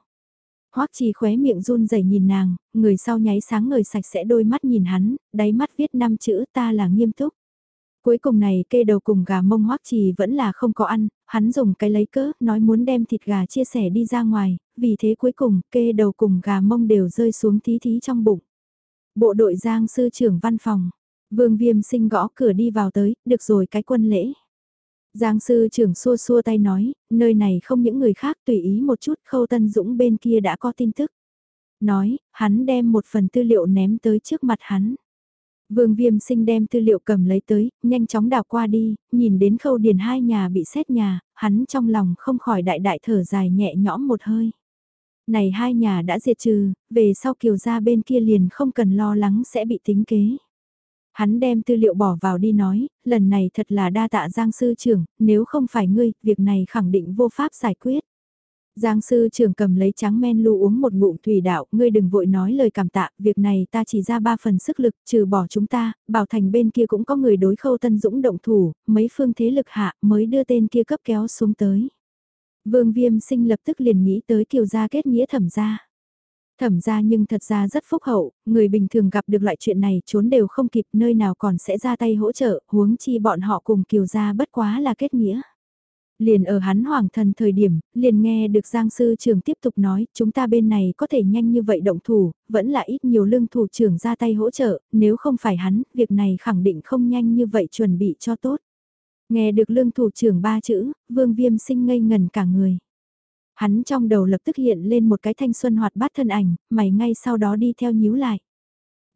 Hoắc Trì khóe miệng run rẩy nhìn nàng, người sau nháy sáng người sạch sẽ đôi mắt nhìn hắn, đáy mắt viết năm chữ ta là nghiêm túc. Cuối cùng này kê đầu cùng gà mông Hoắc Trì vẫn là không có ăn, hắn dùng cái lấy cớ, nói muốn đem thịt gà chia sẻ đi ra ngoài, vì thế cuối cùng kê đầu cùng gà mông đều rơi xuống thí thí trong bụng. Bộ đội giang sư trưởng văn phòng, vương viêm sinh gõ cửa đi vào tới, được rồi cái quân lễ. Giang sư trưởng xua xua tay nói, nơi này không những người khác tùy ý một chút khâu tân dũng bên kia đã có tin tức. Nói, hắn đem một phần tư liệu ném tới trước mặt hắn. Vương viêm sinh đem tư liệu cầm lấy tới, nhanh chóng đào qua đi, nhìn đến khâu điền hai nhà bị xét nhà, hắn trong lòng không khỏi đại đại thở dài nhẹ nhõm một hơi. Này hai nhà đã diệt trừ, về sau kiều gia bên kia liền không cần lo lắng sẽ bị tính kế. Hắn đem tư liệu bỏ vào đi nói, lần này thật là đa tạ Giang sư trưởng, nếu không phải ngươi, việc này khẳng định vô pháp giải quyết. Giang sư trưởng cầm lấy trắng men lu uống một ngụm thủy đạo, ngươi đừng vội nói lời cảm tạ, việc này ta chỉ ra ba phần sức lực, trừ bỏ chúng ta, bảo thành bên kia cũng có người đối khâu tân dũng động thủ, mấy phương thế lực hạ mới đưa tên kia cấp kéo xuống tới. Vương viêm sinh lập tức liền nghĩ tới kiều gia kết nghĩa thẩm gia. Thẩm ra nhưng thật ra rất phúc hậu, người bình thường gặp được loại chuyện này trốn đều không kịp nơi nào còn sẽ ra tay hỗ trợ, huống chi bọn họ cùng kiều gia bất quá là kết nghĩa. Liền ở hắn hoàng thần thời điểm, liền nghe được Giang sư trường tiếp tục nói, chúng ta bên này có thể nhanh như vậy động thủ, vẫn là ít nhiều lương thủ trưởng ra tay hỗ trợ, nếu không phải hắn, việc này khẳng định không nhanh như vậy chuẩn bị cho tốt. Nghe được lương thủ trưởng ba chữ, vương viêm sinh ngây ngần cả người. Hắn trong đầu lập tức hiện lên một cái thanh xuân hoạt bát thân ảnh, mày ngay sau đó đi theo nhíu lại.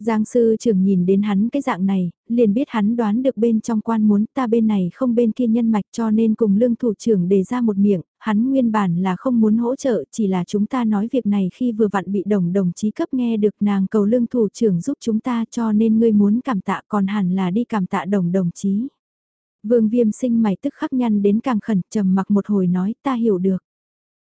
Giang sư trưởng nhìn đến hắn cái dạng này, liền biết hắn đoán được bên trong quan muốn ta bên này không bên kia nhân mạch cho nên cùng lương thủ trưởng đề ra một miệng, hắn nguyên bản là không muốn hỗ trợ chỉ là chúng ta nói việc này khi vừa vặn bị đồng đồng chí cấp nghe được nàng cầu lương thủ trưởng giúp chúng ta cho nên ngươi muốn cảm tạ còn hẳn là đi cảm tạ đồng đồng chí. Vương viêm sinh mày tức khắc nhăn đến càng khẩn trầm mặc một hồi nói ta hiểu được.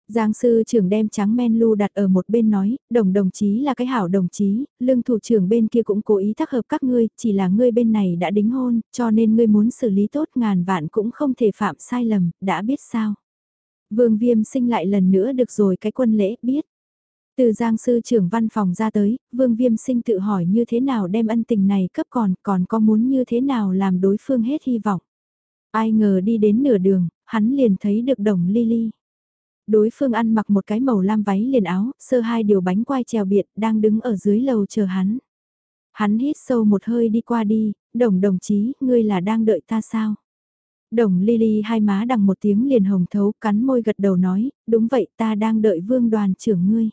Giang sư trưởng đem trắng men lu đặt ở một bên nói, đồng đồng chí là cái hảo đồng chí, lương thủ trưởng bên kia cũng cố ý tác hợp các ngươi, chỉ là ngươi bên này đã đính hôn, cho nên ngươi muốn xử lý tốt ngàn vạn cũng không thể phạm sai lầm, đã biết sao. Vương viêm sinh lại lần nữa được rồi cái quân lễ, biết. Từ giang sư trưởng văn phòng ra tới, vương viêm sinh tự hỏi như thế nào đem ân tình này cấp còn, còn có muốn như thế nào làm đối phương hết hy vọng. Ai ngờ đi đến nửa đường, hắn liền thấy được đồng Lily đối phương ăn mặc một cái màu lam váy liền áo, sơ hai điều bánh quai trèo biệt, đang đứng ở dưới lầu chờ hắn. Hắn hít sâu một hơi đi qua đi, đồng đồng chí, ngươi là đang đợi ta sao? Đồng Lily hai má đằng một tiếng liền hồng thấu, cắn môi gật đầu nói, đúng vậy ta đang đợi vương đoàn trưởng ngươi.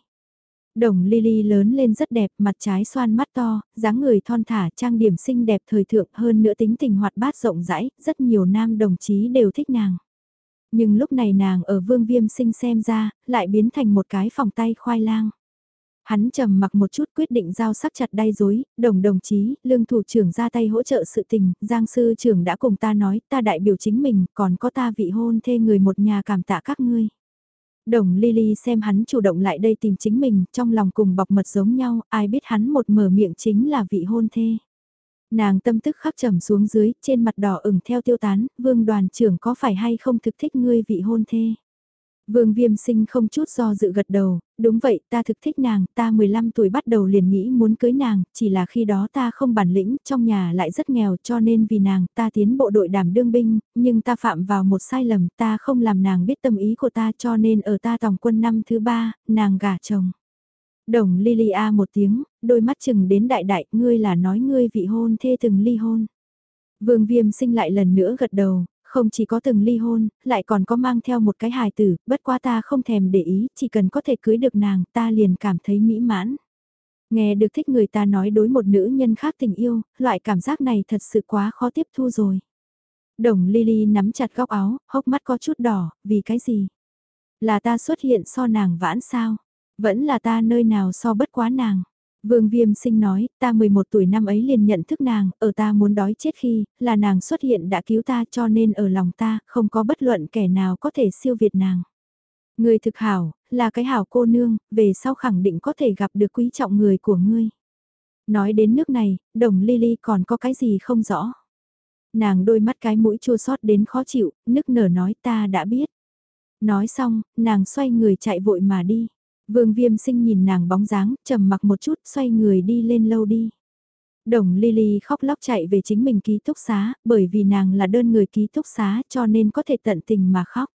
Đồng Lily lớn lên rất đẹp, mặt trái xoan mắt to, dáng người thon thả, trang điểm xinh đẹp thời thượng hơn nữa tính tình hoạt bát rộng rãi, rất nhiều nam đồng chí đều thích nàng. Nhưng lúc này nàng ở vương viêm sinh xem ra, lại biến thành một cái phòng tay khoai lang. Hắn trầm mặc một chút quyết định giao sắc chặt đay dối, đồng đồng chí, lương thủ trưởng ra tay hỗ trợ sự tình, giang sư trưởng đã cùng ta nói, ta đại biểu chính mình, còn có ta vị hôn thê người một nhà cảm tạ các ngươi. Đồng Lily xem hắn chủ động lại đây tìm chính mình, trong lòng cùng bọc mật giống nhau, ai biết hắn một mở miệng chính là vị hôn thê. Nàng tâm tức khắc trầm xuống dưới, trên mặt đỏ ửng theo tiêu tán, vương đoàn trưởng có phải hay không thực thích ngươi vị hôn thê. Vương Viêm Sinh không chút do dự gật đầu, đúng vậy ta thực thích nàng, ta 15 tuổi bắt đầu liền nghĩ muốn cưới nàng, chỉ là khi đó ta không bản lĩnh, trong nhà lại rất nghèo cho nên vì nàng ta tiến bộ đội đảm đương binh, nhưng ta phạm vào một sai lầm, ta không làm nàng biết tâm ý của ta cho nên ở ta tòng quân năm thứ ba, nàng gả chồng. Đồng Lilia một tiếng, đôi mắt chừng đến đại đại, ngươi là nói ngươi vị hôn thê từng ly hôn. Vương Viêm sinh lại lần nữa gật đầu, không chỉ có từng ly hôn, lại còn có mang theo một cái hài tử, bất quá ta không thèm để ý, chỉ cần có thể cưới được nàng, ta liền cảm thấy mỹ mãn. Nghe được thích người ta nói đối một nữ nhân khác tình yêu, loại cảm giác này thật sự quá khó tiếp thu rồi. Đồng Lily nắm chặt góc áo, hốc mắt có chút đỏ, vì cái gì? Là ta xuất hiện so nàng vãn sao? Vẫn là ta nơi nào so bất quá nàng? Vương Viêm Sinh nói, ta 11 tuổi năm ấy liền nhận thức nàng, ở ta muốn đói chết khi, là nàng xuất hiện đã cứu ta cho nên ở lòng ta, không có bất luận kẻ nào có thể siêu việt nàng. Người thực hảo, là cái hảo cô nương, về sau khẳng định có thể gặp được quý trọng người của ngươi. Nói đến nước này, đồng Lily còn có cái gì không rõ. Nàng đôi mắt cái mũi chua xót đến khó chịu, nức nở nói ta đã biết. Nói xong, nàng xoay người chạy vội mà đi. Vương Viêm Sinh nhìn nàng bóng dáng, trầm mặc một chút, xoay người đi lên lâu đi. Đồng Lily khóc lóc chạy về chính mình ký túc xá, bởi vì nàng là đơn người ký túc xá cho nên có thể tận tình mà khóc.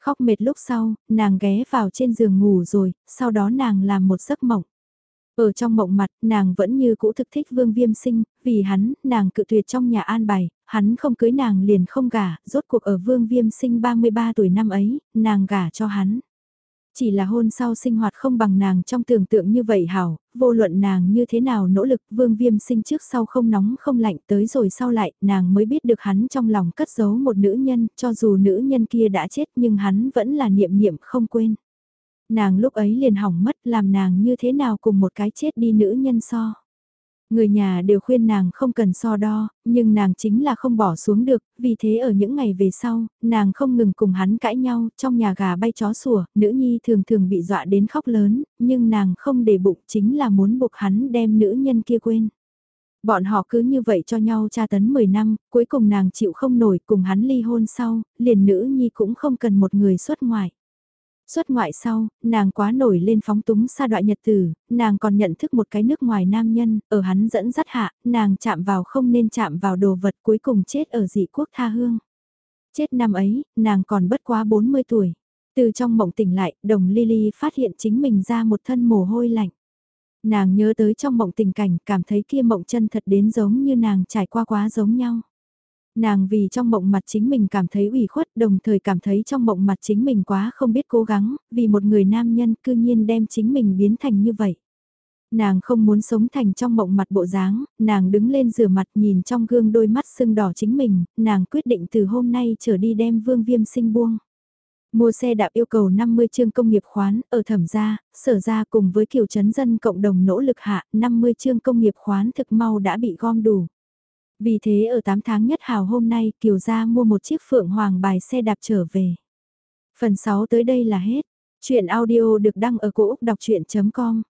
Khóc mệt lúc sau, nàng ghé vào trên giường ngủ rồi, sau đó nàng làm một giấc mộng. Ở trong mộng mặt, nàng vẫn như cũ thực thích vương viêm sinh, vì hắn, nàng cự tuyệt trong nhà an bài, hắn không cưới nàng liền không gả, rốt cuộc ở vương viêm sinh 33 tuổi năm ấy, nàng gả cho hắn. Chỉ là hôn sau sinh hoạt không bằng nàng trong tưởng tượng như vậy hảo, vô luận nàng như thế nào nỗ lực vương viêm sinh trước sau không nóng không lạnh tới rồi sau lại nàng mới biết được hắn trong lòng cất giấu một nữ nhân cho dù nữ nhân kia đã chết nhưng hắn vẫn là niệm niệm không quên. Nàng lúc ấy liền hỏng mất làm nàng như thế nào cùng một cái chết đi nữ nhân so. Người nhà đều khuyên nàng không cần so đo, nhưng nàng chính là không bỏ xuống được, vì thế ở những ngày về sau, nàng không ngừng cùng hắn cãi nhau, trong nhà gà bay chó sủa, nữ nhi thường thường bị dọa đến khóc lớn, nhưng nàng không để bụng chính là muốn buộc hắn đem nữ nhân kia quên. Bọn họ cứ như vậy cho nhau tra tấn 10 năm, cuối cùng nàng chịu không nổi cùng hắn ly hôn sau, liền nữ nhi cũng không cần một người xuất ngoại. Xuất ngoại sau, nàng quá nổi lên phóng túng xa đoạn nhật tử, nàng còn nhận thức một cái nước ngoài nam nhân, ở hắn dẫn dắt hạ, nàng chạm vào không nên chạm vào đồ vật cuối cùng chết ở dị quốc tha hương. Chết năm ấy, nàng còn bất quá 40 tuổi. Từ trong mộng tỉnh lại, đồng Lily phát hiện chính mình ra một thân mồ hôi lạnh. Nàng nhớ tới trong mộng tình cảnh, cảm thấy kia mộng chân thật đến giống như nàng trải qua quá giống nhau. Nàng vì trong mộng mặt chính mình cảm thấy ủy khuất đồng thời cảm thấy trong mộng mặt chính mình quá không biết cố gắng, vì một người nam nhân cư nhiên đem chính mình biến thành như vậy. Nàng không muốn sống thành trong mộng mặt bộ dáng, nàng đứng lên rửa mặt nhìn trong gương đôi mắt sưng đỏ chính mình, nàng quyết định từ hôm nay trở đi đem vương viêm sinh buông. Mua xe đạp yêu cầu 50 chương công nghiệp khoán, ở thẩm gia, sở gia cùng với kiều chấn dân cộng đồng nỗ lực hạ, 50 chương công nghiệp khoán thực mau đã bị gom đủ. Vì thế ở 8 tháng nhất hào hôm nay, Kiều Gia mua một chiếc phượng hoàng bài xe đạp trở về. Phần 6 tới đây là hết. Chuyện audio được đăng ở cổ Úc đọc chuyện.com